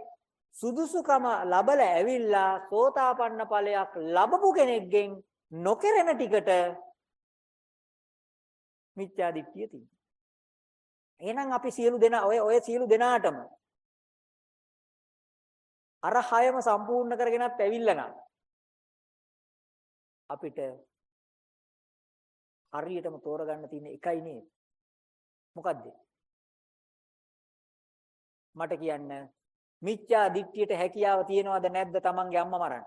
Speaker 1: සුදුසුකම ලබලා ඇවිල්ලා සෝතාපන්න ඵලයක් ලැබපු කෙනෙක්ගෙන් නොකරන ටිකට මිත්‍යා දිට්ඨිය තියෙනවා. එහෙනම් අපි සියලු දෙනා ඔය ඔය සියලු දෙනාටම අර හයම සම්පූර්ණ කරගෙනත් ඇවිල්ලා නම් අපිට හරියටම තෝරගන්න තියෙන එකයි නේද? මොකද්ද? මට කියන්න මිච්ඡා දිට්ඨියට හැකියාව තියනවද නැද්ද තමන්ගේ අම්මා මරන්න?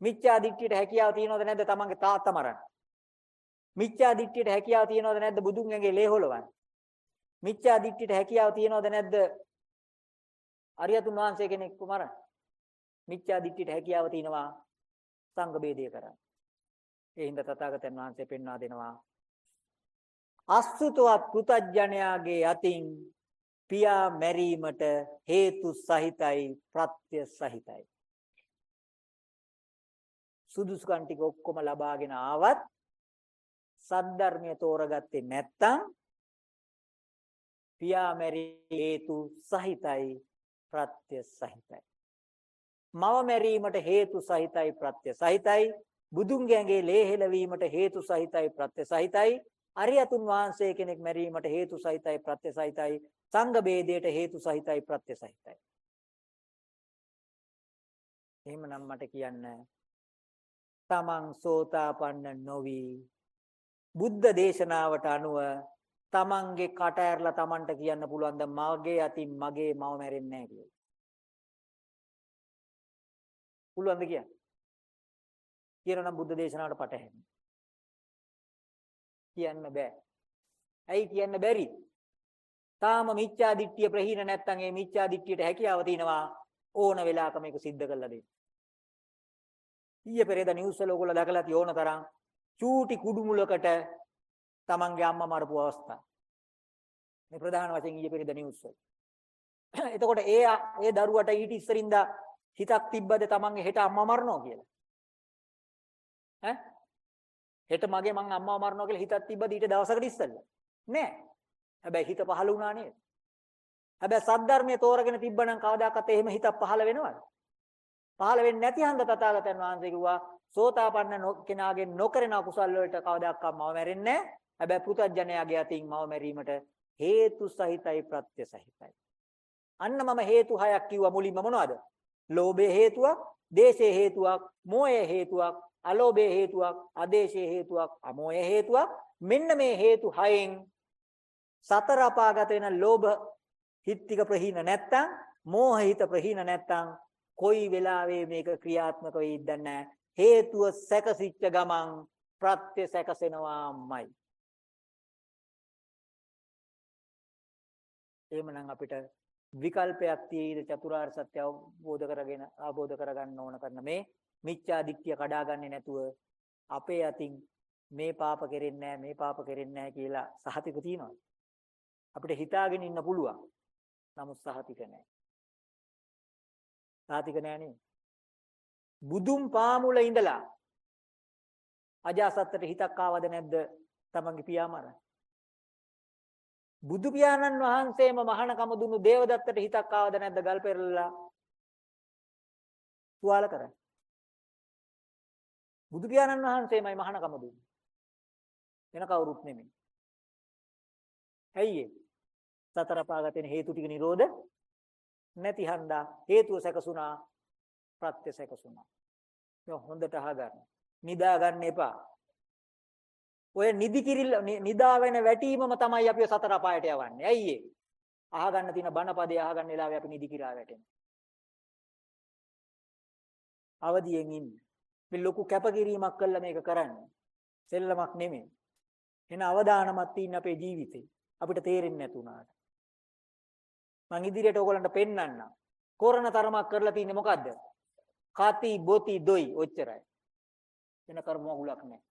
Speaker 1: මිච්ඡා දිට්ඨියට හැකියාව තියනවද නැද්ද තමන්ගේ තාත්තා මරන්න? මිච්ඡා දිට්ඨියට හැකියාව තියනවද නැද්ද බුදුන් ඇඟේ ලේ හොලවන්න? මිච්ඡා දිට්ඨියට හැකියාව තියනවද නැද්ද අරියතුන් වහන්සේ කෙනෙක් මරන්න? මිච්ඡා දිට්ඨියට හැකියාව තියනවා සංඝ ભેදය කරන්න. ඒ හින්දා තථාගතයන් වහන්සේ පෙන්වා දෙනවා අසුතවත් පුතඥයාගේ අතින් පියා මැරීමට හේතු සහිතයි ප්‍රත්‍ය සහිතයි සුදුසුකම් ටික ඔක්කොම ලබාගෙන ආවත් සද්ධර්මය තෝරගත්තේ නැත්තම් පියා මැරි හේතු සහිතයි ප්‍රත්‍ය සහිතයි. මව මැරීමට හේතු සහිතයි ප්‍රත්‍ය සහිතයි. බුදුන්ගේ ඇඟේ ලේ හෙලවීමට හේතු සහිතයි ප්‍රත්‍ය සහිතයි. අරියතුන් වහන්සේ කෙනෙක් මැරීමට හේතු සහිතයි ප්‍රත්‍ය සහිතයි. සංඝ ભેදයට හේතු සහිතයි ප්‍රත්‍ය සහිතයි. එහෙමනම් මට කියන්න තමන් සෝතාපන්න නොවි බුද්ධ දේශනාවට අනුව තමන්ගේ කට ඇරලා තමන්ට කියන්න පුළුවන් ද මගේ අතින් මගේ මව මැරෙන්නේ නැහැ කියලා. පුළුවන්ද කියන්න? කියනනම් බුද්ධ දේශනාවට පටහැන්න. කියන්න බෑ. ඇයි කියන්න බැරි? තාම මිච්ඡා දිට්ඨිය ප්‍රහීන නැත්නම් ඒ මිච්ඡා දිට්ඨියට හැකියාව තියෙනවා ඕන වෙලාවක මේක सिद्ध කරලා දෙන්න. ඊයේ පෙරේද නිවුස් වල ඔයගොල්ලෝ දැකලා තියෙ ඕන තරම් චූටි කුඩු මුලකට තමන්ගේ අම්මා මරපු අවස්ථා. මේ ප්‍රධාන වශයෙන් ඊයේ පෙරේද නිවුස් වල. එතකොට ඒ ඒ දරුවට ඊට ඉස්සරින්දා හිතක් තිබ්බද තමන්ගේ හෙට අම්මා මරනවා කියලා? ඈ? හෙට මගේ මං අම්මා මරනවා කියලා හිතක් තිබ්බද ඊට දවසකට ඉස්සෙල්ලා? නෑ. හැබැයි හිත පහළ වුණා නේද? හැබැයි සද්ධර්මයේ තෝරගෙන තිබ්බනම් කවදාකවත් එහෙම හිතක් පහළ වෙනවද? පහළ වෙන්නේ නැති හන්ද තථාගතයන් වහන්සේ කිව්වා සෝතාපන්න කෙනාගේ නොකරන අකුසල් වලට කවදාවත් මව මැරෙන්නේ නැහැ. හැබැයි පෘථජ්ජනයාගේ අතින් මව මැරීමට හේතු සහිතයි ප්‍රත්‍ය සහිතයි. අන්න මම හේතු හයක් කිව්වා මුලින්ම මොනවද? ලෝභයේ හේතුවක්, දේශයේ හේතුවක්, මෝහයේ හේතුවක්, අලෝභයේ හේතුවක්, අදේශයේ හේතුවක්, අමෝහයේ හේතුවක්. මෙන්න මේ හේතු හයෙන් සතර අපාගත වෙන ලෝභ හිත් ටික ප්‍රහීන නැත්තම්, මෝහ හිත ප්‍රහීන නැත්තම් කොයි වෙලාවෙ මේක ක්‍රියාත්මක වෙයිද නැහැ. හේතුව සැකසිච්ච ගමන් ප්‍රත්‍ය සැකසෙනවාමයි. එහෙමනම් අපිට විකල්පයක් තියෙයිද චතුරාර්ය සත්‍ය අවබෝධ කරගෙන අවබෝධ කරගන්න ඕන කරන මේ මිච්ඡා දිට්ඨිය කඩාගන්නේ නැතුව අපේ අතින් මේ පාප කෙරෙන්නේ නැහැ මේ පාප කෙරෙන්නේ නැහැ කියලා සහතික තියනවා අපිට හිතාගෙන ඉන්න පුළුවන්. නමුත් සහතික නැහැ. සහතික නැහැ නේ බුදුන් පාමුල ඉඳලා අජාසත්තට හිතක් ආවද නැද්ද? තමන්ගේ පියා මරන්න බුදු පියාණන් වහන්සේම මහානකම දුන්නු දේවදත්තට හිතක් ආවද නැද්ද? ගල් පෙරලලා තුවාල කරන්නේ බුදු පියාණන් වහන්සේමයි මහානකම දුන්නේ වෙන කවුරුත් නෙමෙයි. ඇයි ඒ? සතර පාගතෙන හේතු ටික නිරෝධ නැති හන්දා. හේතුව සැකසුණා. ප්‍රත්‍ය සැකසුණා මේ හොඳට අහගන්න නිදා ගන්න එපා ඔය නිදි කිරිල්ල නිදා වෙන වැටීමම තමයි අපි සතර අපායට යවන්නේ. ඇයි ඒ? අහගන්න තියෙන බණපදේ අහගන්න වෙලාවේ අපි නිදි කිරා වැටෙනවා. අවදියෙන් ඉන්න. මේ ලොකු කැපකිරීමක් කළා මේක කරන්නේ. සෙල්ලමක් නෙමෙයි. එන අවදානමක් තියෙන අපේ ජීවිතේ. අපිට තේරෙන්නේ නැතුණාට. මං ඉදිරියට ඕගොල්ලන්ට පෙන්වන්නම්. කොරණ තරමක් කරලා තින්නේ මොකද්ද? කති බොති දොයි ඔච්චරයි. වෙන කර්මවලක් නැහැ.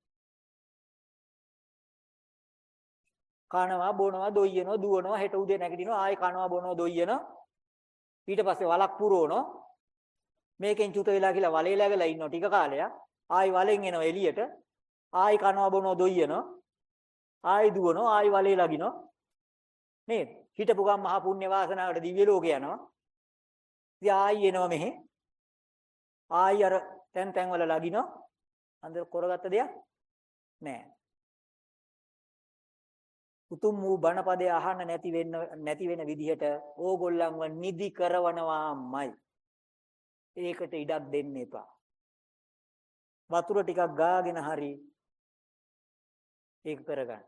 Speaker 1: කනවා බොනවා දොයියනවා දුවනවා හෙට උදේ නැගිටිනවා ආයෙ කනවා බොනවා දොයියනවා ඊට පස්සේ වලක් පුරවනවා. මේකෙන් චුත වෙලා කියලා වලේ läගලා ඉන්නවා ටික කාලයක්. ආයෙ වලෙන් එනවා එළියට. ආයෙ කනවා බොනවා දොයියනවා ආයෙ දුවනවා ආයෙ වලේ ලගිනවා. නේද? හිටපු ගම් මහ පුණ්‍ය වාසනාවට දිව්‍ය ලෝක යනවා. ඉතින් ආයෙ එනවා මෙහෙ. ආයෙ අර තැන් තැන් වල ලගිනවා අnder කරගත්ත දෙයක් නෑ උතුම් වූ බණපදේ අහන්න නැති වෙන්න නැති වෙන විදිහට ඕගොල්ලන්ව නිදි කරවනවාමයි. ඒකට ඉඩක් දෙන්න එපා. වතුර ටිකක් ගාගෙන හරි ඒක කරගන්න.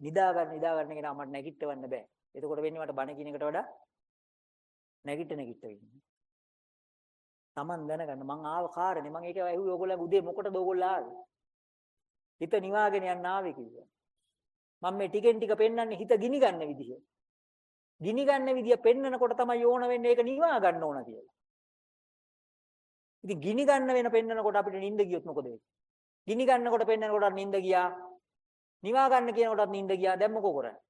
Speaker 1: නිදා ගන්න නිදා ගන්න එක මට නැගිටවන්න බෑ. එතකොට වෙන්නේ මට බණ කියන එකට වඩා නැගිට නැගිට වෙන්නේ. Taman දැනගන්න මං ආව කාරණේ මං ඒක ඇහුවේ ඕගොල්ලෝ උදේ මොකටද ඕගොල්ලෝ ආවේ? හිත නිවාගෙන යන්න ආවේ කිව්වා. මම මේ ටිකෙන් ටික පෙන්වන්නේ හිත ගිනි ගන්න විදිහ. ගිනි ගන්න විදිය පෙන්නකොට තමයි ඕන වෙන්නේ ඒක නිවා ගන්න ඕන කියලා. ඉතින් ගිනි ගන්න වෙන පෙන්නකොට අපිට නිින්ද ගියොත් මොකද වෙන්නේ? ගිනි ගන්නකොට පෙන්නකොටත් නිින්ද ගියා. නිවා ගන්න කියනකොටත් නිින්ද ගියා. දැන් මොකෝ කරන්නේ?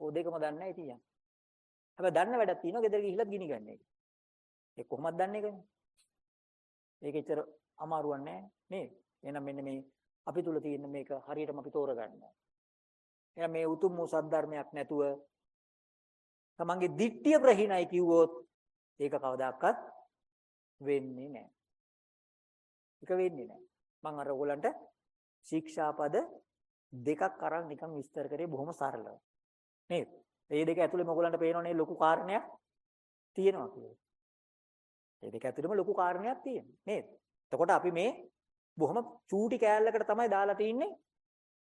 Speaker 1: ඕ දෙකම දන්නේ නැහැ ඉතින්. හැබැයි දන්න වැඩක් තියෙනවා ගෙදර ගිහිල්ලත් ගිනි ගන්න එක. ඒ කොහොමද දන්නේ ඒකනේ? ඒක ඇත්තට අමාරුවක් නෑ නේද? එහෙනම් මෙන්න මේ අපි තුල තියෙන මේක හරියටම අපි තෝරගන්න එහෙනම් මේ උතුම් වූ සද්ධර්මයක් නැතුව තමන්ගේ දිට්ඨිය ප්‍රහීනයි කිව්වොත් ඒක කවදාකවත් වෙන්නේ නැහැ. ඒක වෙන්නේ නැහැ. මම අර ඔයගලන්ට ශික්ෂාපද දෙකක් අරන් නිකන් විස්තර කරේ බොහොම සරලව. නේද? මේ දෙක ඇතුලේ මොගලන්ට පේනවනේ ලොකු කාරණයක් තියෙනවා කියලා. මේ දෙක ඇතුළේම ලොකු කාරණයක් තියෙනවා. නේද? එතකොට අපි මේ බොහොම චූටි කෑල්ලකට තමයි දාලා තින්නේ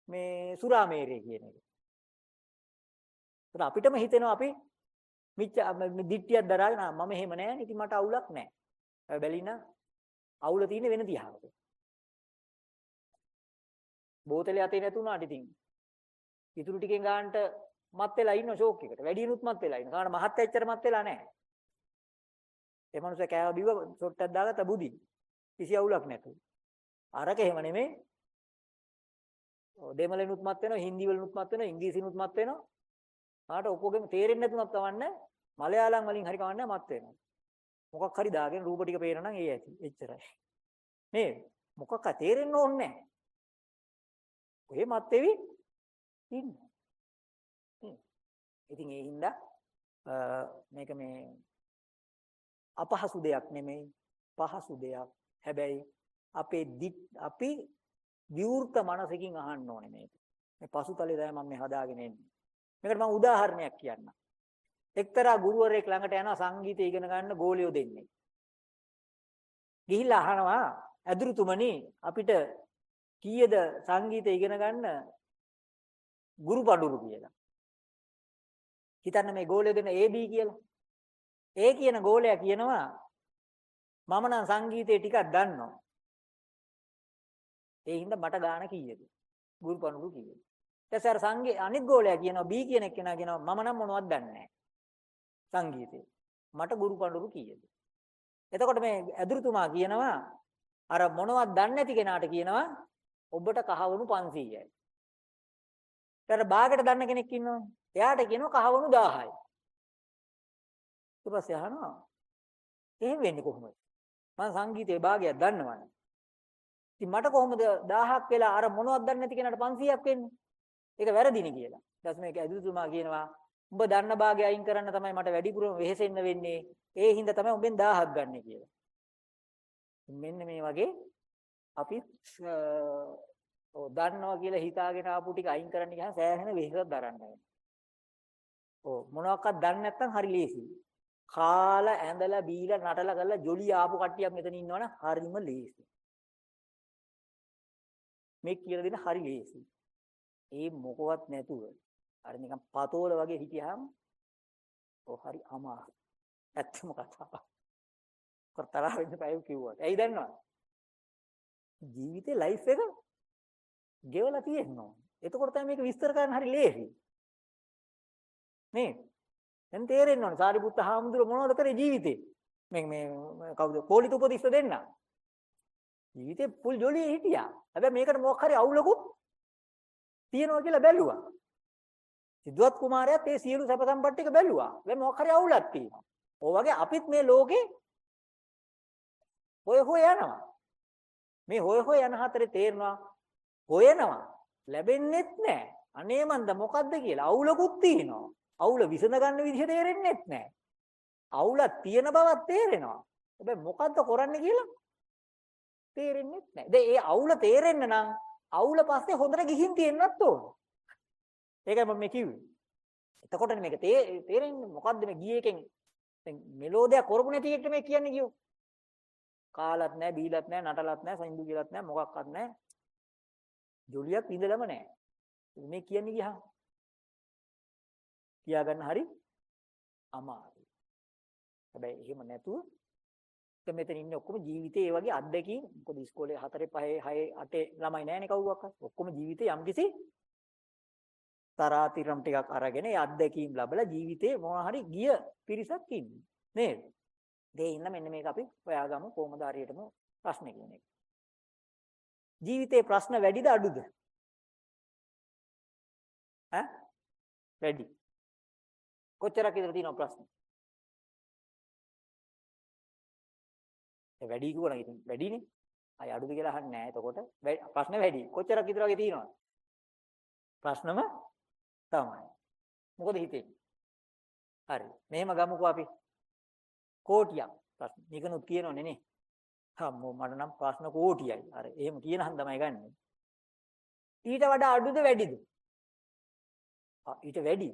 Speaker 1: මේ සුරාමේරය කියන එක. ඒත් අපිටම හිතෙනවා අපි මිච්ච දිට්ටියක් දරාගෙන මම එහෙම නෑ ඉතින් මට අවුලක් නෑ. හැබැයි බැලින අවුල තියෙන්නේ වෙන තියාවක. බෝතලේ අතේ නැතුණාට ඉතින් ඉතුරු ටිකෙන් ගන්නට මත් වෙලා ඉන්න ෂෝක් එකට. වැඩිනුත් මත් වෙලා ඉන්න. කාණ මහත් ඇච්චර මත් වෙලා නැහැ. ඒ මනුස්සයා කෑව බිව්ව ෂොට්ටක් දාගත්ත බුදි. කිසි අවුලක් නැතුව. අරක එහෙම නෙමෙයි. ඔව් දෙමළෙනුත් මත් වෙනවා, හින්දි වලනුත් මත් වෙනවා, ඉංග්‍රීසිනුත් මත් වෙනවා. ආට ඔක්කොගෙම තේරෙන්නේ නැතුණත් කවන්නේ මලයාලම් වලින් හරි කවන්නේ මත් වෙනවා. මොකක් හරි දාගෙන රූප ටික පේනනම් ඒ ඇති. එච්චරයි. නේද? මොකක් හරි තේරෙන්න ඕනේ නැහැ. ඔය මත් වෙවි ඉන්න. ඉතින් ඒ හින්දා මේක මේ අපහසු දෙයක් නෙමෙයි පහසු දෙයක්. හැබැයි අපේ අපි විවෘත මනසකින් අහන්න ඕනේ මේක. මේ පසුතලේ තමයි මම මේ හදාගෙන එන්නේ. මේකට මම උදාහරණයක් කියන්නම්. එක්තරා ගුරුවරයෙක් ළඟට යනවා සංගීතය ඉගෙන ගන්න ගෝලියෝ දෙන්නේ. ගිහිල්ලා අහනවා ඇදුරුතුමනි අපිට කීයද සංගීතය ඉගෙන ගන්න ගුරු පඩුරු කියලා. හිතන්න මේ ගෝලය දෙන AB කියලා. ඒ කියන ගෝලයා කියනවා මම නම් සංගීතේ ටිකක් දන්නවා. ඒ හින්දා මට ගාන කීයද? ගුරු පණුරු කීයද? ඊට අර සංගී අනිත් ගෝලයා කියනවා B කියන එක්කෙනා කියනවා මම නම් මොනවද දන්නේ නැහැ. සංගීතේ. මට ගුරු පණුරු කීයද? එතකොට මේ ඇදුරුතුමා කියනවා අර මොනවද දන්නේ නැති කෙනාට කියනවා ඔබට කහවණු 500යි. ඊට බාගට දන්න කෙනෙක් ඉන්නවා. එයාට කියනවා කහවණු 1000යි. ඊට පස්සේ අහනවා එහෙම වෙන්නේ කොහොමද? මම සංගීතයේ භාගයක් දන්නවනේ. ඉතින් මට කොහොමද 1000ක් වෙලා අර මොනවද දන්නේ නැති කෙනාට 500ක් වෙන්නේ? ඒක වැරදිනේ කියලා. ඊට පස්සේ මේක ඇදුතුමා කියනවා උඹ දන්න භාගය අයින් කරන්න තමයි මට වැඩිපුරම වෙහෙසෙන්න වෙන්නේ. ඒ හින්දා තමයි උඹෙන් 1000ක් ගන්න කියලා. මෙන්න මේ වගේ අපි ඔව් දන්නවා කියලා හිතාගෙන ආපු ටික අයින් කරන්න ගියාම සෑහෙන වෙහෙසක් දරන්න වෙනවා. ඔව් මොනවාක්වත් දන්නේ නැත්නම් හරි ලේසියි. කාලා ඇඳලා බීලා නටලා කරලා ජොලි ආපු කට්ටියක් මෙතන ඉන්නවනම් හරිම ලේසි. මේ කියලා දෙන හරි ලේසි. ඒ මොකවත් නැතුව අර නිකන් පතෝල වගේ හිටියාම ඔව් හරි අමාරු. ඇත්තම කතාව. කරතරා වෙන්න බෑ කිව්වා. ඇයි දන්නවද? ජීවිතේ ලයිෆ් එක ගෙවලා තියෙනවා. එතකොට තමයි මේක විස්තර කරන්න හරි ලේසි. නේ? දැන් තේරෙන්න ඕනේ සාරිපුත්ත හාමුදුර මොනවද කරේ ජීවිතේ? මේ මේ කවුද? කෝලිත උපදිස්ස දෙන්න. ජීවිතේ පුල් ජොලියේ හිටියා. හැබැයි මේකට මොකක් හරි අවුලකුත් තියනවා කියලා බැලුවා. සිද්ධාත් කුමාරයාත් ඒ සියලු සැප සම්පත් ටික බැලුවා. දැන් මොකක් හරි අවුලක් තියෙනවා. ඔය වගේ අපිත් මේ ලෝකේ හොය හොය යනවා. මේ හොය හොය යන හතරේ තේරෙනවා හොයනවා ලැබෙන්නෙත් නැහැ. අනේ මන්ද මොකද්ද කියලා අවුලකුත් තියෙනවා. අවුල විසඳ ගන්න විදිහ තේරෙන්නෙත් නැහැ. අවුලක් තියෙන බවක් තේරෙනවා. හැබැයි මොකද්ද කරන්නේ කියලා තේරෙන්නෙත් නැහැ. දැන් ඒ අවුල තේරෙන්න නම් අවුල පස්සේ හොඳට ගිහින් තියෙන්නත් ඕන. ඒකයි මම මේ කිව්වේ. එතකොටනේ මේක තේරෙන්නේ මොකද්ද මේ ගියේ එකෙන් දැන් මෙලෝඩියක් කරපු නැති එකට මේ කියන්නේ කියෝ. කාලත් නැහැ, බීලත් නැහැ, නටලත් නැහැ, සයින්දු කියලාත් නැහැ, මොකක්වත් නැහැ. ජොලියක් ඉඳලම නැහැ. මේ කියන්නේ ගියා. කියා ගන්න හරි අමාරුයි. හැබැයි එහෙම නැතුව දැන් මෙතන ඉන්නේ ඔක්කොම ජීවිතේ ඒ වගේ අත්දැකීම් මොකද ඉස්කෝලේ 4 5 6 8 ළමයි නැහැනේ කවුරක්වත්. ඔක්කොම ජීවිතේ යම්කිසි තරාතිරම් ටිකක් අරගෙන ඒ අත්දැකීම් ලැබලා ජීවිතේ මොනවා හරි ගිය පිරිසක් ඉන්නේ. නේද? ඒ ඉන්න මෙන්න මේක අපි හොයාගමු කොහොමද හරියටම ප්‍රශ්නේ කියන එක. ජීවිතේ ප්‍රශ්න වැඩිද අඩුද? ඈ? වැඩි. කොච්චරක් විතර තියෙනව ප්‍රශ්න? ඒ වැඩි කිව්වනම් ඉතින් වැඩිනේ. අය අඩුද කියලා අහන්නේ නැහැ. එතකොට ප්‍රශ්න වැඩි. කොච්චරක් විතර වගේ තියෙනවද? ප්‍රශ්නම තමයි. මොකද හිතෙන්නේ? හරි. මෙහෙම ගමුකෝ අපි. කෝටියක් ප්‍රශ්න. නිකනුත් කියනෝනේ නේ. හම්මෝ මට නම් ප්‍රශ්න කෝටියයි. අර එහෙම කියනහන් තමයි ගන්නෙ. ඊට වඩා අඩුද වැඩිද? ආ ඊට වැඩි.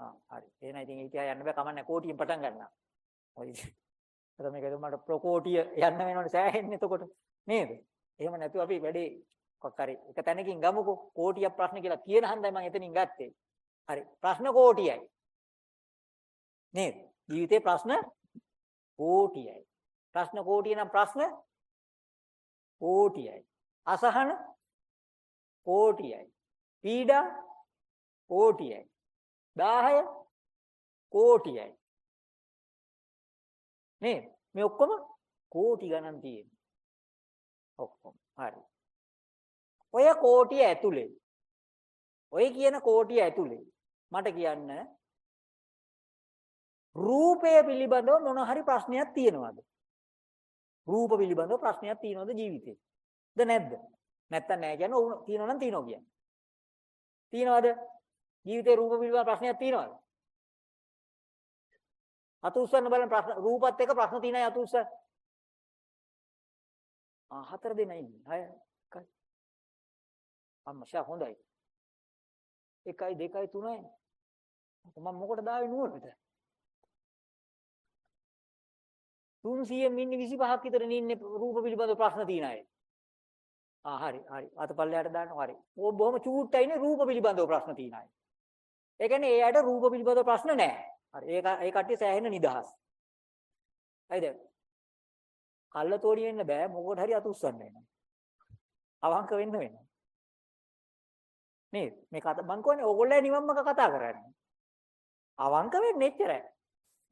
Speaker 1: ආ හරි. එහෙනම් ඉතින් ඊට යන්න බෑ කමන්නේ කෝටියෙන් පටන් ගන්නවා. ඔය අර මේක මට ප්‍රකෝටිය යන්න වෙනවනේ සෑහෙන්නේ එතකොට නේද? එහෙම නැතුව අපි වැඩේ කොක් හරි එක තැනකින් ගමුකෝ කෝටියක් ප්‍රශ්න කියලා කියන හන්දයි මම එතනින් ගත්තේ. හරි. ප්‍රශ්න කෝටියයි. නේද? ජීවිතේ ප්‍රශ්න කෝටියයි. ප්‍රශ්න කෝටිය නම් ප්‍රශ්න කෝටියයි. අසහන කෝටියයි. පීඩා කෝටියයි. 10 කෝටියයි. නේද? මේ ඔක්කොම කෝටි ගණන් තියෙන. ඔක්කොම. හරි. ඔය කෝටිය ඇතුලේ ඔය කියන කෝටිය ඇතුලේ මට කියන්න රූපය පිළිබඳව මොන හරි ප්‍රශ්නයක් තියෙනවද? රූප පිළිබඳව ප්‍රශ්නයක් තියෙනවද ජීවිතේ? ද නැද්ද? නැත්තම් නෑ කියන්නේ ඔව් තියෙනවා නම් තියෙනවා කියන්නේ. තියෙනවද? ජීවිතේ රූප පිළිබඳව ප්‍රශ්නයක් තියෙනවද? අත උස්සන්න බලන්න ප්‍රශ්න රූපත් එක්ක ප්‍රශ්න තියෙනයි අත උස්ස. ආ හතර දෙනා ඉන්නේ. හය එකයි. අම්මෂා හොඳයි. 1යි 2යි 3යි. මම මොකටද ආවේ නුවරට? 300 මිනි 25ක් විතර ඉන්නේ රූප පිළිබඳ ප්‍රශ්න තියෙන අය. ආ හරි හරි අතපල්ලයට දාන්න හරි. ඕ බොහොම චූට්ටයිනේ රූප පිළිබඳව ප්‍රශ්න තියෙන අය. ඒ කියන්නේ ඒ අයට රූප පිළිබඳව ප්‍රශ්න නැහැ. හරි ඒක ඒ කට්ටිය සෑහෙන නිදහස්. හරිද? කල්ලතෝඩි වෙන්න බෑ මොකට හරි අත උස්සන්න වෙනවා. අවංක වෙන්න වෙනවා. නේද? මේ කතා මං කියන්නේ ඕගොල්ලෝ නිවම්මක කතා කරන්නේ. අවංක වෙන්නේ එච්චරයි.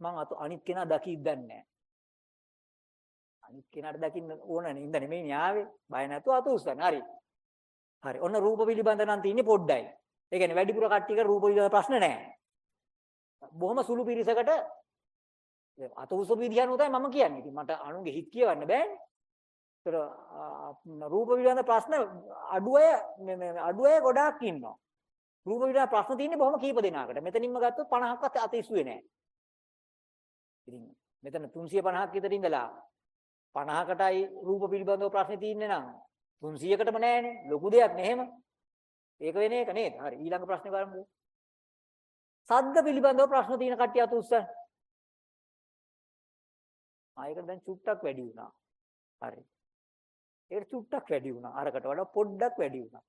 Speaker 1: මං අත අනිත් කෙනා දකිද්දන්නේ නැහැ. අනිත් කෙනාට දකින්න ඕන නේද නෙමෙයි න්යාවේ. බය නැතුව අත උස්සන්න. හරි. හරි. ඔන්න රූප පිළිබඳ නම් තියෙන්නේ පොඩ්ඩයි. ඒ කියන්නේ වැඩිපුර කට්ටියක රූප පිළිබඳ ප්‍රශ්න නැහැ. බොහොම සුළු පිරිසකට අත උසපු විදිහන උතයි මම කියන්නේ. ඉතින් මට අනුන්ගේ හිත කියවන්න බෑනේ. ඒතර රූප පිළිබඳ ප්‍රශ්න අඩු අය මේ අඩු අය ගොඩාක් ඉන්නවා. රූප පිළිබඳ ප්‍රශ්න තියෙන්නේ බොහොම කීප දෙනාකට. මෙතනින්ම ගත්තොත් 50ක්වත් අත ඉස්සුවේ නැහැ. ඉතින් මෙතන 350ක් විතර ඉඳලා 50කටයි රූප පිළිබඳව ප්‍රශ්නේ තියෙන්නේ නම් 300කටම නැහැනේ. ලොකු දෙයක් නෙහෙම. ඒක වෙන එක නේද? හරි. ඊළඟ ප්‍රශ්නේ බලමු. සද්ද පිළිබඳව ප්‍රශ්න තියෙන කට්ටිය අත උස්සන්න. ආයක දැන් චුට්ටක් වැඩි වුණා. හරි. ඒක චුට්ටක් වැඩි වුණා. අරකට වඩා පොඩ්ඩක් වැඩි වුණා.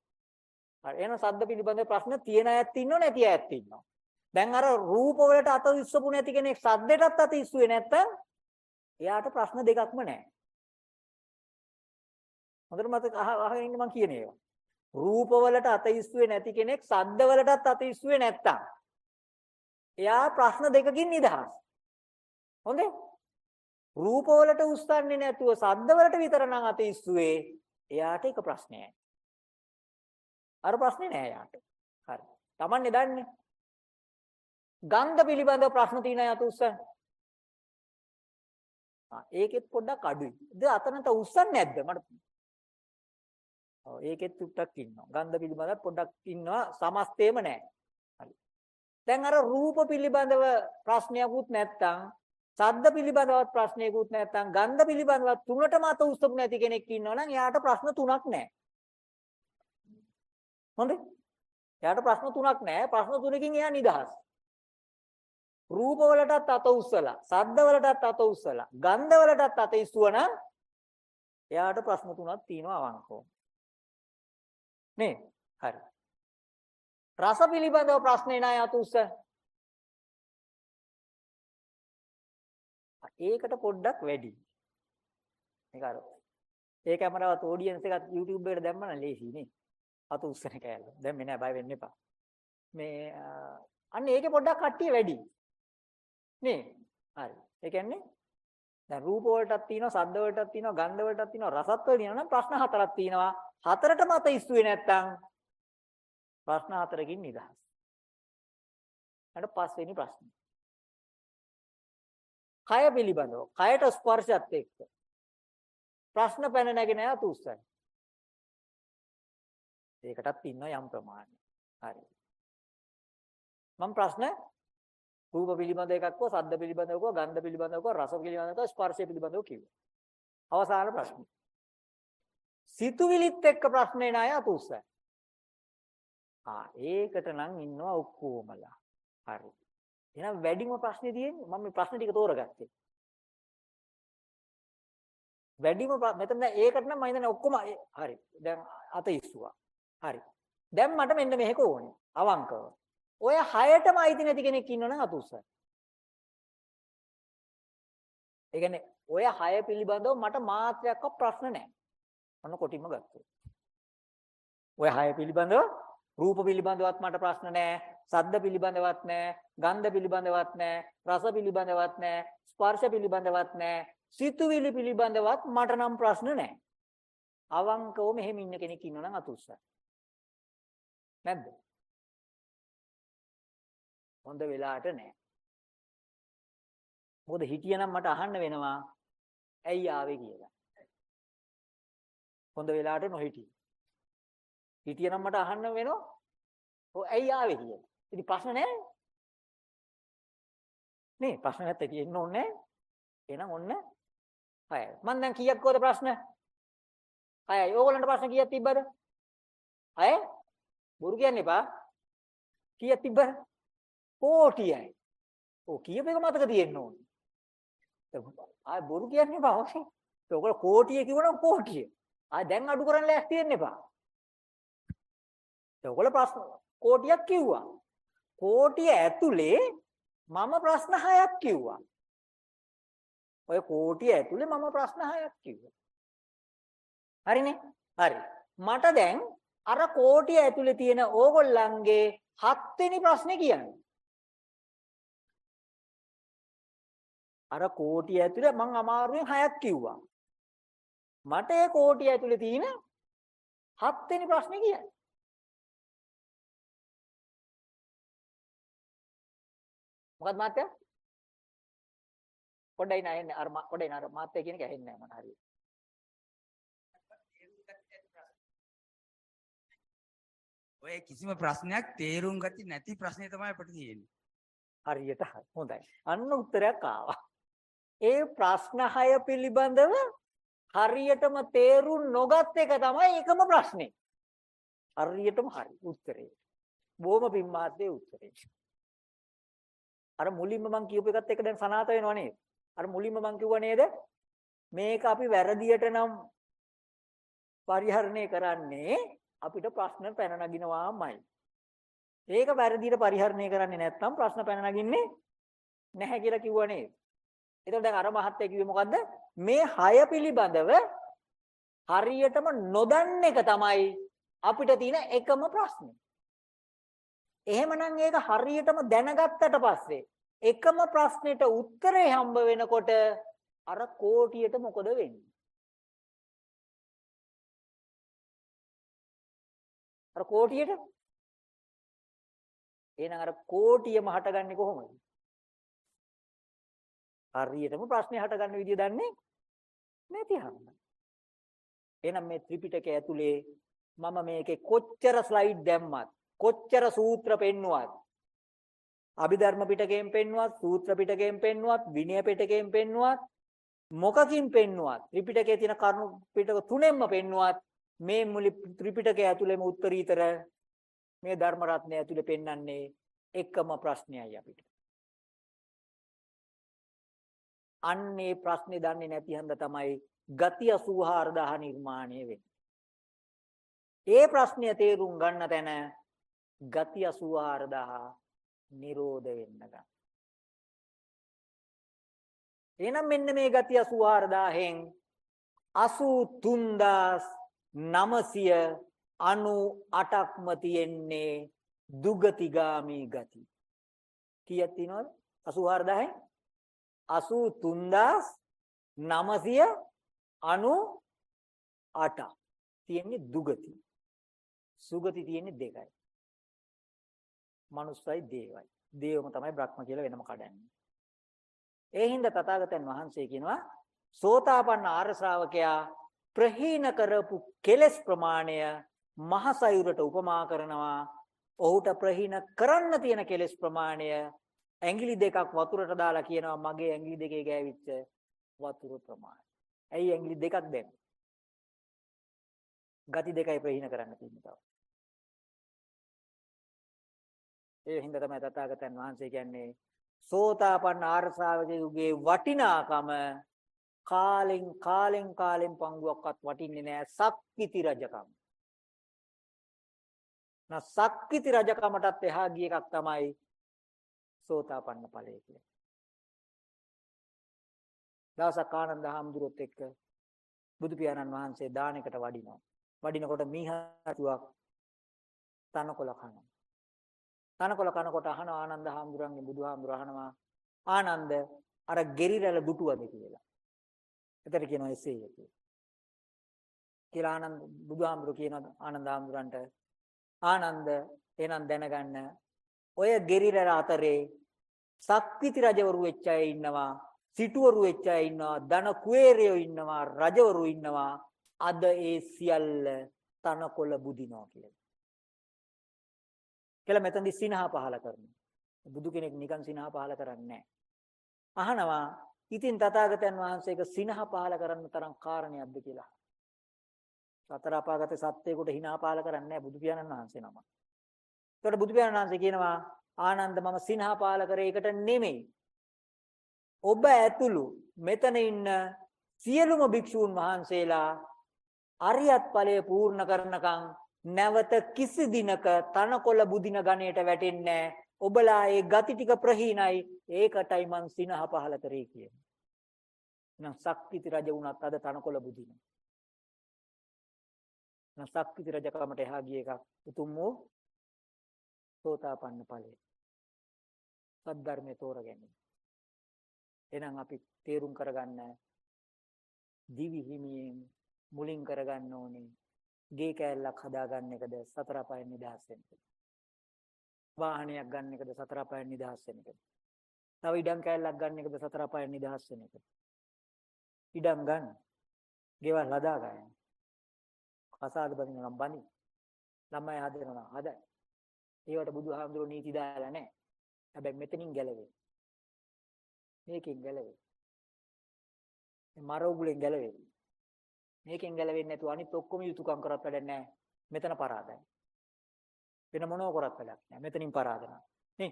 Speaker 1: හරි. එහෙනම් සද්ද පිළිබඳව ප්‍රශ්න තියෙන අයත් ඉන්නව නැති අයත් ඉන්නවා. දැන් අර රූප වලට අත ඉස්සපු නැති කෙනෙක් සද්දෙටත් අත ඉස්සුවේ නැත්තම් එයාට ප්‍රශ්න දෙකක්ම නැහැ. හොඳට මතක අහගෙන ඉන්න මම කියන ඒවා. රූප වලට අත ඉස්සුවේ නැති කෙනෙක් සද්ද වලටත් අත ඉස්සුවේ නැත්තම් එයා ප්‍රශ්න දෙකකින් නිදහස්. හොඳේ? රූප වලට උස්සන්නේ නැතුව සද්ද වලට විතර නම් අත ඉස්සුවේ එයාට එක ප්‍රශ්නයයි. අර ප්‍රශ්නේ නෑ එයාට. හරි. Tamanne දන්නේ. ගන්ධ පිළිබඳව ප්‍රශ්න තියෙන අය අත උස්සන්න. ආ ඒකෙත් පොඩ්ඩක් අඩුයි. ද අතනට උස්සන්නේ නැද්ද? මට ඔව් ඒකෙත් චුට්ටක් ඉන්නවා. ගන්ධ පිළිබඳව පොඩ්ඩක් ඉන්නවා. සමස්තේම නෑ. හරි. දැන් අර රූප පිළිබඳව ප්‍රශ්නයක්වත් නැත්තම් සද්ද පිළිබඳවත් ප්‍රශ්නයකුත් නැත්නම් ගන්ධ පිළිබඳවත් තුනටම අත උස්සපු නැති කෙනෙක් ඉන්නවා නම් එයාට ප්‍රශ්න තුනක් නැහැ. හොඳේ? එයාට ප්‍රශ්න තුනක් නැහැ. ප්‍රශ්න තුනකින් එයා නිදහස්. රූප වලටත් අත උස්සලා, සද්ද වලටත් අත උස්සලා, ගන්ධ වලටත් අත ඉස්සුවනම් එයාට ප්‍රශ්න තුනක් තියෙනවා අවංකව. නේ? හරි. රස පිළිබඳව ප්‍රශ්නේ නෑ අත උස්ස. ඒකට පොඩ්ඩක් වැඩි. මේක අර ඒ කැමරාවත් ඔඩියන්ස් එකත් YouTube එකට දැම්ම නම් ලේසි නේ. අත උස්සන කෑල්ල. දැන් මේ නෑ බය වෙන්න එපා. මේ අන්න ඒකේ පොඩ්ඩක් කට්ටිය වැඩි. නේ? හරි. ඒ කියන්නේ දැන් රූප වලටත් තියෙනවා, ශබ්ද වලටත් තියෙනවා, ගන්ධ වලටත් තියෙනවා, රසත් වල තියෙනවා නම් ප්‍රශ්න හතරක් තියෙනවා. හතරටම අත ඉස්සුවේ නැත්තම් ප්‍රශ්න හතරකින් නිදහස්. ඊට පස්වෙනි ප්‍රශ්නේ. කය පිළිබඳව කයට ස්පර්ශයත් එක්ක ප්‍රශ්න පැන නැගෙන අත උස්සයි. ඒකටත් ඉන්නවා යම් ප්‍රමාණයක්. හරි. මම ප්‍රශ්න රූප පිළිබඳ එකක් හෝ සද්ද පිළිබඳව හෝ ගන්ධ පිළිබඳව හෝ රස පිළිබඳව හෝ ස්පර්ශය පිළිබඳව කිව්වා. අවසාන ප්‍රශ්නේ. සිතුවිලිත් එක්ක ප්‍රශ්නේ නෑ අතුස්සයි. ආ ඒකට නම් ඉන්නවා ඔක්කොමලා. හරි. එහෙනම් වැඩිම ප්‍රශ්නේ තියෙන්නේ මම මේ ප්‍රශ්න ටික තෝරගත්තේ. වැඩිම මෙතන දැන් ඒකට නම් මම හිතන්නේ ඔක්කොම හරි. දැන් අත ඉස්සුවා. හරි. දැන් මට මෙන්න මේක ඕනේ. අවංකව. ඔය හයටම අයිති නැති කෙනෙක් ඉන්නවනම් අත උස්සන්න. ඒ කියන්නේ ඔය හය පිළිබඳව මට මාත්‍රයක්වත් ප්‍රශ්න නැහැ. ඔන්න කොටින්ම ගත්තා. ඔය හය පිළිබඳව රූප පිළිබඳවත් මට ප්‍රශ්න නැහැ. සද්ද පිළිබඳවත් නැහැ. ගන්ධ පිළිබඳවත් නැහැ. රස පිළිබඳවත් නැහැ. ස්පර්ශ පිළිබඳවත් නැහැ. සිතුවිලි පිළිබඳවත් මට නම් ප්‍රශ්න නැහැ. අවංකව මෙහෙම ඉන්න කෙනෙක් ඉන්නවනම් අත උස්සන්න. නැද්ද? හොඳ වෙලාවට නැහැ. මොකද හිටියනම් මට අහන්න වෙනවා ඇයි ආවේ කියලා. හොඳ වෙලාවට නොහිටියේ. හිටියනම් මට අහන්න වෙනවා ඔව් ඇයි ආවේ කියලා. ඉතින් ප්‍රශ්න නැහැ. නේ ප්‍රශ්න නැත්තේ තියෙන්න ඕනේ. එහෙනම් ඔන්න හයයි. මම දැන් කීයක් කෝද ප්‍රශ්න? හයයි. ඕගොල්ලන්ට ප්‍රශ්න කීයක් තිබ්බද? හය? බොරු කියන්න එපා. කීයක් තිබ්බද? කෝටියයි. ඔව් කීයක මතක තියෙන්න ඕනේ. ආය බොරු කියන්න එපා. ඔයගොල්ලෝ කෝටිය කිව්වනම් කෝටිය. ආය දැන් අඩු කරන්න ලෑස්ති වෙන්න එපා. ඔයගොල්ලෝ ප්‍රශ්න කෝටියක් කිව්වා. කෝටිය ඇතුලේ මම ප්‍රශ්න හයක් කිව්වා. ඔය කෝටිය ඇතුලේ මම ප්‍රශ්න හයක් කිව්වා. හරිනේ? හරි. මට දැන් අර කෝටිය ඇතුලේ තියෙන ඕගොල්ලන්ගේ හත්වෙනි ප්‍රශ්නේ කියන්නේ. අර කෝටිය ඇතුලේ මං අමාරුවෙන් හයක් කිව්වා. මට ඒ කෝටිය ඇතුලේ තියෙන හත්වෙනි ප්‍රශ්නේ කියන්නේ. මොකක්ද මාත්‍යා? පොඩ්ඩයි නෑ අර පොඩ්ඩයි නෑ අර මාත්‍යා කියන එක ඇහෙන්නේ නෑ මට හරියට.
Speaker 2: ඔය කිසිම ප්‍රශ්නයක් තේරුම් ගත්තේ නැති ප්‍රශ්නේ තමයි අපිට තියෙන්නේ.
Speaker 1: හරියට හොඳයි. අන්න උත්තරයක් ආවා. ඒ ප්‍රශ්න හය පිළිබඳව හරියටම තේරුම් නොගත් එක තමයි එකම ප්‍රශ්නේ. හරියටම හරි උත්තරේ. බොහොම පින්මාත්යේ උත්තරේ. අර මුලින්ම මම කියපු එකත් එක දැන් සනාත වෙනව නේද? අර මුලින්ම මම කිව්වා නේද? මේක අපි වැරදියට නම් පරිහරණය කරන්නේ අපිට ප්‍රශ්න පැන නගිනවාමයි. ඒක වැරදියට පරිහරණය කරන්නේ නැත්නම් ප්‍රශ්න පැන නගින්නේ නැහැ කියලා කිව්වා නේද? එතකොට දැන් අර මහත්තයා කිව්වේ මොකද්ද? මේ හය පිළිබඳව හරියටම නොදන්න එක තමයි අපිට තියෙන එකම ප්‍රශ්නේ. එහෙමනම් ඒක හරියටම දැනගත්තට පස්සේ එකම ප්‍රශ්නෙට උත්තරේ හම්බ වෙනකොට අර කෝටියට මොකද වෙන්නේ? අර කෝටියට එහෙනම් අර කෝටියම හටගන්නේ කොහොමද? හරියටම ප්‍රශ්නේ හටගන්න විදිය දන්නේ නැති හැම. එහෙනම් මේ ත්‍රිපිටකය ඇතුලේ මම මේකේ කොච්චර ස්ලයිඩ් දැම්මත් කොච්චර සූත්‍ර පෙන්නුවත් අභිධර්ම පිටකයෙන් පෙන්නුවත් සූත්‍ර පිටකයෙන් පෙන්නුවත් විනය පිටකයෙන් පෙන්නුවත් මොකකින් පෙන්නුවත් ත්‍රිපිටකයේ තියෙන කරුණු පිටක තුනෙන්ම පෙන්නුවත් මේ මුලි ත්‍රිපිටකය ඇතුළේම උත්තරීතර මේ ධර්ම රත්නය ඇතුළේ පෙන්වන්නේ එකම ප්‍රශ්නයයි අපිට. අන්නේ ප්‍රශ්නේ දන්නේ නැති හන්ද තමයි ගති 84000 නිර්මාණය වෙන්නේ. ඒ ප්‍රශ්නය තේරුම් ගන්න තැන ගති 84000 නිරෝධ වෙන්න ගන්න. එහෙනම් මෙන්න මේ ගති 84000න් 83000 998ක්ම තියෙන්නේ දුගතිගාමී ගති. කීයක් තියෙනවද? 84000න් 83998 තියෙන්නේ දුගති. සුගති තියෙන්නේ දෙකයි. මනුස්සයි දේවයි. දේවම තමයි බ්‍රහ්ම කියලා වෙනම කඩන්නේ. ඒ හින්දා තථාගතයන් වහන්සේ කියනවා සෝතාපන්න ආර්ය ශ්‍රාවකයා ප්‍රහීන කරපු කෙලෙස් ප්‍රමාණය මහසයුරට උපමා කරනවා ඔහුට ප්‍රහීන කරන්න තියෙන කෙලෙස් ප්‍රමාණය ඇඟිලි දෙකක් වතුරට දාලා කියනවා මගේ ඇඟිලි දෙකේ ගෑවිච්ච වතුර ප්‍රමාණය. ඇයි ඇඟිලි දෙකක් දැන්? ගති දෙකයි ප්‍රහීන කරන්න තියෙන්නේ තව. ඒ හින්දා තමයි තථාගතයන් වහන්සේ කියන්නේ සෝතාපන්න ආර්ශාවකගේ වටිනාකම කාලෙන් කාලෙන් කාලෙන් පංගුවක්වත් වටින්නේ නැහැ සක්විති රජකම. නා සක්විති රජකමටත් එහා ගිය එකක් තමයි සෝතාපන්න ඵලය කියන්නේ. දවසක් ආනන්ද හාමුදුරුවොත් එක්ක බුදු පියාණන් වහන්සේ දානයකට වඩිනවා. වඩිනකොට මීහතුවක් තනකොළ කනවා. තනකොළ කනකොට අහන ආනන්ද හාමුදුරන්ගේ බුදුහාමුදුර අහනවා ආනන්ද අර ගෙරිරැළ දුටුවද කියලා. එතන කියනවා එසේ කියලා. කියලා ආනන්ද බුදුහාමුදුර කියනවා ආනන්ද හාමුදුරන්ට ආනන්ද එහෙනම් දැනගන්න ඔය ගෙරිරැළ අතරේ සක්විති රජවරු වෙච්ච අය ඉන්නවා සිටුවරු වෙච්ච අය ඉන්නවා ධන කුවේරයෝ ඉන්නවා රජවරු ඉන්නවා අද ඒ සියල්ල තනකොළ බුදිනවා කියලා. කියලා මෙතනදි සිනහ පහල කරනවා. බුදු කෙනෙක් නිකන් සිනහ පහල කරන්නේ නැහැ. අහනවා ඉතින් තථාගතයන් වහන්සේක සිනහ පහල කරන්න තරම් කාරණයක්ද කියලා. සතර අපාගත සත්‍යයකට hina පහල කරන්නේ නැහැ බුදු පියාණන් වහන්සේ නම. ඒකට බුදු පියාණන් වහන්සේ කියනවා ආනන්ද මම සිනහ පහල කරේ ඒකට නෙමෙයි. ඔබ ඇතුළු මෙතන ඉන්න සියලුම භික්ෂූන් වහන්සේලා අරියත් ඵලය පූර්ණ කරනකම් නැවත කිසි දිනක තනකොළ බුදින ගණයට වැටෙන්නේ ඔබලා ඒ ගති ටික ප්‍රහීනයි ඒකටයි මං සිනහ පහල කරේ කියන්නේ. නම් සක්විති රජ වුණත් අද තනකොළ බුදින. නම් සක්විති රජකමට එහා ගිය එකක් උතුම් වූ සෝතාපන්න ඵලය. සද්ධර්මයේ තෝරගැනීම. එහෙනම් අපි තේරුම් කරගන්න දිවි හිමියෙන් මුලින් කරගන්න ඕනේ ගේ කෑල්ලක් හදාගන්න එකද සතර පහෙන් නිදහස් වෙන්න. වාහනයක් ගන්න එකද සතර පහෙන් නිදහස් වෙන්න එකද. තව ඉඩම් කෑල්ලක් ගන්න එකද සතර පහෙන් නිදහස් වෙන්න එකද. ඉඩම් ගන්න. ගෙවල් හදා ගන්න. කසාද බඳින නම් බඳින. ළමයි හදනවා නම් හදයි. ඒවට බුදුහාමුදුරුවෝ නීති දාලා නැහැ. හැබැයි මෙතනින් ගැලවෙයි. මේකෙන් ගැලවෙයි. මේ මර උගුලෙන් ගැලවෙයි. මේකෙන් ගැලවෙන්නේ නැතුව අනිත් ඔක්කොම යුතුයකම් කරත් වැඩක් නැහැ. මෙතන පරාදයි. වෙන මොනව කරත් වැඩක් නැහැ. මෙතනින් පරාදන. නේ?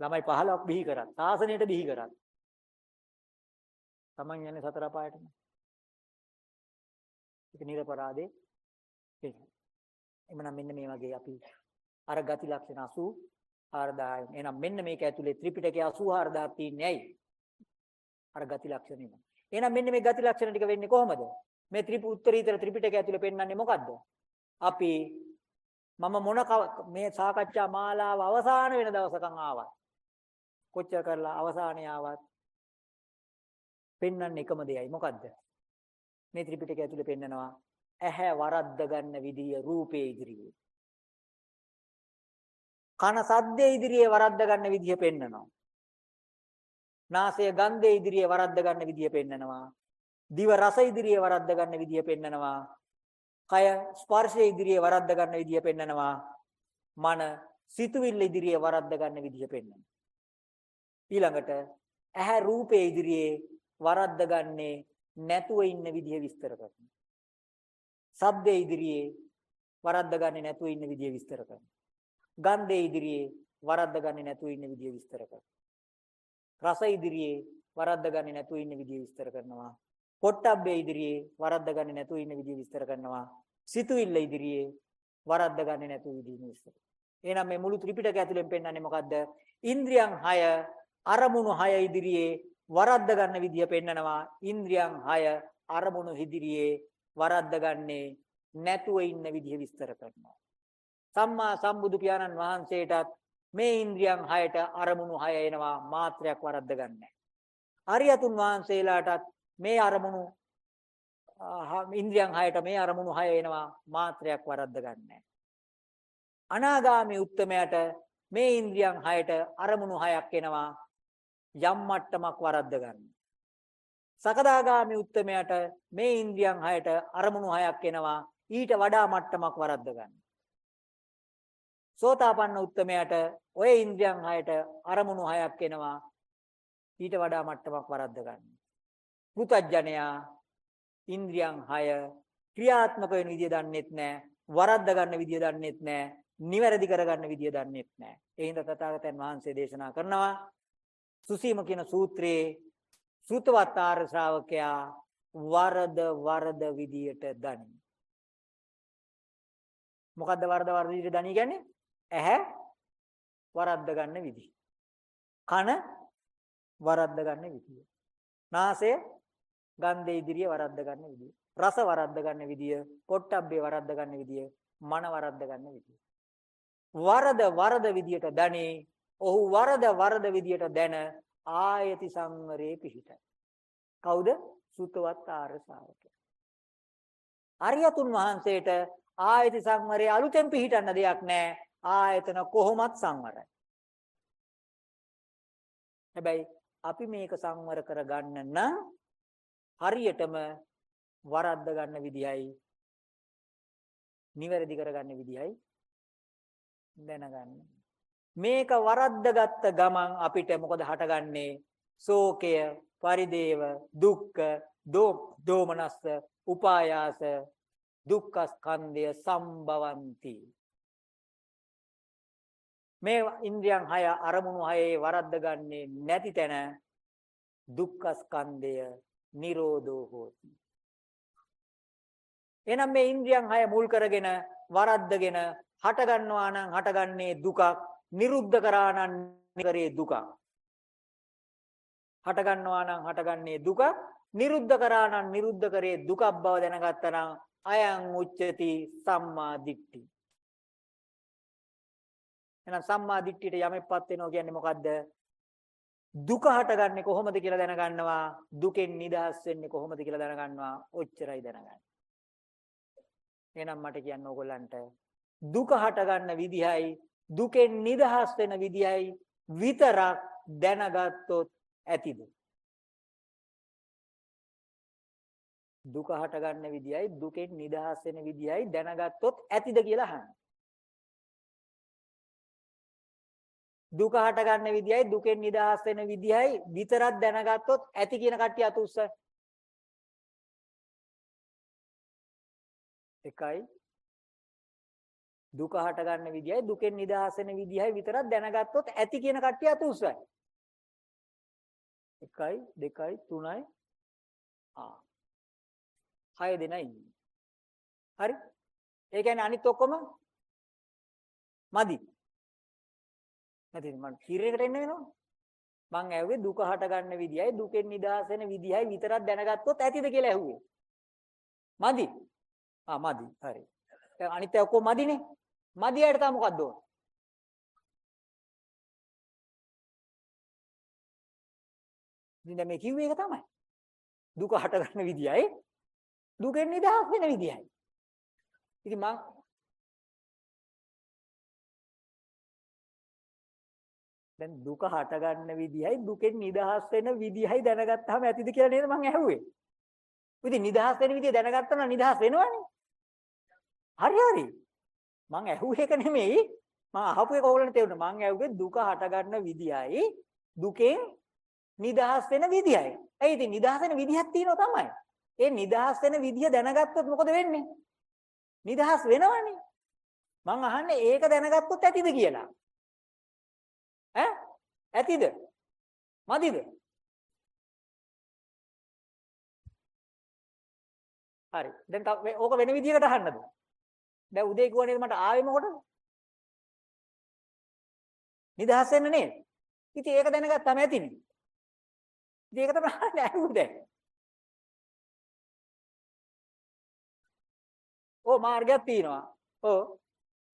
Speaker 1: ළමයි 15ක් බිහි කරත්, සාසනයට බිහි කරත්. Taman යන්නේ සතර පායටම. ඒක නිර්පරාදේ. ඒක. එමනම් මෙන්න මේ වගේ අපි අර ගති ලක්ෂණ 84000 එහෙනම් මෙන්න මේක ඇතුලේ ත්‍රිපිටකයේ 84000 තියෙන්නේ ඇයි? අර ගති ලක්ෂණ නේ. එහෙනම් මෙන්න මේ ගති ලක්ෂණ ටික වෙන්නේ කොහොමද? මේ ත්‍රිපු උත්තරීතර ත්‍රිපිටකය ඇතුලේ පෙන්වන්නේ මොකද්ද? අපි මම මොන මේ සාකච්ඡා මාලාව අවසාන වෙන දවසකම් ආවත් කොච්චර කරලා අවසානයේ ආවත් පෙන්වන්නේ එකම දෙයයි මොකද්ද? මේ ත්‍රිපිටකය ඇතුලේ පෙන්නනවා ඇහැ වරද්ද ගන්න විදිය රූපේ ඉදිරියේ. කන සද්දේ ඉදිරියේ වරද්ද ගන්න විදිය පෙන්නනවා. නාසය ගන්ධයේ ඉදිරියේ වරද්ද ගන්න විදිය පෙන්නනවා. දිව රස ඉදිරියේ වරද්ද ගන්න විදිය පෙන්නනවා. කය ස්පර්ශයේ ඉදිරියේ වරද්ද ගන්න විදිය පෙන්නනවා. මන සිතුවිල්ල ඉදිරියේ වරද්ද ගන්න විදිය පෙන්නනවා. ඊළඟට ඇහැ රූපයේ ඉදිරියේ වරද්ද ගන්නේ නැතුව ඉන්න විදිය විස්තර කරනවා. ශබ්දයේ ඉදිරියේ වරද්ද ගන්නේ නැතුව ඉන්න විදිය විස්තර කරනවා. ගන්ධයේ ඉදිරියේ වරද්ද ගන්නේ නැතුව ඉන්න විදිය විස්තර කරනවා. රස ඉදිරියේ වරද්ද ගන්නේ නැතුව ඉන්න විදිය විස්තර කරනවා. පොට්ටබ්බේ ඉදිරියේ වරද්ද ගන්නේ නැතුව ඉන්න විදිය විස්තර කරනවා. සිතුවිල්ල ඉදිරියේ වරද්ද ගන්නේ නැතුව විදිය විස්තර. එහෙනම් මේ මුළු ත්‍රිපිටකය ඇතුලෙන් පෙන්වන්නේ මොකද්ද? ඉන්ද්‍රියන් 6 අරමුණු 6 ඉදිරියේ වරද්ද ගන්න විදිය පෙන්නනවා. ඉන්ද්‍රියන් 6 අරමුණු ඉදිරියේ වරද්ද ගන්නේ නැතුව ඉන්න විදිය විස්තර කරනවා. සම්මා සම්බුදු පියාණන් වහන්සේටත් මේ ඉන්ද්‍රියන් 6ට අරමුණු 6 එනවා මාත්‍රයක් වරද්ද ගන්නෑ. අරියතුන් වහන්සේලාටත් මේ අරමුණු ඉන්ද්‍රියන් 6ට මේ අරමුණු 6 එනවා මාත්‍රයක් වරද්ද ගන්නෑ. අනාගාමී උත්තමයට මේ ඉන්ද්‍රියන් 6ට අරමුණු 6ක් එනවා යම් මට්ටමක් වරද්ද ගන්න. සකදාගාමී උත්තමයට මේ ඉන්ද්‍රියන් 6ට අරමුණු 6ක් එනවා ඊට වඩා මට්ටමක් වරද්ද ගන්න. සෝතාපන්න උත්තමයාට ඔය ඉන්ද්‍රියන් හයට අරමුණු හයක් එනවා. ඊට වඩා මට්ටමක් වරද්ද ගන්න. පෘතජ්ජනයා ඉන්ද්‍රියන් හය ක්‍රියාත්මක වෙන විදිය දන්නෙත් නැහැ. වරද්ද ගන්න විදිය දන්නෙත් නැහැ. නිවැරදි කරගන්න විදිය දන්නෙත් නැහැ. ඒ හින්දා තථාගතයන් වහන්සේ දේශනා කරනවා සුසීම කියන සූත්‍රයේ සූතවත් ආර්ය ශ්‍රාවකයා වරද වරද විදියට දනි. මොකද්ද වරද වරද විදියට දනි කියන්නේ? ඇහැ වරද්ද ගන්න විදිය. කන වරද්ද ගන්න විදිය. නාසය ගන්ධේ ඉදිරිය වරද්ද ගන්න විදිය. රස වරද්ද ගන්න විදිය, පොට්ටබ්බේ වරද්ද ගන්න විදිය, මන වරද්ද ගන්න විදිය. වරද වරද විදියට දනේ ඔහු වරද වරද විදියට දැන ආයති සංවරේ පිහිටයි. කවුද? සුතවත් ආර්ය ශ්‍රාවකයා. අරියතුන් වහන්සේට ආයති සංවරේ අලුතෙන් පිහිටන්න දෙයක් නැහැ. ආයතන කොහොමත් සංවරයි. හැබැයි අපි මේක සංවර කරගන්න නම් හරියටම වරද්ද ගන්න විදියයි නිවැරදි කරගන්න විදියයි දැනගන්න. මේක වරද්දගත්ත ගමන් අපිට මොකද හටගන්නේ? ශෝකය, පරිදේව, දුක්ඛ, දෝමනස්ස, උපායාස, දුක්ඛ ස්කන්ධය සම්භවಂತಿ. මේ ඉන්ද්‍රියන් හය අරමුණු හයේ වරද්ද ගන්නේ නැති තැන දුක්ඛ ස්කන්ධය නිරෝධෝ හෝති. එහෙනම් මේ ඉන්ද්‍රියන් හය මුල් කරගෙන වරද්දගෙන හට ගන්නවා නම් හටගන්නේ දුකක් නිරුද්ධ කරා නම් නිරේ දුකක් හට ගන්නවා නම් හටගන්නේ දුක නිරුද්ධ කරා නම් නිරුද්ධ කරේ දුකක් බව දැනගත්තා නම් අයං උච්චති සම්මා දිට්ඨි එහෙනම් සම්මා දිට්ඨියට යමෙක්පත් වෙනවා කියන්නේ මොකද්ද? දුක හටගන්නේ කොහොමද කියලා දැනගන්නවා. දුකෙන් නිදහස් වෙන්නේ කොහොමද කියලා දැනගන්නවා. ඔච්චරයි දැනගන්නේ. එහෙනම් මට කියන්න ඕගොල්ලන්ට. දුක හටගන්න විදිහයි දුකෙන් නිදහස් වෙන විදිහයි විතරක් දැනගත්තොත් ඇතිද? දුක හටගන්න විදිහයි දුකෙන් නිදහස් වෙන විදිහයි දැනගත්තොත් ඇතිද කියලා අහන්න. දුක හටගන්න විදිහයි දුකෙන් නිදහස් වෙන විදිහයි විතරක් දැනගත්තොත් ඇති කියන කට්ටිය අත උස්සයි එකයි දුක හට ගන්න විදියයි දුකෙන් නිදහස් වෙන විදියයි විතරක් දැනගත්තොත් ඇති කියන කට්ටිය අත උස්සයි. 1යි 2යි 3යි ආ 6 දෙනා ඉන්නේ. හරි? ඒ කියන්නේ අනිත් ඔක්කොම මදි. නැතිද මම කීරයකට එන්න වෙනවද? මං ඇහුවේ දුක හට ගන්න විදියයි දුකෙන් නිදහස් වෙන විදියයි විතරක් දැනගත්තොත් ඇතිද කියලා ඇහුවේ. මදි. ආ මදි. හරි. දැන් අනිත් ඔක්කොම මදිනේ. මදියට තව මොකක්ද ඕන? ඉතින් මේ කිව්වේ ඒක තමයි. දුක හට ගන්න විදියයි දුකෙන් නිදහස් වෙන විදියයි. ඉතින් මං දැන් දුක හට ගන්න විදියයි දුකෙන් නිදහස් වෙන විදියයි දැනගත්තාම ඇතිද කියලා නේද මං ඇහුවේ. ඉතින් නිදහස් වෙන විදිය දැනගත්තා නම් නිදහස් වෙනවනේ. හරි හරි. මං ඇහුවේ ඒක නෙමෙයි. මං අහපු එක ඕගොල්ලන්ට තේරුණා. මං ඇහුවේ දුක හට ගන්න විදියයි දුකෙන් නිදහස් වෙන විදියයි. ඒ ඉතින් නිදහස් වෙන විදියක් තියෙනවා තමයි. ඒ නිදහස් වෙන විදිය දැනගත්තොත් මොකද වෙන්නේ? නිදහස් වෙනවනේ. මං අහන්නේ ඒක දැනගත්තොත් ඇතිද කියලා. ඈ? ඇතිද? මදිද? හරි. දැන් ඕක වෙන විදියකට අහන්නද? දැන් උදේ කිව්වා නේද මට ආවේ මොකටද? නිදහස් වෙන්න නේද? ඉතින් ඒක දැනගත්තාම ඇතිනේ. ඉතින් ඒක තමයි ඇහුවේ දැන්. ඕ මාර්ගයක් තියෙනවා. ඕ.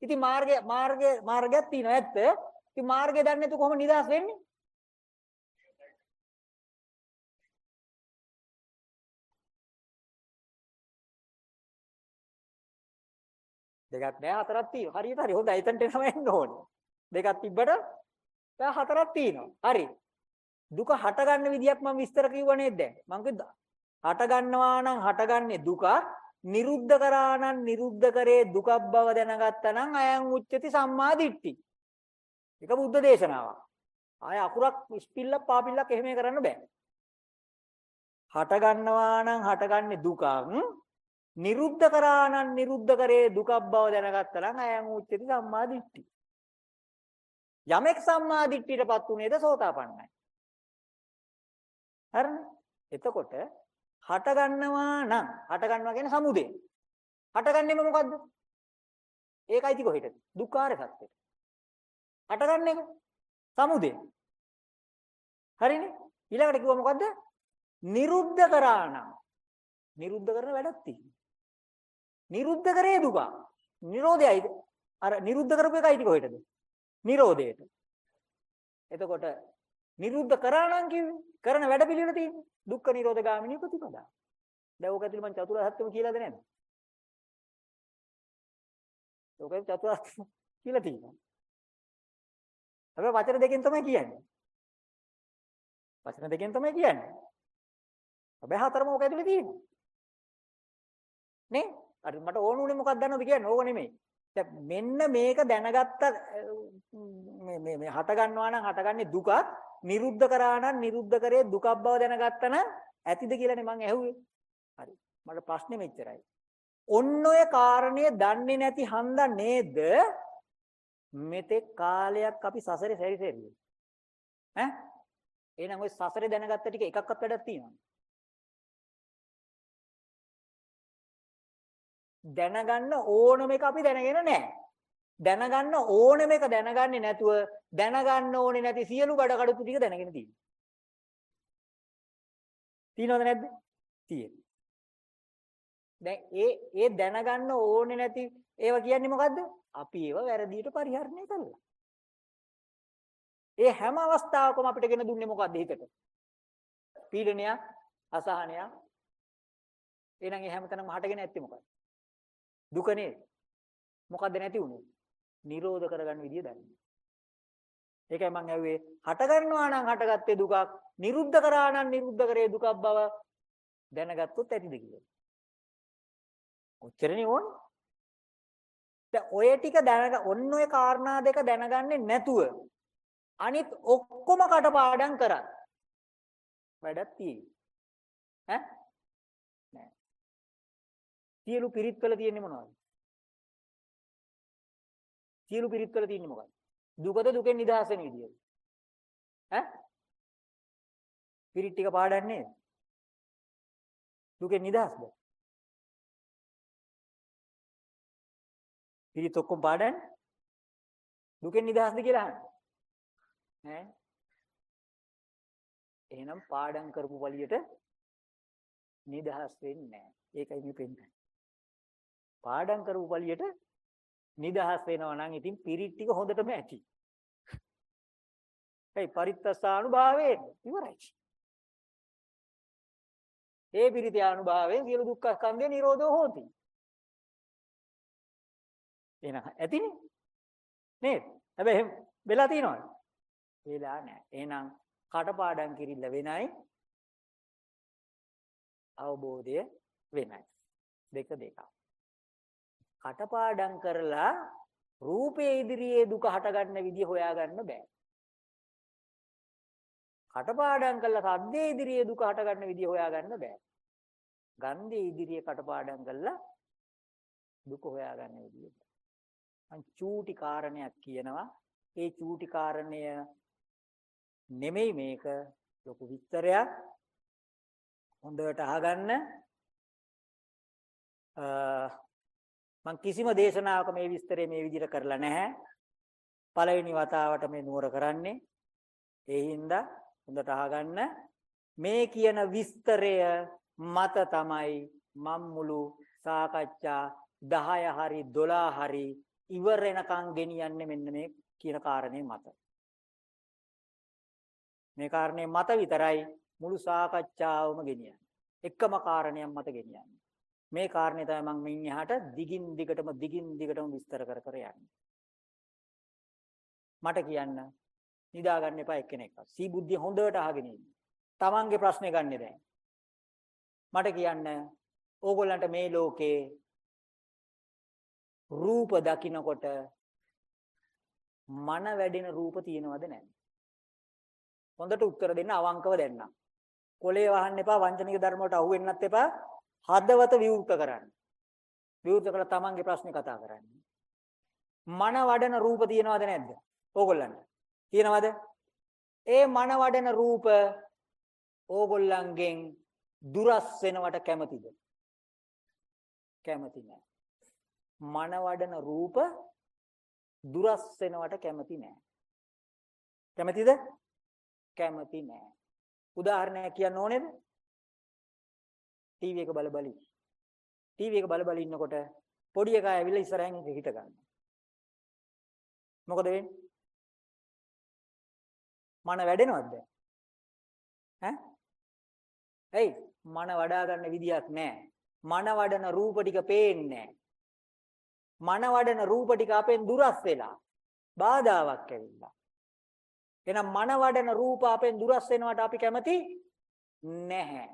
Speaker 1: ඉතින් මාර්ගය මාර්ගය මාර්ගයක් තියෙනවා ඇත්ත. ඉතින් මාර්ගය දන්නේ නැතු කොහොම නිදහස් වෙන්නේ? දෙකක් නෑ හතරක් තියෙනවා. හරියට හරි. හොඳයි. එතනට එනම එන්න ඕනේ. දෙකක් තිබ්බට දැන් හතරක් තියෙනවා. හරි. දුක හට ගන්න විදියක් මම විස්තර කිව්වා නේද දැන්? මම කිව්වා හට ගන්නවා නම් හටගන්නේ දුක නිරුද්ධ කරා නම් නිරුද්ධ කරේ දුකක් බව දැනගත්තා නම් අයං උච්චති සම්මා දිට්ඨි. ඒක බුද්ධ දේශනාවක්. ආය අකුරක් ස්පිල්ලක් පාපිල්ලක් එහෙම කරන්න බෑ. හට ගන්නවා නම් හටගන්නේ දුකක්. නිරුද්ධ කරා නම් නිරුද්ධ කරේ දුකක් බව දැනගත්තා නම් අයං උච්චති සම්මා දිට්ඨි. යමෙක් සම්මා දිට්ඨියටපත් උනේද සෝතාපන්නයි. හරිනේ? එතකොට හට ගන්නවා නම් හට ගන්නවා කියන්නේ සමුදය. හටගන්නේම මොකද්ද? ඒකයි ති කොහෙටද? දුක්ඛාර සත්‍යෙට. හටගන්නේ එක සමුදය. හරිනේ? ඊළඟට කිව්වා මොකද්ද? නිරුද්ධ කරා නම්. නිරුද්ධ කරන වැඩක් තියෙනවා. නිරුද්ධ කරේ දුක. නිරෝධයයිද? අර නිරුද්ධ කරපු එකයි ති කොහෙටද? නිරෝධයට. එතකොට නිරුද්ධ කරා නම් කිව්වේ කරන වැඩ පිළිවෙල තියෙන්නේ. දුක්ඛ නිරෝධ ගාමිනී ප්‍රතිපදා. දැන් ඕක ඇතුළේ මම චතුරාර්ය සත්‍යම කියලාද නැද්ද? ඕකේ චතුරාර්ය සත්‍ය කියලා තියෙනවා. හැබැයි වචන දෙකෙන් තමයි කියන්නේ. වචන දෙකෙන් තමයි කියන්නේ. හැබැයි හතරම ඕක ඇතුළේ තියෙනවා. නේ? අර මට ඕන උනේ මොකක්ද දන්නවද කියන්නේ? ඕක නෙමෙයි. දැන් මෙන්න මේක දැනගත්ත මේ මේ මේ හට ගන්නවා නම් හටගන්නේ දුකක් නිරුද්ධ කරා නම් නිරුද්ධ කරේ දුකක් බව දැනගත්තා නම් ඇතිද කියලානේ මං ඇහුවේ. හරි. මට ප්‍රශ්නේ මෙච්චරයි. ඔන්න ඔය කාරණය දන්නේ නැති හන්දා නේද මෙතෙක් කාලයක් අපි සසරේ සැරිසෙන්නේ. ඈ? එහෙනම් ඔය සසරේ දැනගත්ත ටික එකක්වත් වැඩක් තියෙනවද? දැනගන්න ඕනම එක අපි දැනගෙන නැහැ. දැනගන්න ඕනෙම එක දැනගන්නේ නැතුව දැනගන්න ඕනේ නැති සියලු බඩ කඩපු ටික දැනගෙන තියෙනවා. තියෙනවද නැද්ද? තියෙනවා. දැන් ඒ ඒ දැනගන්න ඕනේ නැති ඒවා කියන්නේ මොකද්ද? අපි ඒවා වැරදියට පරිහරණය කළා. ඒ හැම අවස්ථාවකම අපිට ගෙන දුන්නේ මොකද්ද හිතට? පීඩනයක්, අසහනයක්. එහෙනම් ඒ හැමතැනම හටගෙන ඇත්තේ මොකද්ද? දුක නේද? මොකද්ද නැති උනේ? නිරෝධ කරගන්න විදිය දන්නේ. ඒකයි මම ඇහුවේ හට ගන්නවා නම් හටගත්තේ දුකක්, නිරුද්ධ කරා නම් නිරුද්ධ කරේ දුකක් බව දැනගත්තොත් ඇතිද කියලා. ඔච්චරනේ ඕනේ. දැන් ඔය ටික දැනග ඔන්න ඔය කාරණා දෙක දැනගන්නේ නැතුව අනිත් ඔක්කොම කටපාඩම් කරා. වැඩක් තියෙයි. ඈ? නෑ. සියලු පිරිත් වල තියෙන්නේ මොනවද? සියලු පිරිත් වල තියෙන්නේ මොකක්ද? දුකද දුකෙන් නිදහස් වෙන විදියද? ඈ? පිරිත් ටික පාඩන්නේ දුකෙන් නිදහස්ද? පිරිත් ඔක්කොම පාඩන්නේ දුකෙන් නිදහස්ද කියලා අහන්නේ. ඈ? එහෙනම් පාඩම් කරපු පළියට නිදහස් වෙන්නේ නැහැ. ඒකයි මේ පෙන්නන්නේ. පාඩම් කරපු පළියට නිදහස් වෙනවා නම් ඉතින් පිරිත් ටික හොඳටම ඇති. ඒ පරිත්තසානුභාවයෙන් ඉවරයි. ඒ පිරිතේ අනුභවයෙන් සියලු දුක්ඛ ස්කන්ධය නිරෝධෝ හෝති. එහෙනම් ඇතිනේ. නේද? හැබැයි එහෙම වෙලා තියෙනවද? වෙලා නැහැ. එහෙනම් කටපාඩම් කිරිල්ල වෙනයි අවබෝධය වෙනයි. දෙක දෙකක්. කටපාඩම් කරලා රූපේ ඉදිරියේ දුක හටගන්න විදිය හොයාගන්න බෑ. කටපාඩම් කළා සද්දේ ඉදිරියේ දුක හටගන්න විදිය හොයාගන්න බෑ. ගන්ධේ ඉදිරියේ කටපාඩම් කළා දුක හොයාගන්න විදිය. මං චූටි කාරණයක් කියනවා. ඒ චූටි කාරණය නෙමෙයි මේක ලොකු විස්තරයක්. හොඳට අහගන්න. මම කිසිම දේශනාවක මේ විස්තරය මේ විදිහට කරලා නැහැ. පළවෙනි වතාවට මේ නුවර කරන්නේ. ඒ හින්දා හොඳට අහගන්න මේ කියන විස්තරය මත තමයි මම මුළු සාකච්ඡා 10 හරි 12 හරි ඉවර වෙනකන් ගෙනියන්නේ මෙන්න මේ කියන කාරණේ මත. මේ කාරණේ මත විතරයි මුළු සාකච්ඡාවම ගෙනියන්නේ. එකම කාරණයක් මත ගෙනියන්නේ. මේ කාරණේ තමයි මම මින් එහාට දිගින් දිගටම දිගින් දිගටම විස්තර කර කර යන්නේ. මට කියන්න නිදා ගන්න එපා එක්කෙනෙක්වත්. සී බුද්ධිය හොඳට අහගෙන ඉන්න. Tamange ප්‍රශ්නේ ගන්නෙ දැන්. මට කියන්න ඕගොල්ලන්ට මේ ලෝකේ රූප දකින්නකොට මන වැඩෙන රූප තියෙනවද නැද්ද? හොඳට උත්තර දෙන්න අවංකව දෙන්න. කොලේ වහන්න එපා වංචනික ධර්ම වලට අහු වෙන්නත් එපා. හදවත විවෘත කරන්න. විවෘත කරලා තමන්ගේ ප්‍රශ්නේ කතා කරන්න. මන වඩන රූප තියෙනවද නැද්ද? ඕගොල්ලන්ට. තියෙනවද? ඒ මන වඩන රූප ඕගොල්ලන්ගෙන් දුරස් වෙනවට කැමතිද? කැමති නෑ. මන වඩන රූප දුරස් වෙනවට කැමති නෑ. කැමතිද? කැමති නෑ. උදාහරණයක් කියන්න ඕනේද? ටීවී එක බල බලි. ටීවී එක බල බල ඉන්නකොට පොඩි එකා ඇවිල්ලා ඉස්සරහින් හිට ගන්නවා. මොකද වෙන්නේ? මන වැඩෙනවද? ඈ? එයි මන වඩා ගන්න විදියක් නැහැ. මන වඩන රූප ටික පේන්නේ මන වඩන රූප ටික අපෙන් දුරස් වෙලා බාධාවක් ඇවිල්ලා. එහෙනම් මන වඩන රූප අපෙන් දුරස් වෙනවට අපි කැමති නැහැ.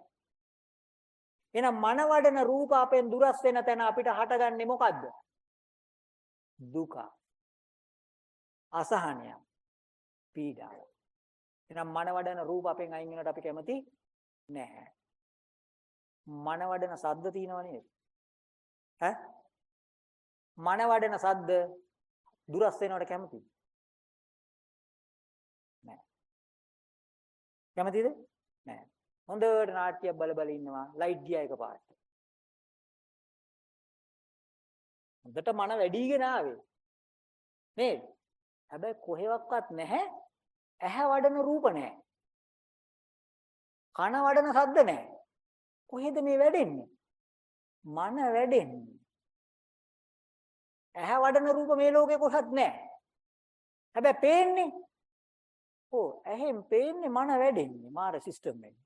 Speaker 1: එහෙනම් මන වඩන රූප අපෙන් දුරස් වෙන තැන අපිට හටගන්නේ මොකද්ද? දුක. අසහනය. පීඩාව. එහෙනම් මන වඩන රූප අපෙන් අයින් වෙනවට අපි කැමති නැහැ. මන වඩන සද්ද තියෙනව නේද? ඈ? මන වඩන සද්ද දුරස් වෙනවට කැමතිද? නැහැ. කැමතිද? නැහැ. හොඳට නාට්‍යයක් බල බල ඉන්නවා ලයිට් ගියා එකපාරට. හොඳට මන වැඩිගෙන ආවේ. නේද? හැබැයි කොහෙවත් නැහැ ඇහැ වඩන රූප නැහැ. කන වඩන ශබ්ද නැහැ. කොහෙද මේ වැඩෙන්නේ? මන වැඩෙන්නේ. ඇහැ වඩන රූප මේ ලෝකේ කොහොත් නැහැ. හැබැයි පේන්නේ. ඔව් ඇහෙන් පේන්නේ මන වැඩෙන්නේ මාර සිස්ටම් එකේ.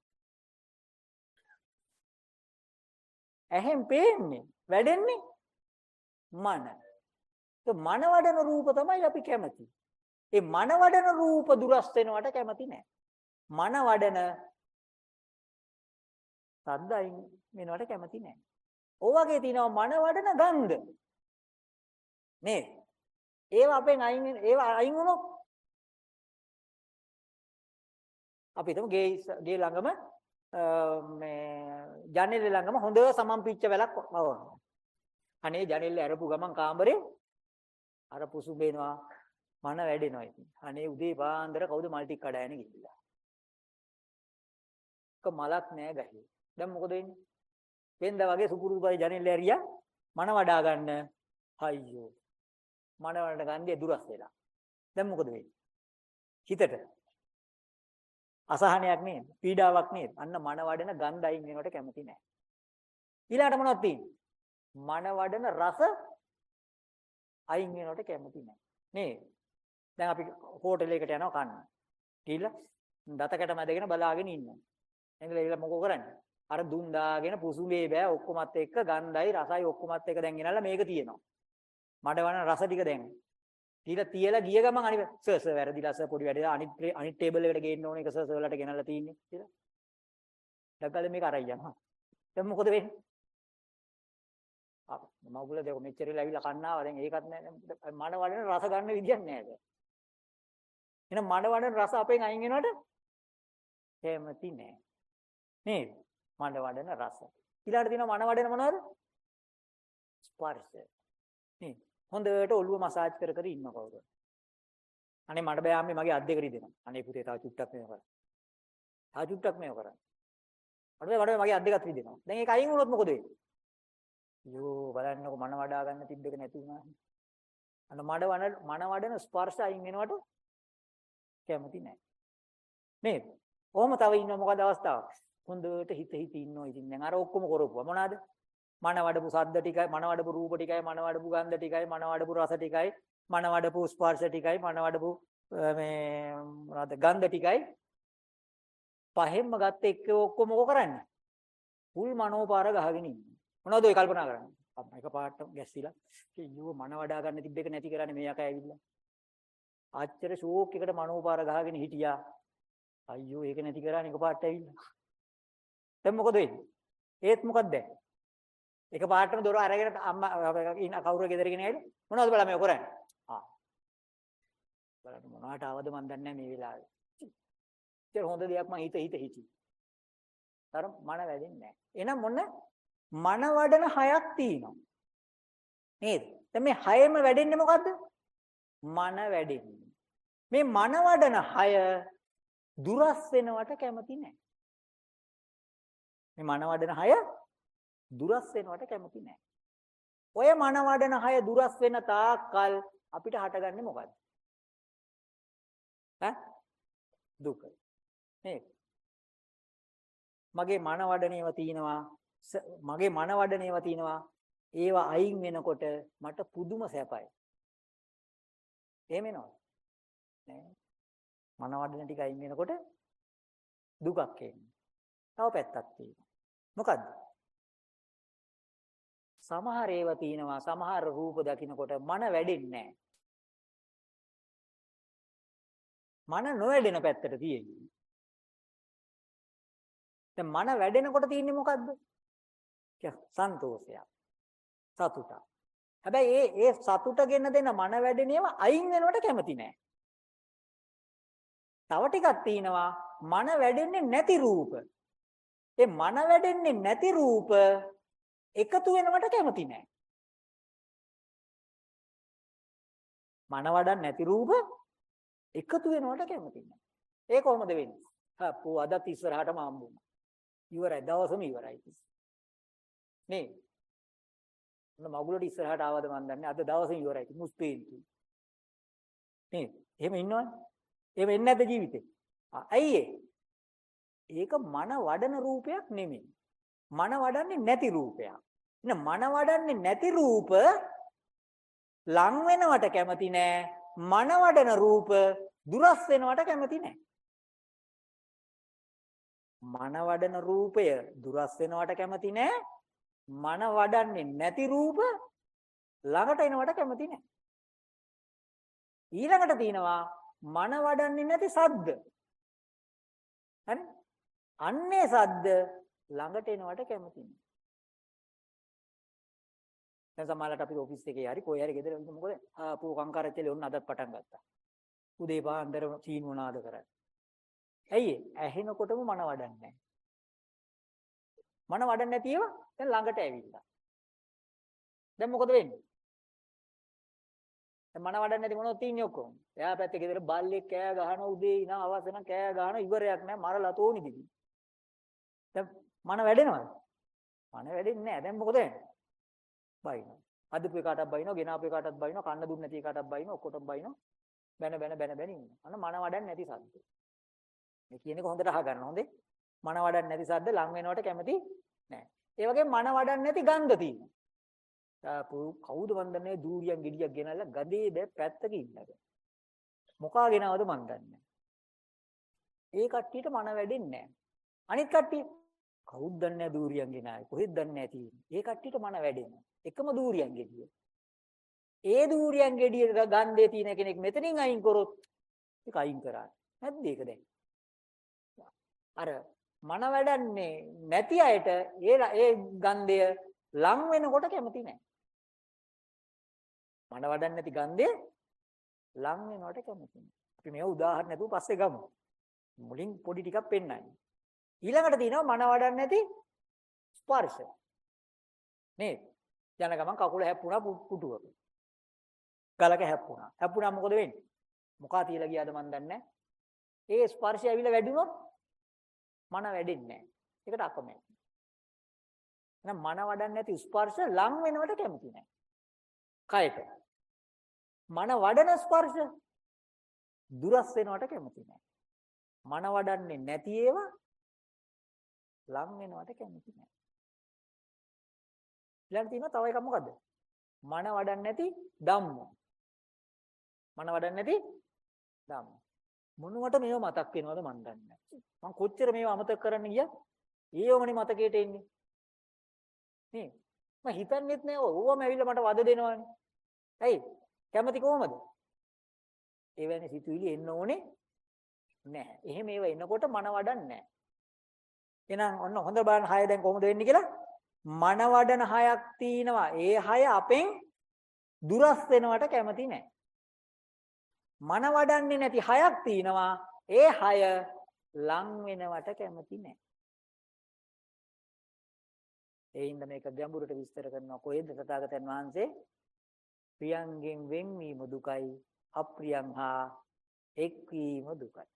Speaker 1: ඇහෙන් පේන්නේ වැඩෙන්නේ මන. તો මන වඩන රූප තමයි අපි කැමති. ඒ මන වඩන රූප දුරස් වෙනවට කැමති නැහැ. මන වඩන සද්ද අයින් වෙනවට කැමති නැහැ. ඔය වගේ තියෙනවා මන වඩන ගන්ධ. නේ. ඒවා අපෙන් අයින් ඒවා අයින් වුණොත් අපි හිතමු ගේ ගේ ළඟම මේ ජනෙල ළඟම හොඳ සමම්පිච්ච වැලක් වවනවා. අනේ ජනෙල් ඇරපු ගමන් කාමරේ අර පුසුඹේනවා මන වැඩෙනවා ඉතින්. අනේ උදේ පාන්දර කවුද මල් ටික කඩාගෙන ගිහිල්ලා. එක මලක් නෑ ගහේ. දැන් මොකද වෙන්නේ? වෙන්ද වගේ සුපුරුදු පරි ජනෙල් ඇරියා මන වඩා ගන්න. අයියෝ. මන වලට ගන්දේ දුරස් වෙලා. දැන් මොකද වෙන්නේ? හිතට අසහනයක් නේද? පීඩාවක් නේද? අන්න මන වඩන ගන්ධ අයින් වෙනවට කැමති නෑ. ඊළඟට මොනවද තියෙන්නේ? මන වඩන රස අයින් වෙනවට කැමති නෑ. නේද? දැන් අපි හෝටල් එකට යනවා කන්න. ගිහිල්ලා දතකට මැදගෙන බලාගෙන ඉන්නවා. එංගල ඉල මොකෝ කරන්නේ? අර දුන් දාගෙන පුසුඹේ බෑ ඔක්කොමත් එක්ක ගන්ධයි රසයි ඔක්කොමත් එක්ක දැන් ගෙනල්ලා මේක තියෙනවා. මඩ වන රස ටික දැන්. ඊට තියලා ගිය ගමන් අනිත් සර් සර් වැරදිලා සර් පොඩි වැඩේ අනිත් අනිත් ටේබල් එකට ගේන්න ඕනේ ඒක සර් සර් වලට ගෙනල්ලා තියෙන්නේ කියලා. ඩග්ගල මේක අරයි යනවා. දැන් මොකද වෙන්නේ? ආ මගුල දෙක මෙච්චරලා ඇවිල්ලා කන්නාවා දැන් ඒකත් නෑ මඩ වඩන රස ගන්න විදියක් නෑ දැන්. එහෙනම් මඩ වඩන රස අපෙන් අයින් වෙනවට කැමති නෑ. නේද? මඩ වඩන රස. ඊළඟට තියෙනවා මන වඩන මොනවද? ස්පර්ශ. නේද? හොඳට ඔළුව මසාජ් කර කර ඉන්න කවුරුද? අනේ මට බෑ අම්මේ මගේ අත් දෙක රිදෙනවා. අනේ පුතේ තව චුට්ටක් මේව කරන්න. තව චුට්ටක් මේව කරන්න. මට බෑ මට මගේ අත් දෙකත් රිදෙනවා. දැන් ඒක අයින් වුණොත් මොකද වෙන්නේ? යෝ බලන්නකො මන වඩා ගන්න තිබ්බක නැති වුණා. අන්න මඩ වන මන වඩන ස්පර්ශ අයින් වෙනවට කැමති නැහැ. නේද? කොහොම තව ඉන්න මොකද අවස්ථාවක්? හොඳට හිත හිත ඉන්නවා ඉතින් දැන් අර ඔක්කොම කරපුවා මොනවාද? මන වඩපු සද්ද ටිකයි, මන වඩපු රූප ටිකයි, මන වඩපු ගන්ධ ටිකයි, මන වඩපු රස ටිකයි, මන වඩපු ස්පර්ශ ටිකයි, මන වඩපු මේ මොනවද ගන්ධ ටිකයි පහෙන්ම ගත්ත එක ඔක්කොම මොක කරන්නේ? පුල් මනෝපාර ගහගෙන ඉන්නේ. මොනවද ඔය කල්පනා කරන්නේ? අම්මා එකපාරට ගැස්සිලා අයියෝ මන වඩා ගන්න තිබ්බ එක නැති කරන්නේ මේ යකා ඇවිල්ලා. ආච්චර ෂෝක් එකට මනෝපාර ගහගෙන හිටියා. අයියෝ ඒක නැති කරන්නේ එකපාරට ඇවිල්ලා. දැන් මොකද වෙන්නේ? ඒත් මොකක්ද දැන්? එක පාටම දොර අරගෙන අම්මා ඉන්න කවුරු ගෙදරගෙන ඇවිල්ලා මොනවද බලන්න මේ කරන්නේ? ආ. බලන්න මොනවට ආවද මන් දන්නේ මේ වෙලාවේ. ඒක හොඳ දෙයක් මං හිත හිත හිටි. තර මන වැඩෙන්නේ නැහැ. එහෙනම් මොන මන වඩන හයක් තියෙනවා. නේද? දැන් මේ හයෙම වැඩෙන්නේ මොකද්ද? මන වැඩෙන්නේ. මේ මන වඩන හය දුරස් වෙනවට කැමති නැහැ. මේ මන වඩන හය දුරස් වෙනවට කැමති නැහැ. ඔය මන වඩන හය දුරස් වෙන තාක්කල් අපිට හටගන්නේ මොකද්ද? ඈ දුක. නේද? මගේ මන වඩනේව තියෙනවා මගේ මන වඩනේව තියෙනවා ඒවා අයින් වෙනකොට මට පුදුම සැපයි. එහෙම එනවද? නෑ. මන වඩන ටික අයින් වෙනකොට දුකක් එන්නේ. තව පැත්තක් තියෙනවා. මොකද්ද? සමහර ඒවා තියෙනවා සමහර රූප දකින්නකොට මන වැඩෙන්නේ නැහැ. මන නොවැඩෙන පැත්තට තියෙන්නේ. දැන් මන වැඩෙනකොට තියෙන්නේ මොකද්ද? සන්තෝෂයක්. සතුටක්. හැබැයි ඒ ඒ සතුට ගෙන දෙන මන වැඩෙන ඒවා අයින් වෙනවට කැමති නෑ. තව ටිකක් තියෙනවා මන වැඩෙන්නේ නැති රූප. ඒ මන වැඩෙන්නේ නැති රූප එකතු වෙනවට කැමති නෑ. මන වඩන් නැති රූප එකතු වෙනවට කැමති නෑ. ඒ කොහොමද වෙන්නේ? හප්පු අදත් ඉස්සරහටම හම්බුනා. ඉවරයි දවසම ඉවරයි. නේ. මොන මගුලට ඉස්සරහට ආවද මන් දන්නේ. අද දවසම ඉවරයි. මුස්පේන්තු. නේ. එහෙම ඉන්නවනේ. එහෙම එන්නේ නැද්ද ජීවිතේ? ඇයි ඒක මන වඩන රූපයක් නෙමෙයි. මන වඩන්නේ නැති රූපයක්. එන මන වඩන්නේ නැති රූප ලං වෙනවට කැමති නෑ. මන වඩන රූප දුරස් වෙනවට කැමති නෑ. මන වඩන රූපය දුරස් වෙනවට කැමති නෑ. මන වඩන්නේ නැති රූප ළඟට එනවට කැමති නෑ. ඊළඟට තියෙනවා මන වඩන්නේ නැති සද්ද. හරි? අන්නේ සද්ද ළඟට එනවට කැමති නෑ. දැන් සමහරවිට අපි ඔෆිස් එකේ හරි කොහේ හරි ගෙදර ඉන්න මොකද ආපු කංකාරච්චලේ ඔන්න අදත් පටන් ගත්තා. උදේ පාන්දර සීනුව නාද කරන්නේ. ඇයි ඇහෙනකොටම මන වඩන්නේ මන වඩන්නේ නැති ඒවා දැන් ළඟට ඇවිල්ලා. දැන් මොකද වෙන්නේ? දැන් මන වඩන්නේ නැති මොනවද තියන්නේ ඔක්කොම? එයා පැත්තේ ගෙදර බල්ලෙක් කෑ ගහන උදේ ඉන අවසන කෑ ගහන ඉවරයක් නැහැ මරලා තෝනි දිවි. දැන් මන වැඩෙනවද? මන වැඩෙන්නේ නැහැ. දැන් මොකද වෙන්නේ? බයිනවා. අදපු එකටත් බයිනවා, ගෙනාපු එකටත් බයිනවා, කන්න දුන්නේ නැති එකටත් බයිනවා, ඔක්කොටම බයිනවා. බැන බැන බැන බැන ඉන්නවා. අන්න මන වඩන්නේ නැති සද්ද. මේ කියන එක හොඳට අහගන්න හොඳේ. මන වඩන්නේ නැති සද්ද ලං වෙනවට කැමති නැහැ. ඒ වගේම මන වඩන්නේ නැති ගන්ධ තියෙනවා. තාපු කවුද වන්දනේ දූරියන් ගෙඩියක් ගෙනල්ලා ගදේ බෑ පැත්තක ඉන්නක. මොකා ගෙනවද මන් දන්නේ ඒ කට්ටියට මන වැඩෙන්නේ නැහැ. අනිත් කට්ටිය කවුද දන්නේ නැහැ දූරියන් ගෙනාවේ. කොහෙද දන්නේ නැහැ තියෙන්නේ. ඒ කට්ටියට මන වැඩෙනවා. එකම දූරියන් ගෙඩිය. ඒ දූරියන් ගෙඩිය ගන්ධයේ තියෙන කෙනෙක් මෙතනින් අයින් කරොත් ඒක අයින් කරා. නැද්ද ඒක දැන්? අර මන වැඩන්නේ නැති අයට ඒ ඒ ගන්ධය ලං වෙනකොට කැමති නැහැ. මන වඩන්නේ නැති ගන්ධය ලං වෙනකොට කැමති නැහැ. අපි මේව උදාහරණ නැතුව පස්සේ ගමු. මුලින් පොඩි ටිකක් පෙන්නයි. ඊළඟට තියෙනවා මන වඩන්නේ නැති ස්පර්ශ. නේද? යන ගමන් කකුල හැප්පුණා පුටුවක. ගලක හැප්පුණා. හැප්පුණා මොකද වෙන්නේ? මොකා තියලා ගියාද මන් දන්නේ නැහැ. ඒ ස්පර්ශය ඇවිල්ලා වැඩිුණොත් මන වැඩෙන්නේ නැහැ. ඒකට අකමැති. එහෙනම් මන වඩන්නේ නැති ස්පර්ශ ලං වෙනවට කැමති නැහැ. කයට. මන වඩන ස්පර්ශ දුරස් වෙනවට කැමති නැහැ. මන වඩන්නේ නැති ඒවා ලං වෙනවට කැමති නැහැ. ඊළඟ තියෙනවා තව එකක් මොකද්ද? මන වඩන්නේ නැති ධම්ම. මන වඩන්නේ නැති ධම්ම. මොනවට මේව මතක් වෙනවද මන් දන්නේ නැහැ. මං කොච්චර මේව අමතක කරන්න ගියා? ඒවමනේ මතකයට එන්නේ. නේ? මම හිතන්නේත් නෑ ඕවම ඇවිල්ලා මට වද දෙනවනේ. ඇයි? කැමති කොහමද? එවැනි සිතුවිලි එන්න ඕනේ නැහැ. එහෙම ඒව එනකොට මන වඩන්නේ නැහැ. එහෙනම් ඔන්න හොඳ බලන්න හය දැන් කොහොමද වෙන්නේ කියලා මනවඩන හයක් තිනවා. ඒ හය අපෙන් දුරස් වෙනවට කැමති නැහැ. මනවඩන්නේ නැති හයක් තිනවා. ඒ හය ලං වෙනවට කැමති නැහැ. ඒ හින්දා මේක ගැඹුරට විස්තර කරනවා කොහෙද තථාගතයන් වහන්සේ ප්‍රියංගෙන් වෙන්වීම දුකයි අප්‍රියං හා එක්වීම දුකයි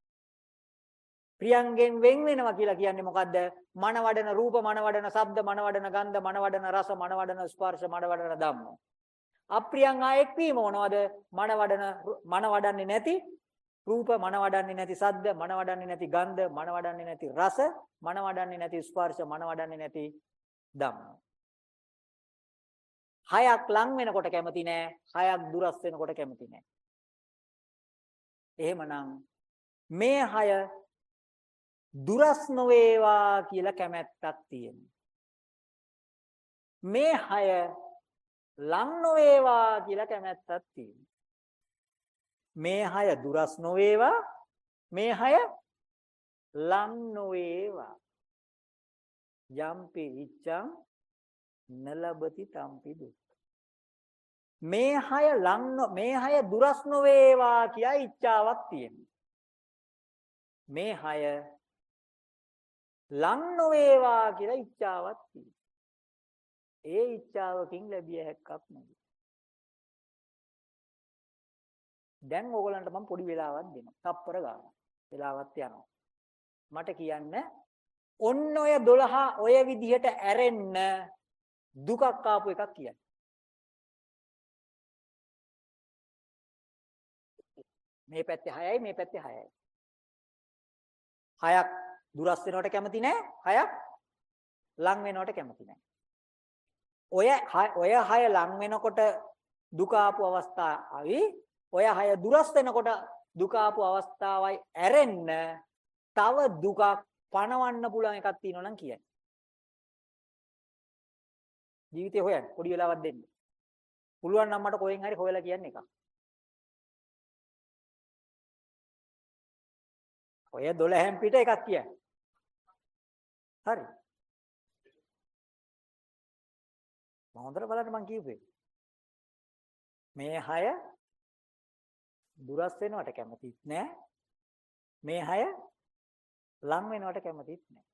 Speaker 1: ප්‍රියංගෙන් වෙන් වෙනවා කියලා කියන්නේ මොකද්ද මනවඩන රූප මනවඩන ශබ්ද මනවඩන ගන්ධ මනවඩන රස මනවඩන ස්පර්ශ මනවඩන ධම්ම අප්‍රියං හා එක්වීම මොනවද මනවඩන මනවඩන්නේ නැති රූප මනවඩන්නේ නැති සද්ද මනවඩන්නේ නැති ගන්ධ මනවඩන්නේ නැති රස මනවඩන්නේ නැති ස්පර්ශ මනවඩන්නේ නැති ධම්ම. හයක් ලං වෙනකොට කැමති නෑ, හයක් දුරස් වෙනකොට කැමති නෑ. එහෙමනම් මේ හය දුරස් නොවේවා කියලා කැමැත්තක් තියෙනවා. මේ හය ලං නොවේවා කියලා කැමැත්තක් තියෙනවා. මේ හය දුරස් නොවේවා මේ හය ලං නොවේවා යම්පි ඉච්ඡං නලබති තම්පි දුක් මේ හය ලං මේ හය දුරස් නොවේවා කියා ඉච්ඡාවක් තියෙනවා මේ හය ලං නොවේවා කියලා ඉච්ඡාවක් තියෙනවා. ඒ ඉච්ඡාවකින් ලැබිය හැක්කක් නෙවෙයි දැන් ඕගලන්ට මම පොඩි වෙලාවක් දෙනවා. තප්පර ගන්න. වෙලාවක් යනවා. මට කියන්න ඔන්න ඔය 12 ඔය විදිහට ඇරෙන්න දුකක් ආපු එකක් කියන්නේ. මේ පැත්තේ 6යි මේ පැත්තේ 6යි. 6ක් දුරස් වෙනවට කැමති නැහැ. 6ක් ලං වෙනවට කැමති නැහැ. ඔය ඔය 6 ලං වෙනකොට දුක ආපු අවස්ථාවයි ඔය 6 දුරස් වෙනකොට දුක ආපු අවස්ථාවයි ඇරෙන්න තව දුකක් පණවන්න පුළුවන් එකක් තියෙනවා නම් කියයි. ජීවිතේ හොයන්න පොඩි වෙලාවක් දෙන්න. පුළුවන් නම් මට කොහෙන් හරි හොයලා කියන්න එකක්. ඔය 12න් පිට එකක් කියන්න. හරි. මම හොඳට බලන්න මං කියුවේ. මේ 6 දුරස් වෙනවට කැමතිත් නෑ. මේ 6 ලං වෙනවට කැමතිත් නැහැ.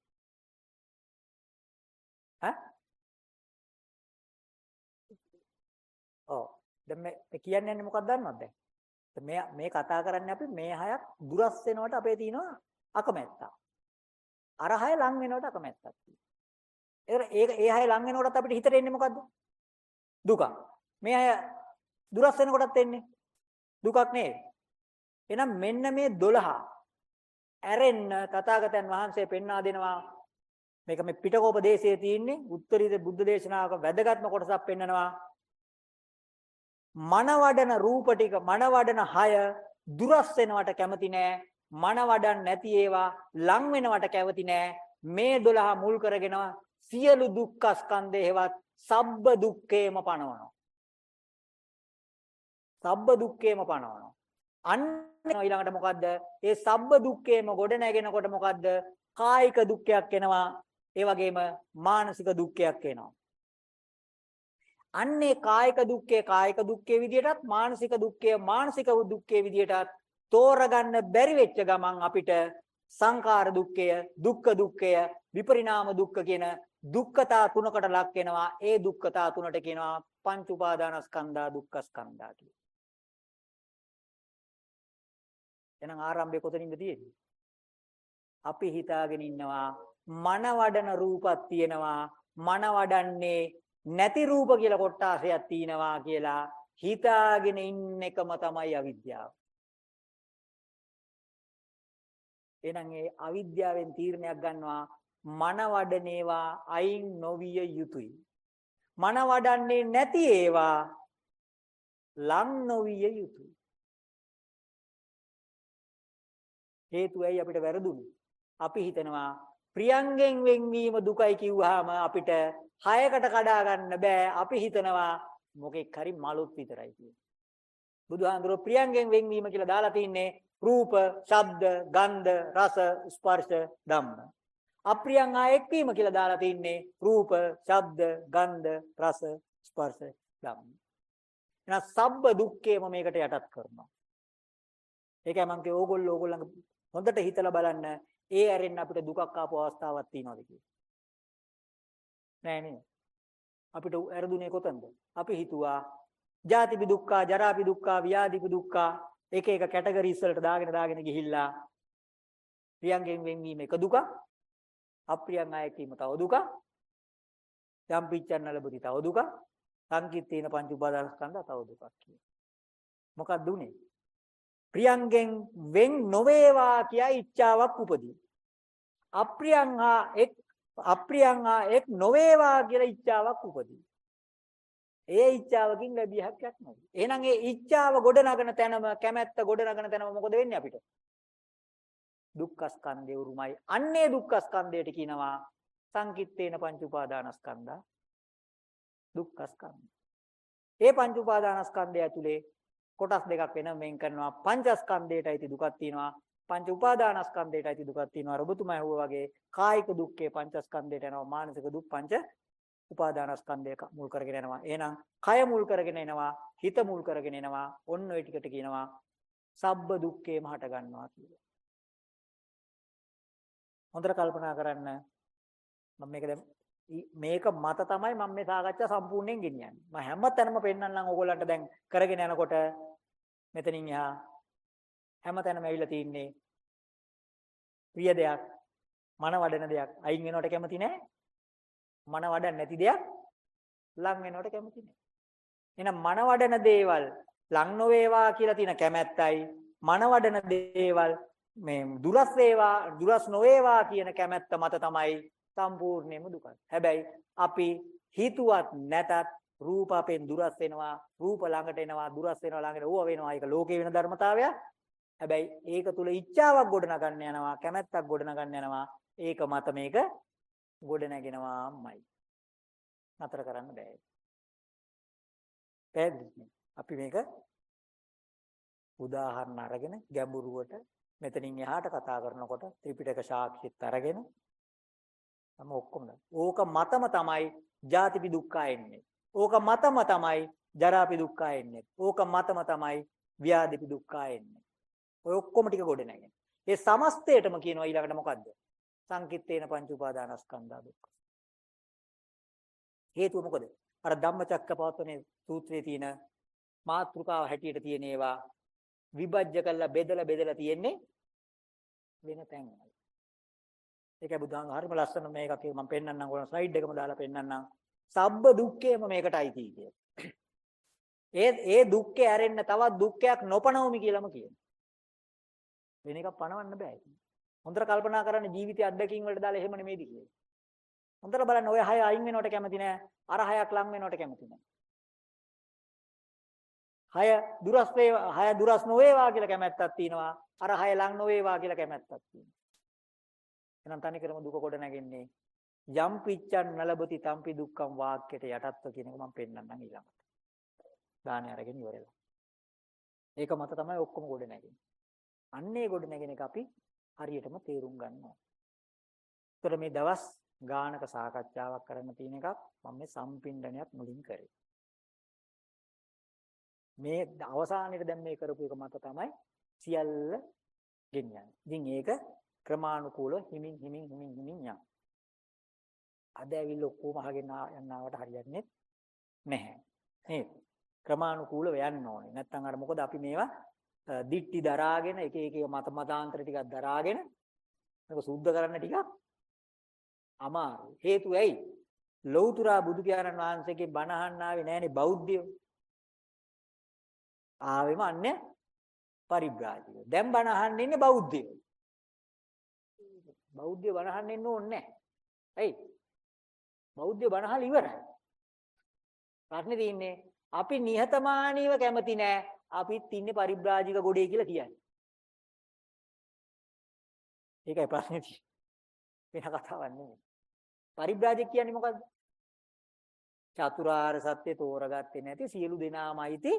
Speaker 1: ඈ? ඔව්. දැන් මේ කියන්නේ මොකක්ද දන්නවද දැන්? මේ මේ කතා කරන්නේ අපි මේ හයක් දුරස් වෙනවට අපේ තියෙනවා අකමැත්ත. අර හය ලං වෙනවට අකමැත්තක් තියෙනවා. ඒක ඒ හය ලං වෙනකොටත් අපිට හිතට එන්නේ මොකද්ද? දුක. මේ හය දුරස් වෙනකොටත් එන්නේ දුකක් නේද? එහෙනම් මෙන්න මේ 12 ඇරෙන්න තථාගතයන් වහන්සේ පෙන්වා දෙනවා මේක මේ පිටකෝප දේශයේ තියෙන්නේ උත්තරීය බුද්ධ දේශනාවක වැදගත්ම කොටසක් පෙන්නනවා මනවඩන රූප ටික මනවඩන 6 දුරස් වෙනවට කැමති නෑ මනවඩන් නැති ඒවා ලං වෙනවට කැමති නෑ මේ 12 මුල් කරගෙන සියලු දුක්ඛ ස්කන්ධේ හේවත් සබ්බ දුක්ඛේම පණවනවා සබ්බ දුක්ඛේම පණවනවා අන්න ඊළඟට මොකද්ද? ඒ සබ්බ දුක්ඛේම ගොඩ නැගෙනකොට මොකද්ද? කායික දුක්ඛයක් එනවා. ඒ වගේම මානසික දුක්ඛයක් එනවා. අන්නේ කායික දුක්ඛේ කායික දුක්ඛේ විදියටත් මානසික දුක්ඛේ මානසික දුක්ඛේ විදියටත් තෝරගන්න බැරි වෙච්ච ගමන් අපිට සංඛාර දුක්ඛය, දුක්ඛ දුක්ඛය, විපරිණාම දුක්ඛ කියන දුක්ඛතා තුනකට ලක් වෙනවා. ඒ දුක්ඛතා තුනට කියනවා පංච උපාදානස්කන්ධා දුක්ඛස්කන්ධා කියලා. එහෙනම් ආරම්භය කොතනින්ද තියෙන්නේ? අපි හිතාගෙන ඉන්නවා මන වඩන රූපක් තියෙනවා මන වඩන්නේ නැති රූප කියලා කොටාසයක් තියෙනවා කියලා හිතාගෙන ඉන්න එකම තමයි අවිද්‍යාව. එහෙනම් ඒ අවිද්‍යාවෙන් තීරණයක් ගන්නවා මන වඩනේවා අයින් නොවිය යුතුයි. මන වඩන්නේ නැති ඒවා ලං නොවිය යුතුයි. හේතුව ඇයි අපිට වැරදුනේ? අපි හිතනවා ප්‍රියංගෙන් වෙන්වීම දුකයි කිව්වහම අපිට හයකට කඩා ගන්න බෑ. අපි හිතනවා මොකෙක් හරි මලුත් විතරයි කියලා. බුදුහාඳුරෝ ප්‍රියංගෙන් වෙන්වීම කියලා දාලා තින්නේ රූප, ශබ්ද, ගන්ධ, රස, ස්පර්ශ, ධම්ම. අප්‍රියං ආ එක්වීම කියලා දාලා තින්නේ රූප, ශබ්ද, ගන්ධ, රස, ස්පර්ශ, ධම්ම. එහෙනම් සබ්බ දුක්ඛේම මේකට යටත් කරනවා. ඒකයි මම කිව්වේ ඕගොල්ලෝ ඕගොල්ලන්ගේ හොඳට හිතලා බලන්න ඒ ඇරෙන්න අපිට දුකක් ආපු අවස්ථාවක් තියෙනවද කියලා. නෑ නේද? අපිට ඇරදුනේ කොතනද? අපි හිතුවා ජාතිපි දුක්ඛා, ජරාපි දුක්ඛා, ව්‍යාධිපි දුක්ඛා එක එක කැටගරිස් වලට දාගෙන දාගෙන ගිහිල්ලා ප්‍රියංගෙන් වෙන්වීම එක දුකක්, අප්‍රියං අය කීම තව දුකක්, යම් පිච්චන්න ලැබුති තව දුකක්, සංකිට්ඨේන පංච උපාදානස්කන්ධ තව දුකක් කියන. මොකක්ද උනේ? ප්‍රියංගෙන් වෙන් නොවේවා කියා ඉච්ඡාවක් උපදී. අප්‍රියං හා එක් අප්‍රියං හා එක් නොවේවා කියලා ඉච්ඡාවක් උපදී. ඒ ඉච්ඡාවකින් ලැබිය හැක්කක් නැති. එහෙනම් ඒ ඉච්ඡාව ගොඩනගන තැනම කැමැත්ත ගොඩනගන තැනම මොකද වෙන්නේ අපිට? දුක්ඛස්කන්ධය උරුමයි. අන්නේ දුක්ඛස්කන්ධයට කියනවා සංකිට්ඨේන පංච උපාදානස්කන්ධා දුක්ඛස්කන්ධ. ඒ පංච උපාදානස්කන්ධය ඇතුලේ කොටස් දෙකක් වෙනම වෙන් කරනවා. පංචස්කන්ධයටයි දුකක් තියෙනවා. පංච උපාදානස්කන්ධයටයි දුකක් තියෙනවා. රබතුමා ඇහුවා වගේ කායික දුක්ඛේ පංචස්කන්ධයට යනවා. මානසික දුක් පංච උපාදානස්කන්ධය මුල් කරගෙන යනවා. එහෙනම් කය මුල් කරගෙන එනවා, හිත මුල් කරගෙන එනවා. ඔන්න ඔය ටිකට කියනවා සබ්බ දුක්ඛේම හට ගන්නවා කියලා. හොඳට කල්පනා කරන්න. මම මේක දැන් මේක මත තමයි මම මේ සාකච්ඡා සම්පූර්ණයෙන් ගෙනියන්නේ. මම හැම තැනම පෙන්නන්නම් ඕගොල්ලන්ට දැන් කරගෙන යනකොට මෙතනින් එහා හැම තැනම ඇවිල්ලා තින්නේ ප්‍රිය දෙයක්, මන වඩන දෙයක් අයින් වෙනවට කැමති නැහැ. මන වඩන්නේ නැති දෙයක් ලං වෙනවට කැමති නැහැ. එහෙනම් මන වඩන දේවල් ලං නොවේවා කියලා තියෙන කැමැත්තයි මන වඩන දේවල් මේ දුරස් වේවා දුරස් නොවේවා කියන කැමැත්ත මත තමයි සම්පූර්ණයෙන්ම දුක. හැබැයි අපි හිතුවත් නැතත් රූප අපෙන් දුරස් වෙනවා රූප ළඟට එනවා දුරස් වෙනවා ළඟට ඕව වෙනවා ඒක ලෝකේ වෙන ධර්මතාවයක්. හැබැයි ඒක තුල ඉච්ඡාවක් ගොඩනගන්න යනවා කැමැත්තක් ගොඩනගන්න යනවා ඒක මත මේක ගොඩනගෙනවාමයි. නතර කරන්න බෑ. පැහැදිලිද? අපි මේක උදාහරණ අරගෙන ගැඹුරුවට මෙතනින් එහාට කතා කරනකොට ත්‍රිපිටක සාක්ෂිත් අරගෙන තම ඔක්කොම ඕක මතම තමයි ජාතිපි දුක්ඛ එන්නේ. ඕක මතම තමයි ජරාපි දුක්ඛ එන්නේ. ඕක මතම තමයි ව්‍යාධිපි දුක්ඛ එන්නේ. ඔය ඔක්කොම ටික ගොඩ නැගෙන. ඒ සමස්තයටම කියනවා ඊළඟට මොකද්ද? සංකිට්ඨේන පංච උපාදානස්කන්ධා දුක්ඛ. හේතුව මොකද? අර ධම්මචක්කපවත්තනේ සූත්‍රයේ තියෙන මාත්‍රිකාව හැටියට තියෙන ඒවා විභජ්‍ය කරලා බෙදලා බෙදලා තියෙන්නේ වෙන තැන්වල. ඒකයි බුදුහාම හරිම ලස්සන මේකක් මම පෙන්නන්නම් ඕන ස්ලයිඩ් එකම දාලා පෙන්නන්නම්. සබ්බ දුක්ඛේම මේකටයි තියෙන්නේ. ඒ ඒ දුක්ඛේ ඇරෙන්න තවත් දුක්ඛයක් නොපනවමි කියලාම කියනවා. වෙන එකක් පනවන්න බෑ. හොඳට කල්පනා කරන්න ජීවිතය අත්දැකීම් වලට දාලා එහෙම නෙමෙයිද කියලා. හොඳට බලන්න ඔය හය අයින් වෙනවට කැමති නෑ. අර හයක් ලං වෙනවට කැමති නෑ. හය දුරස් වේවා හය දුරස් නොවේවා කියලා කැමැත්තක් තියෙනවා. අර හය ලං නොවේවා කියලා කැමැත්තක් තියෙනවා. එහෙනම් තනිකරම දුක කොට නැගෙන්නේ යම් පිච්ඡන් නලබති තම්පි දුක්ඛම් වාක්‍යයට යටත්ව කියන එක මම පෙන්නන්නම් ඊළඟට. දානේ අරගෙන ඉවරලා. ඒක මත තමයි ඔක්කොම ගොඩ නැගෙන්නේ. අන්නේ ගොඩ නැගෙන එක අපි හරියටම තේරුම් ගන්නවා. ඒතර මේ දවස් ගානක සාකච්ඡාවක් කරන්න තියෙන එකක් මම මේ සම්පින්ඩනයක් මුලින් කරේ. මේ අවසානයේ දැන් මේ කරපු එක මත තමයි සියල්ල ගෙනියන්නේ. ඉතින් ඒක ක්‍රමානුකූලව හිමින් හිමින් හිමින් හිමින් යනවා. අද ඇවිල්ලා ඔක්කොම අහගෙන යන්නවට හරියන්නේ නැහැ. නේද? ක්‍රමානුකූලව යන්න ඕනේ. නැත්නම් අර මොකද අපි මේවා දික්ටි දරාගෙන එක එක මත මතාන්තර ටිකක් දරාගෙන මේක සුද්ධ කරන්න ටිකක් අමාරුයි. හේතුව ඇයි? ලෞතුරා බුදු පියාණන් වහන්සේගේ බණ අහන්න ආවේ නැහනේ බෞද්ධයෝ. ආවෙම අන්නේ පරිබ්‍රාජිකයෝ. දැන් බණ අහන්න ඉන්නේ බෞද්ධයෝ. බෞද්ධයෝ බණ අහන්න ඉන්න ඕනේ නැහැ. ඇයි? බෞද්ධයෝ බණ අහලා ඉවරයි. ප්‍රශ්නේ තියෙන්නේ අපි නිහතමානීව කැමති නෑ. අපිත් ඉන්නේ පරිබ්‍රාජික ගොඩේ කියලා කියන්නේ. ඒකයි ප්‍රශ්නේ තියෙන්නේ. වෙන කතාවක් නෙමෙයි. පරිබ්‍රාජක කියන්නේ මොකද්ද? චතුරාර්ය සත්‍ය තෝරගත්තේ නැති සියලු දෙනාමයිති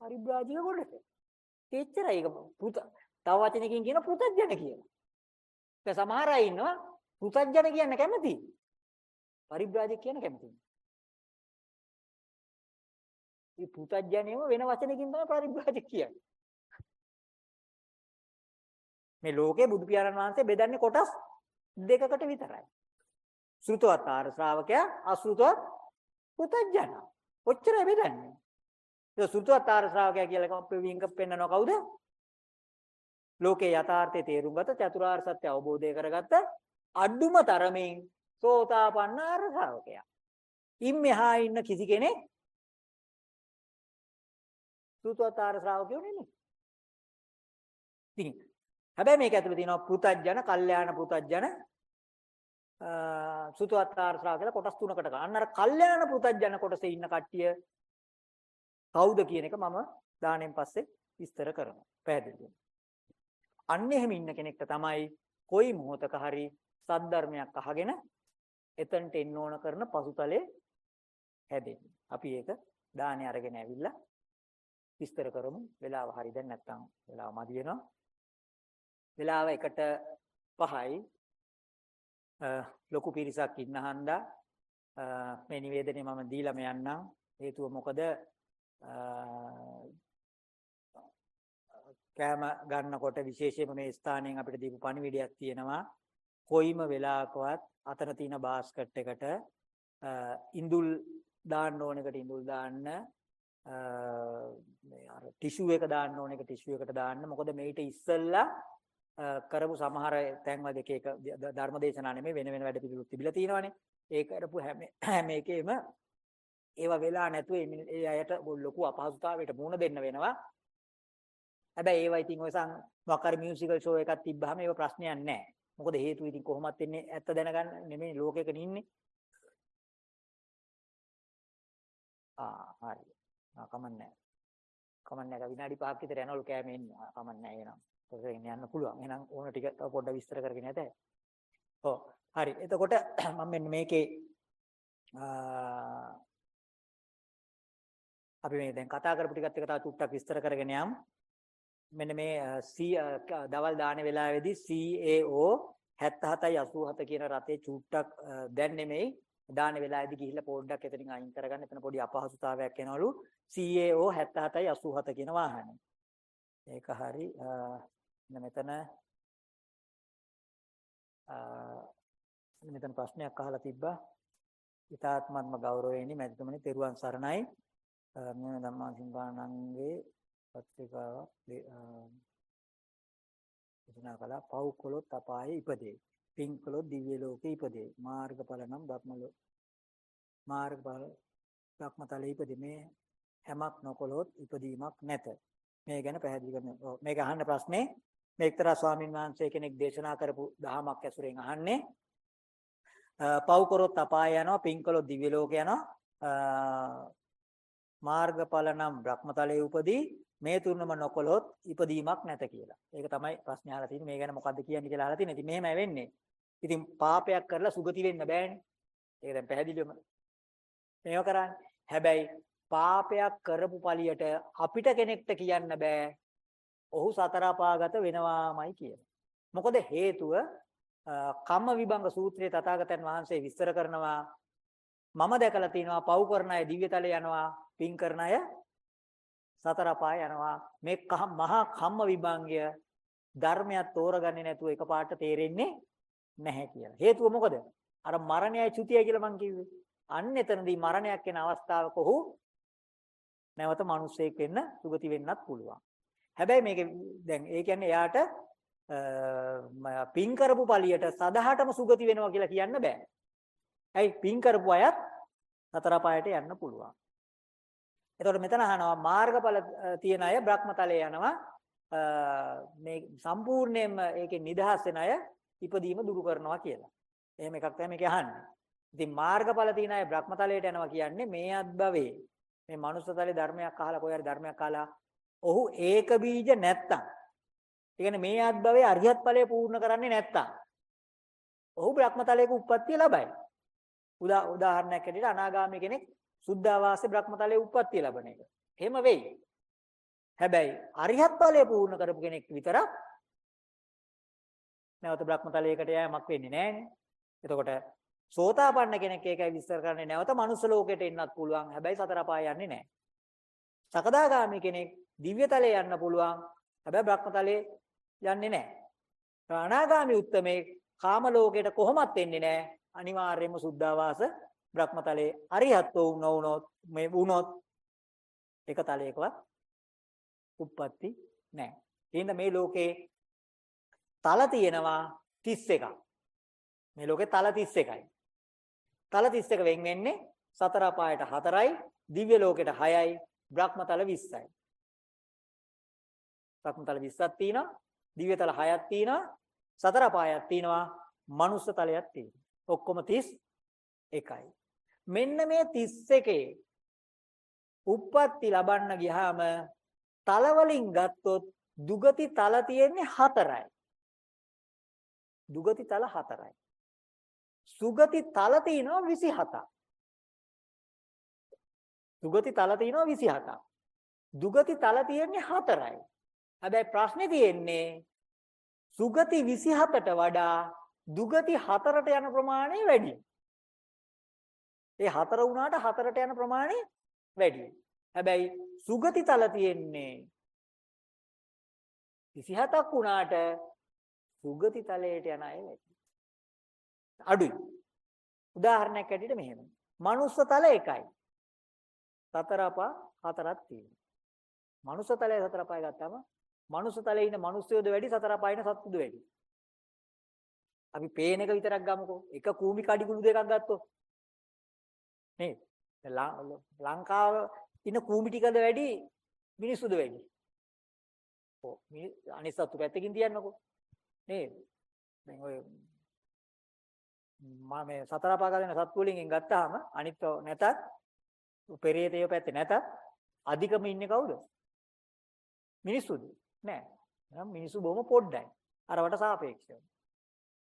Speaker 1: පරිබ්‍රාජික ගොඩට. එච්චරයි ඒක පුත. තව වචනකින් කියන පුතඥ කියලා. දැන් සමහර අය ඉන්නවා පෘතජ්ජන කියන්න කැමති. පරිබ්‍රාජක කියන්න කැමති. මේ පෘතජ්ජනේම වෙන වචනකින් තමයි පරිබ්‍රාජක කියන්නේ. මේ ලෝකේ බුදු පියාණන් වහන්සේ බෙදන්නේ කොටස් දෙකකට විතරයි. ශ්‍රුතවත් ආර ශ්‍රාවකයා අශ්‍රුතවත් පුතඥ. ඔච්චරයි බෙදන්නේ. ඒ ශ්‍රුතවත් ආර ශ්‍රාවකයා කියලා විංග පෙන්නනවා කවුද? ලෝකේ යථාර්ථයේ තේරුම් ගත චතුරාර්ය සත්‍ය අවබෝධය කරගත්ත අඩුම තරමින් සෝතාපන්න ආර ශ්‍රාවකයා. ඉන් මෙහා ඉන්න කිසි කෙනෙක් ශ්‍රුතවත් ආර ශ්‍රාවකයෝ නෙමෙයි. ඉතින් හැබැයි මේක ඇතුලේ තියෙනවා පෘතජ්ජන, කල්යාණ පෘතජ්ජන, සුතවත්තාර ශ්‍රා කියලා කොටස් තුනකට ගන්න. අන්න අර කල්යාණ පෘතජ්ජන කොටසේ ඉන්න කට්ටිය කවුද කියන එක මම දාණයෙන් පස්සේ විස්තර කරනවා. පැහැදිලිද? අන්න එහෙම ඉන්න කෙනෙක්ට තමයි කොයි මොහොතක හරි සද්ධර්මයක් අහගෙන එතනට එන්න ඕන කරන පසුතලයේ හැදෙන්නේ. අපි ඒක දාණේ අරගෙන ඇවිල්ලා විස්තර කරමු. වෙලාව හරි. දැන් නැත්තම් වෙලාව මදි වෙනවා. වෙලාව එකට පහයි. ලොකු පිරිසක් ඉන්න හන්දා මේ නිවේදනය මම දීලාම යන්නම්. හේතුව මොකද? කෑම ගන්නකොට විශේෂයෙන්ම මේ ස්ථානයෙන් අපිට දීපු පණිවිඩයක් තියෙනවා. කොයිම වෙලාවකවත් අතන තියෙන බාස්කට් එකට ඉඳුල් දාන්න ඕන එකට ඉඳුල් දාන්න මේ අර ටිෂු එක දාන්න ඕන එක ටිෂු එකට දාන්න මොකද මේිට ඉස්සෙල්ලා කරපු සමහර තැන්වල එක එක ධර්මදේශනා නෙමෙයි වෙන වෙන වැඩ පිළිවෙලක් තිබිලා තියෙනවානේ. ඒ කරපු හැම හැම එකේම ඒවා වෙලා නැතුව ඒ අයට ලොකු අපහසුතාවයකට මුහුණ දෙන්න වෙනවා. හැබැයි ඒවා ඉතින් ඔය සම් මොකක් මියුසිකල් ෂෝ එකක් තිබ්බහම ඒව ප්‍රශ්නයක් නැහැ. මොකද හේතුව ඉතින් කොහොමත් වෙන්නේ ඇත්ත දැනගන්න නෙමෙයි ලෝකෙක ඉන්නේ. ආ හරි. ආ කමන්නේ. කමන්නේ විනාඩි 5ක් විතර යනවලු කෑමේ ඉන්න. කමන්නේ එහෙනම්. කරගෙන යන්න පුළුවන්. එහෙනම් ඕන ටික තව පොඩ්ඩක් විස්තර කරගෙන යත හැකියි. ඔව්. හරි. එතකොට මම මෙන්න මේකේ අපි මේ දැන් කතා කරපු ටිකත් එක තව චුට්ටක් විස්තර කරගෙන යමු. මෙන්න මේ C දවල් දාන වෙලාවේදී CAO 77යි 87 කියන රතේ චුට්ටක් දැන් නෙමෙයි දාන වෙලාවේදී ගිහිල්ලා පොඩ්ඩක් එතනින් අයින් කරගන්න. එතන පොඩි අපහසුතාවයක් එනවලු. CAO 77යි 87 කියන වාහනේ. ඒක හරි මෙතන මෙතන ප්‍රශ්නයක් අහලා තිබ්බා. ඊතාත්මත්ම ගෞරවයෙනි මැතිතුමනි තෙරුවන් සරණයි. මේ ධම්මා සිංහානන්ගේ පත්‍රිකාවක් දේශනා කළා පව් කළොත් අපායේ ඉපදේ. පින් කළොත් දිව්‍ය ලෝකේ ඉපදේ. මාර්ගඵල නම් බ්‍රහ්ම මාර්ගඵල බ්‍රහ්මතලයේ ඉපදේ. මේ හැමක් නොකළොත් ඉපදීමක් නැත. මේ ගැන පැහැදිලි කරන්න. මේක අහන්න ප්‍රශ්නේ මේ එක්තරා ස්වාමින් වහන්සේ කෙනෙක් දේශනා කරපු දහමක් ඇසුරෙන් අහන්නේ පව් කරොත් අපාය යනවා පින් කළොත් දිව්‍ය ලෝක යනවා මාර්ගඵල නම් බ්‍රහ්මතලයේ උපදී මේ තුනම නොකළොත් ඉපදීමක් නැත කියලා. ඒක තමයි ප්‍රශ්නේ අහලා තියෙන්නේ. මේ ගැන මොකද්ද කියන්නේ කියලා අහලා තියෙන්නේ. ඉතින් මෙහෙමයි වෙන්නේ. ඉතින් පාපයක් කරලා සුගති වෙන්න බෑනේ. ඒක දැන් පැහැදිලිවම මේව කරන්නේ. හැබැයි පාපයක් කරපු පළියට අපිට කෙනෙක්ට කියන්න බෑ ඔහු සතර අපාගත වෙනවාමයි කියලා. මොකද හේතුව කම්ම විභංග සූත්‍රයේ තථාගතයන් වහන්සේ විස්තර කරනවා මම දැකලා තිනවා පව් කරන අය දිව්‍යතලේ යනවා පින් කරන අය සතර අපාය යනවා මේ මහා කම්ම විභංගය ධර්මයක් තෝරගන්නේ නැතුව එකපාරට තේරෙන්නේ නැහැ කියලා. හේතුව මොකද? අර මරණයයි චුතියයි කියලා මං කිව්වේ. අන්න එතනදී මරණයක් වෙන අවස්ථාවක ඔහු නැවත මිනිස්සෙක් වෙන්න සුගති වෙන්නත් පුළුවන්. හැබැයි මේක දැන් ඒ කියන්නේ එයාට පින් කරපු පළියට සදහටම සුගති වෙනවා කියලා කියන්න බෑ. ඇයි පින් කරපු අයත් සතර පායට යන්න පුළුවන්. එතකොට මෙතන අහනවා මාර්ගඵල තියෙන අය බ්‍රහ්මතලයේ යනවා මේ සම්පූර්ණයෙන්ම ඒකේ නිදහස් වෙන අය ඉපදීම දුරු කරනවා කියලා. එහෙම එකක් තමයි මේක අහන්නේ. ඉතින් මාර්ගඵල තියෙන අය බ්‍රහ්මතලයට යනවා කියන්නේ මේ අත්භවයේ මේ මනුස්සතලේ ධර්මයක් අහලා කොහේ හරි ධර්මයක් අහලා ඔහු ඒක බීජ නැත්තම්. ඒ කියන්නේ මේ අත්භවයේ අරියත් ඵලය පූර්ණ කරන්නේ නැත්තම්. ඔහු බ්‍රහ්මතලයක උප්පත්තිය ලබයි. උදා උදාහරණයක් ඇටියට අනාගාමී කෙනෙක් සුද්ධාවාසයේ බ්‍රහ්මතලයේ උප්පත්තිය ලබන එක. එහෙම වෙයි. හැබැයි අරිහත් ඵලය පූර්ණ කරපු කෙනෙක් විතරක් නැවත බ්‍රහ්මතලයකට යෑමක් වෙන්නේ නැහැනේ. එතකොට සෝතාපන්න කෙනෙක් ඒකයි විස්තර කරන්නේ නැවත මනුස්ස ලෝකෙට එන්නත් පුළුවන්. හැබැයි සතර පාය යන්නේ නැහැ. සකදාගාමි කෙනෙක් දිව්‍ය තලයේ යන්න පුළුවන්. හැබැයි බ්‍රහ්ම තලයේ යන්නේ නැහැ. අනාගාමි උත්තමේ කාම ලෝකයට කොහොමත් එන්නේ නැහැ. අනිවාර්යයෙන්ම සුද්ධාවාස බ්‍රහ්ම තලයේ අරිහත්ව වුණොත් මේ වුණොත් එක තලයකවත් උප්පත්ති නැහැ. එහෙනම් මේ ලෝකේ තල තියෙනවා 31ක්. මේ ලෝකේ තල 31යි. තල 31 වෙන් වෙන්නේ සතර අපායට 4යි, දිව්‍ය ලෝකෙට 6යි, බ්‍රහ්ම තල 20යි. බ්‍රහ්ම තල 20ක් තියෙනවා, දිව්‍ය තල 6ක් තියෙනවා, සතර අපායක් තියෙනවා, මනුස්ස තලයක් තියෙනවා. ඔක්කොම 31යි. මෙන්න මේ 31 උප්පත්ති ලබන්න ගියාම තල වලින් ගත්තොත් දුගති තල තියෙන්නේ 4යි. දුගති තල 4යි. සුගති තල තියෙනවා 27ක්. සුගති තල තියෙනවා 27ක්. දුගති තල තියෙන්නේ 4යි. හැබැයි ප්‍රශ්නේ තියෙන්නේ සුගති 27ට වඩා දුගති 4ට යන ප්‍රමාණය වැඩි. ඒ 4 වුණාට 4ට යන ප්‍රමාණය වැඩි. හැබැයි සුගති තල තියෙන්නේ 27ක් වුණාට සුගති තලයට යන අය වැඩි. අඩුයි. උදාහරණයක් ඇටියට මෙහෙම. මනුස්ස තල එකයි. සතර අපා හතරක් තියෙනවා. මනුස්ස තලයේ සතර අපාය ගත්තාම මනුස්ස තලයේ ඉන්න මිනිස්සුයෝද වැඩි සතර අපායේ ඉන්න සත්තුද වැඩි. අපි පේන එක විතරක් ගමුකෝ. එක කූමි කඩිකුළු දෙකක් ගත්තොත්. නේද? ලංකාව ඉන්න කූමි ටිකද වැඩි මිනිස්සුද වැඩි? ඔව් අනිත් සත්තු පැත්තකින් තියන්නකෝ. නේද? දැන් ඔය මම මේ සතර පාගලන සත්තු වලින් ගත්තාම අනිත් නැතත් පෙරේතය පැත්තේ නැතත් අධිකම ඉන්නේ කවුද? මිනිස්සුද? නෑ. එහෙනම් මිනිස්සු බොහොම පොඩ්ඩයි. අරවට සාපේක්ෂව.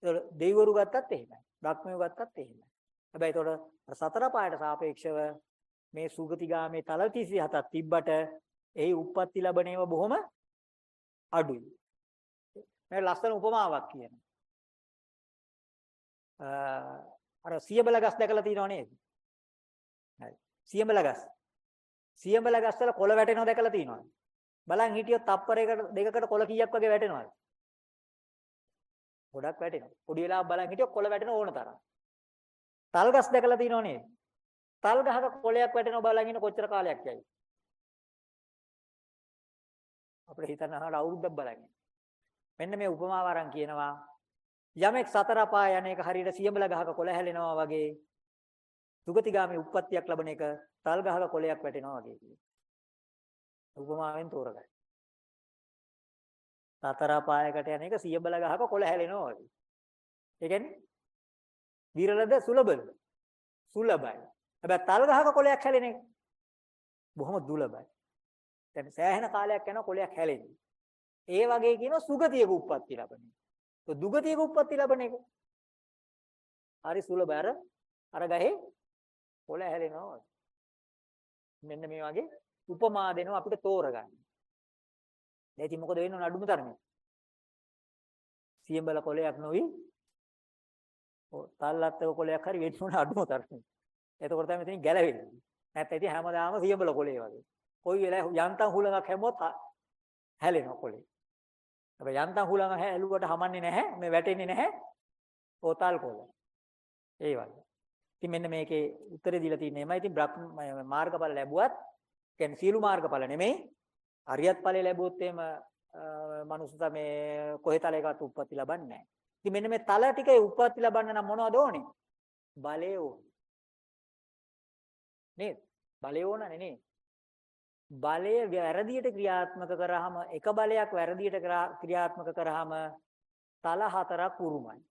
Speaker 1: ඒක දෙවිවරු ගත්තත් එහෙමයි. බ්‍රහ්මයෝ ගත්තත් එහෙමයි. හැබැයි ඒතකොට සතර පායට සාපේක්ෂව මේ සුගතිගාමේ තල 37ක් තිබ්බට එහි උප්පත්ති ලැබෙන ඒවා බොහොම අඩුයි. මේ ලස්සන උපමාවක් කියනවා. අර සියඹල ගස් දැකලා තියෙනව නේද? හරි. සියඹල ගස්. සියඹල ගස් වල කොළ වැටෙනව දැකලා තියෙනවද? බලන් හිටියොත් තප්පරයකට දෙකකට කොළ කීයක් වගේ වැටෙනවද? ගොඩක් වැටෙනවා. පොඩි වෙලාවක් බලන් හිටියොත් කොළ වැටෙන ඕන තරම්. තල් ගස් දැකලා තියෙනව නේද? තල් ගහක කොළයක් වැටෙනව බලන් ඉන්න කොච්චර කාලයක් යයි? අපිට හිතන්න අවුරුද්දක් බලන් මෙන්න මේ උපමාව අරන් කියනවා යමෙක් සතර පාය යන එක හරියට සියඹල ගහක කොළ හැලෙනවා වගේ සුගතිගාමී උප්පත්තියක් ලබන එක තල් ගහක කොළයක් වැටෙනවා වගේ කියනවා. උපමාවෙන් තෝරගන්න. සතර පායකට යන එක සියඹල ගහක කොළ හැලෙනවා වගේ. ඒ කියන්නේ විරලද සුලභද? සුලභයි. හැබැයි තල් ගහක කොළයක් හැලෙන එක බොහොම දුලභයි. දැන් සෑහෙන කාලයක් යනවා කොළයක් හැලෙන්නේ. ඒ වගේ කියන සුගතියක උප්පත්ති ලබන එක. તો දුගතියක උප්පත්ති ලබන එක. හරි සුලභ අර අර ගහේ කොළ හැලෙනවා. මෙන්න මේ වගේ උපමා දෙනවා අපිට තෝරගන්න. දැන් ඉතින් මොකද වෙන්නේ අඩුම තරමේ? සියඹල කොළයක් නොවි ඔව් තල්ලත්තක කොළයක් හරි වෙන්න ඕන අඩුම තරමේ. එතකොට තමයි මෙතනින් ගැලවෙන්නේ. නැත්නම් ඉතින් හැමදාම සියඹල කොළේ වගේ. කොයි වෙලාවෙ යන්තම් හුලඟක් හැමුවොත් හැලෙනවා කොළේ. හැබැයි යන්තම් හුලඟ හැලුවට හමන්නේ නැහැ. මේ වැටෙන්නේ නැහැ. ඕතල් කොළ. ඒ වගේ. ඉතින් මෙන්න මේකේ උත්තරේ දීලා තියෙන්නේ එමය. ඉතින් මාර්ගඵල ලැබුවත් කියන්නේ සීළු මාර්ගඵල නෙමෙයි. අරියත් ඵලය ලැබුවොත් එහෙම මනුස්සත මේ කොහෙතලයකවත් උප්පත්ති ලබන්නේ නැහැ. ඉතින් මෙන්න මේ තල ටිකේ උප්පත්ති ලබන්න නම් මොනවද ඕනේ? බලය ඕනේ. නේද? බලය ඕනනේ නේද? බලය වැරදියට ක්‍රියාත්මක කරාම එක බලයක් වැරදියට ක්‍රියාත්මක කරාම තල හතරක් උරුමයි.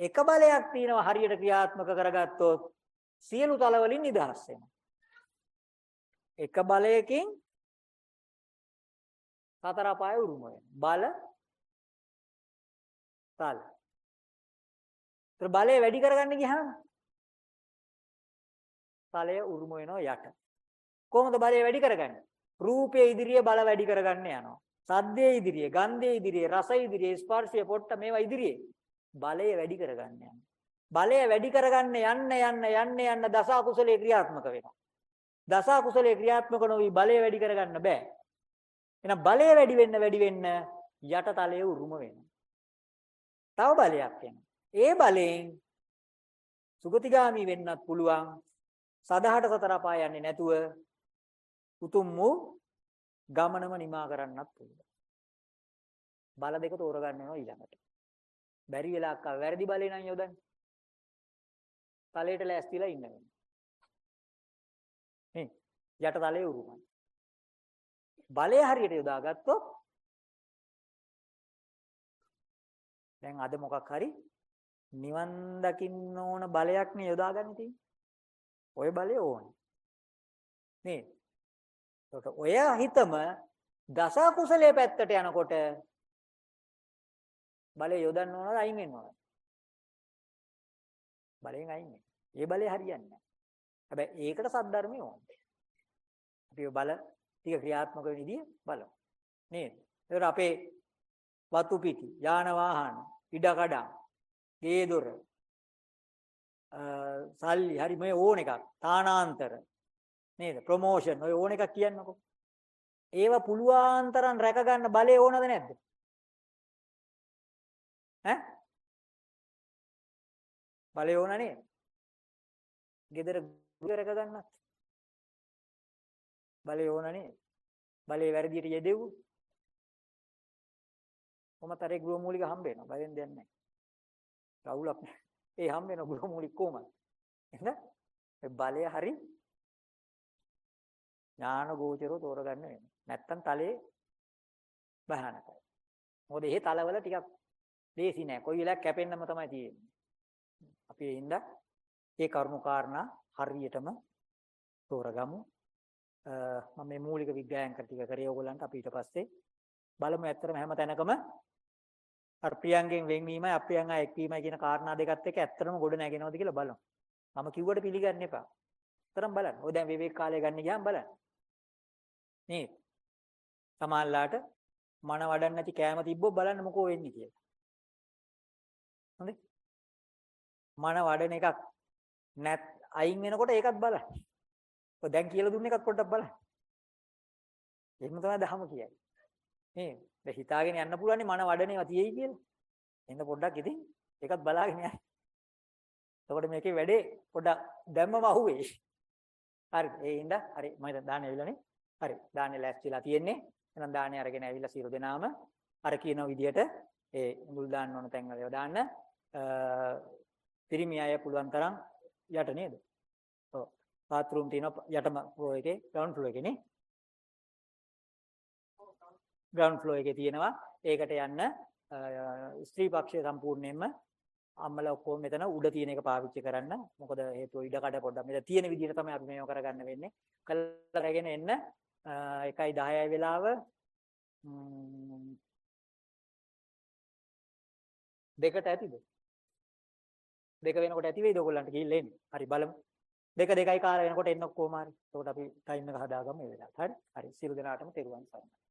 Speaker 1: එක බලයක් තියෙනවා හරියට ක්‍රියාත්මක කරගත්තොත් සියලු තල වලින් නිදහස් වෙනවා. එක බලයකින් සතර අපාය උරුම බල තල. ඒතර බලය වැඩි කරගන්න ගියාම තලය උරුම වෙනවා යට. කොහොමද බලය වැඩි කරගන්නේ? රූපයේ ඉදිරියේ බල වැඩි කරගන්න යනවා. සද්දයේ ඉදිරියේ, ගන්ධයේ ඉදිරියේ, රසයේ ඉදිරියේ, ස්පර්ශයේ, පොට්ට මේවා ඉදිරියේ බලය වැඩි කරගන්න යන. බලය වැඩි කරගන්න යන්න යන්න යන්න යන්න දස අකුසලයේ ක්‍රියාත්මක වෙනවා. දස අකුසලයේ ක්‍රියාත්මක නොවි බලය වැඩි කරගන්න බෑ. එහෙනම් බලය වැඩි වෙන්න වැඩි වෙන්න යටතලයේ උරුම වෙනවා. තව බලයක් එනවා. ඒ බලයෙන් සුගතිගාමි වෙන්නත් පුළුවන්. සදහට සතර අපාය යන්නේ නැතුව උතුම් වූ ගමනම නිමා කරන්නත් පුළුවන්. බල දෙක තෝරගන්න වෙනවා ඊළඟට. බැරි වෙලාවක් ආව වැරදි බලේ නම් යොදන්නේ. තලයට ලෑස්තිලා ඉන්න වෙනවා. නේ යට තලයේ උරුමයි. බලය හරියට යොදාගත්තොත් දැන් අද මොකක් හරි නිවන් දකින්න ඕන බලයක් නේ යොදාගන්න තියෙන්නේ. ওই බලය ඕනේ. නේ. ඒකට ඔය හිතම දස කුසලයේ පැත්තට යනකොට බලය යොදන්න ඕනද අයින් වෙන්න ඕනද? බලයෙන් අයින් වෙන්න. ඒ බලය හරියන්නේ නැහැ. හැබැයි ඒකට සද්ධර්මය ඕනේ. අපි බල ටික ක්‍රියාත්මක වෙන විදිය බලමු. නේද? ඒකට අපේ වතු පිටි, යාන වාහන, ඉඩ කඩම්, ගේ දොර, සල්ලි හරි මේ ඕන එකක්, තානාන්තර නේද? ප්‍රොමෝෂන් ඔය ඕන එකක් කියන්නකෝ. ඒව පුළුවන් තරම් රැක ගන්න බලය ඕනද නැද්ද? ඈ? බලය ඕන නේද? ගෙදර රැක ගන්නත් බලය ඕන නේද? බලේ වැරදියට යෙදෙව්වොත් කොහමතරේ ගෘහමූලික හම්බ වෙනවා. බයෙන් දෙයක් නැහැ. රවුලක් නැහැ. ඒ හම්බ වෙන ගෘහමූලික කොහමද? එහෙනම් ඒ බලය හරි ඥාන ගෝචරව තෝරගන්න වෙනවා. නැත්තම් තලයේ භයානකයි. මොකද මේ තලවල ටිකක් ලේසි නෑ. කොයි වෙලාවක කැපෙන්නම තමයි තියෙන්නේ. අපි ඒ හින්දා ඒ කරුණු කාරණා හරියටම තෝරගමු. මම මේ මූලික විග්‍රහයන් ටික කරේ ඕගොල්ලන්ට අපි ඊට පස්සේ බලමු ඇත්තටම හැම තැනකම අර ප්‍රියංගෙන් වෙන්වීමයි අප්‍රියංග එක්වීමයි කියන කාරණා දෙකත් එක්ක ඇත්තටම ගොඩ නැගෙනවද කියලා බලමු. මම කිව්වට පිළිගන්න එපා. තරම් බලන්න. ඔය දැන් විවේක කාලය ගන්න ගියාම බලන්න. නේද? සමහරලාට මන වඩන්න නැති කෑම තිබ්බොත් බලන්න මොකෝ වෙන්නේ කියලා. හොඳේ? මන වඩන එකක් නැත් අයින් වෙනකොට ඒකත් බලන්න. ඔය දැන් කියලා දුන්න එකත් පොඩ්ඩක් බලන්න. එහෙම තමයි දහම කියන්නේ. නේද? දැන් හිතාගෙන යන්න පුළුවන් මන වඩන ඒවා තියෙයි කියලා. එහෙනම් පොඩ්ඩක් ඉතින් ඒකත් බලාගෙන යන්න. එතකොට මේකේ වැඩේ පොඩ්ඩක් දැම්මම අහුවේ. හරි. ඒ හින්දා හරි මම දැන් දාන්නේ ඇවිල්ලානේ. හරි. දාන්නේ ලෑස්තිලා තියෙන්නේ. එහෙනම් දාන්නේ අරගෙන ඇවිල්ලා සියලු දෙනාම අර කියන විදිහට ඒ මුල් දාන්න ඕන තැන් වල දාන්න. පිරිමි අය පුළුවන් තරම් යට නේද? ඔව්. බාත්රූම් තියෙනවා යටම ෆ්ලෝ එකේ ග්‍රවුන්ඩ් ෆ්ලෝ එකේ නේ. ග්‍රවුන්ඩ් ෆ්ලෝ එකේ තියෙනවා. ඒකට යන්න ස්ත්‍රී පක්ෂය සම්පූර්ණයෙන්ම අම්මලා ඔක්කොම මෙතන උඩ තියෙන එක පාවිච්චි කරන්න. මොකද හේතුව ඉඩ කඩ පොඩ්ඩක් මෙතන තියෙන විදිහට තමයි අපි මේව කරගන්න වෙන්නේ. කළා රැගෙන එන්න 1යි 10යි වෙලාව දෙකට ඇතිද? දෙක වෙනකොට ඇති වෙයිද ඔයගොල්ලන්ට ගිහිල්ලා එන්න. හරි බලමු. දෙක දෙකයි කාල වෙනකොට එන්න කොහොම හරි. එතකොට අපි ටයිම් එක හදාගමු ඒ වෙලාවට. හරි. හරි. සියලු දෙනාටම තෙරුවන් සරණයි.